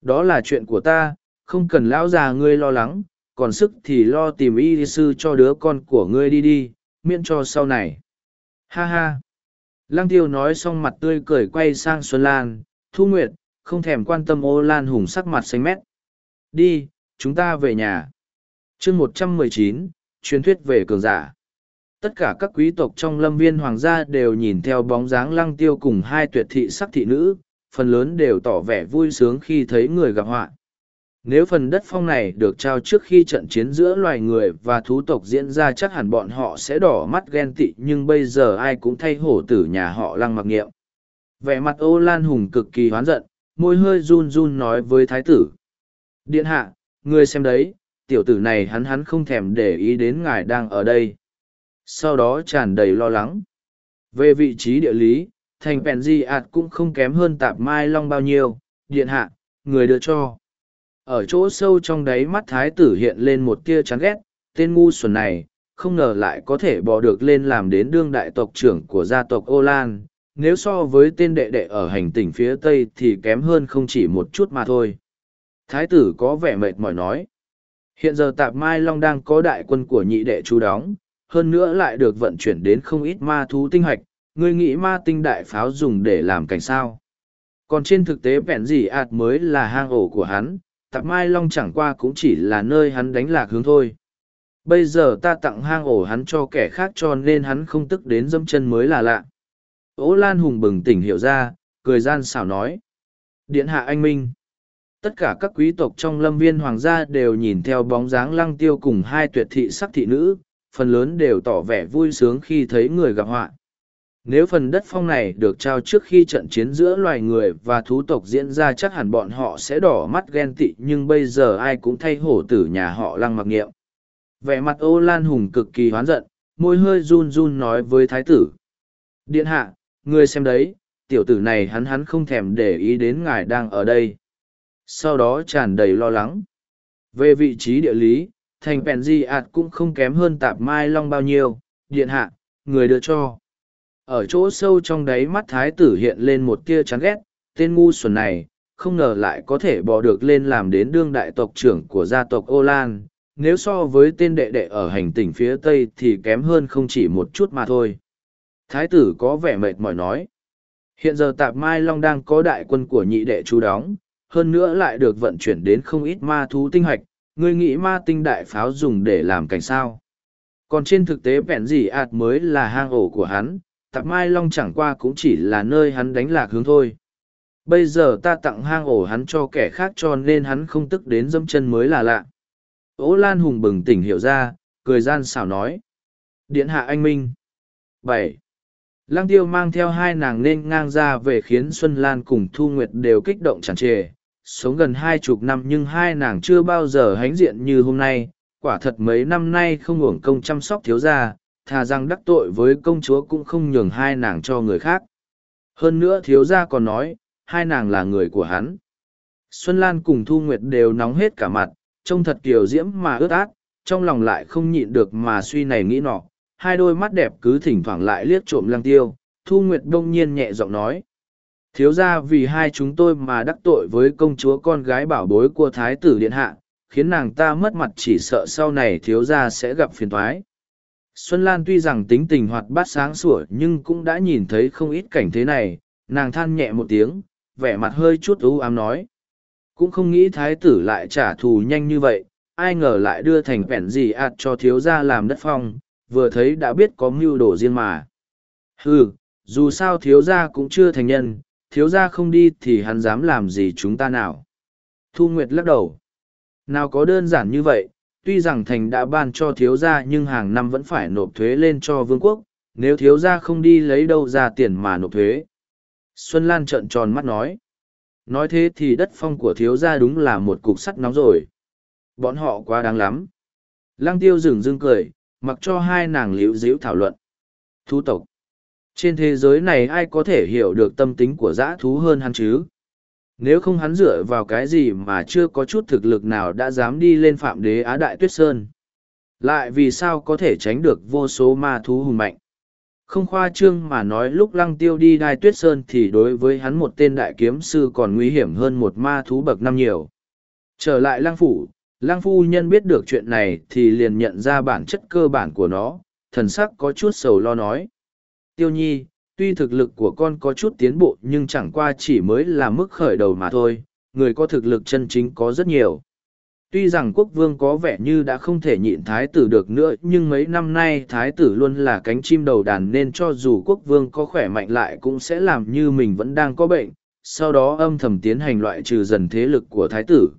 Đó là chuyện của ta, không cần lão già ngươi lo lắng, còn sức thì lo tìm y sư cho đứa con của ngươi đi đi, miễn cho sau này. Ha ha! Lăng tiêu nói xong mặt tươi cười quay sang Xuân Lan, Thu Nguyệt, không thèm quan tâm ô Lan Hùng sắc mặt xanh mét. Đi, chúng ta về nhà. chương một trăm mười chín truyền thuyết về cường giả. Tất cả các quý tộc trong lâm viên hoàng gia đều nhìn theo bóng dáng lăng tiêu cùng hai tuyệt thị sắc thị nữ, phần lớn đều tỏ vẻ vui sướng khi thấy người gặp họa. Nếu phần đất phong này được trao trước khi trận chiến giữa loài người và thú tộc diễn ra chắc hẳn bọn họ sẽ đỏ mắt ghen tị nhưng bây giờ ai cũng thay hổ tử nhà họ lăng mặc nghiệm. Vẻ mặt ô lan hùng cực kỳ hoán giận, môi hơi run run nói với thái tử. Điện hạ, ngươi xem đấy, tiểu tử này hắn hắn không thèm để ý đến ngài đang ở đây. Sau đó tràn đầy lo lắng. Về vị trí địa lý, thành Pèn Di ạt cũng không kém hơn tạp mai long bao nhiêu, điện hạ, người đưa cho. Ở chỗ sâu trong đáy mắt thái tử hiện lên một tia chán ghét, tên ngu xuẩn này, không ngờ lại có thể bỏ được lên làm đến đương đại tộc trưởng của gia tộc Ô Lan, nếu so với tên đệ đệ ở hành tỉnh phía Tây thì kém hơn không chỉ một chút mà thôi. Thái tử có vẻ mệt mỏi nói. Hiện giờ tạp Mai Long đang có đại quân của nhị đệ chú đóng, hơn nữa lại được vận chuyển đến không ít ma thú tinh hạch ngươi nghĩ ma tinh đại pháo dùng để làm cảnh sao. Còn trên thực tế vẹn gì ạt mới là hang ổ của hắn, tạp Mai Long chẳng qua cũng chỉ là nơi hắn đánh lạc hướng thôi. Bây giờ ta tặng hang ổ hắn cho kẻ khác cho nên hắn không tức đến dâm chân mới là lạ. Ô Lan Hùng bừng tỉnh hiểu ra, cười gian xảo nói. Điện hạ anh Minh tất cả các quý tộc trong lâm viên hoàng gia đều nhìn theo bóng dáng lăng tiêu cùng hai tuyệt thị sắc thị nữ, phần lớn đều tỏ vẻ vui sướng khi thấy người gặp họa. Nếu phần đất phong này được trao trước khi trận chiến giữa loài người và thú tộc diễn ra chắc hẳn bọn họ sẽ đỏ mắt ghen tị nhưng bây giờ ai cũng thay hổ tử nhà họ lăng mặc nghiệm. Vẻ mặt ô lan hùng cực kỳ hoán giận, môi hơi run run nói với thái tử. Điện hạ, ngươi xem đấy, tiểu tử này hắn hắn không thèm để ý đến ngài đang ở đây sau đó tràn đầy lo lắng. Về vị trí địa lý, thành Pèn Di ạt cũng không kém hơn tạp mai long bao nhiêu, điện hạ, người đưa cho. Ở chỗ sâu trong đáy mắt thái tử hiện lên một tia chán ghét, tên ngu xuẩn này, không ngờ lại có thể bỏ được lên làm đến đương đại tộc trưởng của gia tộc Ô Lan, nếu so với tên đệ đệ ở hành tỉnh phía Tây thì kém hơn không chỉ một chút mà thôi. Thái tử có vẻ mệt mỏi nói. Hiện giờ tạp Mai Long đang có đại quân của nhị đệ chú đóng, hơn nữa lại được vận chuyển đến không ít ma thú tinh hạch ngươi nghĩ ma tinh đại pháo dùng để làm cảnh sao. Còn trên thực tế vẹn gì ạt mới là hang ổ của hắn, tạp mai long chẳng qua cũng chỉ là nơi hắn đánh lạc hướng thôi. Bây giờ ta tặng hang ổ hắn cho kẻ khác cho nên hắn không tức đến dâm chân mới là lạ. Ô Lan Hùng bừng tỉnh hiểu ra, cười gian xảo nói. Điện hạ anh Minh. bảy Lăng tiêu mang theo hai nàng nên ngang ra về khiến Xuân Lan cùng Thu Nguyệt đều kích động chẳng trề, sống gần hai chục năm nhưng hai nàng chưa bao giờ hãnh diện như hôm nay quả thật mấy năm nay không uổng công chăm sóc thiếu gia thà rằng đắc tội với công chúa cũng không nhường hai nàng cho người khác. Hơn nữa thiếu gia còn nói hai nàng là người của hắn. Xuân lan cùng thu nguyệt đều nóng hết cả mặt trông thật kiều diễm mà ướt át trong lòng lại không nhịn được mà suy này nghĩ nọ. Hai đôi mắt đẹp cứ thỉnh thoảng lại liếc trộm lăng tiêu thu nguyệt đông nhiên nhẹ giọng nói. Thiếu ra vì hai chúng tôi mà đắc tội với công chúa con gái bảo bối của Thái tử Điện Hạ, khiến nàng ta mất mặt chỉ sợ sau này thiếu gia sẽ gặp phiền thoái. Xuân Lan tuy rằng tính tình hoạt bát sáng sủa nhưng cũng đã nhìn thấy không ít cảnh thế này, nàng than nhẹ một tiếng, vẻ mặt hơi chút ưu ám nói. Cũng không nghĩ thái tử lại trả thù nhanh như vậy, ai ngờ lại đưa thành vẹn gì ạt cho thiếu gia làm đất phong, vừa thấy đã biết có mưu đồ riêng mà. Hừ, dù sao thiếu gia cũng chưa thành nhân, thiếu gia không đi thì hắn dám làm gì chúng ta nào. Thu Nguyệt lắc đầu. Nào có đơn giản như vậy, tuy rằng thành đã ban cho thiếu gia nhưng hàng năm vẫn phải nộp thuế lên cho vương quốc, nếu thiếu gia không đi lấy đâu ra tiền mà nộp thuế. Xuân Lan trợn tròn mắt nói. Nói thế thì đất phong của thiếu gia đúng là một cục sắt nóng rồi. Bọn họ quá đáng lắm. Lăng tiêu dừng dưng cười, mặc cho hai nàng liễu díu thảo luận. Thú tộc. Trên thế giới này ai có thể hiểu được tâm tính của dã thú hơn hắn chứ? Nếu không hắn dựa vào cái gì mà chưa có chút thực lực nào đã dám đi lên phạm đế Á Đại Tuyết Sơn? Lại vì sao có thể tránh được vô số ma thú hùng mạnh? Không khoa trương mà nói lúc lăng tiêu đi đai tuyết sơn thì đối với hắn một tên đại kiếm sư còn nguy hiểm hơn một ma thú bậc năm nhiều. Trở lại lăng phủ, lăng phu nhân biết được chuyện này thì liền nhận ra bản chất cơ bản của nó, thần sắc có chút sầu lo nói. Tiêu nhi, tuy thực lực của con có chút tiến bộ nhưng chẳng qua chỉ mới là mức khởi đầu mà thôi, người có thực lực chân chính có rất nhiều. Tuy rằng quốc vương có vẻ như đã không thể nhịn thái tử được nữa nhưng mấy năm nay thái tử luôn là cánh chim đầu đàn nên cho dù quốc vương có khỏe mạnh lại cũng sẽ làm như mình vẫn đang có bệnh, sau đó âm thầm tiến hành loại trừ dần thế lực của thái tử.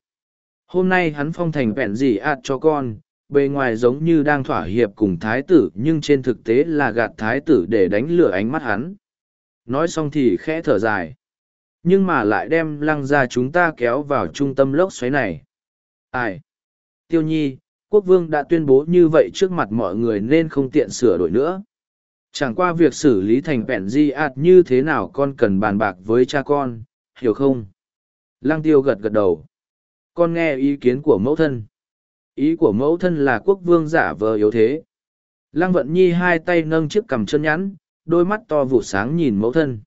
Hôm nay hắn phong thành vẹn gì ạt cho con, bề ngoài giống như đang thỏa hiệp cùng thái tử nhưng trên thực tế là gạt thái tử để đánh lửa ánh mắt hắn. Nói xong thì khẽ thở dài. Nhưng mà lại đem lăng ra chúng ta kéo vào trung tâm lốc xoáy này. Ai? Tiêu nhi, quốc vương đã tuyên bố như vậy trước mặt mọi người nên không tiện sửa đổi nữa. Chẳng qua việc xử lý thành vẹn di ạt như thế nào con cần bàn bạc với cha con, hiểu không? Lăng tiêu gật gật đầu. Con nghe ý kiến của mẫu thân. Ý của mẫu thân là quốc vương giả vờ yếu thế. Lăng vận nhi hai tay nâng chiếc cằm chân nhắn, đôi mắt to vụ sáng nhìn mẫu thân.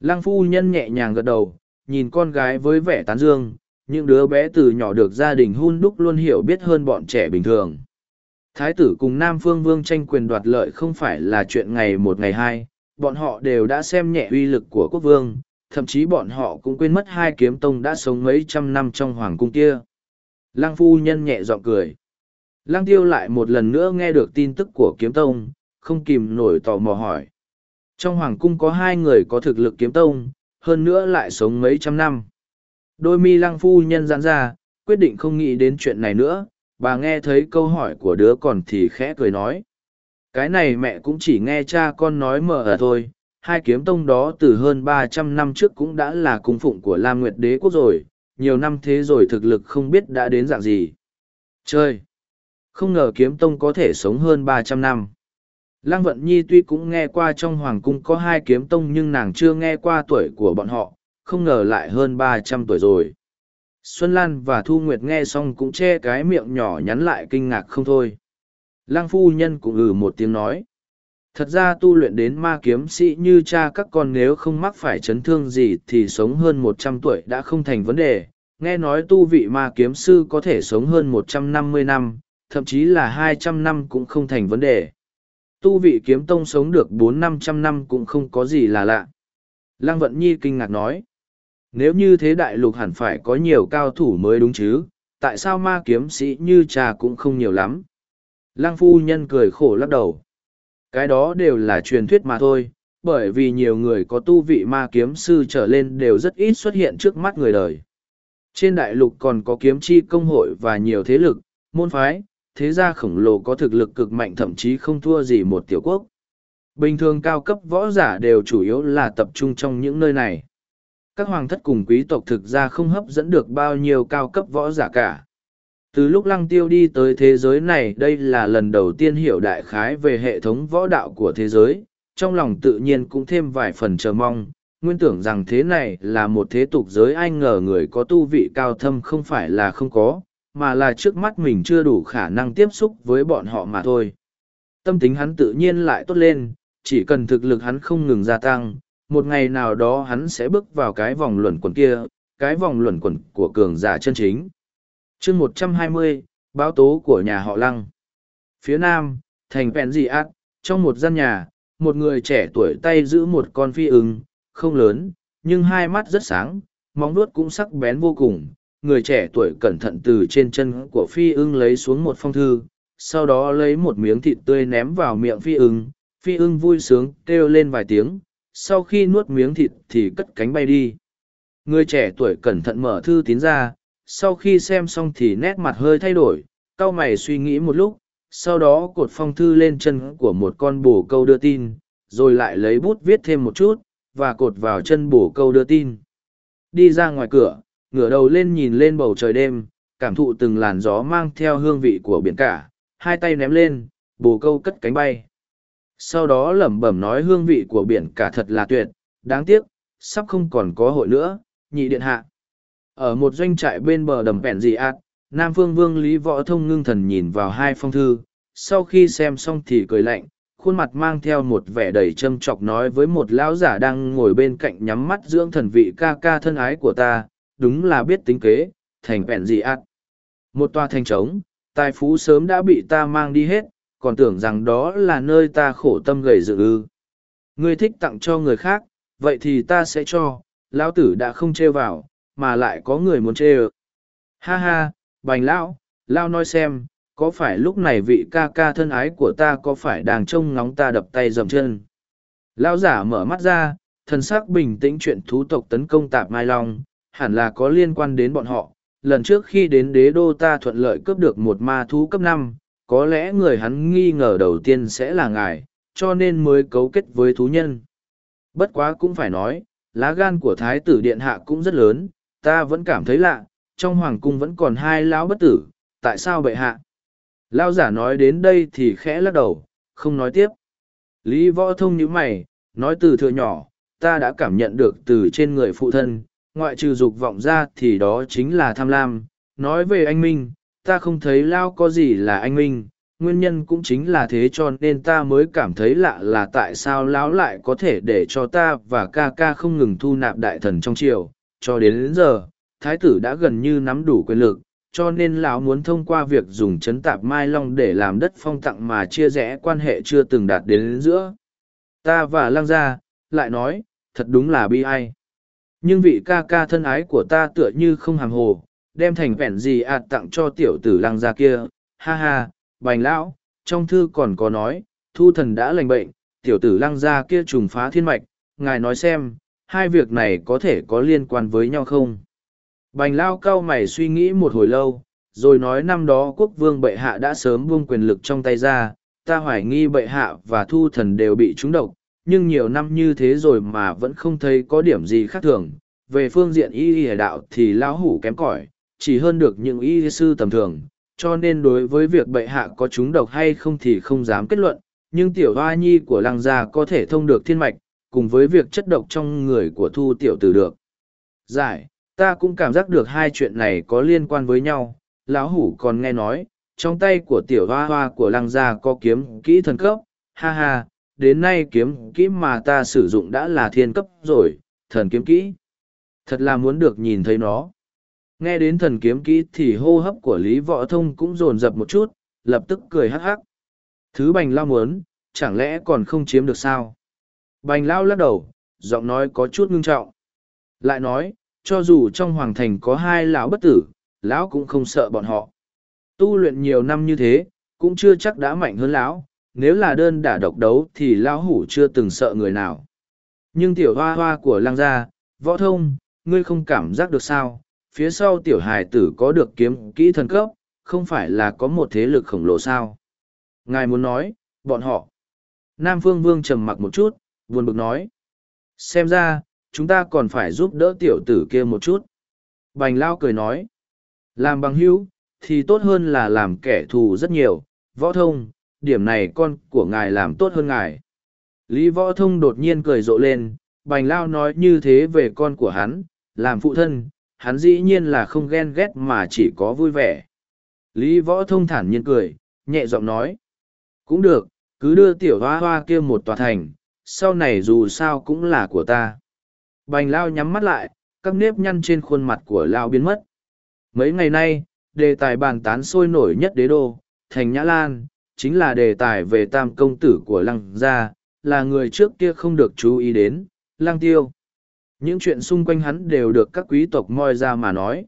Lăng phu nhân nhẹ nhàng gật đầu, nhìn con gái với vẻ tán dương, những đứa bé từ nhỏ được gia đình hun đúc luôn hiểu biết hơn bọn trẻ bình thường. Thái tử cùng Nam Phương Vương tranh quyền đoạt lợi không phải là chuyện ngày một ngày hai, bọn họ đều đã xem nhẹ uy lực của quốc vương, thậm chí bọn họ cũng quên mất hai kiếm tông đã sống mấy trăm năm trong hoàng cung kia. Lăng phu nhân nhẹ giọng cười. Lăng tiêu lại một lần nữa nghe được tin tức của kiếm tông, không kìm nổi tò mò hỏi. Trong hoàng cung có hai người có thực lực kiếm tông, hơn nữa lại sống mấy trăm năm. Đôi mi lăng phu nhân giãn ra, quyết định không nghĩ đến chuyện này nữa, bà nghe thấy câu hỏi của đứa còn thì khẽ cười nói. Cái này mẹ cũng chỉ nghe cha con nói mờ ở thôi, hai kiếm tông đó từ hơn ba trăm năm trước cũng đã là cung phụng của Lam Nguyệt Đế Quốc rồi, nhiều năm thế rồi thực lực không biết đã đến dạng gì. Chơi! Không ngờ kiếm tông có thể sống hơn ba trăm năm. Lăng Vận Nhi tuy cũng nghe qua trong Hoàng Cung có hai kiếm tông nhưng nàng chưa nghe qua tuổi của bọn họ, không ngờ lại hơn ba trăm tuổi rồi. Xuân Lan và Thu Nguyệt nghe xong cũng che cái miệng nhỏ nhắn lại kinh ngạc không thôi. Lăng phu nhân cũng ừ một tiếng nói. Thật ra tu luyện đến ma kiếm sĩ như cha các con nếu không mắc phải chấn thương gì thì sống hơn một trăm tuổi đã không thành vấn đề. Nghe nói tu vị ma kiếm sư có thể sống hơn một trăm năm mươi năm, thậm chí là hai trăm năm cũng không thành vấn đề. Tu vị kiếm tông sống được bốn năm trăm năm cũng không có gì là lạ. Lăng Vận Nhi kinh ngạc nói. Nếu như thế đại lục hẳn phải có nhiều cao thủ mới đúng chứ, tại sao ma kiếm sĩ như cha cũng không nhiều lắm? Lăng phu nhân cười khổ lắc đầu. Cái đó đều là truyền thuyết mà thôi, bởi vì nhiều người có tu vị ma kiếm sư trở lên đều rất ít xuất hiện trước mắt người đời. Trên đại lục còn có kiếm chi công hội và nhiều thế lực, môn phái, thế gia khổng lồ có thực lực cực mạnh thậm chí không thua gì một tiểu quốc. Bình thường cao cấp võ giả đều chủ yếu là tập trung trong những nơi này các hoàng thất cùng quý tộc thực ra không hấp dẫn được bao nhiêu cao cấp võ giả cả. Từ lúc lăng tiêu đi tới thế giới này đây là lần đầu tiên hiểu đại khái về hệ thống võ đạo của thế giới, trong lòng tự nhiên cũng thêm vài phần chờ mong, nguyên tưởng rằng thế này là một thế tục giới anh ngờ người có tu vị cao thâm không phải là không có, mà là trước mắt mình chưa đủ khả năng tiếp xúc với bọn họ mà thôi. Tâm tính hắn tự nhiên lại tốt lên, chỉ cần thực lực hắn không ngừng gia tăng, một ngày nào đó hắn sẽ bước vào cái vòng luẩn quẩn kia, cái vòng luẩn quẩn của cường giả chân chính chương một trăm hai mươi, báo tố của nhà họ lăng. Phía nam, thành pèn dị ác, trong một gian nhà, một người trẻ tuổi tay giữ một con phi ưng không lớn, nhưng hai mắt rất sáng, móng nuốt cũng sắc bén vô cùng. Người trẻ tuổi cẩn thận từ trên chân của phi ưng lấy xuống một phong thư, sau đó lấy một miếng thịt tươi ném vào miệng phi ưng phi ưng vui sướng, kêu lên vài tiếng, sau khi nuốt miếng thịt thì cất cánh bay đi. Người trẻ tuổi cẩn thận mở thư tín ra sau khi xem xong thì nét mặt hơi thay đổi c a o mày suy nghĩ một lúc, sau đó cột phong thư lên chân của một con bồ câu đưa tin, rồi lại lấy bút viết thêm một chút, và cột vào chân bồ câu đưa tin. Đi ra ngoài cửa, ngửa đầu lên nhìn lên bầu trời đêm, cảm thụ từng làn gió mang theo hương vị của biển cả, hai tay ném lên, bồ câu cất cánh bay. Sau đó lẩm bẩm nói hương vị của biển cả thật là tuyệt, đáng tiếc, sắp không còn có hội nữa, nhị điện hạ ở một doanh trại bên bờ đầm bẹn dị ạt nam phương vương lý võ thông ngưng thần nhìn vào hai phong thư, sau khi xem xong thì cười lạnh, khuôn mặt mang theo một vẻ đầy châm chọc nói với một lão giả đang ngồi bên cạnh nhắm mắt dưỡng thần vị ca ca thân ái của ta, đúng là biết tính kế, thành bẹn dị ạt một toa thành trống, tài phú sớm đã bị ta mang đi hết, còn tưởng rằng đó là nơi ta khổ tâm gầy dựng ư. Ngươi thích tặng cho người khác, vậy thì ta sẽ cho, lão tử đã không trêu vào mà lại có người muốn chê ơ. Ha ha, bành lão lao nói xem, có phải lúc này vị ca ca thân ái của ta có phải đang trông ngóng ta đập tay dầm chân? Lão giả mở mắt ra, thần sắc bình tĩnh chuyện thú tộc tấn công tạp mai long, hẳn là có liên quan đến bọn họ. Lần trước khi đến đế đô ta thuận lợi cướp được một ma thú cấp năm, có lẽ người hắn nghi ngờ đầu tiên sẽ là ngài, cho nên mới cấu kết với thú nhân. Bất quá cũng phải nói, lá gan của thái tử điện hạ cũng rất lớn ta vẫn cảm thấy lạ, trong hoàng cung vẫn còn hai lão bất tử, tại sao bệ hạ? Lao giả nói đến đây thì khẽ lắc đầu, không nói tiếp. Lý võ thông như mày, nói từ thừa nhỏ, ta đã cảm nhận được từ trên người phụ thân, ngoại trừ dục vọng ra thì đó chính là tham lam. Nói về anh minh, ta không thấy lao có gì là anh minh, nguyên nhân cũng chính là thế cho nên ta mới cảm thấy lạ là tại sao lão lại có thể để cho ta và ca ca không ngừng thu nạp đại thần trong triều cho đến, đến giờ thái tử đã gần như nắm đủ quyền lực cho nên lão muốn thông qua việc dùng chấn tạp mai long để làm đất phong tặng mà chia rẽ quan hệ chưa từng đạt đến, đến giữa. Ta và lăng gia lại nói thật đúng là bi ai. Nhưng vị ca ca thân ái của ta tựa như không hàm hồ đem thành vẹn gì ạt tặng cho tiểu tử lăng gia kia. Ha ha bành lão trong thư còn có nói thu thần đã lành bệnh tiểu tử lăng gia kia trùng phá thiên mạch ngài nói xem hai việc này có thể có liên quan với nhau không? Bành lao cao mày suy nghĩ một hồi lâu, rồi nói năm đó quốc vương bệ hạ đã sớm buông quyền lực trong tay ra, ta hoài nghi bệ hạ và thu thần đều bị trúng độc, nhưng nhiều năm như thế rồi mà vẫn không thấy có điểm gì khác thường. Về phương diện y y đạo thì lão hủ kém cỏi, chỉ hơn được những y sư tầm thường, cho nên đối với việc bệ hạ có trúng độc hay không thì không dám kết luận, nhưng tiểu hoa nhi của lăng gia có thể thông được thiên mạch cùng với việc chất độc trong người của thu tiểu tử được. Giải, ta cũng cảm giác được hai chuyện này có liên quan với nhau. Lão hủ còn nghe nói, trong tay của tiểu hoa hoa của lăng gia có kiếm kỹ thần cấp. Ha ha, đến nay kiếm kỹ mà ta sử dụng đã là thiên cấp rồi, thần kiếm kỹ. Thật là muốn được nhìn thấy nó. Nghe đến thần kiếm kỹ thì hô hấp của lý võ thông cũng dồn dập một chút, lập tức cười hắc hắc. Thứ bành lao muốn, chẳng lẽ còn không chiếm được sao? Bành lao lắc đầu, giọng nói có chút ngưng trọng. Lại nói, cho dù trong hoàng thành có hai lão bất tử, lão cũng không sợ bọn họ. Tu luyện nhiều năm như thế, cũng chưa chắc đã mạnh hơn lão, nếu là đơn đả độc đấu thì lão hủ chưa từng sợ người nào. Nhưng tiểu hoa hoa của lang gia, võ thông, ngươi không cảm giác được sao? Phía sau tiểu hài tử có được kiếm kỹ thần cấp, không phải là có một thế lực khổng lồ sao? Ngài muốn nói, bọn họ. Nam phương vương trầm mặc một chút buồn bực nói. Xem ra, chúng ta còn phải giúp đỡ tiểu tử kia một chút. Bành lao cười nói. Làm bằng hữu, thì tốt hơn là làm kẻ thù rất nhiều. Võ thông, điểm này con của ngài làm tốt hơn ngài. Lý võ thông đột nhiên cười rộ lên. Bành lao nói như thế về con của hắn. Làm phụ thân, hắn dĩ nhiên là không ghen ghét mà chỉ có vui vẻ. Lý võ thông thản nhiên cười, nhẹ giọng nói. Cũng được, cứ đưa tiểu hoa hoa kia một tòa thành sau này dù sao cũng là của ta bành lao nhắm mắt lại các nếp nhăn trên khuôn mặt của lao biến mất mấy ngày nay đề tài bàn tán sôi nổi nhất đế đô, thành Nhã Lan, chính là đề tài về tam công tử của lăng gia, là người trước kia không được chú ý đến, lăng tiêu. Những chuyện xung quanh hắn đều được các quý tộc moi ra mà nói.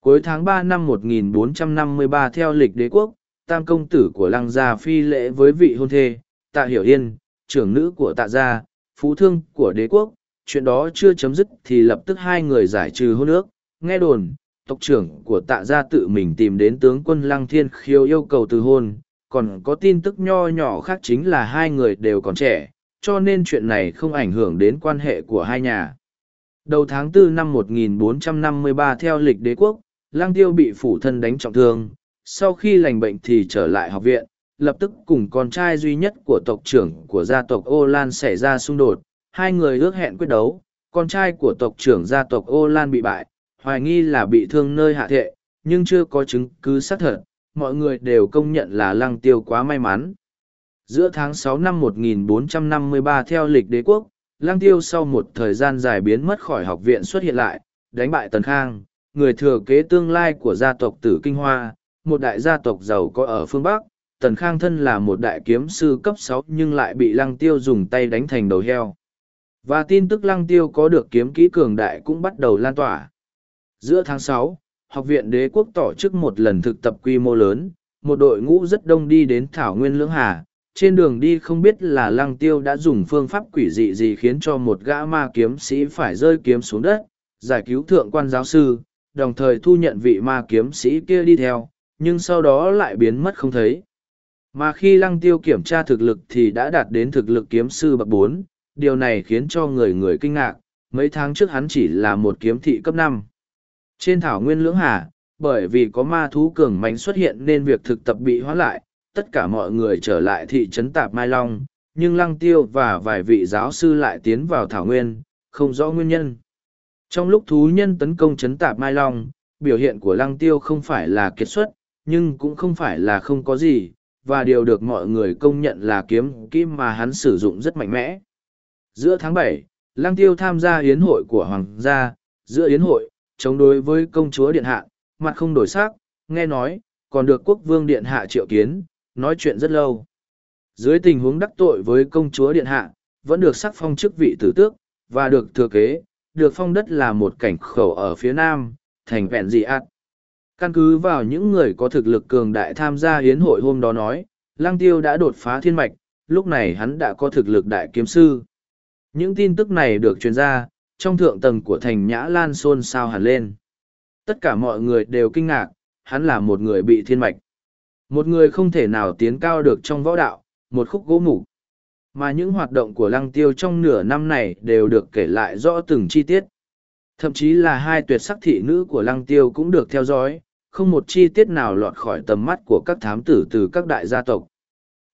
Cuối tháng ba năm 1453 theo lịch đế quốc, tam công tử của lăng gia phi lễ với vị hôn thê, tạ hiểu yên, trưởng nữ của tạ gia, phú thương của đế quốc. Chuyện đó chưa chấm dứt thì lập tức hai người giải trừ hôn ước, nghe đồn, tộc trưởng của tạ gia tự mình tìm đến tướng quân lăng thiên khiêu yêu cầu từ hôn, còn có tin tức nho nhỏ khác chính là hai người đều còn trẻ, cho nên chuyện này không ảnh hưởng đến quan hệ của hai nhà. Đầu tháng 4 năm 1453 theo lịch đế quốc, Lăng Tiêu bị phủ thân đánh trọng thương, sau khi lành bệnh thì trở lại học viện, lập tức cùng con trai duy nhất của tộc trưởng của gia tộc Ô Lan xảy ra xung đột, hai người ước hẹn quyết đấu, con trai của tộc trưởng gia tộc Ô Lan bị bại, hoài nghi là bị thương nơi hạ thệ, nhưng chưa có chứng cứ xác thật, mọi người đều công nhận là Lăng Tiêu quá may mắn. Giữa tháng 6 năm 1453 theo lịch đế quốc, Lăng Tiêu sau một thời gian dài biến mất khỏi học viện xuất hiện lại, đánh bại Tần Khang, người thừa kế tương lai của gia tộc Tử Kinh Hoa, một đại gia tộc giàu có ở phương Bắc. Tần Khang thân là một đại kiếm sư cấp sáu nhưng lại bị Lăng Tiêu dùng tay đánh thành đầu heo. Và tin tức Lăng Tiêu có được kiếm kỹ cường đại cũng bắt đầu lan tỏa. Giữa tháng sáu, học viện đế quốc tổ chức một lần thực tập quy mô lớn, một đội ngũ rất đông đi đến Thảo Nguyên Lưỡng Hà, trên đường đi không biết là lăng tiêu đã dùng phương pháp quỷ dị gì khiến cho một gã ma kiếm sĩ phải rơi kiếm xuống đất, giải cứu thượng quan giáo sư, đồng thời thu nhận vị ma kiếm sĩ kia đi theo, nhưng sau đó lại biến mất không thấy. Mà khi lăng tiêu kiểm tra thực lực thì đã đạt đến thực lực kiếm sư bậc bốn, điều này khiến cho người người kinh ngạc, mấy tháng trước hắn chỉ là một kiếm thị cấp năm. Trên thảo nguyên lưỡng hà, bởi vì có ma thú cường mạnh xuất hiện nên việc thực tập bị hoãn lại, tất cả mọi người trở lại thị trấn Tạp Mai Long, nhưng Lăng Tiêu và vài vị giáo sư lại tiến vào Thảo Nguyên, không rõ nguyên nhân. Trong lúc thú nhân tấn công trấn Tạp Mai Long, biểu hiện của Lăng Tiêu không phải là kiệt xuất, nhưng cũng không phải là không có gì, và điều được mọi người công nhận là kiếm kim mà hắn sử dụng rất mạnh mẽ. Giữa tháng bảy, Lăng Tiêu tham gia yến hội của Hoàng gia, giữa yến hội, chống đối với công chúa Điện Hạ, mặt không đổi sắc, nghe nói, còn được quốc vương Điện Hạ triệu kiến, nói chuyện rất lâu. Dưới tình huống đắc tội với công chúa Điện Hạ, vẫn được sắc phong chức vị tử tước, và được thừa kế, được phong đất là một cảnh khẩu ở phía nam, thành vẹn dị ạt. Căn cứ vào những người có thực lực cường đại tham gia hiến hội hôm đó nói, Lăng Tiêu đã đột phá thiên mạch, lúc này hắn đã có thực lực đại kiếm sư. Những tin tức này được truyền ra, trong thượng tầng của thành Nhã Lan xôn xao hẳn lên. Tất cả mọi người đều kinh ngạc, hắn là một người bị thiên mạch. Một người không thể nào tiến cao được trong võ đạo, một khúc gỗ mục. Mà những hoạt động của lăng tiêu trong nửa năm này đều được kể lại rõ từng chi tiết. Thậm chí là hai tuyệt sắc thị nữ của lăng tiêu cũng được theo dõi, không một chi tiết nào lọt khỏi tầm mắt của các thám tử từ các đại gia tộc.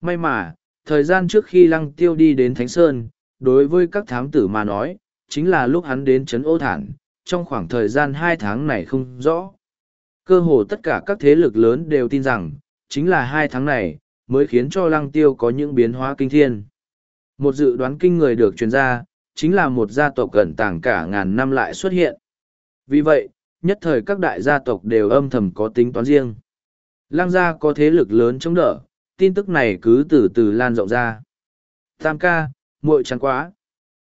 May mà, thời gian trước khi lăng tiêu đi đến Thánh Sơn, đối với các thám tử mà nói, chính là lúc hắn đến Trấn Ô Thản, trong khoảng thời gian hai tháng này không rõ. Cơ hồ tất cả các thế lực lớn đều tin rằng, chính là hai tháng này, mới khiến cho lăng tiêu có những biến hóa kinh thiên. Một dự đoán kinh người được truyền ra, chính là một gia tộc gần tàng cả ngàn năm lại xuất hiện. Vì vậy, nhất thời các đại gia tộc đều âm thầm có tính toán riêng. Lăng gia có thế lực lớn chống đỡ, tin tức này cứ từ từ lan rộng ra. Tam ca, muội chán quá.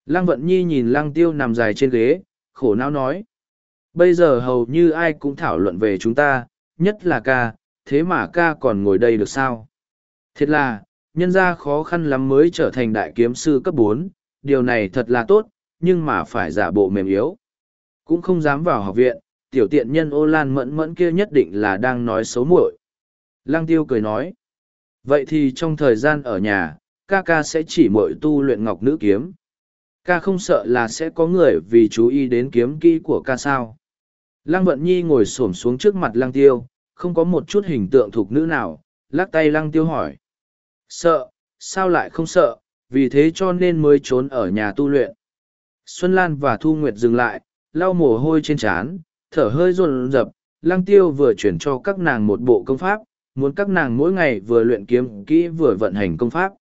Lăng vận nhi nhìn lăng tiêu nằm dài trên ghế, khổ não nói. Bây giờ hầu như ai cũng thảo luận về chúng ta, nhất là ca, thế mà ca còn ngồi đây được sao? Thiệt là, nhân ra khó khăn lắm mới trở thành đại kiếm sư cấp bốn, điều này thật là tốt, nhưng mà phải giả bộ mềm yếu. Cũng không dám vào học viện, tiểu tiện nhân ô lan mẫn mẫn kia nhất định là đang nói xấu muội. Lăng tiêu cười nói. Vậy thì trong thời gian ở nhà, ca ca sẽ chỉ muội tu luyện ngọc nữ kiếm. Ca không sợ là sẽ có người vì chú ý đến kiếm kỹ của ca sao. Lăng vận nhi ngồi xổm xuống trước mặt lăng tiêu, không có một chút hình tượng thuộc nữ nào, lắc tay lăng tiêu hỏi. Sợ, sao lại không sợ, vì thế cho nên mới trốn ở nhà tu luyện. Xuân Lan và Thu Nguyệt dừng lại, lau mồ hôi trên trán, thở hơi run rập, lăng tiêu vừa chuyển cho các nàng một bộ công pháp, muốn các nàng mỗi ngày vừa luyện kiếm kỹ vừa vận hành công pháp.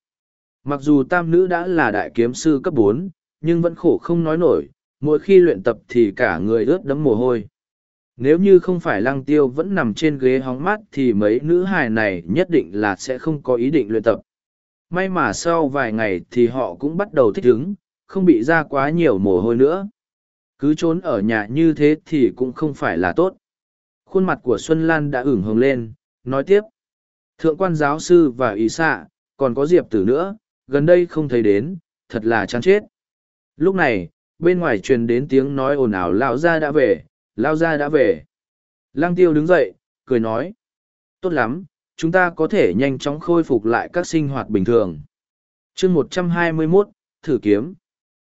Mặc dù tam nữ đã là đại kiếm sư cấp bốn, nhưng vẫn khổ không nói nổi, mỗi khi luyện tập thì cả người ướt đẫm mồ hôi. Nếu như không phải lăng tiêu vẫn nằm trên ghế hóng mát thì mấy nữ hài này nhất định là sẽ không có ý định luyện tập. May mà sau vài ngày thì họ cũng bắt đầu thích ứng, không bị ra quá nhiều mồ hôi nữa. Cứ trốn ở nhà như thế thì cũng không phải là tốt. Khuôn mặt của Xuân Lan đã ửng hồng lên, nói tiếp. Thượng quan giáo sư và ý xạ, còn có Diệp tử nữa, gần đây không thấy đến, thật là chán chết. Lúc này, bên ngoài truyền đến tiếng nói ồn ào lão gia đã về, lao gia đã về. Lang tiêu đứng dậy, cười nói. Tốt lắm, chúng ta có thể nhanh chóng khôi phục lại các sinh hoạt bình thường. chương một trăm hai mươi mốt thử kiếm.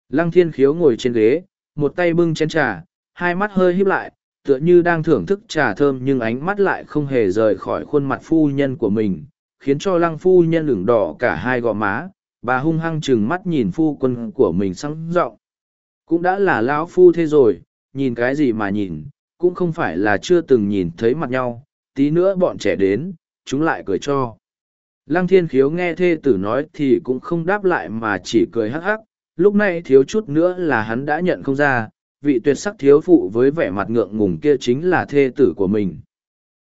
Lăng thiên khiếu ngồi trên ghế, một tay bưng chén trà, hai mắt hơi híp lại, tựa như đang thưởng thức trà thơm nhưng ánh mắt lại không hề rời khỏi khuôn mặt phu nhân của mình, khiến cho lăng phu nhân ửng đỏ cả hai gò má, bà hung hăng chừng mắt nhìn phu quân của mình sáng giọng Cũng đã là lão phu thế rồi, nhìn cái gì mà nhìn, cũng không phải là chưa từng nhìn thấy mặt nhau, tí nữa bọn trẻ đến, chúng lại cười cho. Lăng thiên khiếu nghe thê tử nói thì cũng không đáp lại mà chỉ cười hắc hắc, lúc này thiếu chút nữa là hắn đã nhận không ra, vị tuyệt sắc thiếu phụ với vẻ mặt ngượng ngùng kia chính là thê tử của mình.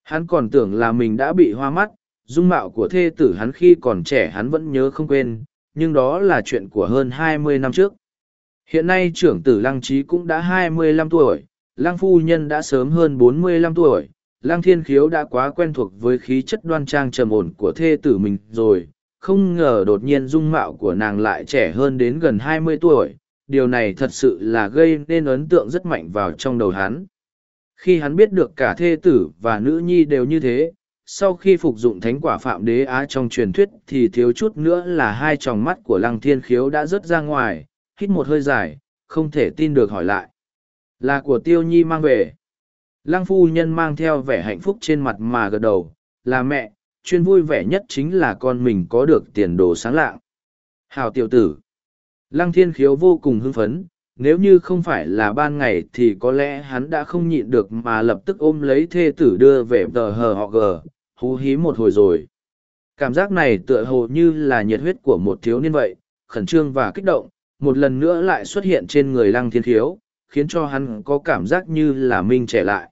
Hắn còn tưởng là mình đã bị hoa mắt, dung mạo của thê tử hắn khi còn trẻ hắn vẫn nhớ không quên, nhưng đó là chuyện của hơn hai mươi năm trước. Hiện nay trưởng tử Lăng Trí cũng đã hai mươi lăm tuổi, Lăng Phu Nhân đã sớm hơn bốn mươi lăm tuổi, Lăng Thiên Khiếu đã quá quen thuộc với khí chất đoan trang trầm ổn của thê tử mình rồi, không ngờ đột nhiên dung mạo của nàng lại trẻ hơn đến gần hai mươi tuổi, điều này thật sự là gây nên ấn tượng rất mạnh vào trong đầu hắn. Khi hắn biết được cả thê tử và nữ nhi đều như thế, sau khi phục dụng thánh quả phạm đế á trong truyền thuyết thì thiếu chút nữa là hai tròng mắt của lăng thiên khiếu đã rớt ra ngoài, hít một hơi dài, không thể tin được hỏi lại. Là của tiêu nhi mang về. Lăng phu nhân mang theo vẻ hạnh phúc trên mặt mà gật đầu, là mẹ, chuyên vui vẻ nhất chính là con mình có được tiền đồ sáng lạng. Hào tiểu tử. Lăng thiên khiếu vô cùng hưng phấn, nếu như không phải là ban ngày thì có lẽ hắn đã không nhịn được mà lập tức ôm lấy thê tử đưa về tờ hờ họ gờ, hú hí một hồi rồi. Cảm giác này tựa hồ như là nhiệt huyết của một thiếu niên vậy, khẩn trương và kích động, một lần nữa lại xuất hiện trên người lăng thiên khiếu, khiến cho hắn có cảm giác như là minh trẻ lại.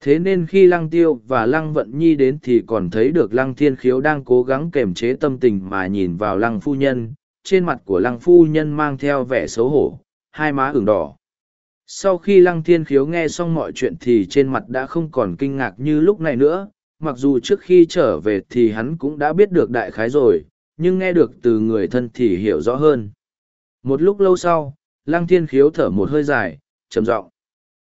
Thế nên khi lăng tiêu và lăng vận nhi đến thì còn thấy được lăng thiên khiếu đang cố gắng kềm chế tâm tình mà nhìn vào lăng phu nhân, trên mặt của lăng phu nhân mang theo vẻ xấu hổ, hai má ửng đỏ. Sau khi lăng thiên khiếu nghe xong mọi chuyện thì trên mặt đã không còn kinh ngạc như lúc này nữa, mặc dù trước khi trở về thì hắn cũng đã biết được đại khái rồi, nhưng nghe được từ người thân thì hiểu rõ hơn. Một lúc lâu sau, lăng thiên khiếu thở một hơi dài, trầm giọng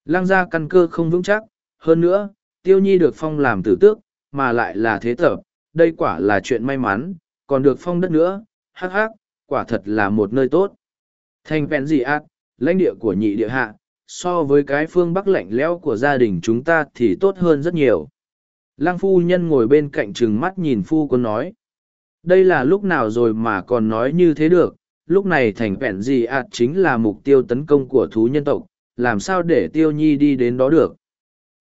Lăng ra căn cơ không vững chắc, hơn nữa, tiêu nhi được phong làm tử tước, mà lại là thế tập, đây quả là chuyện may mắn, còn được phong đất nữa, hắc hắc, quả thật là một nơi tốt. Thành vẹn gì ác, lãnh địa của nhị địa hạ, so với cái phương bắc lạnh lẽo của gia đình chúng ta thì tốt hơn rất nhiều. Lăng phu nhân ngồi bên cạnh trừng mắt nhìn phu quân nói. Đây là lúc nào rồi mà còn nói như thế được, lúc này thành vẹn gì ạt chính là mục tiêu tấn công của thú nhân tộc, làm sao để tiêu nhi đi đến đó được.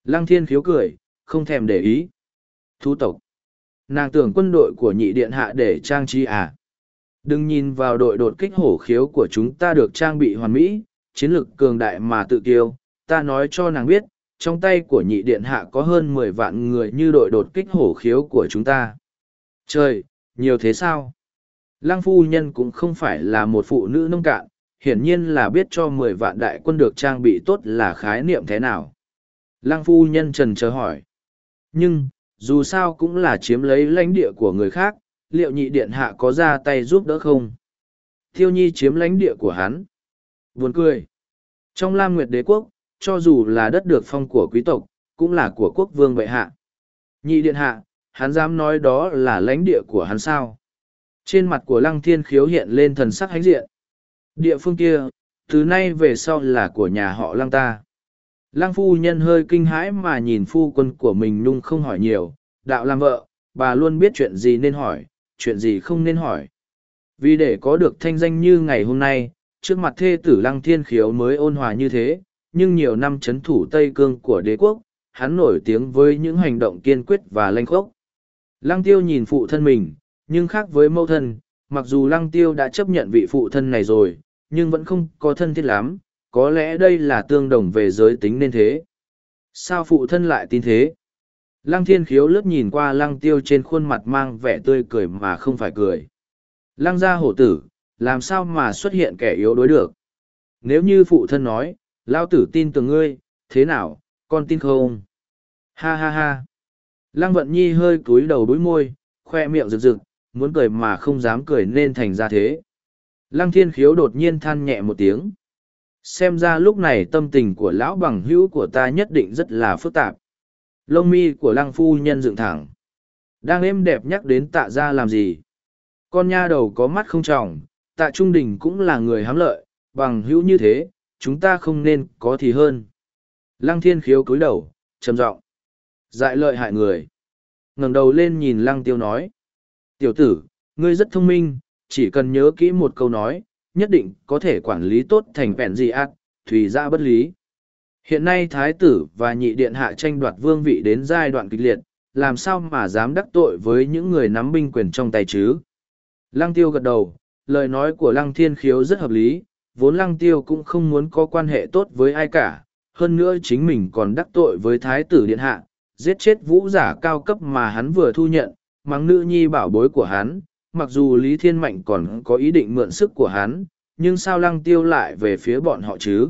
Lăng thiên khiếu cười, không thèm để ý. Thu tộc. Nàng tưởng quân đội của nhị điện hạ để trang trí à. Đừng nhìn vào đội đột kích hổ khiếu của chúng ta được trang bị hoàn mỹ, chiến lực cường đại mà tự kiêu. Ta nói cho nàng biết, trong tay của nhị điện hạ có hơn mười vạn người như đội đột kích hổ khiếu của chúng ta. Trời, nhiều thế sao? Lăng phu nhân cũng không phải là một phụ nữ nông cạn, hiển nhiên là biết cho mười vạn đại quân được trang bị tốt là khái niệm thế nào. Lăng phu nhân trần chờ hỏi. Nhưng, dù sao cũng là chiếm lấy lãnh địa của người khác, liệu nhị điện hạ có ra tay giúp đỡ không? Thiêu nhi chiếm lãnh địa của hắn. Buồn cười. Trong Lam Nguyệt đế quốc, cho dù là đất được phong của quý tộc, cũng là của quốc vương bệ hạ. Nhị điện hạ, hắn dám nói đó là lãnh địa của hắn sao? Trên mặt của lăng thiên khiếu hiện lên thần sắc hánh diện. Địa phương kia, từ nay về sau là của nhà họ lăng ta. Lăng phu nhân hơi kinh hãi mà nhìn phu quân của mình nhung không hỏi nhiều, đạo làm vợ, bà luôn biết chuyện gì nên hỏi, chuyện gì không nên hỏi. Vì để có được thanh danh như ngày hôm nay, trước mặt thê tử lăng thiên khiếu mới ôn hòa như thế, nhưng nhiều năm chấn thủ Tây Cương của đế quốc, hắn nổi tiếng với những hành động kiên quyết và lanh khốc. Lăng tiêu nhìn phụ thân mình, nhưng khác với mẫu thân, mặc dù lăng tiêu đã chấp nhận vị phụ thân này rồi, nhưng vẫn không có thân thiết lắm, có lẽ đây là tương đồng về giới tính nên thế. Sao phụ thân lại tin thế? Lăng thiên khiếu lướt nhìn qua lăng tiêu trên khuôn mặt mang vẻ tươi cười mà không phải cười. Lăng gia hổ tử, làm sao mà xuất hiện kẻ yếu đối được? Nếu như phụ thân nói, lao tử tin tưởng ngươi, thế nào, con tin không? Ha ha ha. Lăng vận nhi hơi cúi đầu đuối môi, khoe miệng rực rực, muốn cười mà không dám cười nên thành ra thế. Lăng thiên khiếu đột nhiên than nhẹ một tiếng. Xem ra lúc này tâm tình của lão bằng hữu của ta nhất định rất là phức tạp. Lông mi của lăng phu nhân dựng thẳng. Đang êm đẹp nhắc đến tạ ra làm gì? Con nha đầu có mắt không tròng, tạ trung đình cũng là người hám lợi, bằng hữu như thế, chúng ta không nên có thì hơn. Lăng thiên khiếu cúi đầu, trầm giọng Dại lợi hại người. ngẩng đầu lên nhìn lăng tiêu nói. Tiểu tử, ngươi rất thông minh, chỉ cần nhớ kỹ một câu nói, nhất định có thể quản lý tốt thành vẹn gì ác, thủy ra bất lý. Hiện nay thái tử và nhị điện hạ tranh đoạt vương vị đến giai đoạn kịch liệt, làm sao mà dám đắc tội với những người nắm binh quyền trong tay chứ? Lăng tiêu gật đầu, lời nói của lăng thiên khiếu rất hợp lý, vốn lăng tiêu cũng không muốn có quan hệ tốt với ai cả, hơn nữa chính mình còn đắc tội với thái tử điện hạ, giết chết vũ giả cao cấp mà hắn vừa thu nhận, mắng nữ nhi bảo bối của hắn, mặc dù Lý Thiên Mạnh còn có ý định mượn sức của hắn, nhưng sao lăng tiêu lại về phía bọn họ chứ?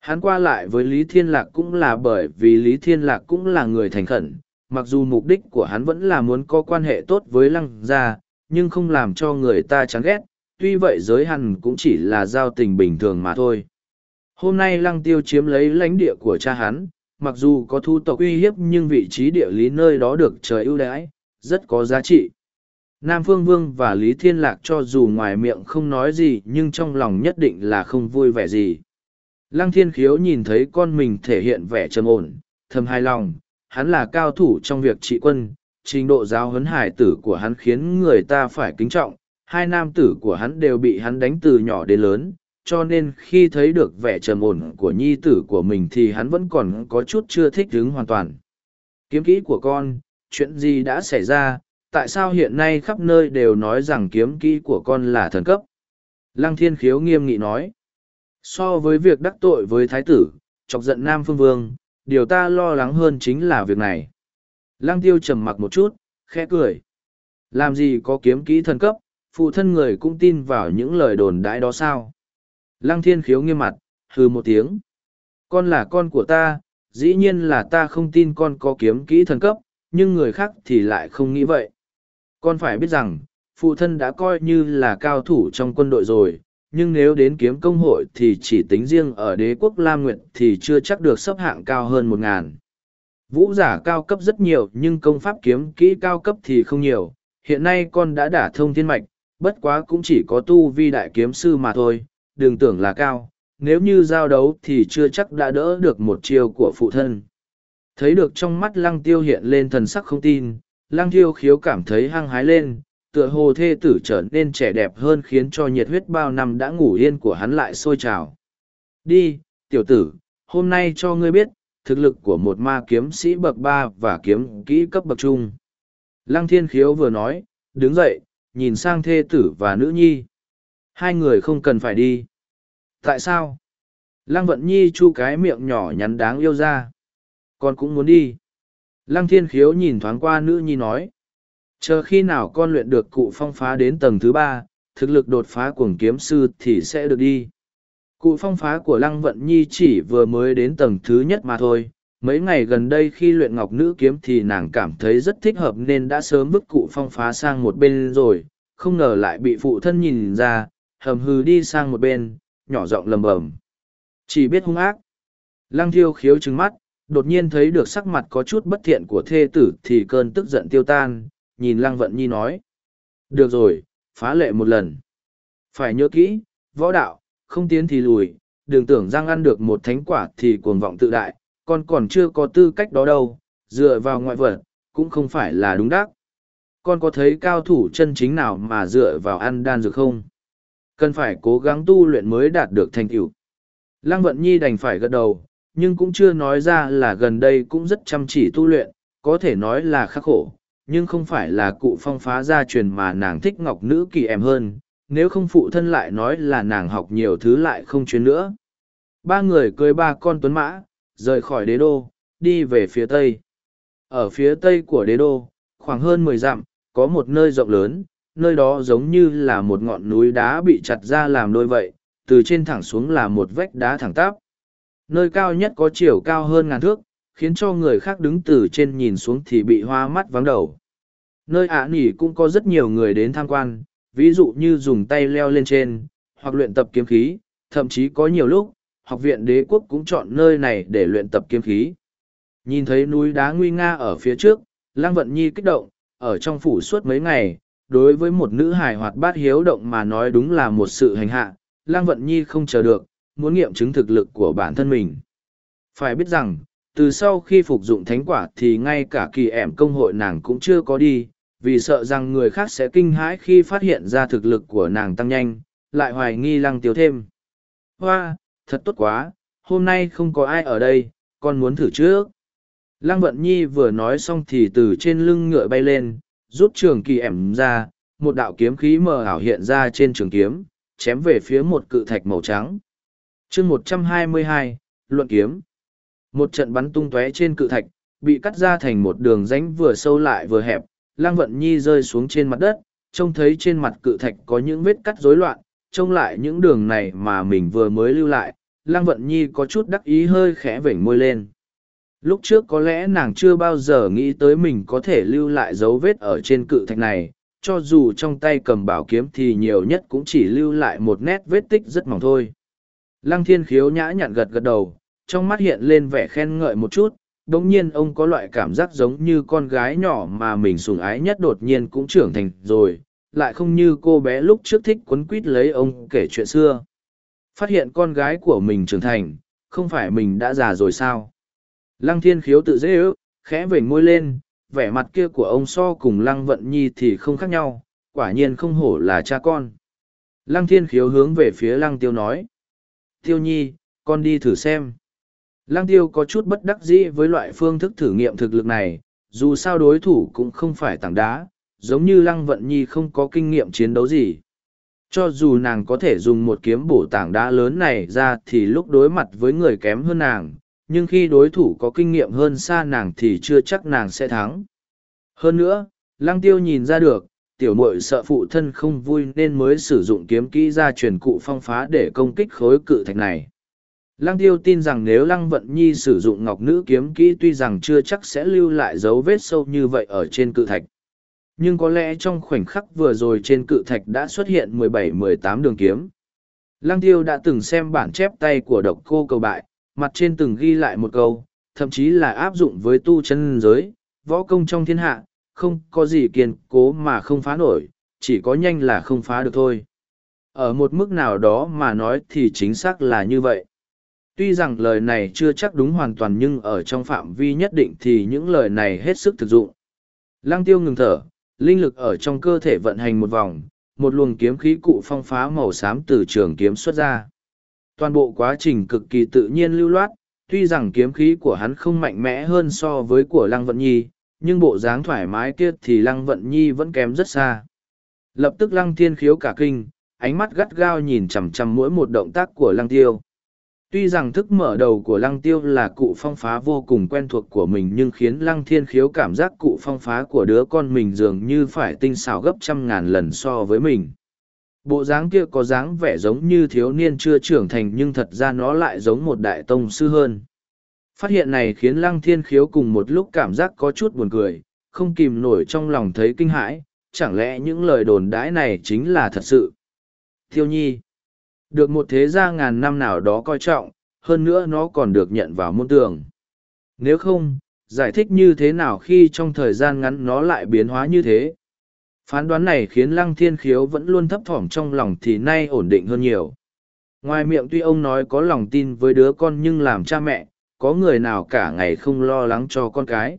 Hắn qua lại với Lý Thiên Lạc cũng là bởi vì Lý Thiên Lạc cũng là người thành khẩn, mặc dù mục đích của hắn vẫn là muốn có quan hệ tốt với lăng gia, nhưng không làm cho người ta chán ghét, tuy vậy giới hắn cũng chỉ là giao tình bình thường mà thôi. Hôm nay lăng tiêu chiếm lấy lãnh địa của cha hắn, mặc dù có thu tộc uy hiếp nhưng vị trí địa lý nơi đó được trời ưu đãi, rất có giá trị. Nam Phương Vương và Lý Thiên Lạc cho dù ngoài miệng không nói gì nhưng trong lòng nhất định là không vui vẻ gì. Lăng Thiên Khiếu nhìn thấy con mình thể hiện vẻ trầm ổn, thầm hài lòng, hắn là cao thủ trong việc trị quân, trình độ giáo huấn hải tử của hắn khiến người ta phải kính trọng, hai nam tử của hắn đều bị hắn đánh từ nhỏ đến lớn, cho nên khi thấy được vẻ trầm ổn của nhi tử của mình thì hắn vẫn còn có chút chưa thích đứng hoàn toàn. Kiếm kỹ của con, chuyện gì đã xảy ra, tại sao hiện nay khắp nơi đều nói rằng kiếm kỹ của con là thần cấp? Lăng thiên khiếu nghiêm nghị nói. So với việc đắc tội với thái tử, chọc giận Nam Phương Vương, điều ta lo lắng hơn chính là việc này. Lăng tiêu trầm mặc một chút, khẽ cười. Làm gì có kiếm kỹ thần cấp, phụ thân người cũng tin vào những lời đồn đãi đó sao? Lăng thiên khiếu nghiêm mặt, hừ một tiếng. Con là con của ta, dĩ nhiên là ta không tin con có kiếm kỹ thần cấp, nhưng người khác thì lại không nghĩ vậy. Con phải biết rằng, phụ thân đã coi như là cao thủ trong quân đội rồi, nhưng nếu đến kiếm công hội thì chỉ tính riêng ở đế quốc Lam Nguyệt thì chưa chắc được xếp hạng cao hơn một ngàn. Vũ giả cao cấp rất nhiều nhưng công pháp kiếm kỹ cao cấp thì không nhiều. Hiện nay con đã đả thông thiên mạch, bất quá cũng chỉ có tu vi đại kiếm sư mà thôi, đừng tưởng là cao. Nếu như giao đấu thì chưa chắc đã đỡ được một chiêu của phụ thân. Thấy được trong mắt lăng tiêu hiện lên thần sắc không tin, lăng Thiêu khiếu cảm thấy hăng hái lên, tựa hồ thê tử trở nên trẻ đẹp hơn khiến cho nhiệt huyết bao năm đã ngủ yên của hắn lại sôi trào. Đi, tiểu tử, hôm nay cho ngươi biết, thực lực của một ma kiếm sĩ bậc ba và kiếm kỹ cấp bậc trung. Lăng thiên khiếu vừa nói, đứng dậy, nhìn sang thê tử và nữ nhi. Hai người không cần phải đi. Tại sao? Lăng vận nhi chu cái miệng nhỏ nhắn đáng yêu ra. Con cũng muốn đi. Lăng thiên khiếu nhìn thoáng qua nữ nhi nói. Chờ khi nào con luyện được cụ phong phá đến tầng thứ ba, thực lực đột phá cuồng kiếm sư thì sẽ được đi. Cụ phong phá của Lăng Vận Nhi chỉ vừa mới đến tầng thứ nhất mà thôi. Mấy ngày gần đây khi luyện ngọc nữ kiếm thì nàng cảm thấy rất thích hợp nên đã sớm bức cụ phong phá sang một bên rồi, không ngờ lại bị phụ thân nhìn ra, hầm hừ đi sang một bên, nhỏ giọng lầm bầm. Chỉ biết hung ác. Lăng thiêu khiếu trừng mắt, đột nhiên thấy được sắc mặt có chút bất thiện của thê tử thì cơn tức giận tiêu tan, nhìn Lăng Vận Nhi nói. Được rồi, phá lệ một lần. Phải nhớ kỹ, võ đạo, không tiến thì lùi, đừng tưởng rằng ăn được một thánh quả thì cuồng vọng tự đại, con còn chưa có tư cách đó đâu, dựa vào ngoại vật, cũng không phải là đúng đắc. Con có thấy cao thủ chân chính nào mà dựa vào ăn đan dược không? Cần phải cố gắng tu luyện mới đạt được thành tựu. Lăng Vận Nhi đành phải gật đầu, nhưng cũng chưa nói ra là gần đây cũng rất chăm chỉ tu luyện, có thể nói là khắc khổ, nhưng không phải là cụ phong phá gia truyền mà nàng thích ngọc nữ kỳ em hơn, nếu không phụ thân lại nói là nàng học nhiều thứ lại không chuyên nữa. Ba người cưới ba con tuấn mã, rời khỏi đế đô, đi về phía tây. Ở phía tây của đế đô, khoảng hơn mười dặm, có một nơi rộng lớn, nơi đó giống như là một ngọn núi đá bị chặt ra làm đôi vậy, từ trên thẳng xuống là một vách đá thẳng tắp. Nơi cao nhất có chiều cao hơn ngàn thước, khiến cho người khác đứng từ trên nhìn xuống thì bị hoa mắt vắng đầu. Nơi ả nỉ cũng có rất nhiều người đến tham quan, ví dụ như dùng tay leo lên trên, hoặc luyện tập kiếm khí, thậm chí có nhiều lúc, học viện đế quốc cũng chọn nơi này để luyện tập kiếm khí. Nhìn thấy núi đá nguy nga ở phía trước, Lăng Vận Nhi kích động, ở trong phủ suốt mấy ngày, đối với một nữ hài hoạt bát hiếu động mà nói đúng là một sự hành hạ, Lăng Vận Nhi không chờ được, muốn nghiệm chứng thực lực của bản thân mình. Phải biết rằng, từ sau khi phục dụng thánh quả thì ngay cả kỳ ẻm công hội nàng cũng chưa có đi, vì sợ rằng người khác sẽ kinh hãi khi phát hiện ra thực lực của nàng tăng nhanh, lại hoài nghi lăng tiêu thêm. Hoa, thật tốt quá, hôm nay không có ai ở đây, con muốn thử trước. Lăng Vận Nhi vừa nói xong thì từ trên lưng ngựa bay lên, rút trường kỳ ẻm ra, một đạo kiếm khí mờ ảo hiện ra trên trường kiếm, chém về phía một cự thạch màu trắng chương một trăm hai mươi hai, Luận Kiếm Một trận bắn tung tóe trên cự thạch, bị cắt ra thành một đường rãnh vừa sâu lại vừa hẹp, Lang Vận Nhi rơi xuống trên mặt đất, trông thấy trên mặt cự thạch có những vết cắt rối loạn, trông lại những đường này mà mình vừa mới lưu lại, Lang Vận Nhi có chút đắc ý hơi khẽ vểnh môi lên. Lúc trước có lẽ nàng chưa bao giờ nghĩ tới mình có thể lưu lại dấu vết ở trên cự thạch này, cho dù trong tay cầm bảo kiếm thì nhiều nhất cũng chỉ lưu lại một nét vết tích rất mỏng thôi. Lăng thiên khiếu nhã nhặn gật gật đầu, trong mắt hiện lên vẻ khen ngợi một chút, đồng nhiên ông có loại cảm giác giống như con gái nhỏ mà mình sủng ái nhất đột nhiên cũng trưởng thành rồi, lại không như cô bé lúc trước thích quấn quýt lấy ông kể chuyện xưa. Phát hiện con gái của mình trưởng thành, không phải mình đã già rồi sao? Lăng thiên khiếu tự dễ ước, khẽ vểnh môi lên, vẻ mặt kia của ông so cùng lăng vận nhi thì không khác nhau, quả nhiên không hổ là cha con. Lăng thiên khiếu hướng về phía lăng tiêu nói. Tiêu nhi, con đi thử xem. Lăng tiêu có chút bất đắc dĩ với loại phương thức thử nghiệm thực lực này, dù sao đối thủ cũng không phải tảng đá, giống như lăng vận nhi không có kinh nghiệm chiến đấu gì. Cho dù nàng có thể dùng một kiếm bổ tảng đá lớn này ra thì lúc đối mặt với người kém hơn nàng, nhưng khi đối thủ có kinh nghiệm hơn xa nàng thì chưa chắc nàng sẽ thắng. Hơn nữa, lăng tiêu nhìn ra được, tiểu mội sợ phụ thân không vui nên mới sử dụng kiếm kỹ ra truyền cụ phong phá để công kích khối cự thạch này. Lăng tiêu tin rằng nếu Lăng Vận Nhi sử dụng ngọc nữ kiếm kỹ tuy rằng chưa chắc sẽ lưu lại dấu vết sâu như vậy ở trên cự thạch. Nhưng có lẽ trong khoảnh khắc vừa rồi trên cự thạch đã xuất hiện 17-18 đường kiếm. Lăng tiêu đã từng xem bản chép tay của độc cô cầu bại, mặt trên từng ghi lại một câu, thậm chí là áp dụng với tu chân giới, võ công trong thiên hạ, không có gì kiên cố mà không phá nổi, chỉ có nhanh là không phá được thôi. Ở một mức nào đó mà nói thì chính xác là như vậy. Tuy rằng lời này chưa chắc đúng hoàn toàn nhưng ở trong phạm vi nhất định thì những lời này hết sức thực dụng. Lăng tiêu ngừng thở, linh lực ở trong cơ thể vận hành một vòng, một luồng kiếm khí cụ phong phá màu xám từ trường kiếm xuất ra. Toàn bộ quá trình cực kỳ tự nhiên lưu loát, tuy rằng kiếm khí của hắn không mạnh mẽ hơn so với của Lăng Vận Nhi, nhưng bộ dáng thoải mái kia thì Lăng Vận Nhi vẫn kém rất xa. Lập tức Lăng Thiên khiếu cả kinh, ánh mắt gắt gao nhìn chằm chằm mỗi một động tác của Lăng Tiêu. Tuy rằng thức mở đầu của Lăng Tiêu là cụ phong phá vô cùng quen thuộc của mình nhưng khiến Lăng Thiên khiếu cảm giác cụ phong phá của đứa con mình dường như phải tinh xảo gấp trăm ngàn lần so với mình bộ dáng kia có dáng vẻ giống như thiếu niên chưa trưởng thành nhưng thật ra nó lại giống một đại tông sư hơn phát hiện này khiến lăng thiên khiếu cùng một lúc cảm giác có chút buồn cười không kìm nổi trong lòng thấy kinh hãi chẳng lẽ những lời đồn đãi này chính là thật sự? Thiêu nhi được một thế gia ngàn năm nào đó coi trọng hơn nữa nó còn được nhận vào môn tường. Nếu không giải thích như thế nào khi trong thời gian ngắn nó lại biến hóa như thế? Phán đoán này khiến Lăng Thiên Khiếu vẫn luôn thấp thỏm trong lòng thì nay ổn định hơn nhiều. Ngoài miệng tuy ông nói có lòng tin với đứa con nhưng làm cha mẹ, có người nào cả ngày không lo lắng cho con cái.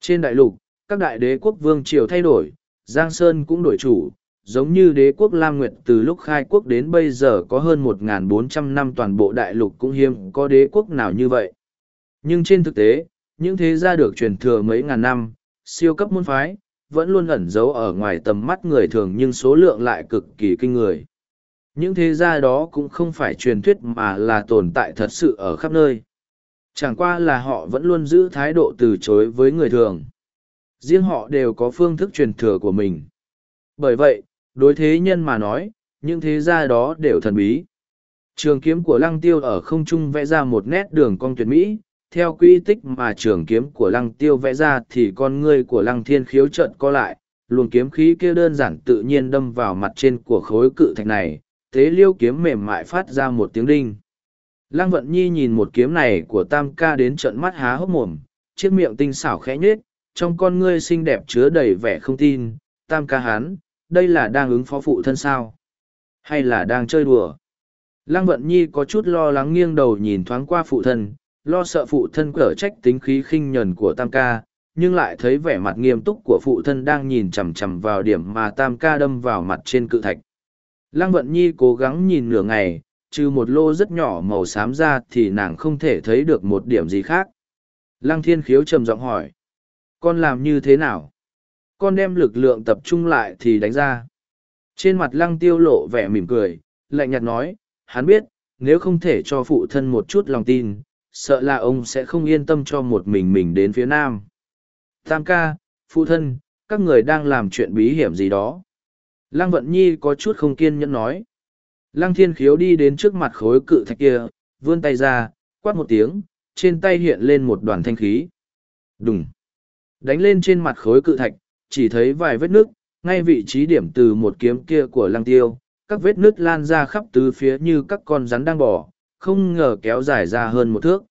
Trên đại lục, các đại đế quốc vương triều thay đổi, Giang Sơn cũng đổi chủ, giống như đế quốc Lam Nguyệt từ lúc khai quốc đến bây giờ có hơn 1.400 năm toàn bộ đại lục cũng hiếm có đế quốc nào như vậy. Nhưng trên thực tế, những thế gia được truyền thừa mấy ngàn năm, siêu cấp môn phái, vẫn luôn ẩn giấu ở ngoài tầm mắt người thường nhưng số lượng lại cực kỳ kinh người. Những thế gia đó cũng không phải truyền thuyết mà là tồn tại thật sự ở khắp nơi. Chẳng qua là họ vẫn luôn giữ thái độ từ chối với người thường. Riêng họ đều có phương thức truyền thừa của mình. Bởi vậy, đối thế nhân mà nói, những thế gia đó đều thần bí. Trường kiếm của lăng tiêu ở không trung vẽ ra một nét đường cong tuyệt mỹ, theo quy tích mà trường kiếm của lăng tiêu vẽ ra thì con ngươi của lăng thiên khiếu trận co lại, luồng kiếm khí kia đơn giản tự nhiên đâm vào mặt trên của khối cự thạch này, tế liêu kiếm mềm mại phát ra một tiếng đinh. Lăng vận nhi nhìn một kiếm này của tam ca đến trận mắt há hốc mồm, chiếc miệng tinh xảo khẽ nhết, trong con ngươi xinh đẹp chứa đầy vẻ không tin, tam ca hán, đây là đang ứng phó phụ thân sao? Hay là đang chơi đùa? Lăng vận nhi có chút lo lắng nghiêng đầu nhìn thoáng qua phụ thân, lo sợ phụ thân cở trách tính khí khinh nhẫn của tam ca, nhưng lại thấy vẻ mặt nghiêm túc của phụ thân đang nhìn chằm chằm vào điểm mà tam ca đâm vào mặt trên cự thạch. Lăng vận nhi cố gắng nhìn nửa ngày, trừ một lô rất nhỏ màu xám ra thì nàng không thể thấy được một điểm gì khác. Lăng thiên khiếu trầm giọng hỏi. Con làm như thế nào? Con đem lực lượng tập trung lại thì đánh ra. Trên mặt lăng tiêu lộ vẻ mỉm cười, lạnh nhạt nói, hắn biết, nếu không thể cho phụ thân một chút lòng tin, sợ là ông sẽ không yên tâm cho một mình mình đến phía nam. Tam ca, phụ thân, các người đang làm chuyện bí hiểm gì đó. Lăng Vận Nhi có chút không kiên nhẫn nói. Lăng Thiên Khiếu đi đến trước mặt khối cự thạch kia, vươn tay ra, quát một tiếng, trên tay hiện lên một đoàn thanh khí. Đùng! Đánh lên trên mặt khối cự thạch, chỉ thấy vài vết nước, ngay vị trí điểm từ một kiếm kia của Lăng Tiêu, các vết nước lan ra khắp tứ phía như các con rắn đang bò, không ngờ kéo dài ra hơn một thước.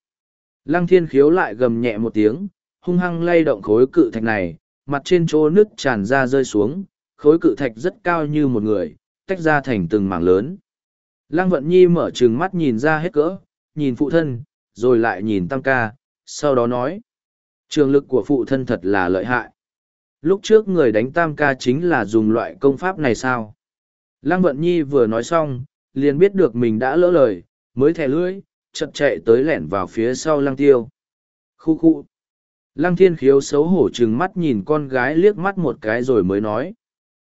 Lăng Thiên Khiếu lại gầm nhẹ một tiếng, hung hăng lay động khối cự thạch này, mặt trên chỗ nước tràn ra rơi xuống, khối cự thạch rất cao như một người, tách ra thành từng mảng lớn. Lăng Vận Nhi mở trừng mắt nhìn ra hết cỡ, nhìn phụ thân, rồi lại nhìn Tam ca, sau đó nói. Trường lực của phụ thân thật là lợi hại. Lúc trước người đánh Tam ca chính là dùng loại công pháp này sao? Lăng Vận Nhi vừa nói xong, liền biết được mình đã lỡ lời, mới thẻ lưỡi, chật chạy tới lẻn vào phía sau Lăng Tiêu. Khu khu. Lăng Thiên Khiếu xấu hổ trừng mắt nhìn con gái liếc mắt một cái rồi mới nói.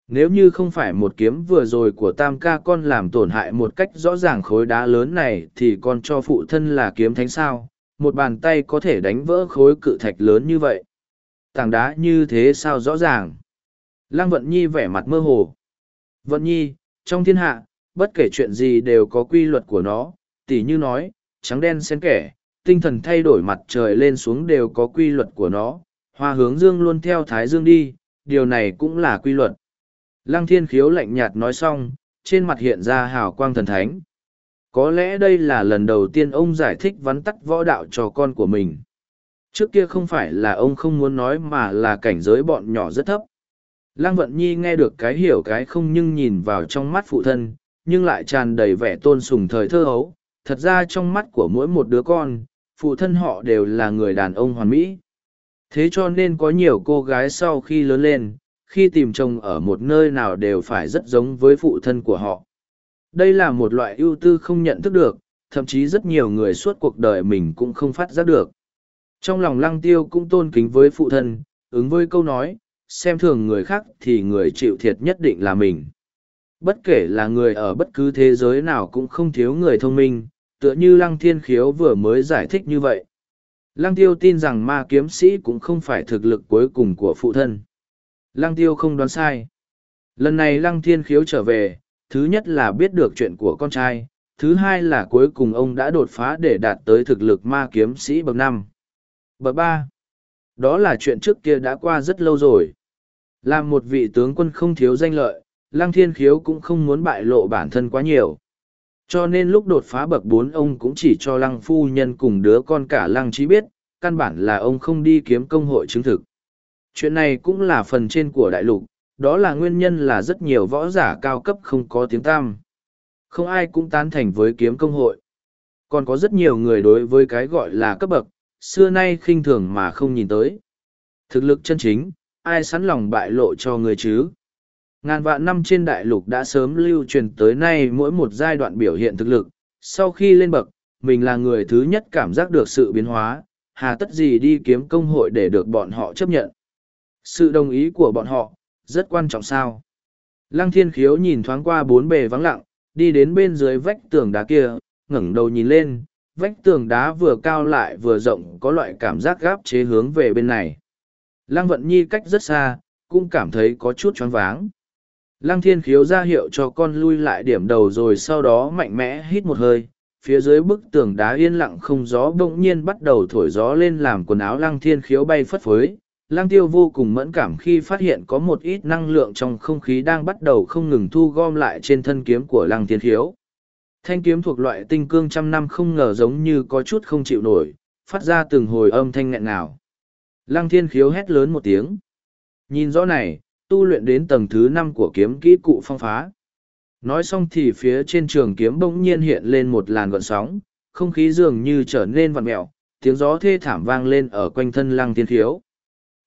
Nếu như không phải một kiếm vừa rồi của tam ca con làm tổn hại một cách rõ ràng khối đá lớn này thì con cho phụ thân là kiếm thánh sao, một bàn tay có thể đánh vỡ khối cự thạch lớn như vậy. Tảng đá như thế sao rõ ràng. Lăng Vận Nhi vẻ mặt mơ hồ. Vận Nhi, trong thiên hạ, bất kể chuyện gì đều có quy luật của nó, tỉ như nói, trắng đen xen kẻ, tinh thần thay đổi mặt trời lên xuống đều có quy luật của nó, hoa hướng dương luôn theo thái dương đi, điều này cũng là quy luật. Lăng thiên khiếu lạnh nhạt nói xong, trên mặt hiện ra hào quang thần thánh. Có lẽ đây là lần đầu tiên ông giải thích vắn tắt võ đạo cho con của mình. Trước kia không phải là ông không muốn nói mà là cảnh giới bọn nhỏ rất thấp. Lăng Vận Nhi nghe được cái hiểu cái không nhưng nhìn vào trong mắt phụ thân, nhưng lại tràn đầy vẻ tôn sùng thời thơ hấu. Thật ra trong mắt của mỗi một đứa con, phụ thân họ đều là người đàn ông hoàn mỹ. Thế cho nên có nhiều cô gái sau khi lớn lên, khi tìm chồng ở một nơi nào đều phải rất giống với phụ thân của họ. Đây là một loại ưu tư không nhận thức được, thậm chí rất nhiều người suốt cuộc đời mình cũng không phát giác được. Trong lòng lăng tiêu cũng tôn kính với phụ thân, ứng với câu nói, xem thường người khác thì người chịu thiệt nhất định là mình. Bất kể là người ở bất cứ thế giới nào cũng không thiếu người thông minh, tựa như lăng thiên khiếu vừa mới giải thích như vậy. Lăng tiêu tin rằng ma kiếm sĩ cũng không phải thực lực cuối cùng của phụ thân. Lăng tiêu không đoán sai. Lần này lăng thiên khiếu trở về, thứ nhất là biết được chuyện của con trai, thứ hai là cuối cùng ông đã đột phá để đạt tới thực lực ma kiếm sĩ bậc năm. Bậc ba. Đó là chuyện trước kia đã qua rất lâu rồi. Làm một vị tướng quân không thiếu danh lợi, lăng thiên khiếu cũng không muốn bại lộ bản thân quá nhiều. Cho nên lúc đột phá bậc bốn ông cũng chỉ cho lăng phu nhân cùng đứa con cả lăng trí biết, căn bản là ông không đi kiếm công hội chứng thực chuyện này cũng là phần trên của đại lục, đó là nguyên nhân là rất nhiều võ giả cao cấp không có tiếng tam không ai cũng tán thành với kiếm công hội. Còn có rất nhiều người đối với cái gọi là cấp bậc, xưa nay khinh thường mà không nhìn tới. Thực lực chân chính, ai sẵn lòng bại lộ cho người chứ? Ngàn vạn năm trên đại lục đã sớm lưu truyền tới nay mỗi một giai đoạn biểu hiện thực lực. Sau khi lên bậc, mình là người thứ nhất cảm giác được sự biến hóa, hà tất gì đi kiếm công hội để được bọn họ chấp nhận sự đồng ý của bọn họ, rất quan trọng sao. Lăng thiên khiếu nhìn thoáng qua bốn bề vắng lặng, đi đến bên dưới vách tường đá kia, ngẩng đầu nhìn lên, vách tường đá vừa cao lại vừa rộng có loại cảm giác gáp chế hướng về bên này. Lăng vận nhi cách rất xa, cũng cảm thấy có chút choáng váng. Lăng thiên khiếu ra hiệu cho con lui lại điểm đầu rồi sau đó mạnh mẽ hít một hơi. Phía dưới bức tường đá yên lặng không gió bỗng nhiên bắt đầu thổi gió lên làm quần áo lăng thiên khiếu bay phất phới. Lang tiêu vô cùng mẫn cảm khi phát hiện có một ít năng lượng trong không khí đang bắt đầu không ngừng thu gom lại trên thân kiếm của Lang thiên khiếu. Thanh kiếm thuộc loại tinh cương trăm năm không ngờ giống như có chút không chịu nổi, phát ra từng hồi âm thanh nghẹn nào. Lăng thiên khiếu hét lớn một tiếng. Nhìn rõ này, tu luyện đến tầng thứ năm của kiếm kỹ cụ phong phá. Nói xong thì phía trên trường kiếm bỗng nhiên hiện lên một làn gọn sóng, không khí dường như trở nên vặn mẹo, tiếng gió thê thảm vang lên ở quanh thân lăng thiên khiếu.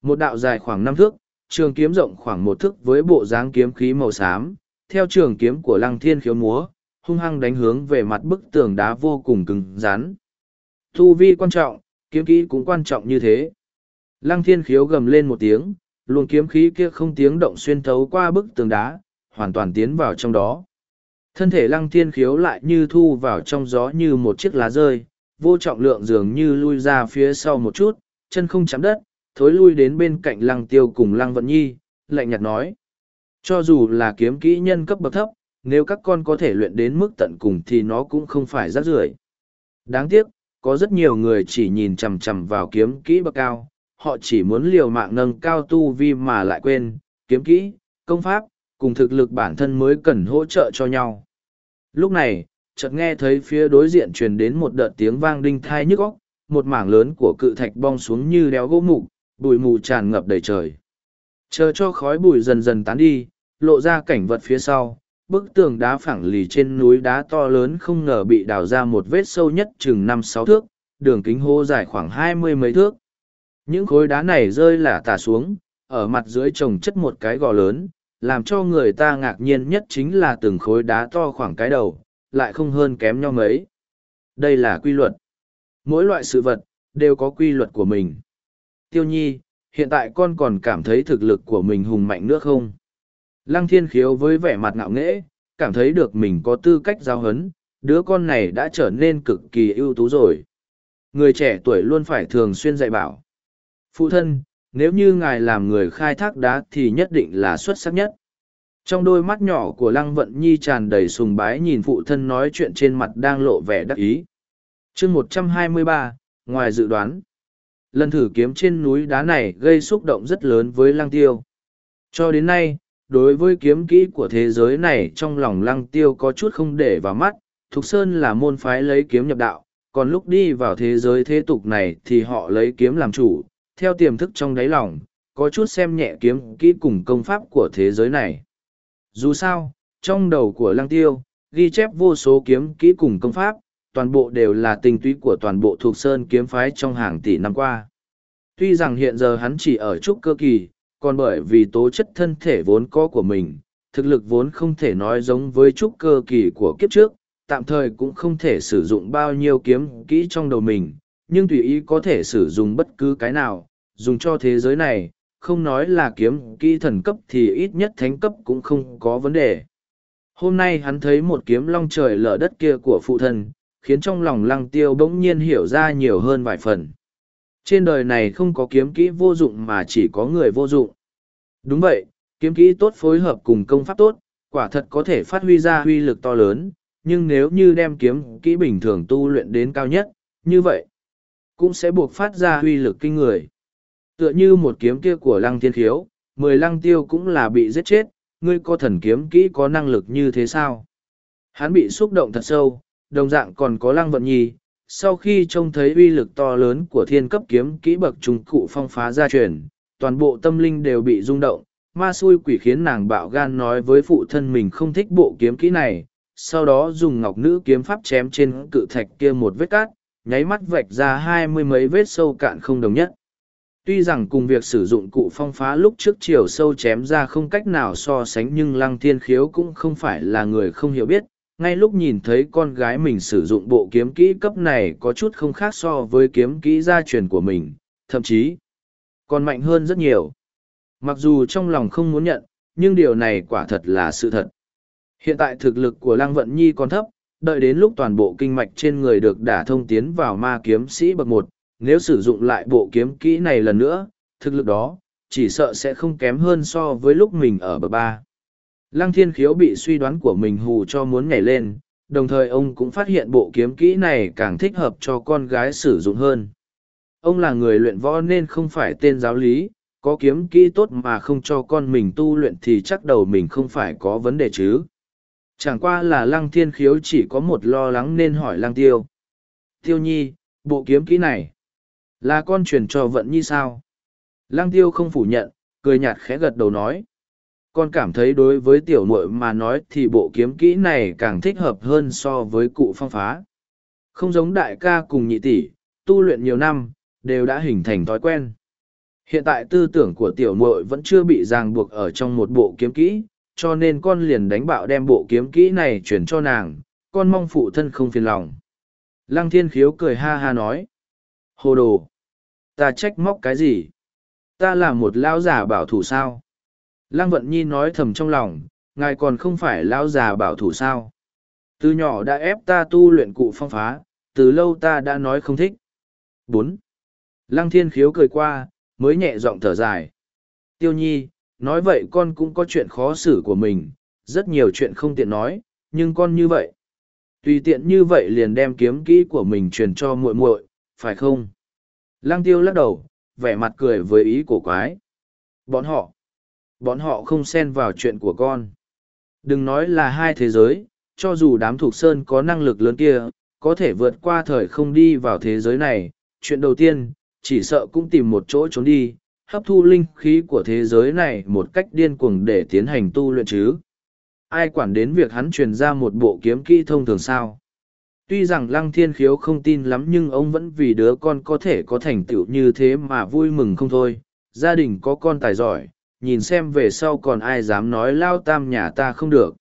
Một đạo dài khoảng năm thước, trường kiếm rộng khoảng một thước với bộ dáng kiếm khí màu xám, theo trường kiếm của lăng thiên khiếu múa, hung hăng đánh hướng về mặt bức tường đá vô cùng cứng rắn. Thu vi quan trọng, kiếm kỹ cũng quan trọng như thế. Lăng thiên khiếu gầm lên một tiếng, luồng kiếm khí kia không tiếng động xuyên thấu qua bức tường đá, hoàn toàn tiến vào trong đó. Thân thể lăng thiên khiếu lại như thu vào trong gió như một chiếc lá rơi, vô trọng lượng dường như lui ra phía sau một chút, chân không chạm đất, thối lui đến bên cạnh lăng tiêu cùng lăng vận nhi, lạnh nhạt nói. Cho dù là kiếm kỹ nhân cấp bậc thấp, nếu các con có thể luyện đến mức tận cùng thì nó cũng không phải rác rưởi. Đáng tiếc, có rất nhiều người chỉ nhìn chằm chằm vào kiếm kỹ bậc cao, họ chỉ muốn liều mạng nâng cao tu vi mà lại quên, kiếm kỹ, công pháp, cùng thực lực bản thân mới cần hỗ trợ cho nhau. Lúc này, chợt nghe thấy phía đối diện truyền đến một đợt tiếng vang đinh thai nhức óc, một mảng lớn của cự thạch bong xuống như đéo gỗ mục, bụi mù tràn ngập đầy trời. Chờ cho khói bụi dần dần tán đi, lộ ra cảnh vật phía sau, bức tường đá phẳng lì trên núi đá to lớn không ngờ bị đào ra một vết sâu nhất chừng năm sáu thước, đường kính hô dài khoảng hai mươi mấy thước. Những khối đá này rơi là tả xuống, ở mặt dưới trồng chất một cái gò lớn, làm cho người ta ngạc nhiên nhất chính là từng khối đá to khoảng cái đầu, lại không hơn kém nhau mấy. Đây là quy luật. Mỗi loại sự vật, đều có quy luật của mình. Tiêu nhi, hiện tại con còn cảm thấy thực lực của mình hùng mạnh nữa không? Lăng thiên khiếu với vẻ mặt ngạo nghễ, cảm thấy được mình có tư cách giao hấn, đứa con này đã trở nên cực kỳ ưu tú rồi. Người trẻ tuổi luôn phải thường xuyên dạy bảo. Phụ thân, nếu như ngài làm người khai thác đá thì nhất định là xuất sắc nhất. Trong đôi mắt nhỏ của Lăng Vận Nhi tràn đầy sùng bái nhìn phụ thân nói chuyện trên mặt đang lộ vẻ đắc ý. chương một trăm hai mươi ba, ngoài dự đoán, lần thử kiếm trên núi đá này gây xúc động rất lớn với Lăng Tiêu. Cho đến nay, đối với kiếm kỹ của thế giới này trong lòng Lăng Tiêu có chút không để vào mắt, Thục Sơn là môn phái lấy kiếm nhập đạo, còn lúc đi vào thế giới thế tục này thì họ lấy kiếm làm chủ, theo tiềm thức trong đáy lòng, có chút xem nhẹ kiếm kỹ cùng công pháp của thế giới này. Dù sao, trong đầu của lăng tiêu, ghi chép vô số kiếm kỹ cùng công pháp, toàn bộ đều là tinh túy của toàn bộ thuộc sơn kiếm phái trong hàng tỷ năm qua. Tuy rằng hiện giờ hắn chỉ ở trúc cơ kỳ, còn bởi vì tố chất thân thể vốn có của mình, thực lực vốn không thể nói giống với trúc cơ kỳ của kiếp trước, tạm thời cũng không thể sử dụng bao nhiêu kiếm kỹ trong đầu mình, nhưng tùy ý có thể sử dụng bất cứ cái nào, dùng cho thế giới này, không nói là kiếm kỹ thần cấp thì ít nhất thánh cấp cũng không có vấn đề. Hôm nay hắn thấy một kiếm long trời lở đất kia của phụ thân, khiến trong lòng lăng tiêu bỗng nhiên hiểu ra nhiều hơn vài phần. Trên đời này không có kiếm kỹ vô dụng mà chỉ có người vô dụng. Đúng vậy, kiếm kỹ tốt phối hợp cùng công pháp tốt, quả thật có thể phát huy ra huy lực to lớn, nhưng nếu như đem kiếm kỹ bình thường tu luyện đến cao nhất, như vậy, cũng sẽ buộc phát ra huy lực kinh người. Tựa như một kiếm kia của lăng thiên khiếu, mười lăng tiêu cũng là bị giết chết, ngươi có thần kiếm kỹ có năng lực như thế sao? Hắn bị xúc động thật sâu, đồng dạng còn có lăng vận nhi, sau khi trông thấy uy lực to lớn của thiên cấp kiếm kỹ bậc trung cụ phong phá gia truyền, toàn bộ tâm linh đều bị rung động, ma xui quỷ khiến nàng bạo gan nói với phụ thân mình không thích bộ kiếm kỹ này, sau đó dùng ngọc nữ kiếm pháp chém trên cự thạch kia một vết cát, nháy mắt vạch ra hai mươi mấy vết sâu cạn không đồng nhất. Tuy rằng cùng việc sử dụng cụ phong phá lúc trước chiều sâu chém ra không cách nào so sánh nhưng lăng thiên khiếu cũng không phải là người không hiểu biết. Ngay lúc nhìn thấy con gái mình sử dụng bộ kiếm kỹ cấp này có chút không khác so với kiếm kỹ gia truyền của mình, thậm chí còn mạnh hơn rất nhiều. Mặc dù trong lòng không muốn nhận, nhưng điều này quả thật là sự thật. Hiện tại thực lực của Lăng Vận Nhi còn thấp, đợi đến lúc toàn bộ kinh mạch trên người được đả thông tiến vào ma kiếm sĩ bậc một, nếu sử dụng lại bộ kiếm kỹ này lần nữa, thực lực đó, chỉ sợ sẽ không kém hơn so với lúc mình ở bậc ba. Lăng thiên khiếu bị suy đoán của mình hù cho muốn nhảy lên, đồng thời ông cũng phát hiện bộ kiếm kỹ này càng thích hợp cho con gái sử dụng hơn. Ông là người luyện võ nên không phải tên giáo lý, có kiếm kỹ tốt mà không cho con mình tu luyện thì chắc đầu mình không phải có vấn đề chứ. Chẳng qua là lăng thiên khiếu chỉ có một lo lắng nên hỏi lăng tiêu. Tiêu nhi, bộ kiếm kỹ này, là con truyền cho vận nhi sao? Lăng tiêu không phủ nhận, cười nhạt khẽ gật đầu nói. Con cảm thấy đối với tiểu muội mà nói thì bộ kiếm kỹ này càng thích hợp hơn so với cụ phong phá. Không giống đại ca cùng nhị tỷ, tu luyện nhiều năm, đều đã hình thành thói quen. Hiện tại tư tưởng của tiểu muội vẫn chưa bị ràng buộc ở trong một bộ kiếm kỹ, cho nên con liền đánh bạo đem bộ kiếm kỹ này chuyển cho nàng, con mong phụ thân không phiền lòng. Lăng thiên khiếu cười ha ha nói. Hồ đồ! Ta trách móc cái gì? Ta là một lão già bảo thủ sao? Lăng vận nhi nói thầm trong lòng, ngài còn không phải lão già bảo thủ sao? Từ nhỏ đã ép ta tu luyện cụ phong phá, từ lâu ta đã nói không thích. bốn Lăng thiên khiếu cười qua, mới nhẹ giọng thở dài. Tiêu nhi, nói vậy con cũng có chuyện khó xử của mình, rất nhiều chuyện không tiện nói, nhưng con như vậy. Tùy tiện như vậy liền đem kiếm kỹ của mình truyền cho muội muội, phải không? Lăng tiêu lắc đầu, vẻ mặt cười với ý của quái. Bọn họ, bọn họ không xen vào chuyện của con. Đừng nói là hai thế giới, cho dù đám thuộc sơn có năng lực lớn kia, có thể vượt qua thời không đi vào thế giới này, chuyện đầu tiên, chỉ sợ cũng tìm một chỗ trốn đi, hấp thu linh khí của thế giới này một cách điên cuồng để tiến hành tu luyện chứ. Ai quản đến việc hắn truyền ra một bộ kiếm kỹ thông thường sao? Tuy rằng lăng thiên khiếu không tin lắm nhưng ông vẫn vì đứa con có thể có thành tựu như thế mà vui mừng không thôi. Gia đình có con tài giỏi, nhìn xem về sau còn ai dám nói lao tam nhà ta không được.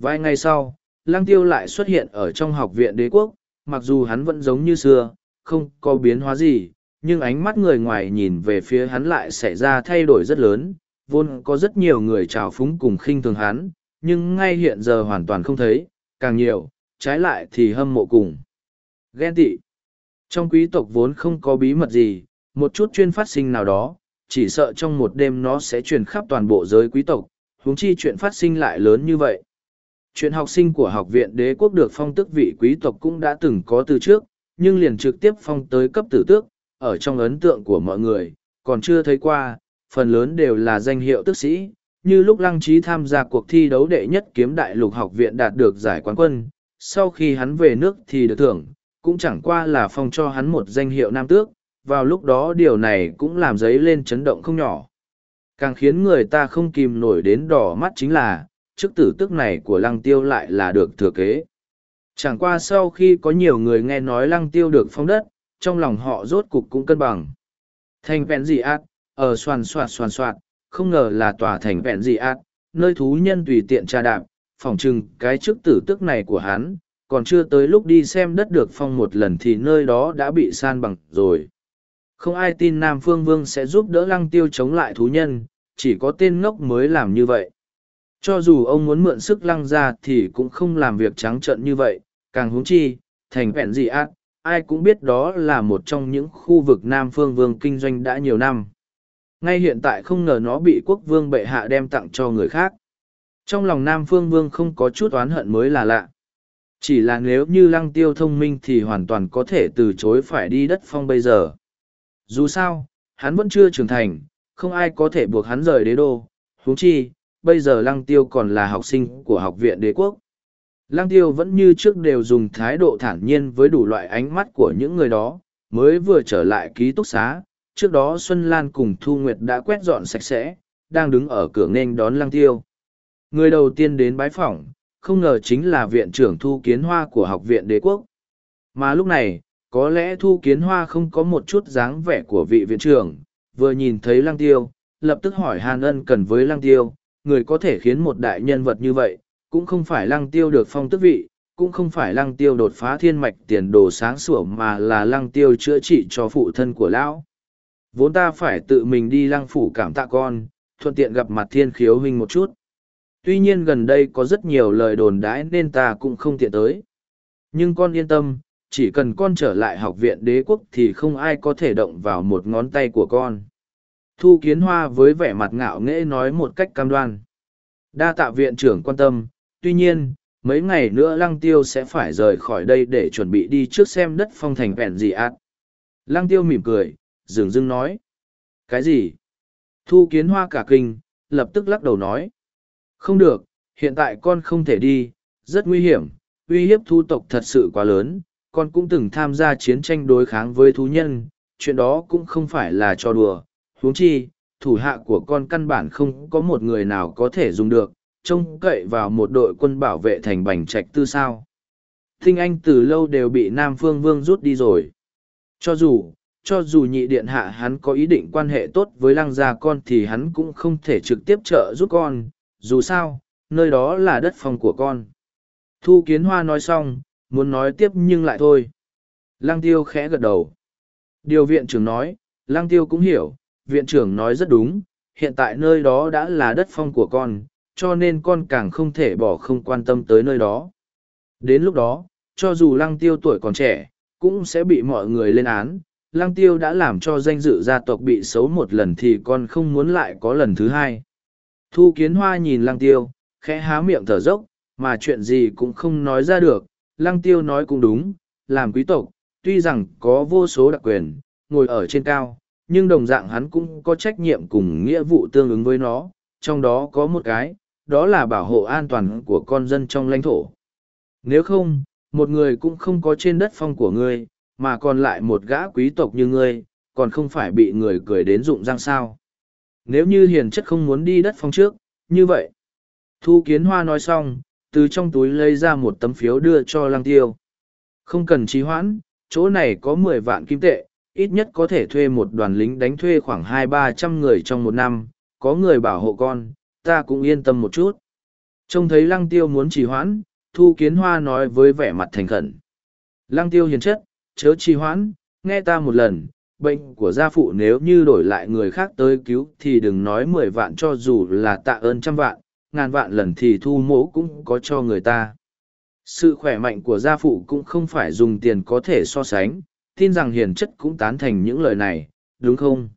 Vài ngày sau, lăng tiêu lại xuất hiện ở trong học viện đế quốc, mặc dù hắn vẫn giống như xưa, không có biến hóa gì, nhưng ánh mắt người ngoài nhìn về phía hắn lại xảy ra thay đổi rất lớn, vốn có rất nhiều người trào phúng cùng khinh thường hắn, nhưng ngay hiện giờ hoàn toàn không thấy, càng nhiều, trái lại thì hâm mộ cùng. Ghen tị. Trong quý tộc vốn không có bí mật gì, một chút chuyên phát sinh nào đó, chỉ sợ trong một đêm nó sẽ truyền khắp toàn bộ giới quý tộc, huống chi chuyện phát sinh lại lớn như vậy. Chuyện học sinh của học viện đế quốc được phong tước vị quý tộc cũng đã từng có từ trước, nhưng liền trực tiếp phong tới cấp tử tước, ở trong ấn tượng của mọi người, còn chưa thấy qua, phần lớn đều là danh hiệu tước sĩ, như lúc lăng trí tham gia cuộc thi đấu đệ nhất kiếm đại lục học viện đạt được giải quán quân, sau khi hắn về nước thì được thưởng, cũng chẳng qua là phong cho hắn một danh hiệu nam tước, vào lúc đó điều này cũng làm giấy lên chấn động không nhỏ. Càng khiến người ta không kìm nổi đến đỏ mắt chính là, chức tử tức này của lăng tiêu lại là được thừa kế. Chẳng qua sau khi có nhiều người nghe nói lăng tiêu được phong đất, trong lòng họ rốt cục cũng cân bằng. Thành vẹn dị ác, ở soàn soạt soàn soạt, không ngờ là tòa thành vẹn dị ác, nơi thú nhân tùy tiện tra đạp, phỏng chừng cái chức tử tức này của hắn, còn chưa tới lúc đi xem đất được phong một lần thì nơi đó đã bị san bằng rồi. Không ai tin Nam Phương Vương sẽ giúp đỡ lăng tiêu chống lại thú nhân, chỉ có tên ngốc mới làm như vậy. Cho dù ông muốn mượn sức lăng ra thì cũng không làm việc trắng trợn như vậy, càng huống chi, thành vẹn gì ác, ai cũng biết đó là một trong những khu vực Nam Phương Vương kinh doanh đã nhiều năm. Ngay hiện tại không ngờ nó bị quốc vương bệ hạ đem tặng cho người khác. Trong lòng Nam Phương Vương không có chút oán hận mới là lạ. Chỉ là nếu như lăng tiêu thông minh thì hoàn toàn có thể từ chối phải đi đất phong bây giờ. Dù sao, hắn vẫn chưa trưởng thành, không ai có thể buộc hắn rời đế đô. huống chi, bây giờ lăng tiêu còn là học sinh của học viện đế quốc. Lăng tiêu vẫn như trước đều dùng thái độ thản nhiên với đủ loại ánh mắt của những người đó, mới vừa trở lại ký túc xá, trước đó Xuân Lan cùng Thu Nguyệt đã quét dọn sạch sẽ, đang đứng ở cửa nghênh đón lăng tiêu. Người đầu tiên đến bái phỏng, không ngờ chính là viện trưởng Thu Kiến Hoa của học viện đế quốc. Mà lúc này, có lẽ Thu Kiến Hoa không có một chút dáng vẻ của vị viện trưởng, vừa nhìn thấy lăng tiêu, lập tức hỏi Hàn ân cần với lăng tiêu, người có thể khiến một đại nhân vật như vậy, cũng không phải lăng tiêu được phong tước vị, cũng không phải lăng tiêu đột phá thiên mạch tiền đồ sáng sủa mà là lăng tiêu chữa trị cho phụ thân của lão. Vốn ta phải tự mình đi lăng phủ cảm tạ con, thuận tiện gặp mặt thiên khiếu huynh một chút. Tuy nhiên gần đây có rất nhiều lời đồn đãi nên ta cũng không tiện tới. Nhưng con yên tâm, chỉ cần con trở lại học viện đế quốc thì không ai có thể động vào một ngón tay của con. Thu Kiến Hoa với vẻ mặt ngạo nghễ nói một cách cam đoan. Đa tạ viện trưởng quan tâm, tuy nhiên, mấy ngày nữa Lăng Tiêu sẽ phải rời khỏi đây để chuẩn bị đi trước xem đất phong thành vẹn gì ạt. Lăng Tiêu mỉm cười, dường dưng nói. Cái gì? Thu Kiến Hoa cả kinh, lập tức lắc đầu nói. Không được, hiện tại con không thể đi, rất nguy hiểm, uy hiếp thu tộc thật sự quá lớn, con cũng từng tham gia chiến tranh đối kháng với thú nhân, chuyện đó cũng không phải là cho đùa, huống chi, thủ hạ của con căn bản không có một người nào có thể dùng được, trông cậy vào một đội quân bảo vệ thành bành trạch tư sao. Thinh Anh từ lâu đều bị Nam Phương Vương rút đi rồi. Cho dù, cho dù nhị điện hạ hắn có ý định quan hệ tốt với lăng gia con thì hắn cũng không thể trực tiếp trợ giúp con, dù sao, nơi đó là đất phòng của con. Thu Kiến Hoa nói xong, muốn nói tiếp nhưng lại thôi. Lăng Tiêu khẽ gật đầu. Điều viện trưởng nói, Lăng Tiêu cũng hiểu, viện trưởng nói rất đúng, hiện tại nơi đó đã là đất phong của con, cho nên con càng không thể bỏ không quan tâm tới nơi đó. Đến lúc đó, cho dù Lăng Tiêu tuổi còn trẻ, cũng sẽ bị mọi người lên án. Lăng Tiêu đã làm cho danh dự gia tộc bị xấu một lần thì con không muốn lại có lần thứ hai. Thu Kiến Hoa nhìn Lăng Tiêu, khẽ há miệng thở dốc, mà chuyện gì cũng không nói ra được, lăng tiêu nói cũng đúng, làm quý tộc, tuy rằng có vô số đặc quyền, ngồi ở trên cao, nhưng đồng dạng hắn cũng có trách nhiệm cùng nghĩa vụ tương ứng với nó, trong đó có một cái, đó là bảo hộ an toàn của con dân trong lãnh thổ. Nếu không, một người cũng không có trên đất phong của ngươi, mà còn lại một gã quý tộc như ngươi, còn không phải bị người cười đến rụng răng sao. Nếu như hiền chất không muốn đi đất phong trước, như vậy. Thu Kiến Hoa nói xong, từ trong túi lấy ra một tấm phiếu đưa cho lăng tiêu. Không cần trì hoãn, chỗ này có mười vạn kim tệ, ít nhất có thể thuê một đoàn lính đánh thuê khoảng hai ba trăm người trong một năm, có người bảo hộ con, ta cũng yên tâm một chút. Trông thấy lăng tiêu muốn trì hoãn, Thu Kiến Hoa nói với vẻ mặt thành khẩn. Lăng tiêu hiền chất, chớ trì hoãn, nghe ta một lần, bệnh của gia phụ nếu như đổi lại người khác tới cứu thì đừng nói mười vạn cho dù là tạ ơn trăm vạn, ngàn vạn lần thì thu mỗ cũng có cho người ta. Sự khỏe mạnh của gia phụ cũng không phải dùng tiền có thể so sánh, tin rằng hiền chất cũng tán thành những lời này, đúng không?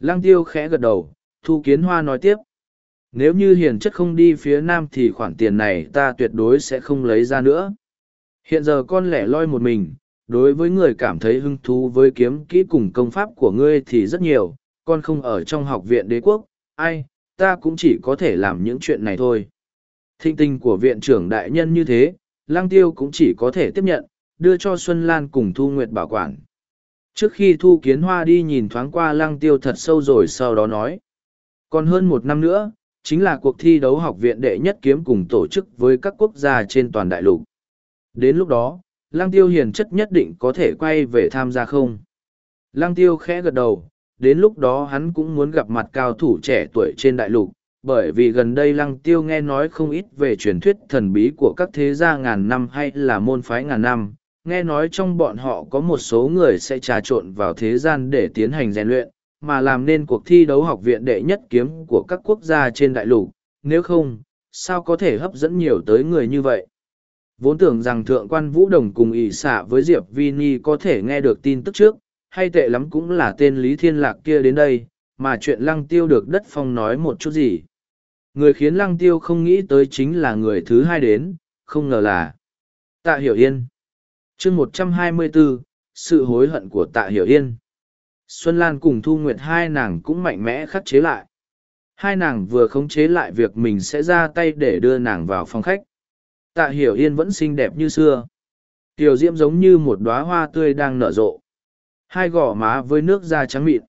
Lăng tiêu khẽ gật đầu, thu kiến hoa nói tiếp. Nếu như hiền chất không đi phía nam thì khoản tiền này ta tuyệt đối sẽ không lấy ra nữa. Hiện giờ con lẻ loi một mình, đối với người cảm thấy hứng thú với kiếm kỹ cùng công pháp của ngươi thì rất nhiều, con không ở trong học viện đế quốc, ai, ta cũng chỉ có thể làm những chuyện này thôi. Thinh tình của viện trưởng đại nhân như thế, lang tiêu cũng chỉ có thể tiếp nhận, đưa cho Xuân Lan cùng Thu Nguyệt bảo quản. Trước khi Thu Kiến Hoa đi nhìn thoáng qua lăng tiêu thật sâu rồi sau đó nói. Còn hơn một năm nữa, chính là cuộc thi đấu học viện đệ nhất kiếm cùng tổ chức với các quốc gia trên toàn đại lục. Đến lúc đó, lăng tiêu hiền chất nhất định có thể quay về tham gia không? Lăng tiêu khẽ gật đầu, đến lúc đó hắn cũng muốn gặp mặt cao thủ trẻ tuổi trên đại lục, bởi vì gần đây lăng tiêu nghe nói không ít về truyền thuyết thần bí của các thế gia ngàn năm hay là môn phái ngàn năm, nghe nói trong bọn họ có một số người sẽ trà trộn vào thế gian để tiến hành rèn luyện, mà làm nên cuộc thi đấu học viện đệ nhất kiếm của các quốc gia trên đại lục, nếu không, sao có thể hấp dẫn nhiều tới người như vậy? Vốn tưởng rằng thượng quan Vũ Đồng cùng ỷ xạ với Diệp Vini có thể nghe được tin tức trước, hay tệ lắm cũng là tên Lý Thiên Lạc kia đến đây, mà chuyện lăng tiêu được đất phong nói một chút gì. Người khiến lăng tiêu không nghĩ tới chính là người thứ hai đến, không ngờ là Tạ Hiểu Yên. chương một trăm hai mươi 124, sự hối hận của Tạ Hiểu Yên. Xuân Lan cùng Thu Nguyệt hai nàng cũng mạnh mẽ khắc chế lại. Hai nàng vừa khống chế lại việc mình sẽ ra tay để đưa nàng vào phòng khách. Tạ Hiểu Yên vẫn xinh đẹp như xưa. Tiểu diễm giống như một đóa hoa tươi đang nở rộ hai gò má với nước da trắng mịn.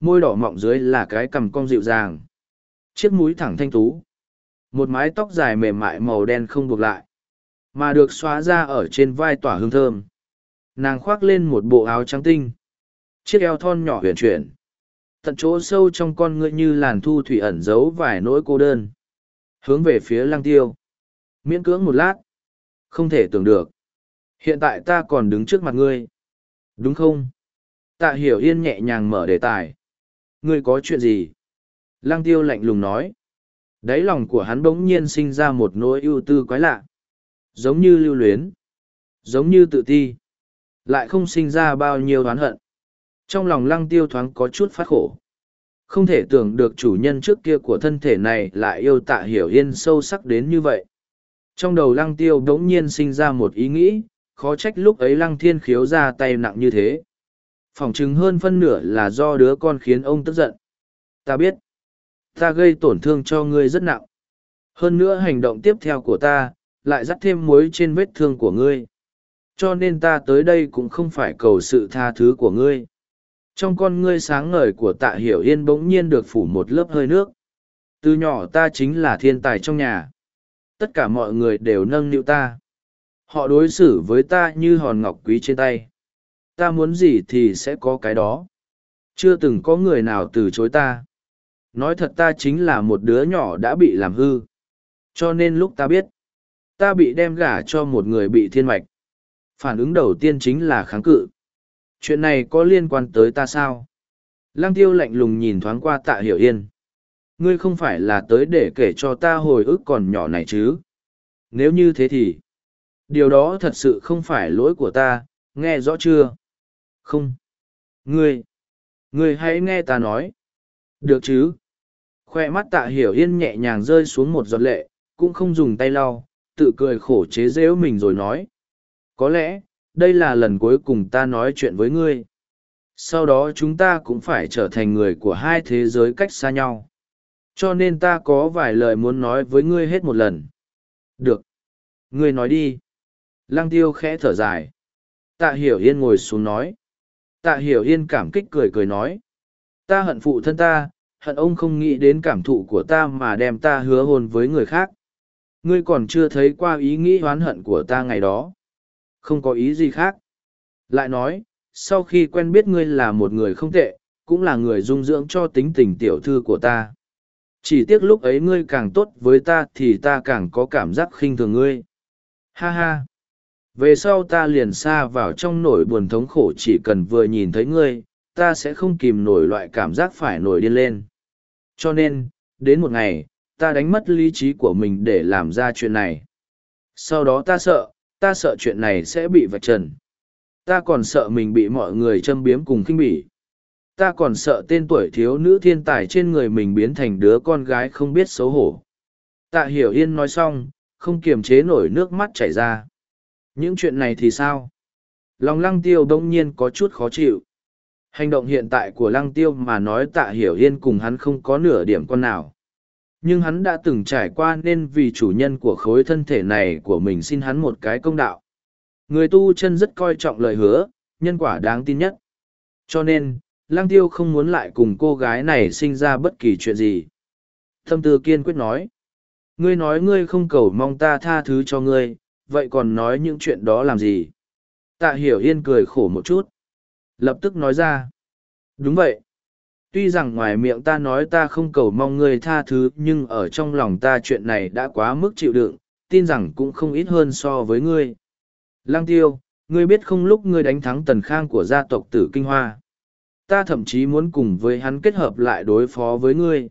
Môi đỏ mọng dưới là cái cằm cong dịu dàng. Chiếc mũi thẳng thanh tú. Một mái tóc dài mềm mại màu đen không buộc lại. Mà được xóa ra ở trên vai tỏa hương thơm. Nàng khoác lên một bộ áo trắng tinh. Chiếc eo thon nhỏ huyền chuyển. Tận chỗ sâu trong con ngươi như làn thu thủy ẩn giấu vài nỗi cô đơn. Hướng về phía lăng tiêu. Miễn cưỡng một lát. Không thể tưởng được. Hiện tại ta còn đứng trước mặt ngươi. Đúng không? Tạ hiểu yên nhẹ nhàng mở đề tài. Ngươi có chuyện gì? Lăng tiêu lạnh lùng nói. Đáy lòng của hắn bỗng nhiên sinh ra một nỗi ưu tư quái lạ. Giống như lưu luyến. Giống như tự ti. Lại không sinh ra bao nhiêu oán hận. Trong lòng lăng tiêu thoáng có chút phát khổ. Không thể tưởng được chủ nhân trước kia của thân thể này lại yêu tạ hiểu yên sâu sắc đến như vậy. Trong đầu lăng tiêu đống nhiên sinh ra một ý nghĩ, khó trách lúc ấy lăng thiên khiếu ra tay nặng như thế. Phỏng chừng hơn phân nửa là do đứa con khiến ông tức giận. Ta biết, ta gây tổn thương cho ngươi rất nặng. Hơn nữa hành động tiếp theo của ta, lại dắt thêm muối trên vết thương của ngươi. Cho nên ta tới đây cũng không phải cầu sự tha thứ của ngươi. Trong con ngươi sáng ngời của tạ hiểu yên bỗng nhiên được phủ một lớp hơi nước. Từ nhỏ ta chính là thiên tài trong nhà. Tất cả mọi người đều nâng niu ta. Họ đối xử với ta như hòn ngọc quý trên tay. Ta muốn gì thì sẽ có cái đó. Chưa từng có người nào từ chối ta. Nói thật ta chính là một đứa nhỏ đã bị làm hư. Cho nên lúc ta biết, ta bị đem gả cho một người bị thiên mạch. Phản ứng đầu tiên chính là kháng cự. Chuyện này có liên quan tới ta sao? Lăng tiêu lạnh lùng nhìn thoáng qua tạ hiểu yên. Ngươi không phải là tới để kể cho ta hồi ức còn nhỏ này chứ? Nếu như thế thì, điều đó thật sự không phải lỗi của ta, nghe rõ chưa? Không. Ngươi, ngươi hãy nghe ta nói. Được chứ? Khoe mắt tạ hiểu yên nhẹ nhàng rơi xuống một giọt lệ, cũng không dùng tay lau, tự cười khổ chế giễu mình rồi nói. Có lẽ, đây là lần cuối cùng ta nói chuyện với ngươi. Sau đó chúng ta cũng phải trở thành người của hai thế giới cách xa nhau. Cho nên ta có vài lời muốn nói với ngươi hết một lần. Được. Ngươi nói đi. Lăng tiêu khẽ thở dài. Tạ hiểu yên ngồi xuống nói. Tạ hiểu yên cảm kích cười cười nói. Ta hận phụ thân ta, hận ông không nghĩ đến cảm thụ của ta mà đem ta hứa hôn với người khác. Ngươi còn chưa thấy qua ý nghĩ oán hận của ta ngày đó. Không có ý gì khác. Lại nói, sau khi quen biết ngươi là một người không tệ, cũng là người dung dưỡng cho tính tình tiểu thư của ta. Chỉ tiếc lúc ấy ngươi càng tốt với ta thì ta càng có cảm giác khinh thường ngươi. Ha ha! Về sau ta liền xa vào trong nỗi buồn thống khổ chỉ cần vừa nhìn thấy ngươi, ta sẽ không kìm nổi loại cảm giác phải nổi điên lên. Cho nên, đến một ngày, ta đánh mất lý trí của mình để làm ra chuyện này. Sau đó ta sợ, ta sợ chuyện này sẽ bị vạch trần. Ta còn sợ mình bị mọi người châm biếm cùng khinh bỉ. Ta còn sợ tên tuổi thiếu nữ thiên tài trên người mình biến thành đứa con gái không biết xấu hổ. Tạ hiểu yên nói xong, không kiềm chế nổi nước mắt chảy ra. Những chuyện này thì sao? Lòng lăng tiêu đông nhiên có chút khó chịu. Hành động hiện tại của lăng tiêu mà nói tạ hiểu yên cùng hắn không có nửa điểm con nào. Nhưng hắn đã từng trải qua nên vì chủ nhân của khối thân thể này của mình xin hắn một cái công đạo. Người tu chân rất coi trọng lời hứa, nhân quả đáng tin nhất. Cho nên, lăng tiêu không muốn lại cùng cô gái này sinh ra bất kỳ chuyện gì. Thâm tư kiên quyết nói. Ngươi nói ngươi không cầu mong ta tha thứ cho ngươi, vậy còn nói những chuyện đó làm gì? Tạ hiểu yên cười khổ một chút. Lập tức nói ra. Đúng vậy. Tuy rằng ngoài miệng ta nói ta không cầu mong ngươi tha thứ nhưng ở trong lòng ta chuyện này đã quá mức chịu đựng, tin rằng cũng không ít hơn so với ngươi. Lang tiêu, ngươi biết không lúc ngươi đánh thắng tần khang của gia tộc tử Kinh Hoa. Ta thậm chí muốn cùng với hắn kết hợp lại đối phó với ngươi.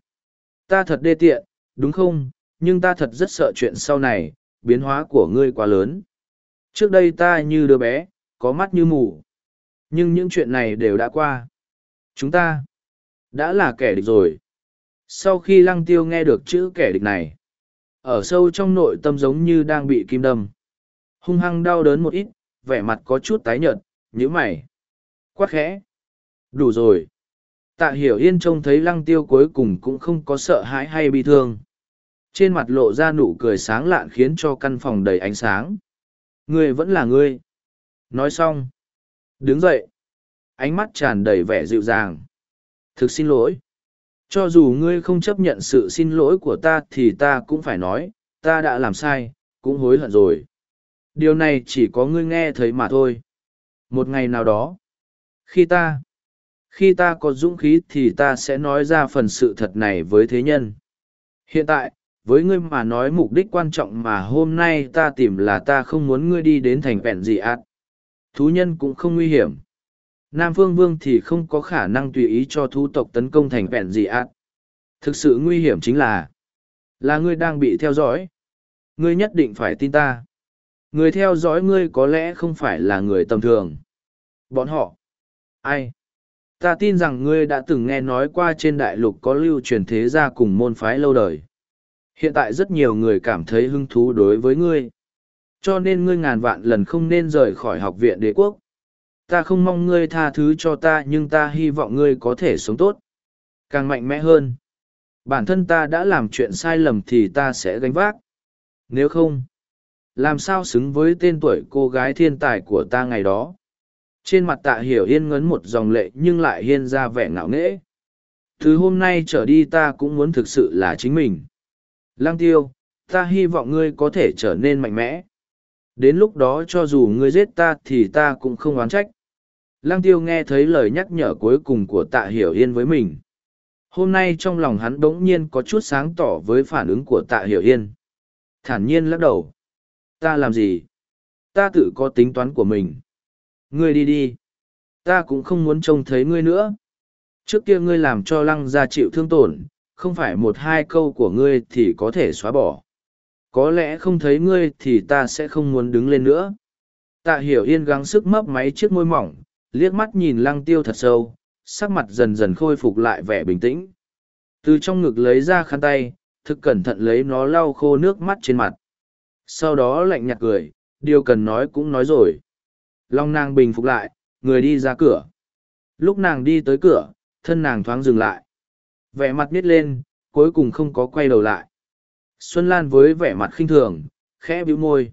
Ta thật đê tiện, đúng không? Nhưng ta thật rất sợ chuyện sau này, biến hóa của ngươi quá lớn. Trước đây ta như đứa bé, có mắt như mù. Nhưng những chuyện này đều đã qua. Chúng ta đã là kẻ địch rồi. Sau khi lăng tiêu nghe được chữ kẻ địch này, ở sâu trong nội tâm giống như đang bị kim đâm. Hung hăng đau đớn một ít, vẻ mặt có chút tái nhợt, nhíu mày. Quát khẽ. Đủ rồi. Tạ hiểu yên trông thấy lăng tiêu cuối cùng cũng không có sợ hãi hay bị thương. Trên mặt lộ ra nụ cười sáng lạn khiến cho căn phòng đầy ánh sáng. Ngươi vẫn là ngươi. Nói xong. Đứng dậy. Ánh mắt tràn đầy vẻ dịu dàng. Thực xin lỗi. Cho dù ngươi không chấp nhận sự xin lỗi của ta thì ta cũng phải nói, ta đã làm sai, cũng hối hận rồi. Điều này chỉ có ngươi nghe thấy mà thôi. Một ngày nào đó, khi ta, khi ta có dũng khí thì ta sẽ nói ra phần sự thật này với thế nhân. Hiện tại, với ngươi mà nói mục đích quan trọng mà hôm nay ta tìm là ta không muốn ngươi đi đến thành vẹn gì ạt. Thú nhân cũng không nguy hiểm. Nam Phương Vương thì không có khả năng tùy ý cho thú tộc tấn công thành vẹn gì ạt. Thực sự nguy hiểm chính là, là ngươi đang bị theo dõi. Ngươi nhất định phải tin ta. người theo dõi ngươi có lẽ không phải là người tầm thường bọn họ ai ta tin rằng ngươi đã từng nghe nói qua trên đại lục có lưu truyền thế gia cùng môn phái lâu đời hiện tại rất nhiều người cảm thấy hứng thú đối với ngươi. Cho nên ngươi ngàn vạn lần không nên rời khỏi học viện đế quốc. Ta không mong ngươi tha thứ cho ta, nhưng ta hy vọng ngươi có thể sống tốt. Càng mạnh mẽ hơn, bản thân ta đã làm chuyện sai lầm thì ta sẽ gánh vác. Nếu không, làm sao xứng với tên tuổi cô gái thiên tài của ta ngày đó? Trên mặt tạ hiểu yên ngấn một dòng lệ nhưng lại hiên ra vẻ ngạo nghễ. Từ hôm nay trở đi ta cũng muốn thực sự là chính mình lang tiêu, ta hy vọng ngươi có thể trở nên mạnh mẽ. Đến lúc đó cho dù ngươi giết ta thì ta cũng không oán trách. Lang tiêu nghe thấy lời nhắc nhở cuối cùng của tạ hiểu yên với mình. Hôm nay trong lòng hắn bỗng nhiên có chút sáng tỏ với phản ứng của tạ hiểu yên. Thản nhiên lắc đầu. Ta làm gì? Ta tự có tính toán của mình. Ngươi đi đi. Ta cũng không muốn trông thấy ngươi nữa. Trước kia ngươi làm cho lăng gia chịu thương tổn không phải một hai câu của ngươi thì có thể xóa bỏ. Có lẽ không thấy ngươi thì ta sẽ không muốn đứng lên nữa. Tạ hiểu yên gắng sức mấp máy chiếc môi mỏng, liếc mắt nhìn lăng tiêu thật sâu, sắc mặt dần dần khôi phục lại vẻ bình tĩnh. Từ trong ngực lấy ra khăn tay, thực cẩn thận lấy nó lau khô nước mắt trên mặt. Sau đó lạnh nhạt cười, điều cần nói cũng nói rồi. Long nàng bình phục lại, người đi ra cửa. Lúc nàng đi tới cửa, thân nàng thoáng dừng lại vẻ mặt nít lên, cuối cùng không có quay đầu lại. Xuân lan với vẻ mặt khinh thường, khẽ bĩu môi.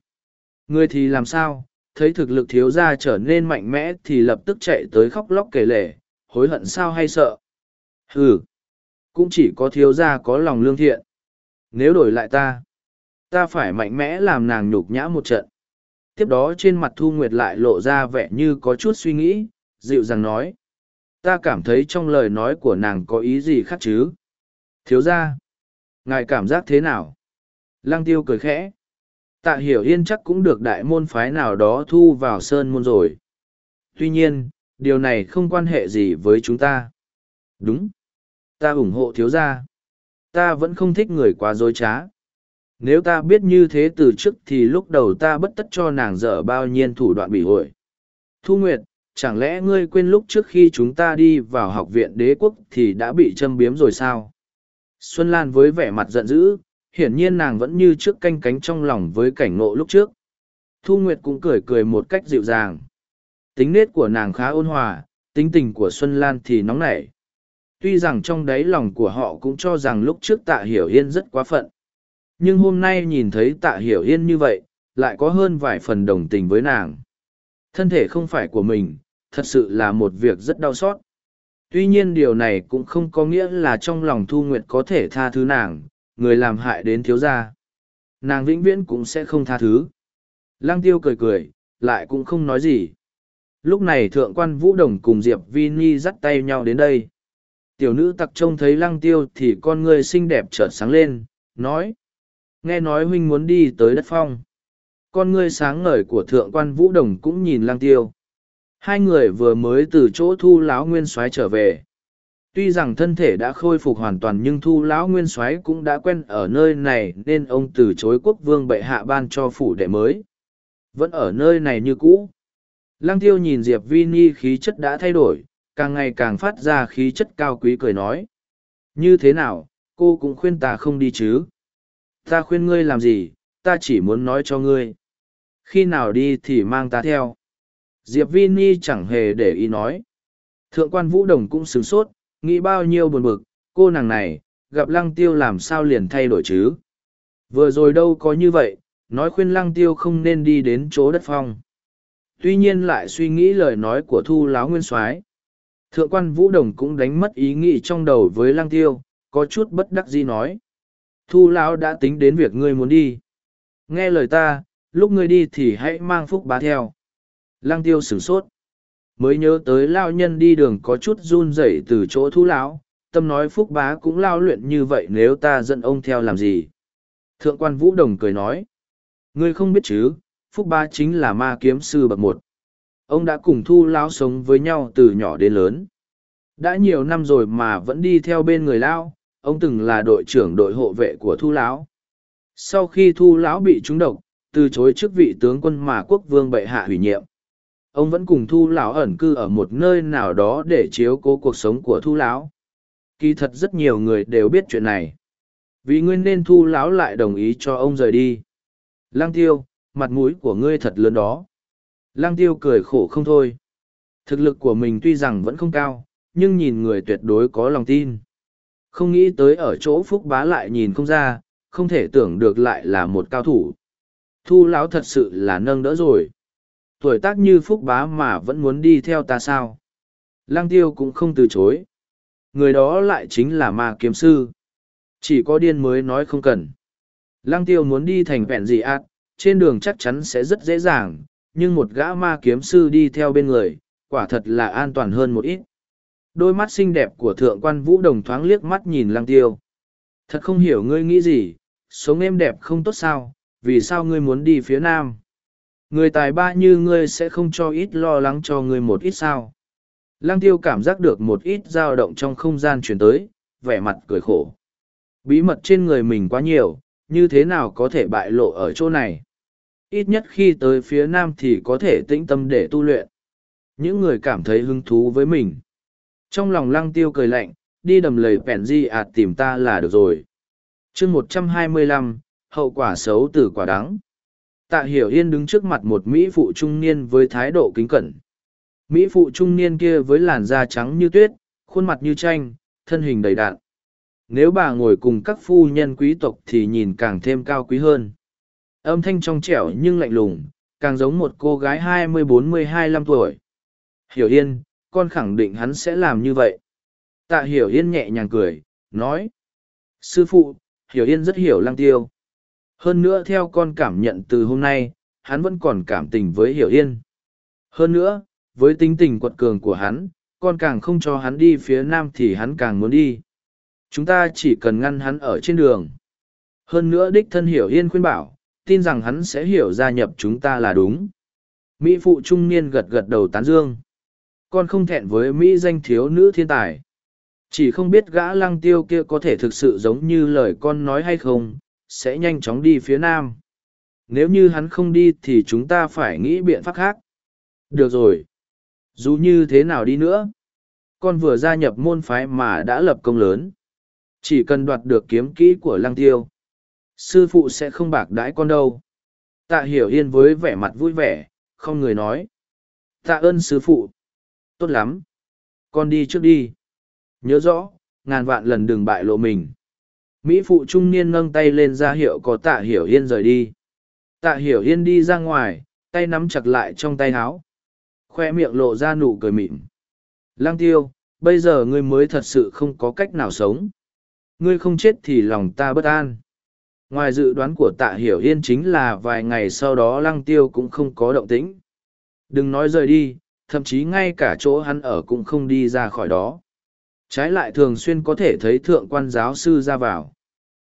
Người thì làm sao? Thấy thực lực thiếu gia trở nên mạnh mẽ thì lập tức chạy tới khóc lóc kể lể, hối hận sao hay sợ? Ừ cũng chỉ có thiếu gia có lòng lương thiện. Nếu đổi lại ta ta phải mạnh mẽ làm nàng nhục nhã một trận. Tiếp đó trên mặt thu nguyệt lại lộ ra vẻ như có chút suy nghĩ, dịu dàng nói ta cảm thấy trong lời nói của nàng có ý gì khác chứ? Thiếu ra ngài cảm giác thế nào? Lăng tiêu cười khẽ. Tạ hiểu yên chắc cũng được đại môn phái nào đó thu vào sơn môn rồi. Tuy nhiên điều này không quan hệ gì với chúng ta. Đúng. Ta ủng hộ thiếu gia. Ta vẫn không thích người quá dối trá. Nếu ta biết như thế từ trước thì lúc đầu ta bất tất cho nàng dở bao nhiêu thủ đoạn bị hội. Thu Nguyệt, chẳng lẽ ngươi quên lúc trước khi chúng ta đi vào học viện đế quốc thì đã bị châm biếm rồi sao? Xuân Lan với vẻ mặt giận dữ, hiển nhiên nàng vẫn như trước canh cánh trong lòng với cảnh ngộ lúc trước. Thu Nguyệt cũng cười cười một cách dịu dàng. Tính nết của nàng khá ôn hòa, tính tình của Xuân Lan thì nóng nảy. Tuy rằng trong đáy lòng của họ cũng cho rằng lúc trước tạ hiểu yên rất quá phận nhưng hôm nay nhìn thấy tạ hiểu yên như vậy lại có hơn vài phần đồng tình với nàng thân thể không phải của mình thật sự là một việc rất đau xót. Tuy nhiên điều này cũng không có nghĩa là trong lòng thu nguyệt có thể tha thứ nàng, người làm hại đến thiếu gia. Nàng vĩnh viễn cũng sẽ không tha thứ. Lăng tiêu cười cười, lại cũng không nói gì. Lúc này thượng quan vũ đồng cùng diệp vi ni dắt tay nhau đến đây. Tiểu nữ tặc trông thấy lăng tiêu thì con người xinh đẹp chợt sáng lên, nói, nghe nói huynh muốn đi tới đất phong. Con ngươi sáng ngời của thượng quan vũ đồng cũng nhìn lang tiêu hai người vừa mới từ chỗ thu lão nguyên soái trở về. Tuy rằng thân thể đã khôi phục hoàn toàn nhưng thu lão nguyên soái cũng đã quen ở nơi này nên ông từ chối quốc vương bệ hạ ban cho phủ đệ mới. Vẫn ở nơi này như cũ. Lăng tiêu nhìn diệp vi ni khí chất đã thay đổi, càng ngày càng phát ra khí chất cao quý cười nói. Như thế nào, cô cũng khuyên ta không đi chứ? Ta khuyên ngươi làm gì, ta chỉ muốn nói cho ngươi. Khi nào đi thì mang ta theo diệp vi ni chẳng hề để ý nói. Thượng quan vũ đồng cũng sửng sốt, nghĩ bao nhiêu buồn bực, cô nàng này, gặp lăng tiêu làm sao liền thay đổi chứ? Vừa rồi đâu có như vậy, nói khuyên lăng tiêu không nên đi đến chỗ đất phong. Tuy nhiên lại suy nghĩ lời nói của thu láo nguyên soái. Thượng quan vũ đồng cũng đánh mất ý nghĩ trong đầu với lăng tiêu, có chút bất đắc dĩ nói. Thu lão đã tính đến việc ngươi muốn đi. Nghe lời ta, lúc ngươi đi thì hãy mang phúc bá theo lăng tiêu sửng sốt. Mới nhớ tới lao nhân đi đường có chút run rẩy từ chỗ thu lão, tâm nói phúc bá cũng lao luyện như vậy nếu ta dẫn ông theo làm gì? Thượng quan vũ đồng cười nói. Ngươi không biết chứ, phúc bá chính là ma kiếm sư bậc một. Ông đã cùng thu lão sống với nhau từ nhỏ đến lớn. Đã nhiều năm rồi mà vẫn đi theo bên người lao ông từng là đội trưởng đội hộ vệ của thu lão. Sau khi thu lão bị trúng độc, từ chối chức vị tướng quân mà quốc vương bệ hạ hủy nhiệm ông vẫn cùng thu lão ẩn cư ở một nơi nào đó để chiếu cố cuộc sống của thu lão. Kỳ thật rất nhiều người đều biết chuyện này. Vì ngươi nên thu lão lại đồng ý cho ông rời đi. Lang tiêu, mặt mũi của ngươi thật lớn đó. Lang tiêu cười khổ không thôi. Thực lực của mình tuy rằng vẫn không cao, nhưng nhìn người tuyệt đối có lòng tin. Không nghĩ tới ở chỗ phúc bá lại nhìn không ra, không thể tưởng được lại là một cao thủ. Thu lão thật sự là nâng đỡ rồi tuổi tác như phúc bá mà vẫn muốn đi theo ta sao? Lang tiêu cũng không từ chối. Người đó lại chính là ma kiếm sư. Chỉ có điên mới nói không cần. Lang tiêu muốn đi thành vẹn dị ạt trên đường chắc chắn sẽ rất dễ dàng, nhưng một gã ma kiếm sư đi theo bên người, quả thật là an toàn hơn một ít. Đôi mắt xinh đẹp của thượng quan vũ đồng thoáng liếc mắt nhìn lang tiêu. Thật không hiểu ngươi nghĩ gì, sống êm đẹp không tốt sao, vì sao ngươi muốn đi phía nam? Người tài ba như ngươi sẽ không cho ít lo lắng cho ngươi một ít sao? Lang tiêu cảm giác được một ít dao động trong không gian chuyển tới, vẻ mặt cười khổ. Bí mật trên người mình quá nhiều, như thế nào có thể bại lộ ở chỗ này? Ít nhất khi tới phía nam thì có thể tĩnh tâm để tu luyện. Những người cảm thấy hứng thú với mình. Trong lòng lăng tiêu cười lạnh, đi đầm lầy pèn di ạt tìm ta là được rồi. Chương một trăm hai mươi lăm, hậu quả xấu từ quả đắng tạ hiểu yên đứng trước mặt một mỹ phụ trung niên với thái độ kính cẩn. Mỹ phụ trung niên kia với làn da trắng như tuyết, khuôn mặt như tranh, thân hình đầy đạn. Nếu bà ngồi cùng các phu nhân quý tộc thì nhìn càng thêm cao quý hơn. Âm thanh trong trẻo nhưng lạnh lùng, càng giống một cô gái hai mươi bốn mươi hai lăm tuổi. Hiểu yên, con khẳng định hắn sẽ làm như vậy. Tạ hiểu yên nhẹ nhàng cười, nói, sư phụ, hiểu yên rất hiểu lăng tiêu hơn nữa theo con cảm nhận từ hôm nay, hắn vẫn còn cảm tình với hiểu yên. Hơn nữa, với tính tình quật cường của hắn, con càng không cho hắn đi phía nam thì hắn càng muốn đi. Chúng ta chỉ cần ngăn hắn ở trên đường. Hơn nữa đích thân hiểu yên khuyên bảo, tin rằng hắn sẽ hiểu gia nhập chúng ta là đúng. Mỹ phụ trung niên gật gật đầu tán dương. Con không thẹn với mỹ danh thiếu nữ thiên tài. Chỉ không biết gã lăng tiêu kia có thể thực sự giống như lời con nói hay không sẽ nhanh chóng đi phía nam. Nếu như hắn không đi thì chúng ta phải nghĩ biện pháp khác. Được rồi. Dù như thế nào đi nữa, con vừa gia nhập môn phái mà đã lập công lớn. Chỉ cần đoạt được kiếm kỹ của lăng tiêu, sư phụ sẽ không bạc đãi con đâu. Tạ hiểu yên với vẻ mặt vui vẻ, không người nói. Tạ ơn sư phụ. Tốt lắm. Con đi trước đi. Nhớ rõ, ngàn vạn lần đừng bại lộ mình mỹ phụ trung niên nâng tay lên ra hiệu có tạ hiểu yên rời đi. Tạ hiểu yên đi ra ngoài, tay nắm chặt lại trong tay áo. Khoe miệng lộ ra nụ cười mịn. Lang tiêu, bây giờ ngươi mới thật sự không có cách nào sống. Ngươi không chết thì lòng ta bất an. Ngoài dự đoán của tạ hiểu yên chính là vài ngày sau đó lăng tiêu cũng không có động tĩnh. Đừng nói rời đi, thậm chí ngay cả chỗ hắn ở cũng không đi ra khỏi đó. Trái lại thường xuyên có thể thấy thượng quan giáo sư ra vào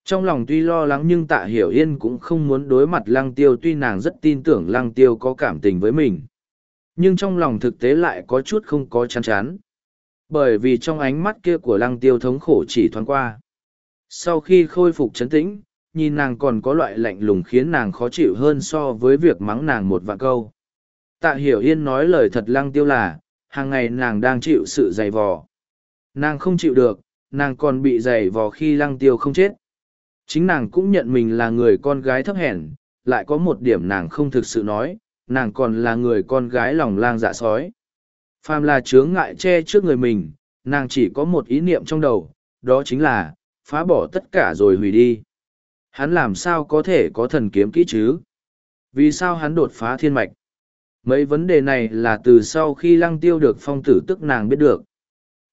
trong lòng tuy lo lắng nhưng tạ hiểu yên cũng không muốn đối mặt lăng tiêu, tuy nàng rất tin tưởng lăng tiêu có cảm tình với mình. Nhưng trong lòng thực tế lại có chút không có chán chán. Bởi vì trong ánh mắt kia của lăng tiêu thống khổ chỉ thoáng qua. Sau khi khôi phục chấn tĩnh, nhìn nàng còn có loại lạnh lùng khiến nàng khó chịu hơn so với việc mắng nàng một vạn câu. Tạ hiểu yên nói lời thật lăng tiêu là, hàng ngày nàng đang chịu sự dày vò. Nàng không chịu được, nàng còn bị dày vò khi lăng tiêu không chết chính nàng cũng nhận mình là người con gái thấp hèn, lại có một điểm nàng không thực sự nói, nàng còn là người con gái lòng lang dạ sói. Phàm là chướng ngại che trước người mình, nàng chỉ có một ý niệm trong đầu, đó chính là, phá bỏ tất cả rồi hủy đi. Hắn làm sao có thể có thần kiếm kỹ chứ? Vì sao hắn đột phá thiên mạch? Mấy vấn đề này là từ sau khi lăng tiêu được phong tử tức nàng biết được.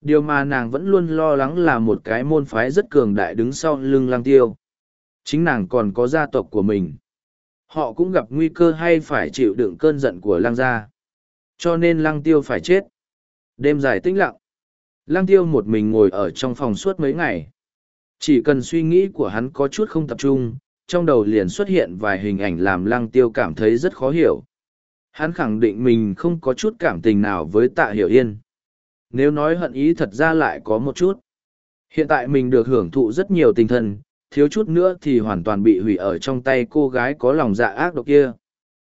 Điều mà nàng vẫn luôn lo lắng là một cái môn phái rất cường đại đứng sau lưng lăng tiêu chính nàng còn có gia tộc của mình. Họ cũng gặp nguy cơ hay phải chịu đựng cơn giận của lăng gia. Cho nên lăng tiêu phải chết. Đêm dài tĩnh lặng. Lăng tiêu một mình ngồi ở trong phòng suốt mấy ngày. Chỉ cần suy nghĩ của hắn có chút không tập trung, trong đầu liền xuất hiện vài hình ảnh làm lăng tiêu cảm thấy rất khó hiểu. Hắn khẳng định mình không có chút cảm tình nào với tạ hiểu yên. Nếu nói hận ý thật ra lại có một chút. Hiện tại mình được hưởng thụ rất nhiều tinh thần thiếu chút nữa thì hoàn toàn bị hủy ở trong tay cô gái có lòng dạ ác độc kia.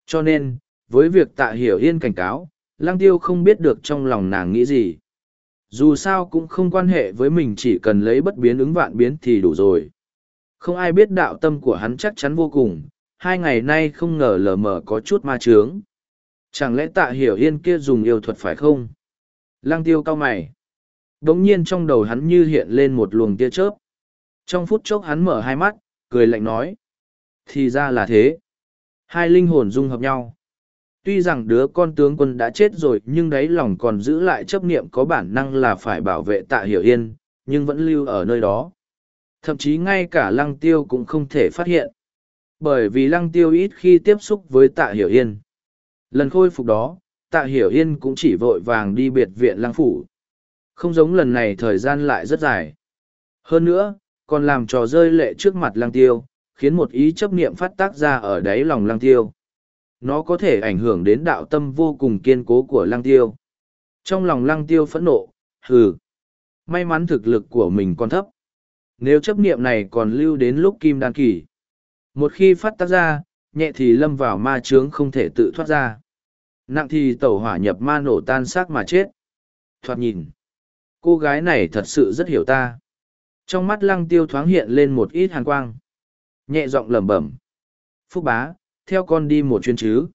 Cho nên, với việc tạ hiểu yên cảnh cáo, lang tiêu không biết được trong lòng nàng nghĩ gì. Dù sao cũng không quan hệ với mình chỉ cần lấy bất biến ứng vạn biến thì đủ rồi. Không ai biết đạo tâm của hắn chắc chắn vô cùng, hai ngày nay không ngờ lờ mờ có chút ma trướng. Chẳng lẽ tạ hiểu yên kia dùng yêu thuật phải không? Lăng tiêu cao mày. Đống nhiên trong đầu hắn như hiện lên một luồng tia chớp. Trong phút chốc hắn mở hai mắt, cười lạnh nói. Thì ra là thế. Hai linh hồn dung hợp nhau. Tuy rằng đứa con tướng quân đã chết rồi nhưng đáy lòng còn giữ lại chấp niệm có bản năng là phải bảo vệ tạ hiểu yên, nhưng vẫn lưu ở nơi đó. Thậm chí ngay cả lăng tiêu cũng không thể phát hiện. Bởi vì lăng tiêu ít khi tiếp xúc với tạ hiểu yên. Lần khôi phục đó, tạ hiểu yên cũng chỉ vội vàng đi biệt viện lăng phủ. Không giống lần này thời gian lại rất dài. Hơn nữa, còn làm trò rơi lệ trước mặt lăng tiêu, khiến một ý chấp niệm phát tác ra ở đáy lòng lăng tiêu. Nó có thể ảnh hưởng đến đạo tâm vô cùng kiên cố của lăng tiêu. Trong lòng lăng tiêu phẫn nộ, hừ. May mắn thực lực của mình còn thấp. Nếu chấp niệm này còn lưu đến lúc kim đan kỳ. Một khi phát tác ra, nhẹ thì lâm vào ma chướng không thể tự thoát ra. Nặng thì tẩu hỏa nhập ma nổ tan xác mà chết. Thoạt nhìn. Cô gái này thật sự rất hiểu ta. Trong mắt lăng tiêu thoáng hiện lên một ít hàn quang. Nhẹ giọng lẩm bẩm. Phúc bá, theo con đi một chuyến chứ.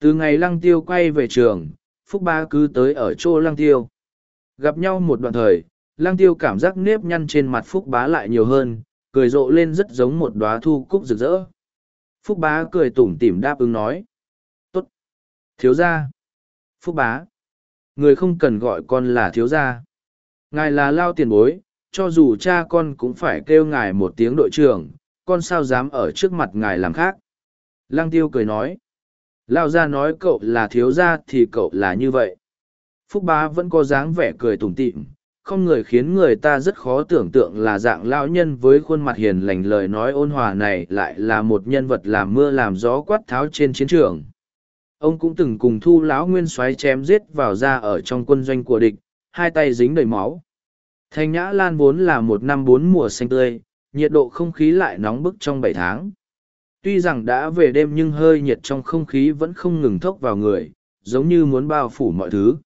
Từ ngày lăng tiêu quay về trường, Phúc bá cứ tới ở chỗ lăng tiêu. Gặp nhau một đoạn thời, lăng tiêu cảm giác nếp nhăn trên mặt Phúc bá lại nhiều hơn, cười rộ lên rất giống một đóa thu cúc rực rỡ. Phúc bá cười tủm tỉm đáp ứng nói. Tốt. Thiếu gia. Phúc bá. Người không cần gọi con là thiếu gia. Ngài là lao tiền bối, cho dù cha con cũng phải kêu ngài một tiếng đội trưởng, con sao dám ở trước mặt ngài làm khác. Lăng tiêu cười nói. Lao gia nói cậu là thiếu gia thì cậu là như vậy. Phúc bá vẫn có dáng vẻ cười tủm tỉm, không người khiến người ta rất khó tưởng tượng là dạng lão nhân với khuôn mặt hiền lành lời nói ôn hòa này lại là một nhân vật làm mưa làm gió quát tháo trên chiến trường ông cũng từng cùng thu lão nguyên soái chém giết vào ra ở trong quân doanh của địch hai tay dính đầy máu thanh nhã lan vốn là một năm bốn mùa xanh tươi, nhiệt độ không khí lại nóng bức trong bảy tháng. Tuy rằng đã về đêm nhưng hơi nhiệt trong không khí vẫn không ngừng thốc vào người, giống như muốn bao phủ mọi thứ.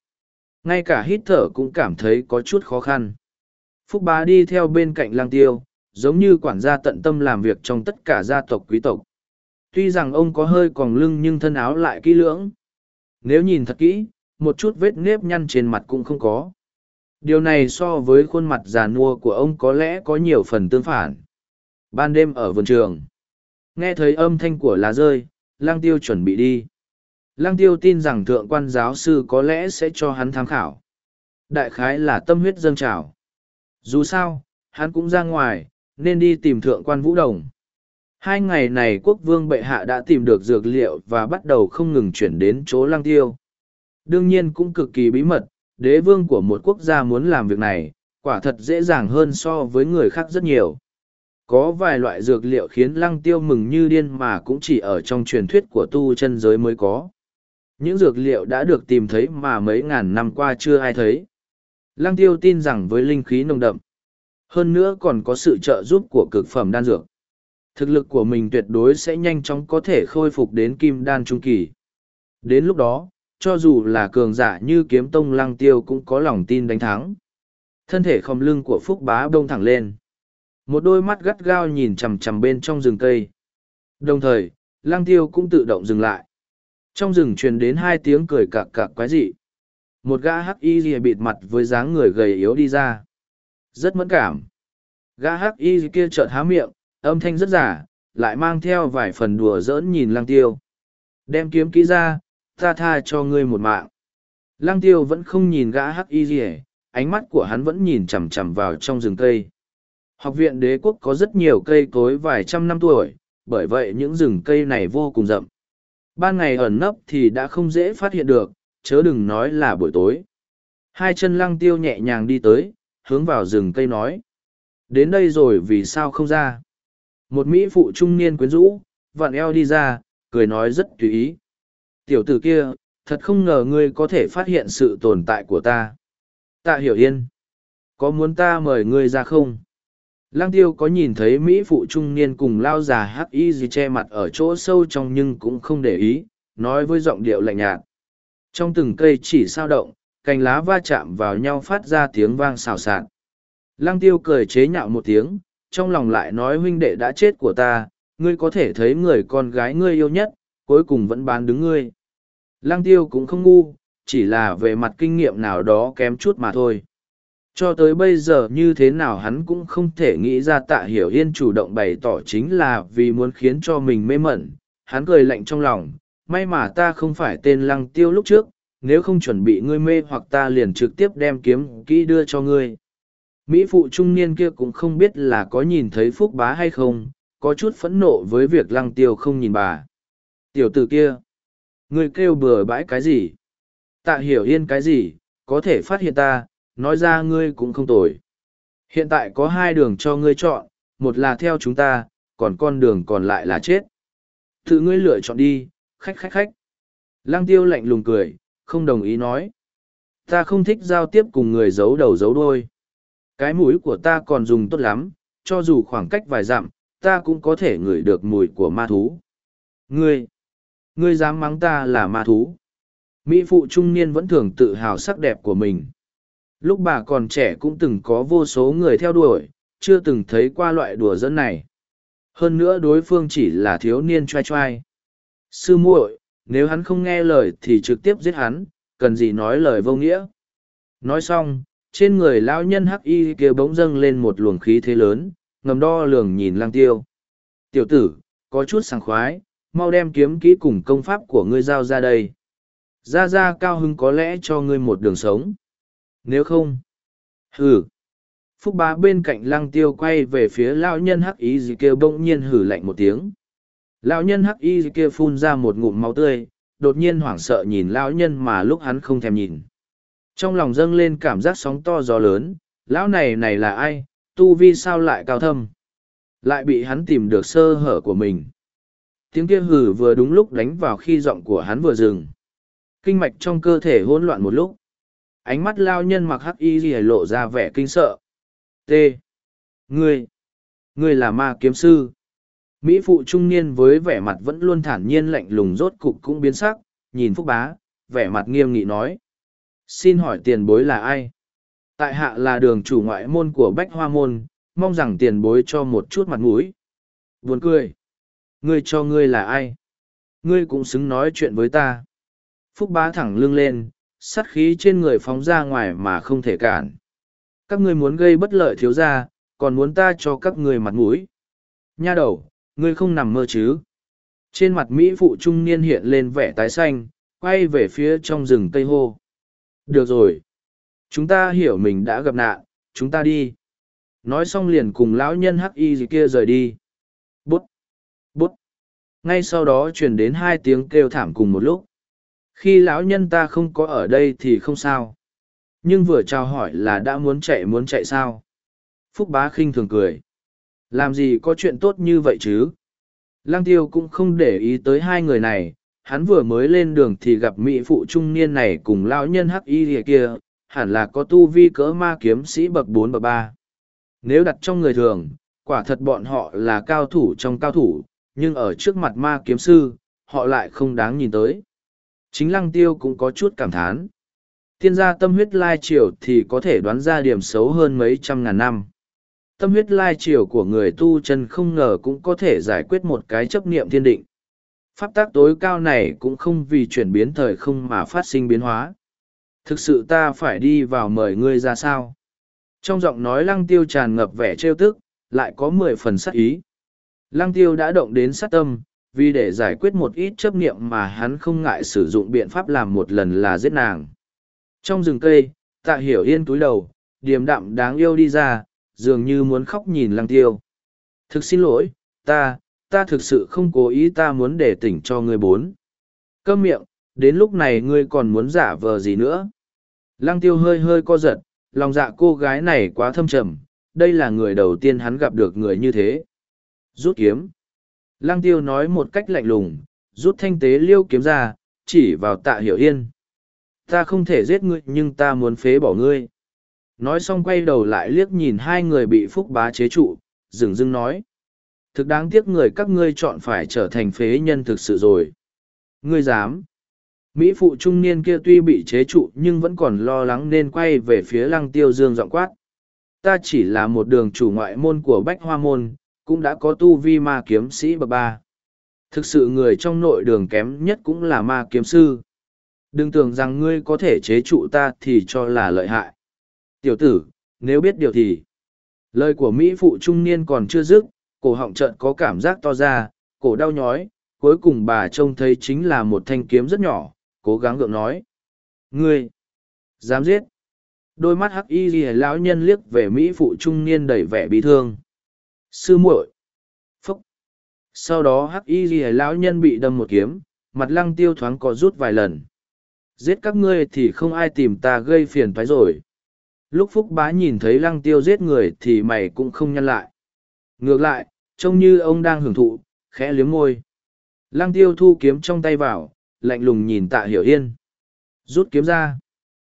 Ngay cả hít thở cũng cảm thấy có chút khó khăn. Phúc bá đi theo bên cạnh lang tiêu, giống như quản gia tận tâm làm việc trong tất cả gia tộc quý tộc. Tuy rằng ông có hơi còng lưng nhưng thân áo lại kỹ lưỡng. Nếu nhìn thật kỹ, một chút vết nếp nhăn trên mặt cũng không có điều này so với khuôn mặt già nua của ông có lẽ có nhiều phần tương phản ban đêm ở vườn trường nghe thấy âm thanh của lá rơi lang tiêu chuẩn bị đi Lang tiêu tin rằng thượng quan giáo sư có lẽ sẽ cho hắn tham khảo. Đại khái là tâm huyết dâng trào. Dù sao, hắn cũng ra ngoài, nên đi tìm thượng quan vũ đồng. Hai ngày này quốc vương bệ hạ đã tìm được dược liệu và bắt đầu không ngừng chuyển đến chỗ Lang tiêu. Đương nhiên cũng cực kỳ bí mật, đế vương của một quốc gia muốn làm việc này, quả thật dễ dàng hơn so với người khác rất nhiều. Có vài loại dược liệu khiến lăng tiêu mừng như điên mà cũng chỉ ở trong truyền thuyết của tu chân giới mới có những dược liệu đã được tìm thấy mà mấy ngàn năm qua chưa ai thấy. Lăng tiêu tin rằng với linh khí nồng đậm, hơn nữa còn có sự trợ giúp của cực phẩm đan dược. Thực lực của mình tuyệt đối sẽ nhanh chóng có thể khôi phục đến kim đan trung kỳ. Đến lúc đó, cho dù là cường giả như kiếm tông lăng tiêu cũng có lòng tin đánh thắng. Thân thể khom lưng của Phúc Bá Đông thẳng lên. Một đôi mắt gắt gao nhìn chằm chằm bên trong rừng cây. Đồng thời, lăng tiêu cũng tự động dừng lại. Trong rừng truyền đến hai tiếng cười cạc cạc quái dị. Một gã hắc y rìa bịt mặt với dáng người gầy yếu đi ra. Rất mẫn cảm. Gã hắc y kia chợt há miệng, âm thanh rất giả, lại mang theo vài phần đùa giỡn nhìn lăng tiêu. Đem kiếm kỹ ra, ta tha cho ngươi một mạng. Lăng tiêu vẫn không nhìn gã hắc y rìa, ánh mắt của hắn vẫn nhìn chằm chằm vào trong rừng cây. Học viện đế quốc có rất nhiều cây cối vài trăm năm tuổi, bởi vậy những rừng cây này vô cùng rậm. Ban ngày ẩn nấp thì đã không dễ phát hiện được, chớ đừng nói là buổi tối. Hai chân lăng tiêu nhẹ nhàng đi tới, hướng vào rừng cây nói. Đến đây rồi vì sao không ra? Một Mỹ phụ trung niên quyến rũ, vặn eo đi ra, cười nói rất tùy ý. Tiểu tử kia, thật không ngờ ngươi có thể phát hiện sự tồn tại của ta. Tạ hiểu yên. Có muốn ta mời ngươi ra không? Lang tiêu có nhìn thấy Mỹ phụ trung niên cùng lao già hắc y gì che mặt ở chỗ sâu trong nhưng cũng không để ý, nói với giọng điệu lạnh nhạt. Trong từng cây chỉ sao động, cành lá va chạm vào nhau phát ra tiếng vang xào xạc. Lăng tiêu cười chế nhạo một tiếng, trong lòng lại nói huynh đệ đã chết của ta, ngươi có thể thấy người con gái ngươi yêu nhất, cuối cùng vẫn bán đứng ngươi. Lăng tiêu cũng không ngu, chỉ là về mặt kinh nghiệm nào đó kém chút mà thôi. Cho tới bây giờ như thế nào hắn cũng không thể nghĩ ra tạ hiểu yên chủ động bày tỏ chính là vì muốn khiến cho mình mê mẩn. Hắn cười lạnh trong lòng, may mà ta không phải tên lăng tiêu lúc trước, nếu không chuẩn bị ngươi mê hoặc ta liền trực tiếp đem kiếm kỹ đưa cho ngươi. Mỹ phụ trung niên kia cũng không biết là có nhìn thấy phúc bá hay không, có chút phẫn nộ với việc lăng tiêu không nhìn bà. Tiểu tử kia, ngươi kêu bừa bãi cái gì? Tạ hiểu yên cái gì, có thể phát hiện ta, nói ra ngươi cũng không tồi. Hiện tại có hai đường cho ngươi chọn, một là theo chúng ta, còn con đường còn lại là chết. Tự ngươi lựa chọn đi, khách khách khách. Lăng tiêu lạnh lùng cười, không đồng ý nói. Ta không thích giao tiếp cùng người giấu đầu giấu đôi. Cái mũi của ta còn dùng tốt lắm, cho dù khoảng cách vài dặm, ta cũng có thể ngửi được mùi của ma thú. Ngươi, ngươi dám mắng ta là ma thú. Mỹ phụ trung niên vẫn thường tự hào sắc đẹp của mình. Lúc bà còn trẻ cũng từng có vô số người theo đuổi, chưa từng thấy qua loại đùa dẫn này. Hơn nữa đối phương chỉ là thiếu niên trai trai. Sư muội, nếu hắn không nghe lời thì trực tiếp giết hắn, cần gì nói lời vô nghĩa. Nói xong, trên người lão nhân hắc y kia bỗng dâng lên một luồng khí thế lớn, ngầm đo lường nhìn lang tiêu. Tiểu tử, có chút sảng khoái, mau đem kiếm kỹ cùng công pháp của ngươi giao ra đây. Ra ra cao hưng có lẽ cho ngươi một đường sống. Nếu không, hừ. Phúc bá bên cạnh lăng tiêu quay về phía lão nhân hắc y gì kia bỗng nhiên hử lạnh một tiếng. Lão nhân hắc y gì kia phun ra một ngụm máu tươi, đột nhiên hoảng sợ nhìn lão nhân mà lúc hắn không thèm nhìn. Trong lòng dâng lên cảm giác sóng to gió lớn, lão này này là ai, tu vi sao lại cao thâm. Lại bị hắn tìm được sơ hở của mình. Tiếng kia hừ vừa đúng lúc đánh vào khi giọng của hắn vừa dừng. Kinh mạch trong cơ thể hỗn loạn một lúc. Ánh mắt lao nhân mặc hắc y gì lộ ra vẻ kinh sợ. T. Ngươi. Ngươi là ma kiếm sư. Mỹ phụ trung niên với vẻ mặt vẫn luôn thản nhiên lạnh lùng rốt cục cũng biến sắc, nhìn Phúc Bá, vẻ mặt nghiêm nghị nói. Xin hỏi tiền bối là ai? Tại hạ là đường chủ ngoại môn của Bách Hoa Môn, mong rằng tiền bối cho một chút mặt mũi. Buồn cười. Ngươi cho ngươi là ai? Ngươi cũng xứng nói chuyện với ta. Phúc bá thẳng lưng lên, sát khí trên người phóng ra ngoài mà không thể cản. Các ngươi muốn gây bất lợi thiếu ra, còn muốn ta cho các ngươi mặt mũi. Nha đầu, ngươi không nằm mơ chứ. Trên mặt Mỹ phụ trung niên hiện lên vẻ tái xanh, quay về phía trong rừng cây hô. Được rồi. Chúng ta hiểu mình đã gặp nạn, chúng ta đi. Nói xong liền cùng lão nhân hắc y gì kia rời đi. Ngay sau đó truyền đến hai tiếng kêu thảm cùng một lúc. Khi lão nhân ta không có ở đây thì không sao. Nhưng vừa chào hỏi là đã muốn chạy muốn chạy sao. Phúc bá khinh thường cười. Làm gì có chuyện tốt như vậy chứ? lang tiêu cũng không để ý tới hai người này, hắn vừa mới lên đường thì gặp mỹ phụ trung niên này cùng lão nhân hắc y kia, hẳn là có tu vi cỡ ma kiếm sĩ bậc bốn bậc ba. Nếu đặt trong người thường, quả thật bọn họ là cao thủ trong cao thủ, nhưng ở trước mặt ma kiếm sư, họ lại không đáng nhìn tới. Chính lăng tiêu cũng có chút cảm thán. Tiên gia tâm huyết lai triều thì có thể đoán ra điểm xấu hơn mấy trăm ngàn năm. Tâm huyết lai triều của người tu chân không ngờ cũng có thể giải quyết một cái chấp niệm thiên định. Pháp tác tối cao này cũng không vì chuyển biến thời không mà phát sinh biến hóa. Thực sự ta phải đi vào mời ngươi ra sao? Trong giọng nói lăng tiêu tràn ngập vẻ trêu tức, lại có mười phần sắc ý. Lăng tiêu đã động đến sát tâm, vì để giải quyết một ít chấp niệm mà hắn không ngại sử dụng biện pháp làm một lần là giết nàng. Trong rừng cây, tạ hiểu yên túi đầu, điềm đạm đáng yêu đi ra, dường như muốn khóc nhìn lăng tiêu. Thực xin lỗi, ta, ta thực sự không cố ý ta muốn để tỉnh cho ngươi bốn. Câm miệng, đến lúc này ngươi còn muốn giả vờ gì nữa. Lăng tiêu hơi hơi co giật, lòng dạ cô gái này quá thâm trầm, đây là người đầu tiên hắn gặp được người như thế. Rút kiếm. Lăng tiêu nói một cách lạnh lùng, rút thanh tế liêu kiếm ra, chỉ vào tạ hiểu yên. Ta không thể giết ngươi nhưng ta muốn phế bỏ ngươi. Nói xong quay đầu lại liếc nhìn hai người bị phúc bá chế trụ, dừng dưng nói. Thực đáng tiếc người các ngươi chọn phải trở thành phế nhân thực sự rồi. Ngươi dám. Mỹ phụ trung niên kia tuy bị chế trụ nhưng vẫn còn lo lắng nên quay về phía lăng tiêu dương giọng quát. Ta chỉ là một đường chủ ngoại môn của Bách Hoa Môn, cũng đã có tu vi ma kiếm sĩ bậc ba. Thực sự người trong nội đường kém nhất cũng là ma kiếm sư. Đừng tưởng rằng ngươi có thể chế trụ ta thì cho là lợi hại. Tiểu tử, nếu biết điều thì... Lời của Mỹ phụ trung niên còn chưa dứt, cổ họng trận có cảm giác to ra, cổ đau nhói, cuối cùng bà trông thấy chính là một thanh kiếm rất nhỏ, cố gắng gượng nói. Ngươi! Dám giết! Đôi mắt hắc y ghi lão nhân liếc về Mỹ phụ trung niên đầy vẻ bị thương. Sư muội! Phúc! Sau đó hắc y ghi lão nhân bị đâm một kiếm, mặt lăng tiêu thoáng có rút vài lần. Giết các ngươi thì không ai tìm ta gây phiền phái rồi. Lúc Phúc bá nhìn thấy lăng tiêu giết người thì mày cũng không nhăn lại. Ngược lại, trông như ông đang hưởng thụ, khẽ liếm môi. Lăng tiêu thu kiếm trong tay vào, lạnh lùng nhìn tạ hiểu yên. Rút kiếm ra.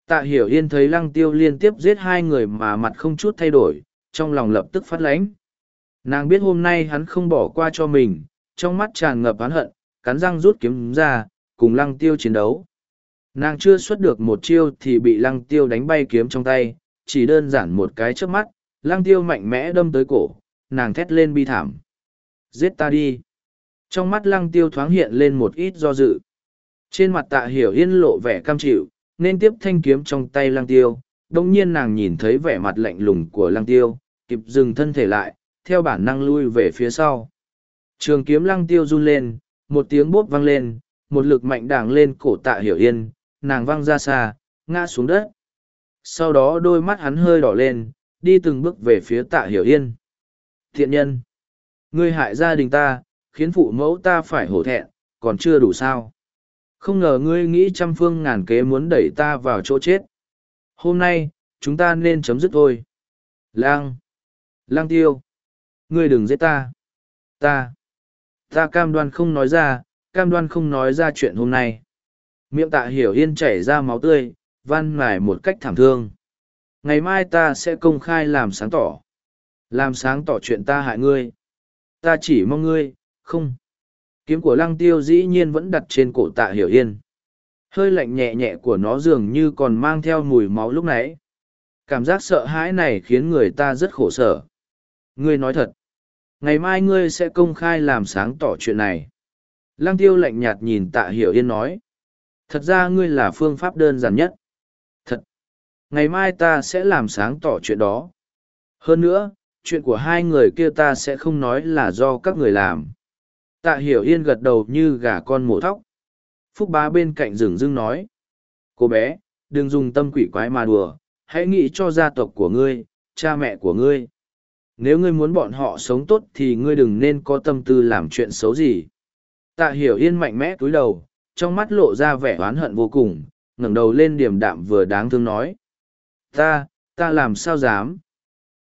Tạ hiểu yên thấy lăng tiêu liên tiếp giết hai người mà mặt không chút thay đổi, trong lòng lập tức phát lãnh. Nàng biết hôm nay hắn không bỏ qua cho mình, trong mắt tràn ngập oán hận, cắn răng rút kiếm ra, cùng lăng tiêu chiến đấu. Nàng chưa xuất được một chiêu thì bị lăng tiêu đánh bay kiếm trong tay, chỉ đơn giản một cái trước mắt, lăng tiêu mạnh mẽ đâm tới cổ, nàng thét lên bi thảm. Giết ta đi. Trong mắt lăng tiêu thoáng hiện lên một ít do dự. Trên mặt tạ hiểu yên lộ vẻ cam chịu, nên tiếp thanh kiếm trong tay lăng tiêu. Đồng nhiên nàng nhìn thấy vẻ mặt lạnh lùng của lăng tiêu, kịp dừng thân thể lại, theo bản năng lui về phía sau. Trường kiếm lăng tiêu run lên, một tiếng bốp vang lên, một lực mạnh đảng lên cổ tạ hiểu yên, nàng văng ra xa, ngã xuống đất. Sau đó đôi mắt hắn hơi đỏ lên, đi từng bước về phía tạ hiểu yên. Thiện nhân, ngươi hại gia đình ta, khiến phụ mẫu ta phải hổ thẹn, còn chưa đủ sao. Không ngờ ngươi nghĩ trăm phương ngàn kế muốn đẩy ta vào chỗ chết. Hôm nay, chúng ta nên chấm dứt thôi. Lang! Lang tiêu! Ngươi đừng giết ta! Ta! Ta cam đoan không nói ra, cam đoan không nói ra chuyện hôm nay. Miệng tạ hiểu yên chảy ra máu tươi, văn mải một cách thảm thương. Ngày mai ta sẽ công khai làm sáng tỏ. Làm sáng tỏ chuyện ta hại ngươi. Ta chỉ mong ngươi, không. Kiếm của lăng tiêu dĩ nhiên vẫn đặt trên cổ tạ hiểu yên. Hơi lạnh nhẹ nhẹ của nó dường như còn mang theo mùi máu lúc nãy. Cảm giác sợ hãi này khiến người ta rất khổ sở. Ngươi nói thật. Ngày mai ngươi sẽ công khai làm sáng tỏ chuyện này. Lăng tiêu lạnh nhạt nhìn tạ hiểu yên nói. Thật ra ngươi là phương pháp đơn giản nhất. Thật. Ngày mai ta sẽ làm sáng tỏ chuyện đó. Hơn nữa, chuyện của hai người kia ta sẽ không nói là do các người làm. Tạ hiểu yên gật đầu như gà con mổ thóc. Phúc bá bên cạnh rừng dưng nói. Cô bé, đừng dùng tâm quỷ quái mà đùa, hãy nghĩ cho gia tộc của ngươi, cha mẹ của ngươi. Nếu ngươi muốn bọn họ sống tốt thì ngươi đừng nên có tâm tư làm chuyện xấu gì. Tạ hiểu yên mạnh mẽ cúi đầu, trong mắt lộ ra vẻ oán hận vô cùng, ngẩng đầu lên điềm đạm vừa đáng thương nói. Ta, ta làm sao dám?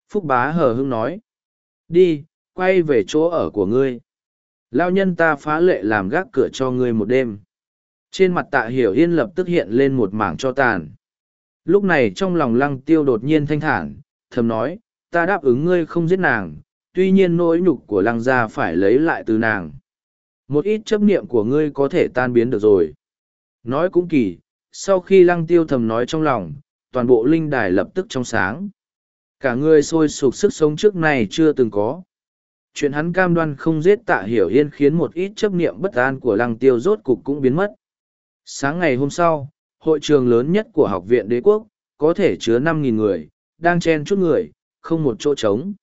Phúc bá hờ hưng nói. Đi, quay về chỗ ở của ngươi. Lao nhân ta phá lệ làm gác cửa cho ngươi một đêm. Trên mặt tạ hiểu yên lập tức hiện lên một mảng cho tàn. Lúc này trong lòng lăng tiêu đột nhiên thanh thản, thầm nói, ta đáp ứng ngươi không giết nàng, tuy nhiên nỗi nhục của lăng gia phải lấy lại từ nàng. Một ít chấp niệm của ngươi có thể tan biến được rồi. Nói cũng kỳ, sau khi lăng tiêu thầm nói trong lòng, toàn bộ linh đài lập tức trong sáng. Cả người sôi sục sức sống trước này chưa từng có. Chuyện hắn cam đoan không giết tạ hiểu yên khiến một ít chấp niệm bất an của lăng tiêu rốt cục cũng biến mất. Sáng ngày hôm sau, hội trường lớn nhất của học viện đế quốc, có thể chứa năm nghìn người, đang chen chút người, không một chỗ trống.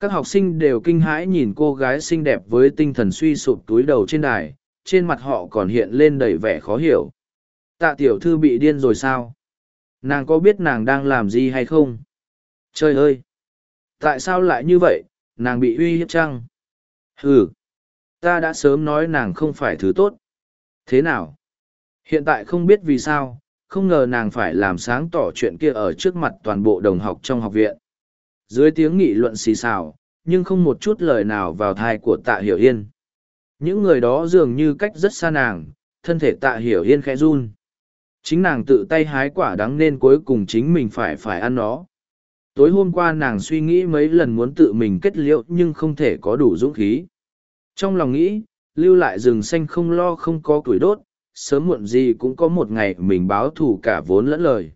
Các học sinh đều kinh hãi nhìn cô gái xinh đẹp với tinh thần suy sụp túi đầu trên đài, trên mặt họ còn hiện lên đầy vẻ khó hiểu. Tạ tiểu thư bị điên rồi sao? Nàng có biết nàng đang làm gì hay không? Trời ơi! Tại sao lại như vậy? Nàng bị uy hiếp chăng? Ừ! Ta đã sớm nói nàng không phải thứ tốt. Thế nào? Hiện tại không biết vì sao, không ngờ nàng phải làm sáng tỏ chuyện kia ở trước mặt toàn bộ đồng học trong học viện. Dưới tiếng nghị luận xì xào, nhưng không một chút lời nào vào thai của tạ hiểu yên. Những người đó dường như cách rất xa nàng, thân thể tạ hiểu yên khẽ run. Chính nàng tự tay hái quả đắng nên cuối cùng chính mình phải phải ăn nó. tối hôm qua nàng suy nghĩ mấy lần muốn tự mình kết liễu nhưng không thể có đủ dũng khí trong lòng nghĩ lưu lại rừng xanh không lo không có củi đốt sớm muộn gì cũng có một ngày mình báo thù cả vốn lẫn lời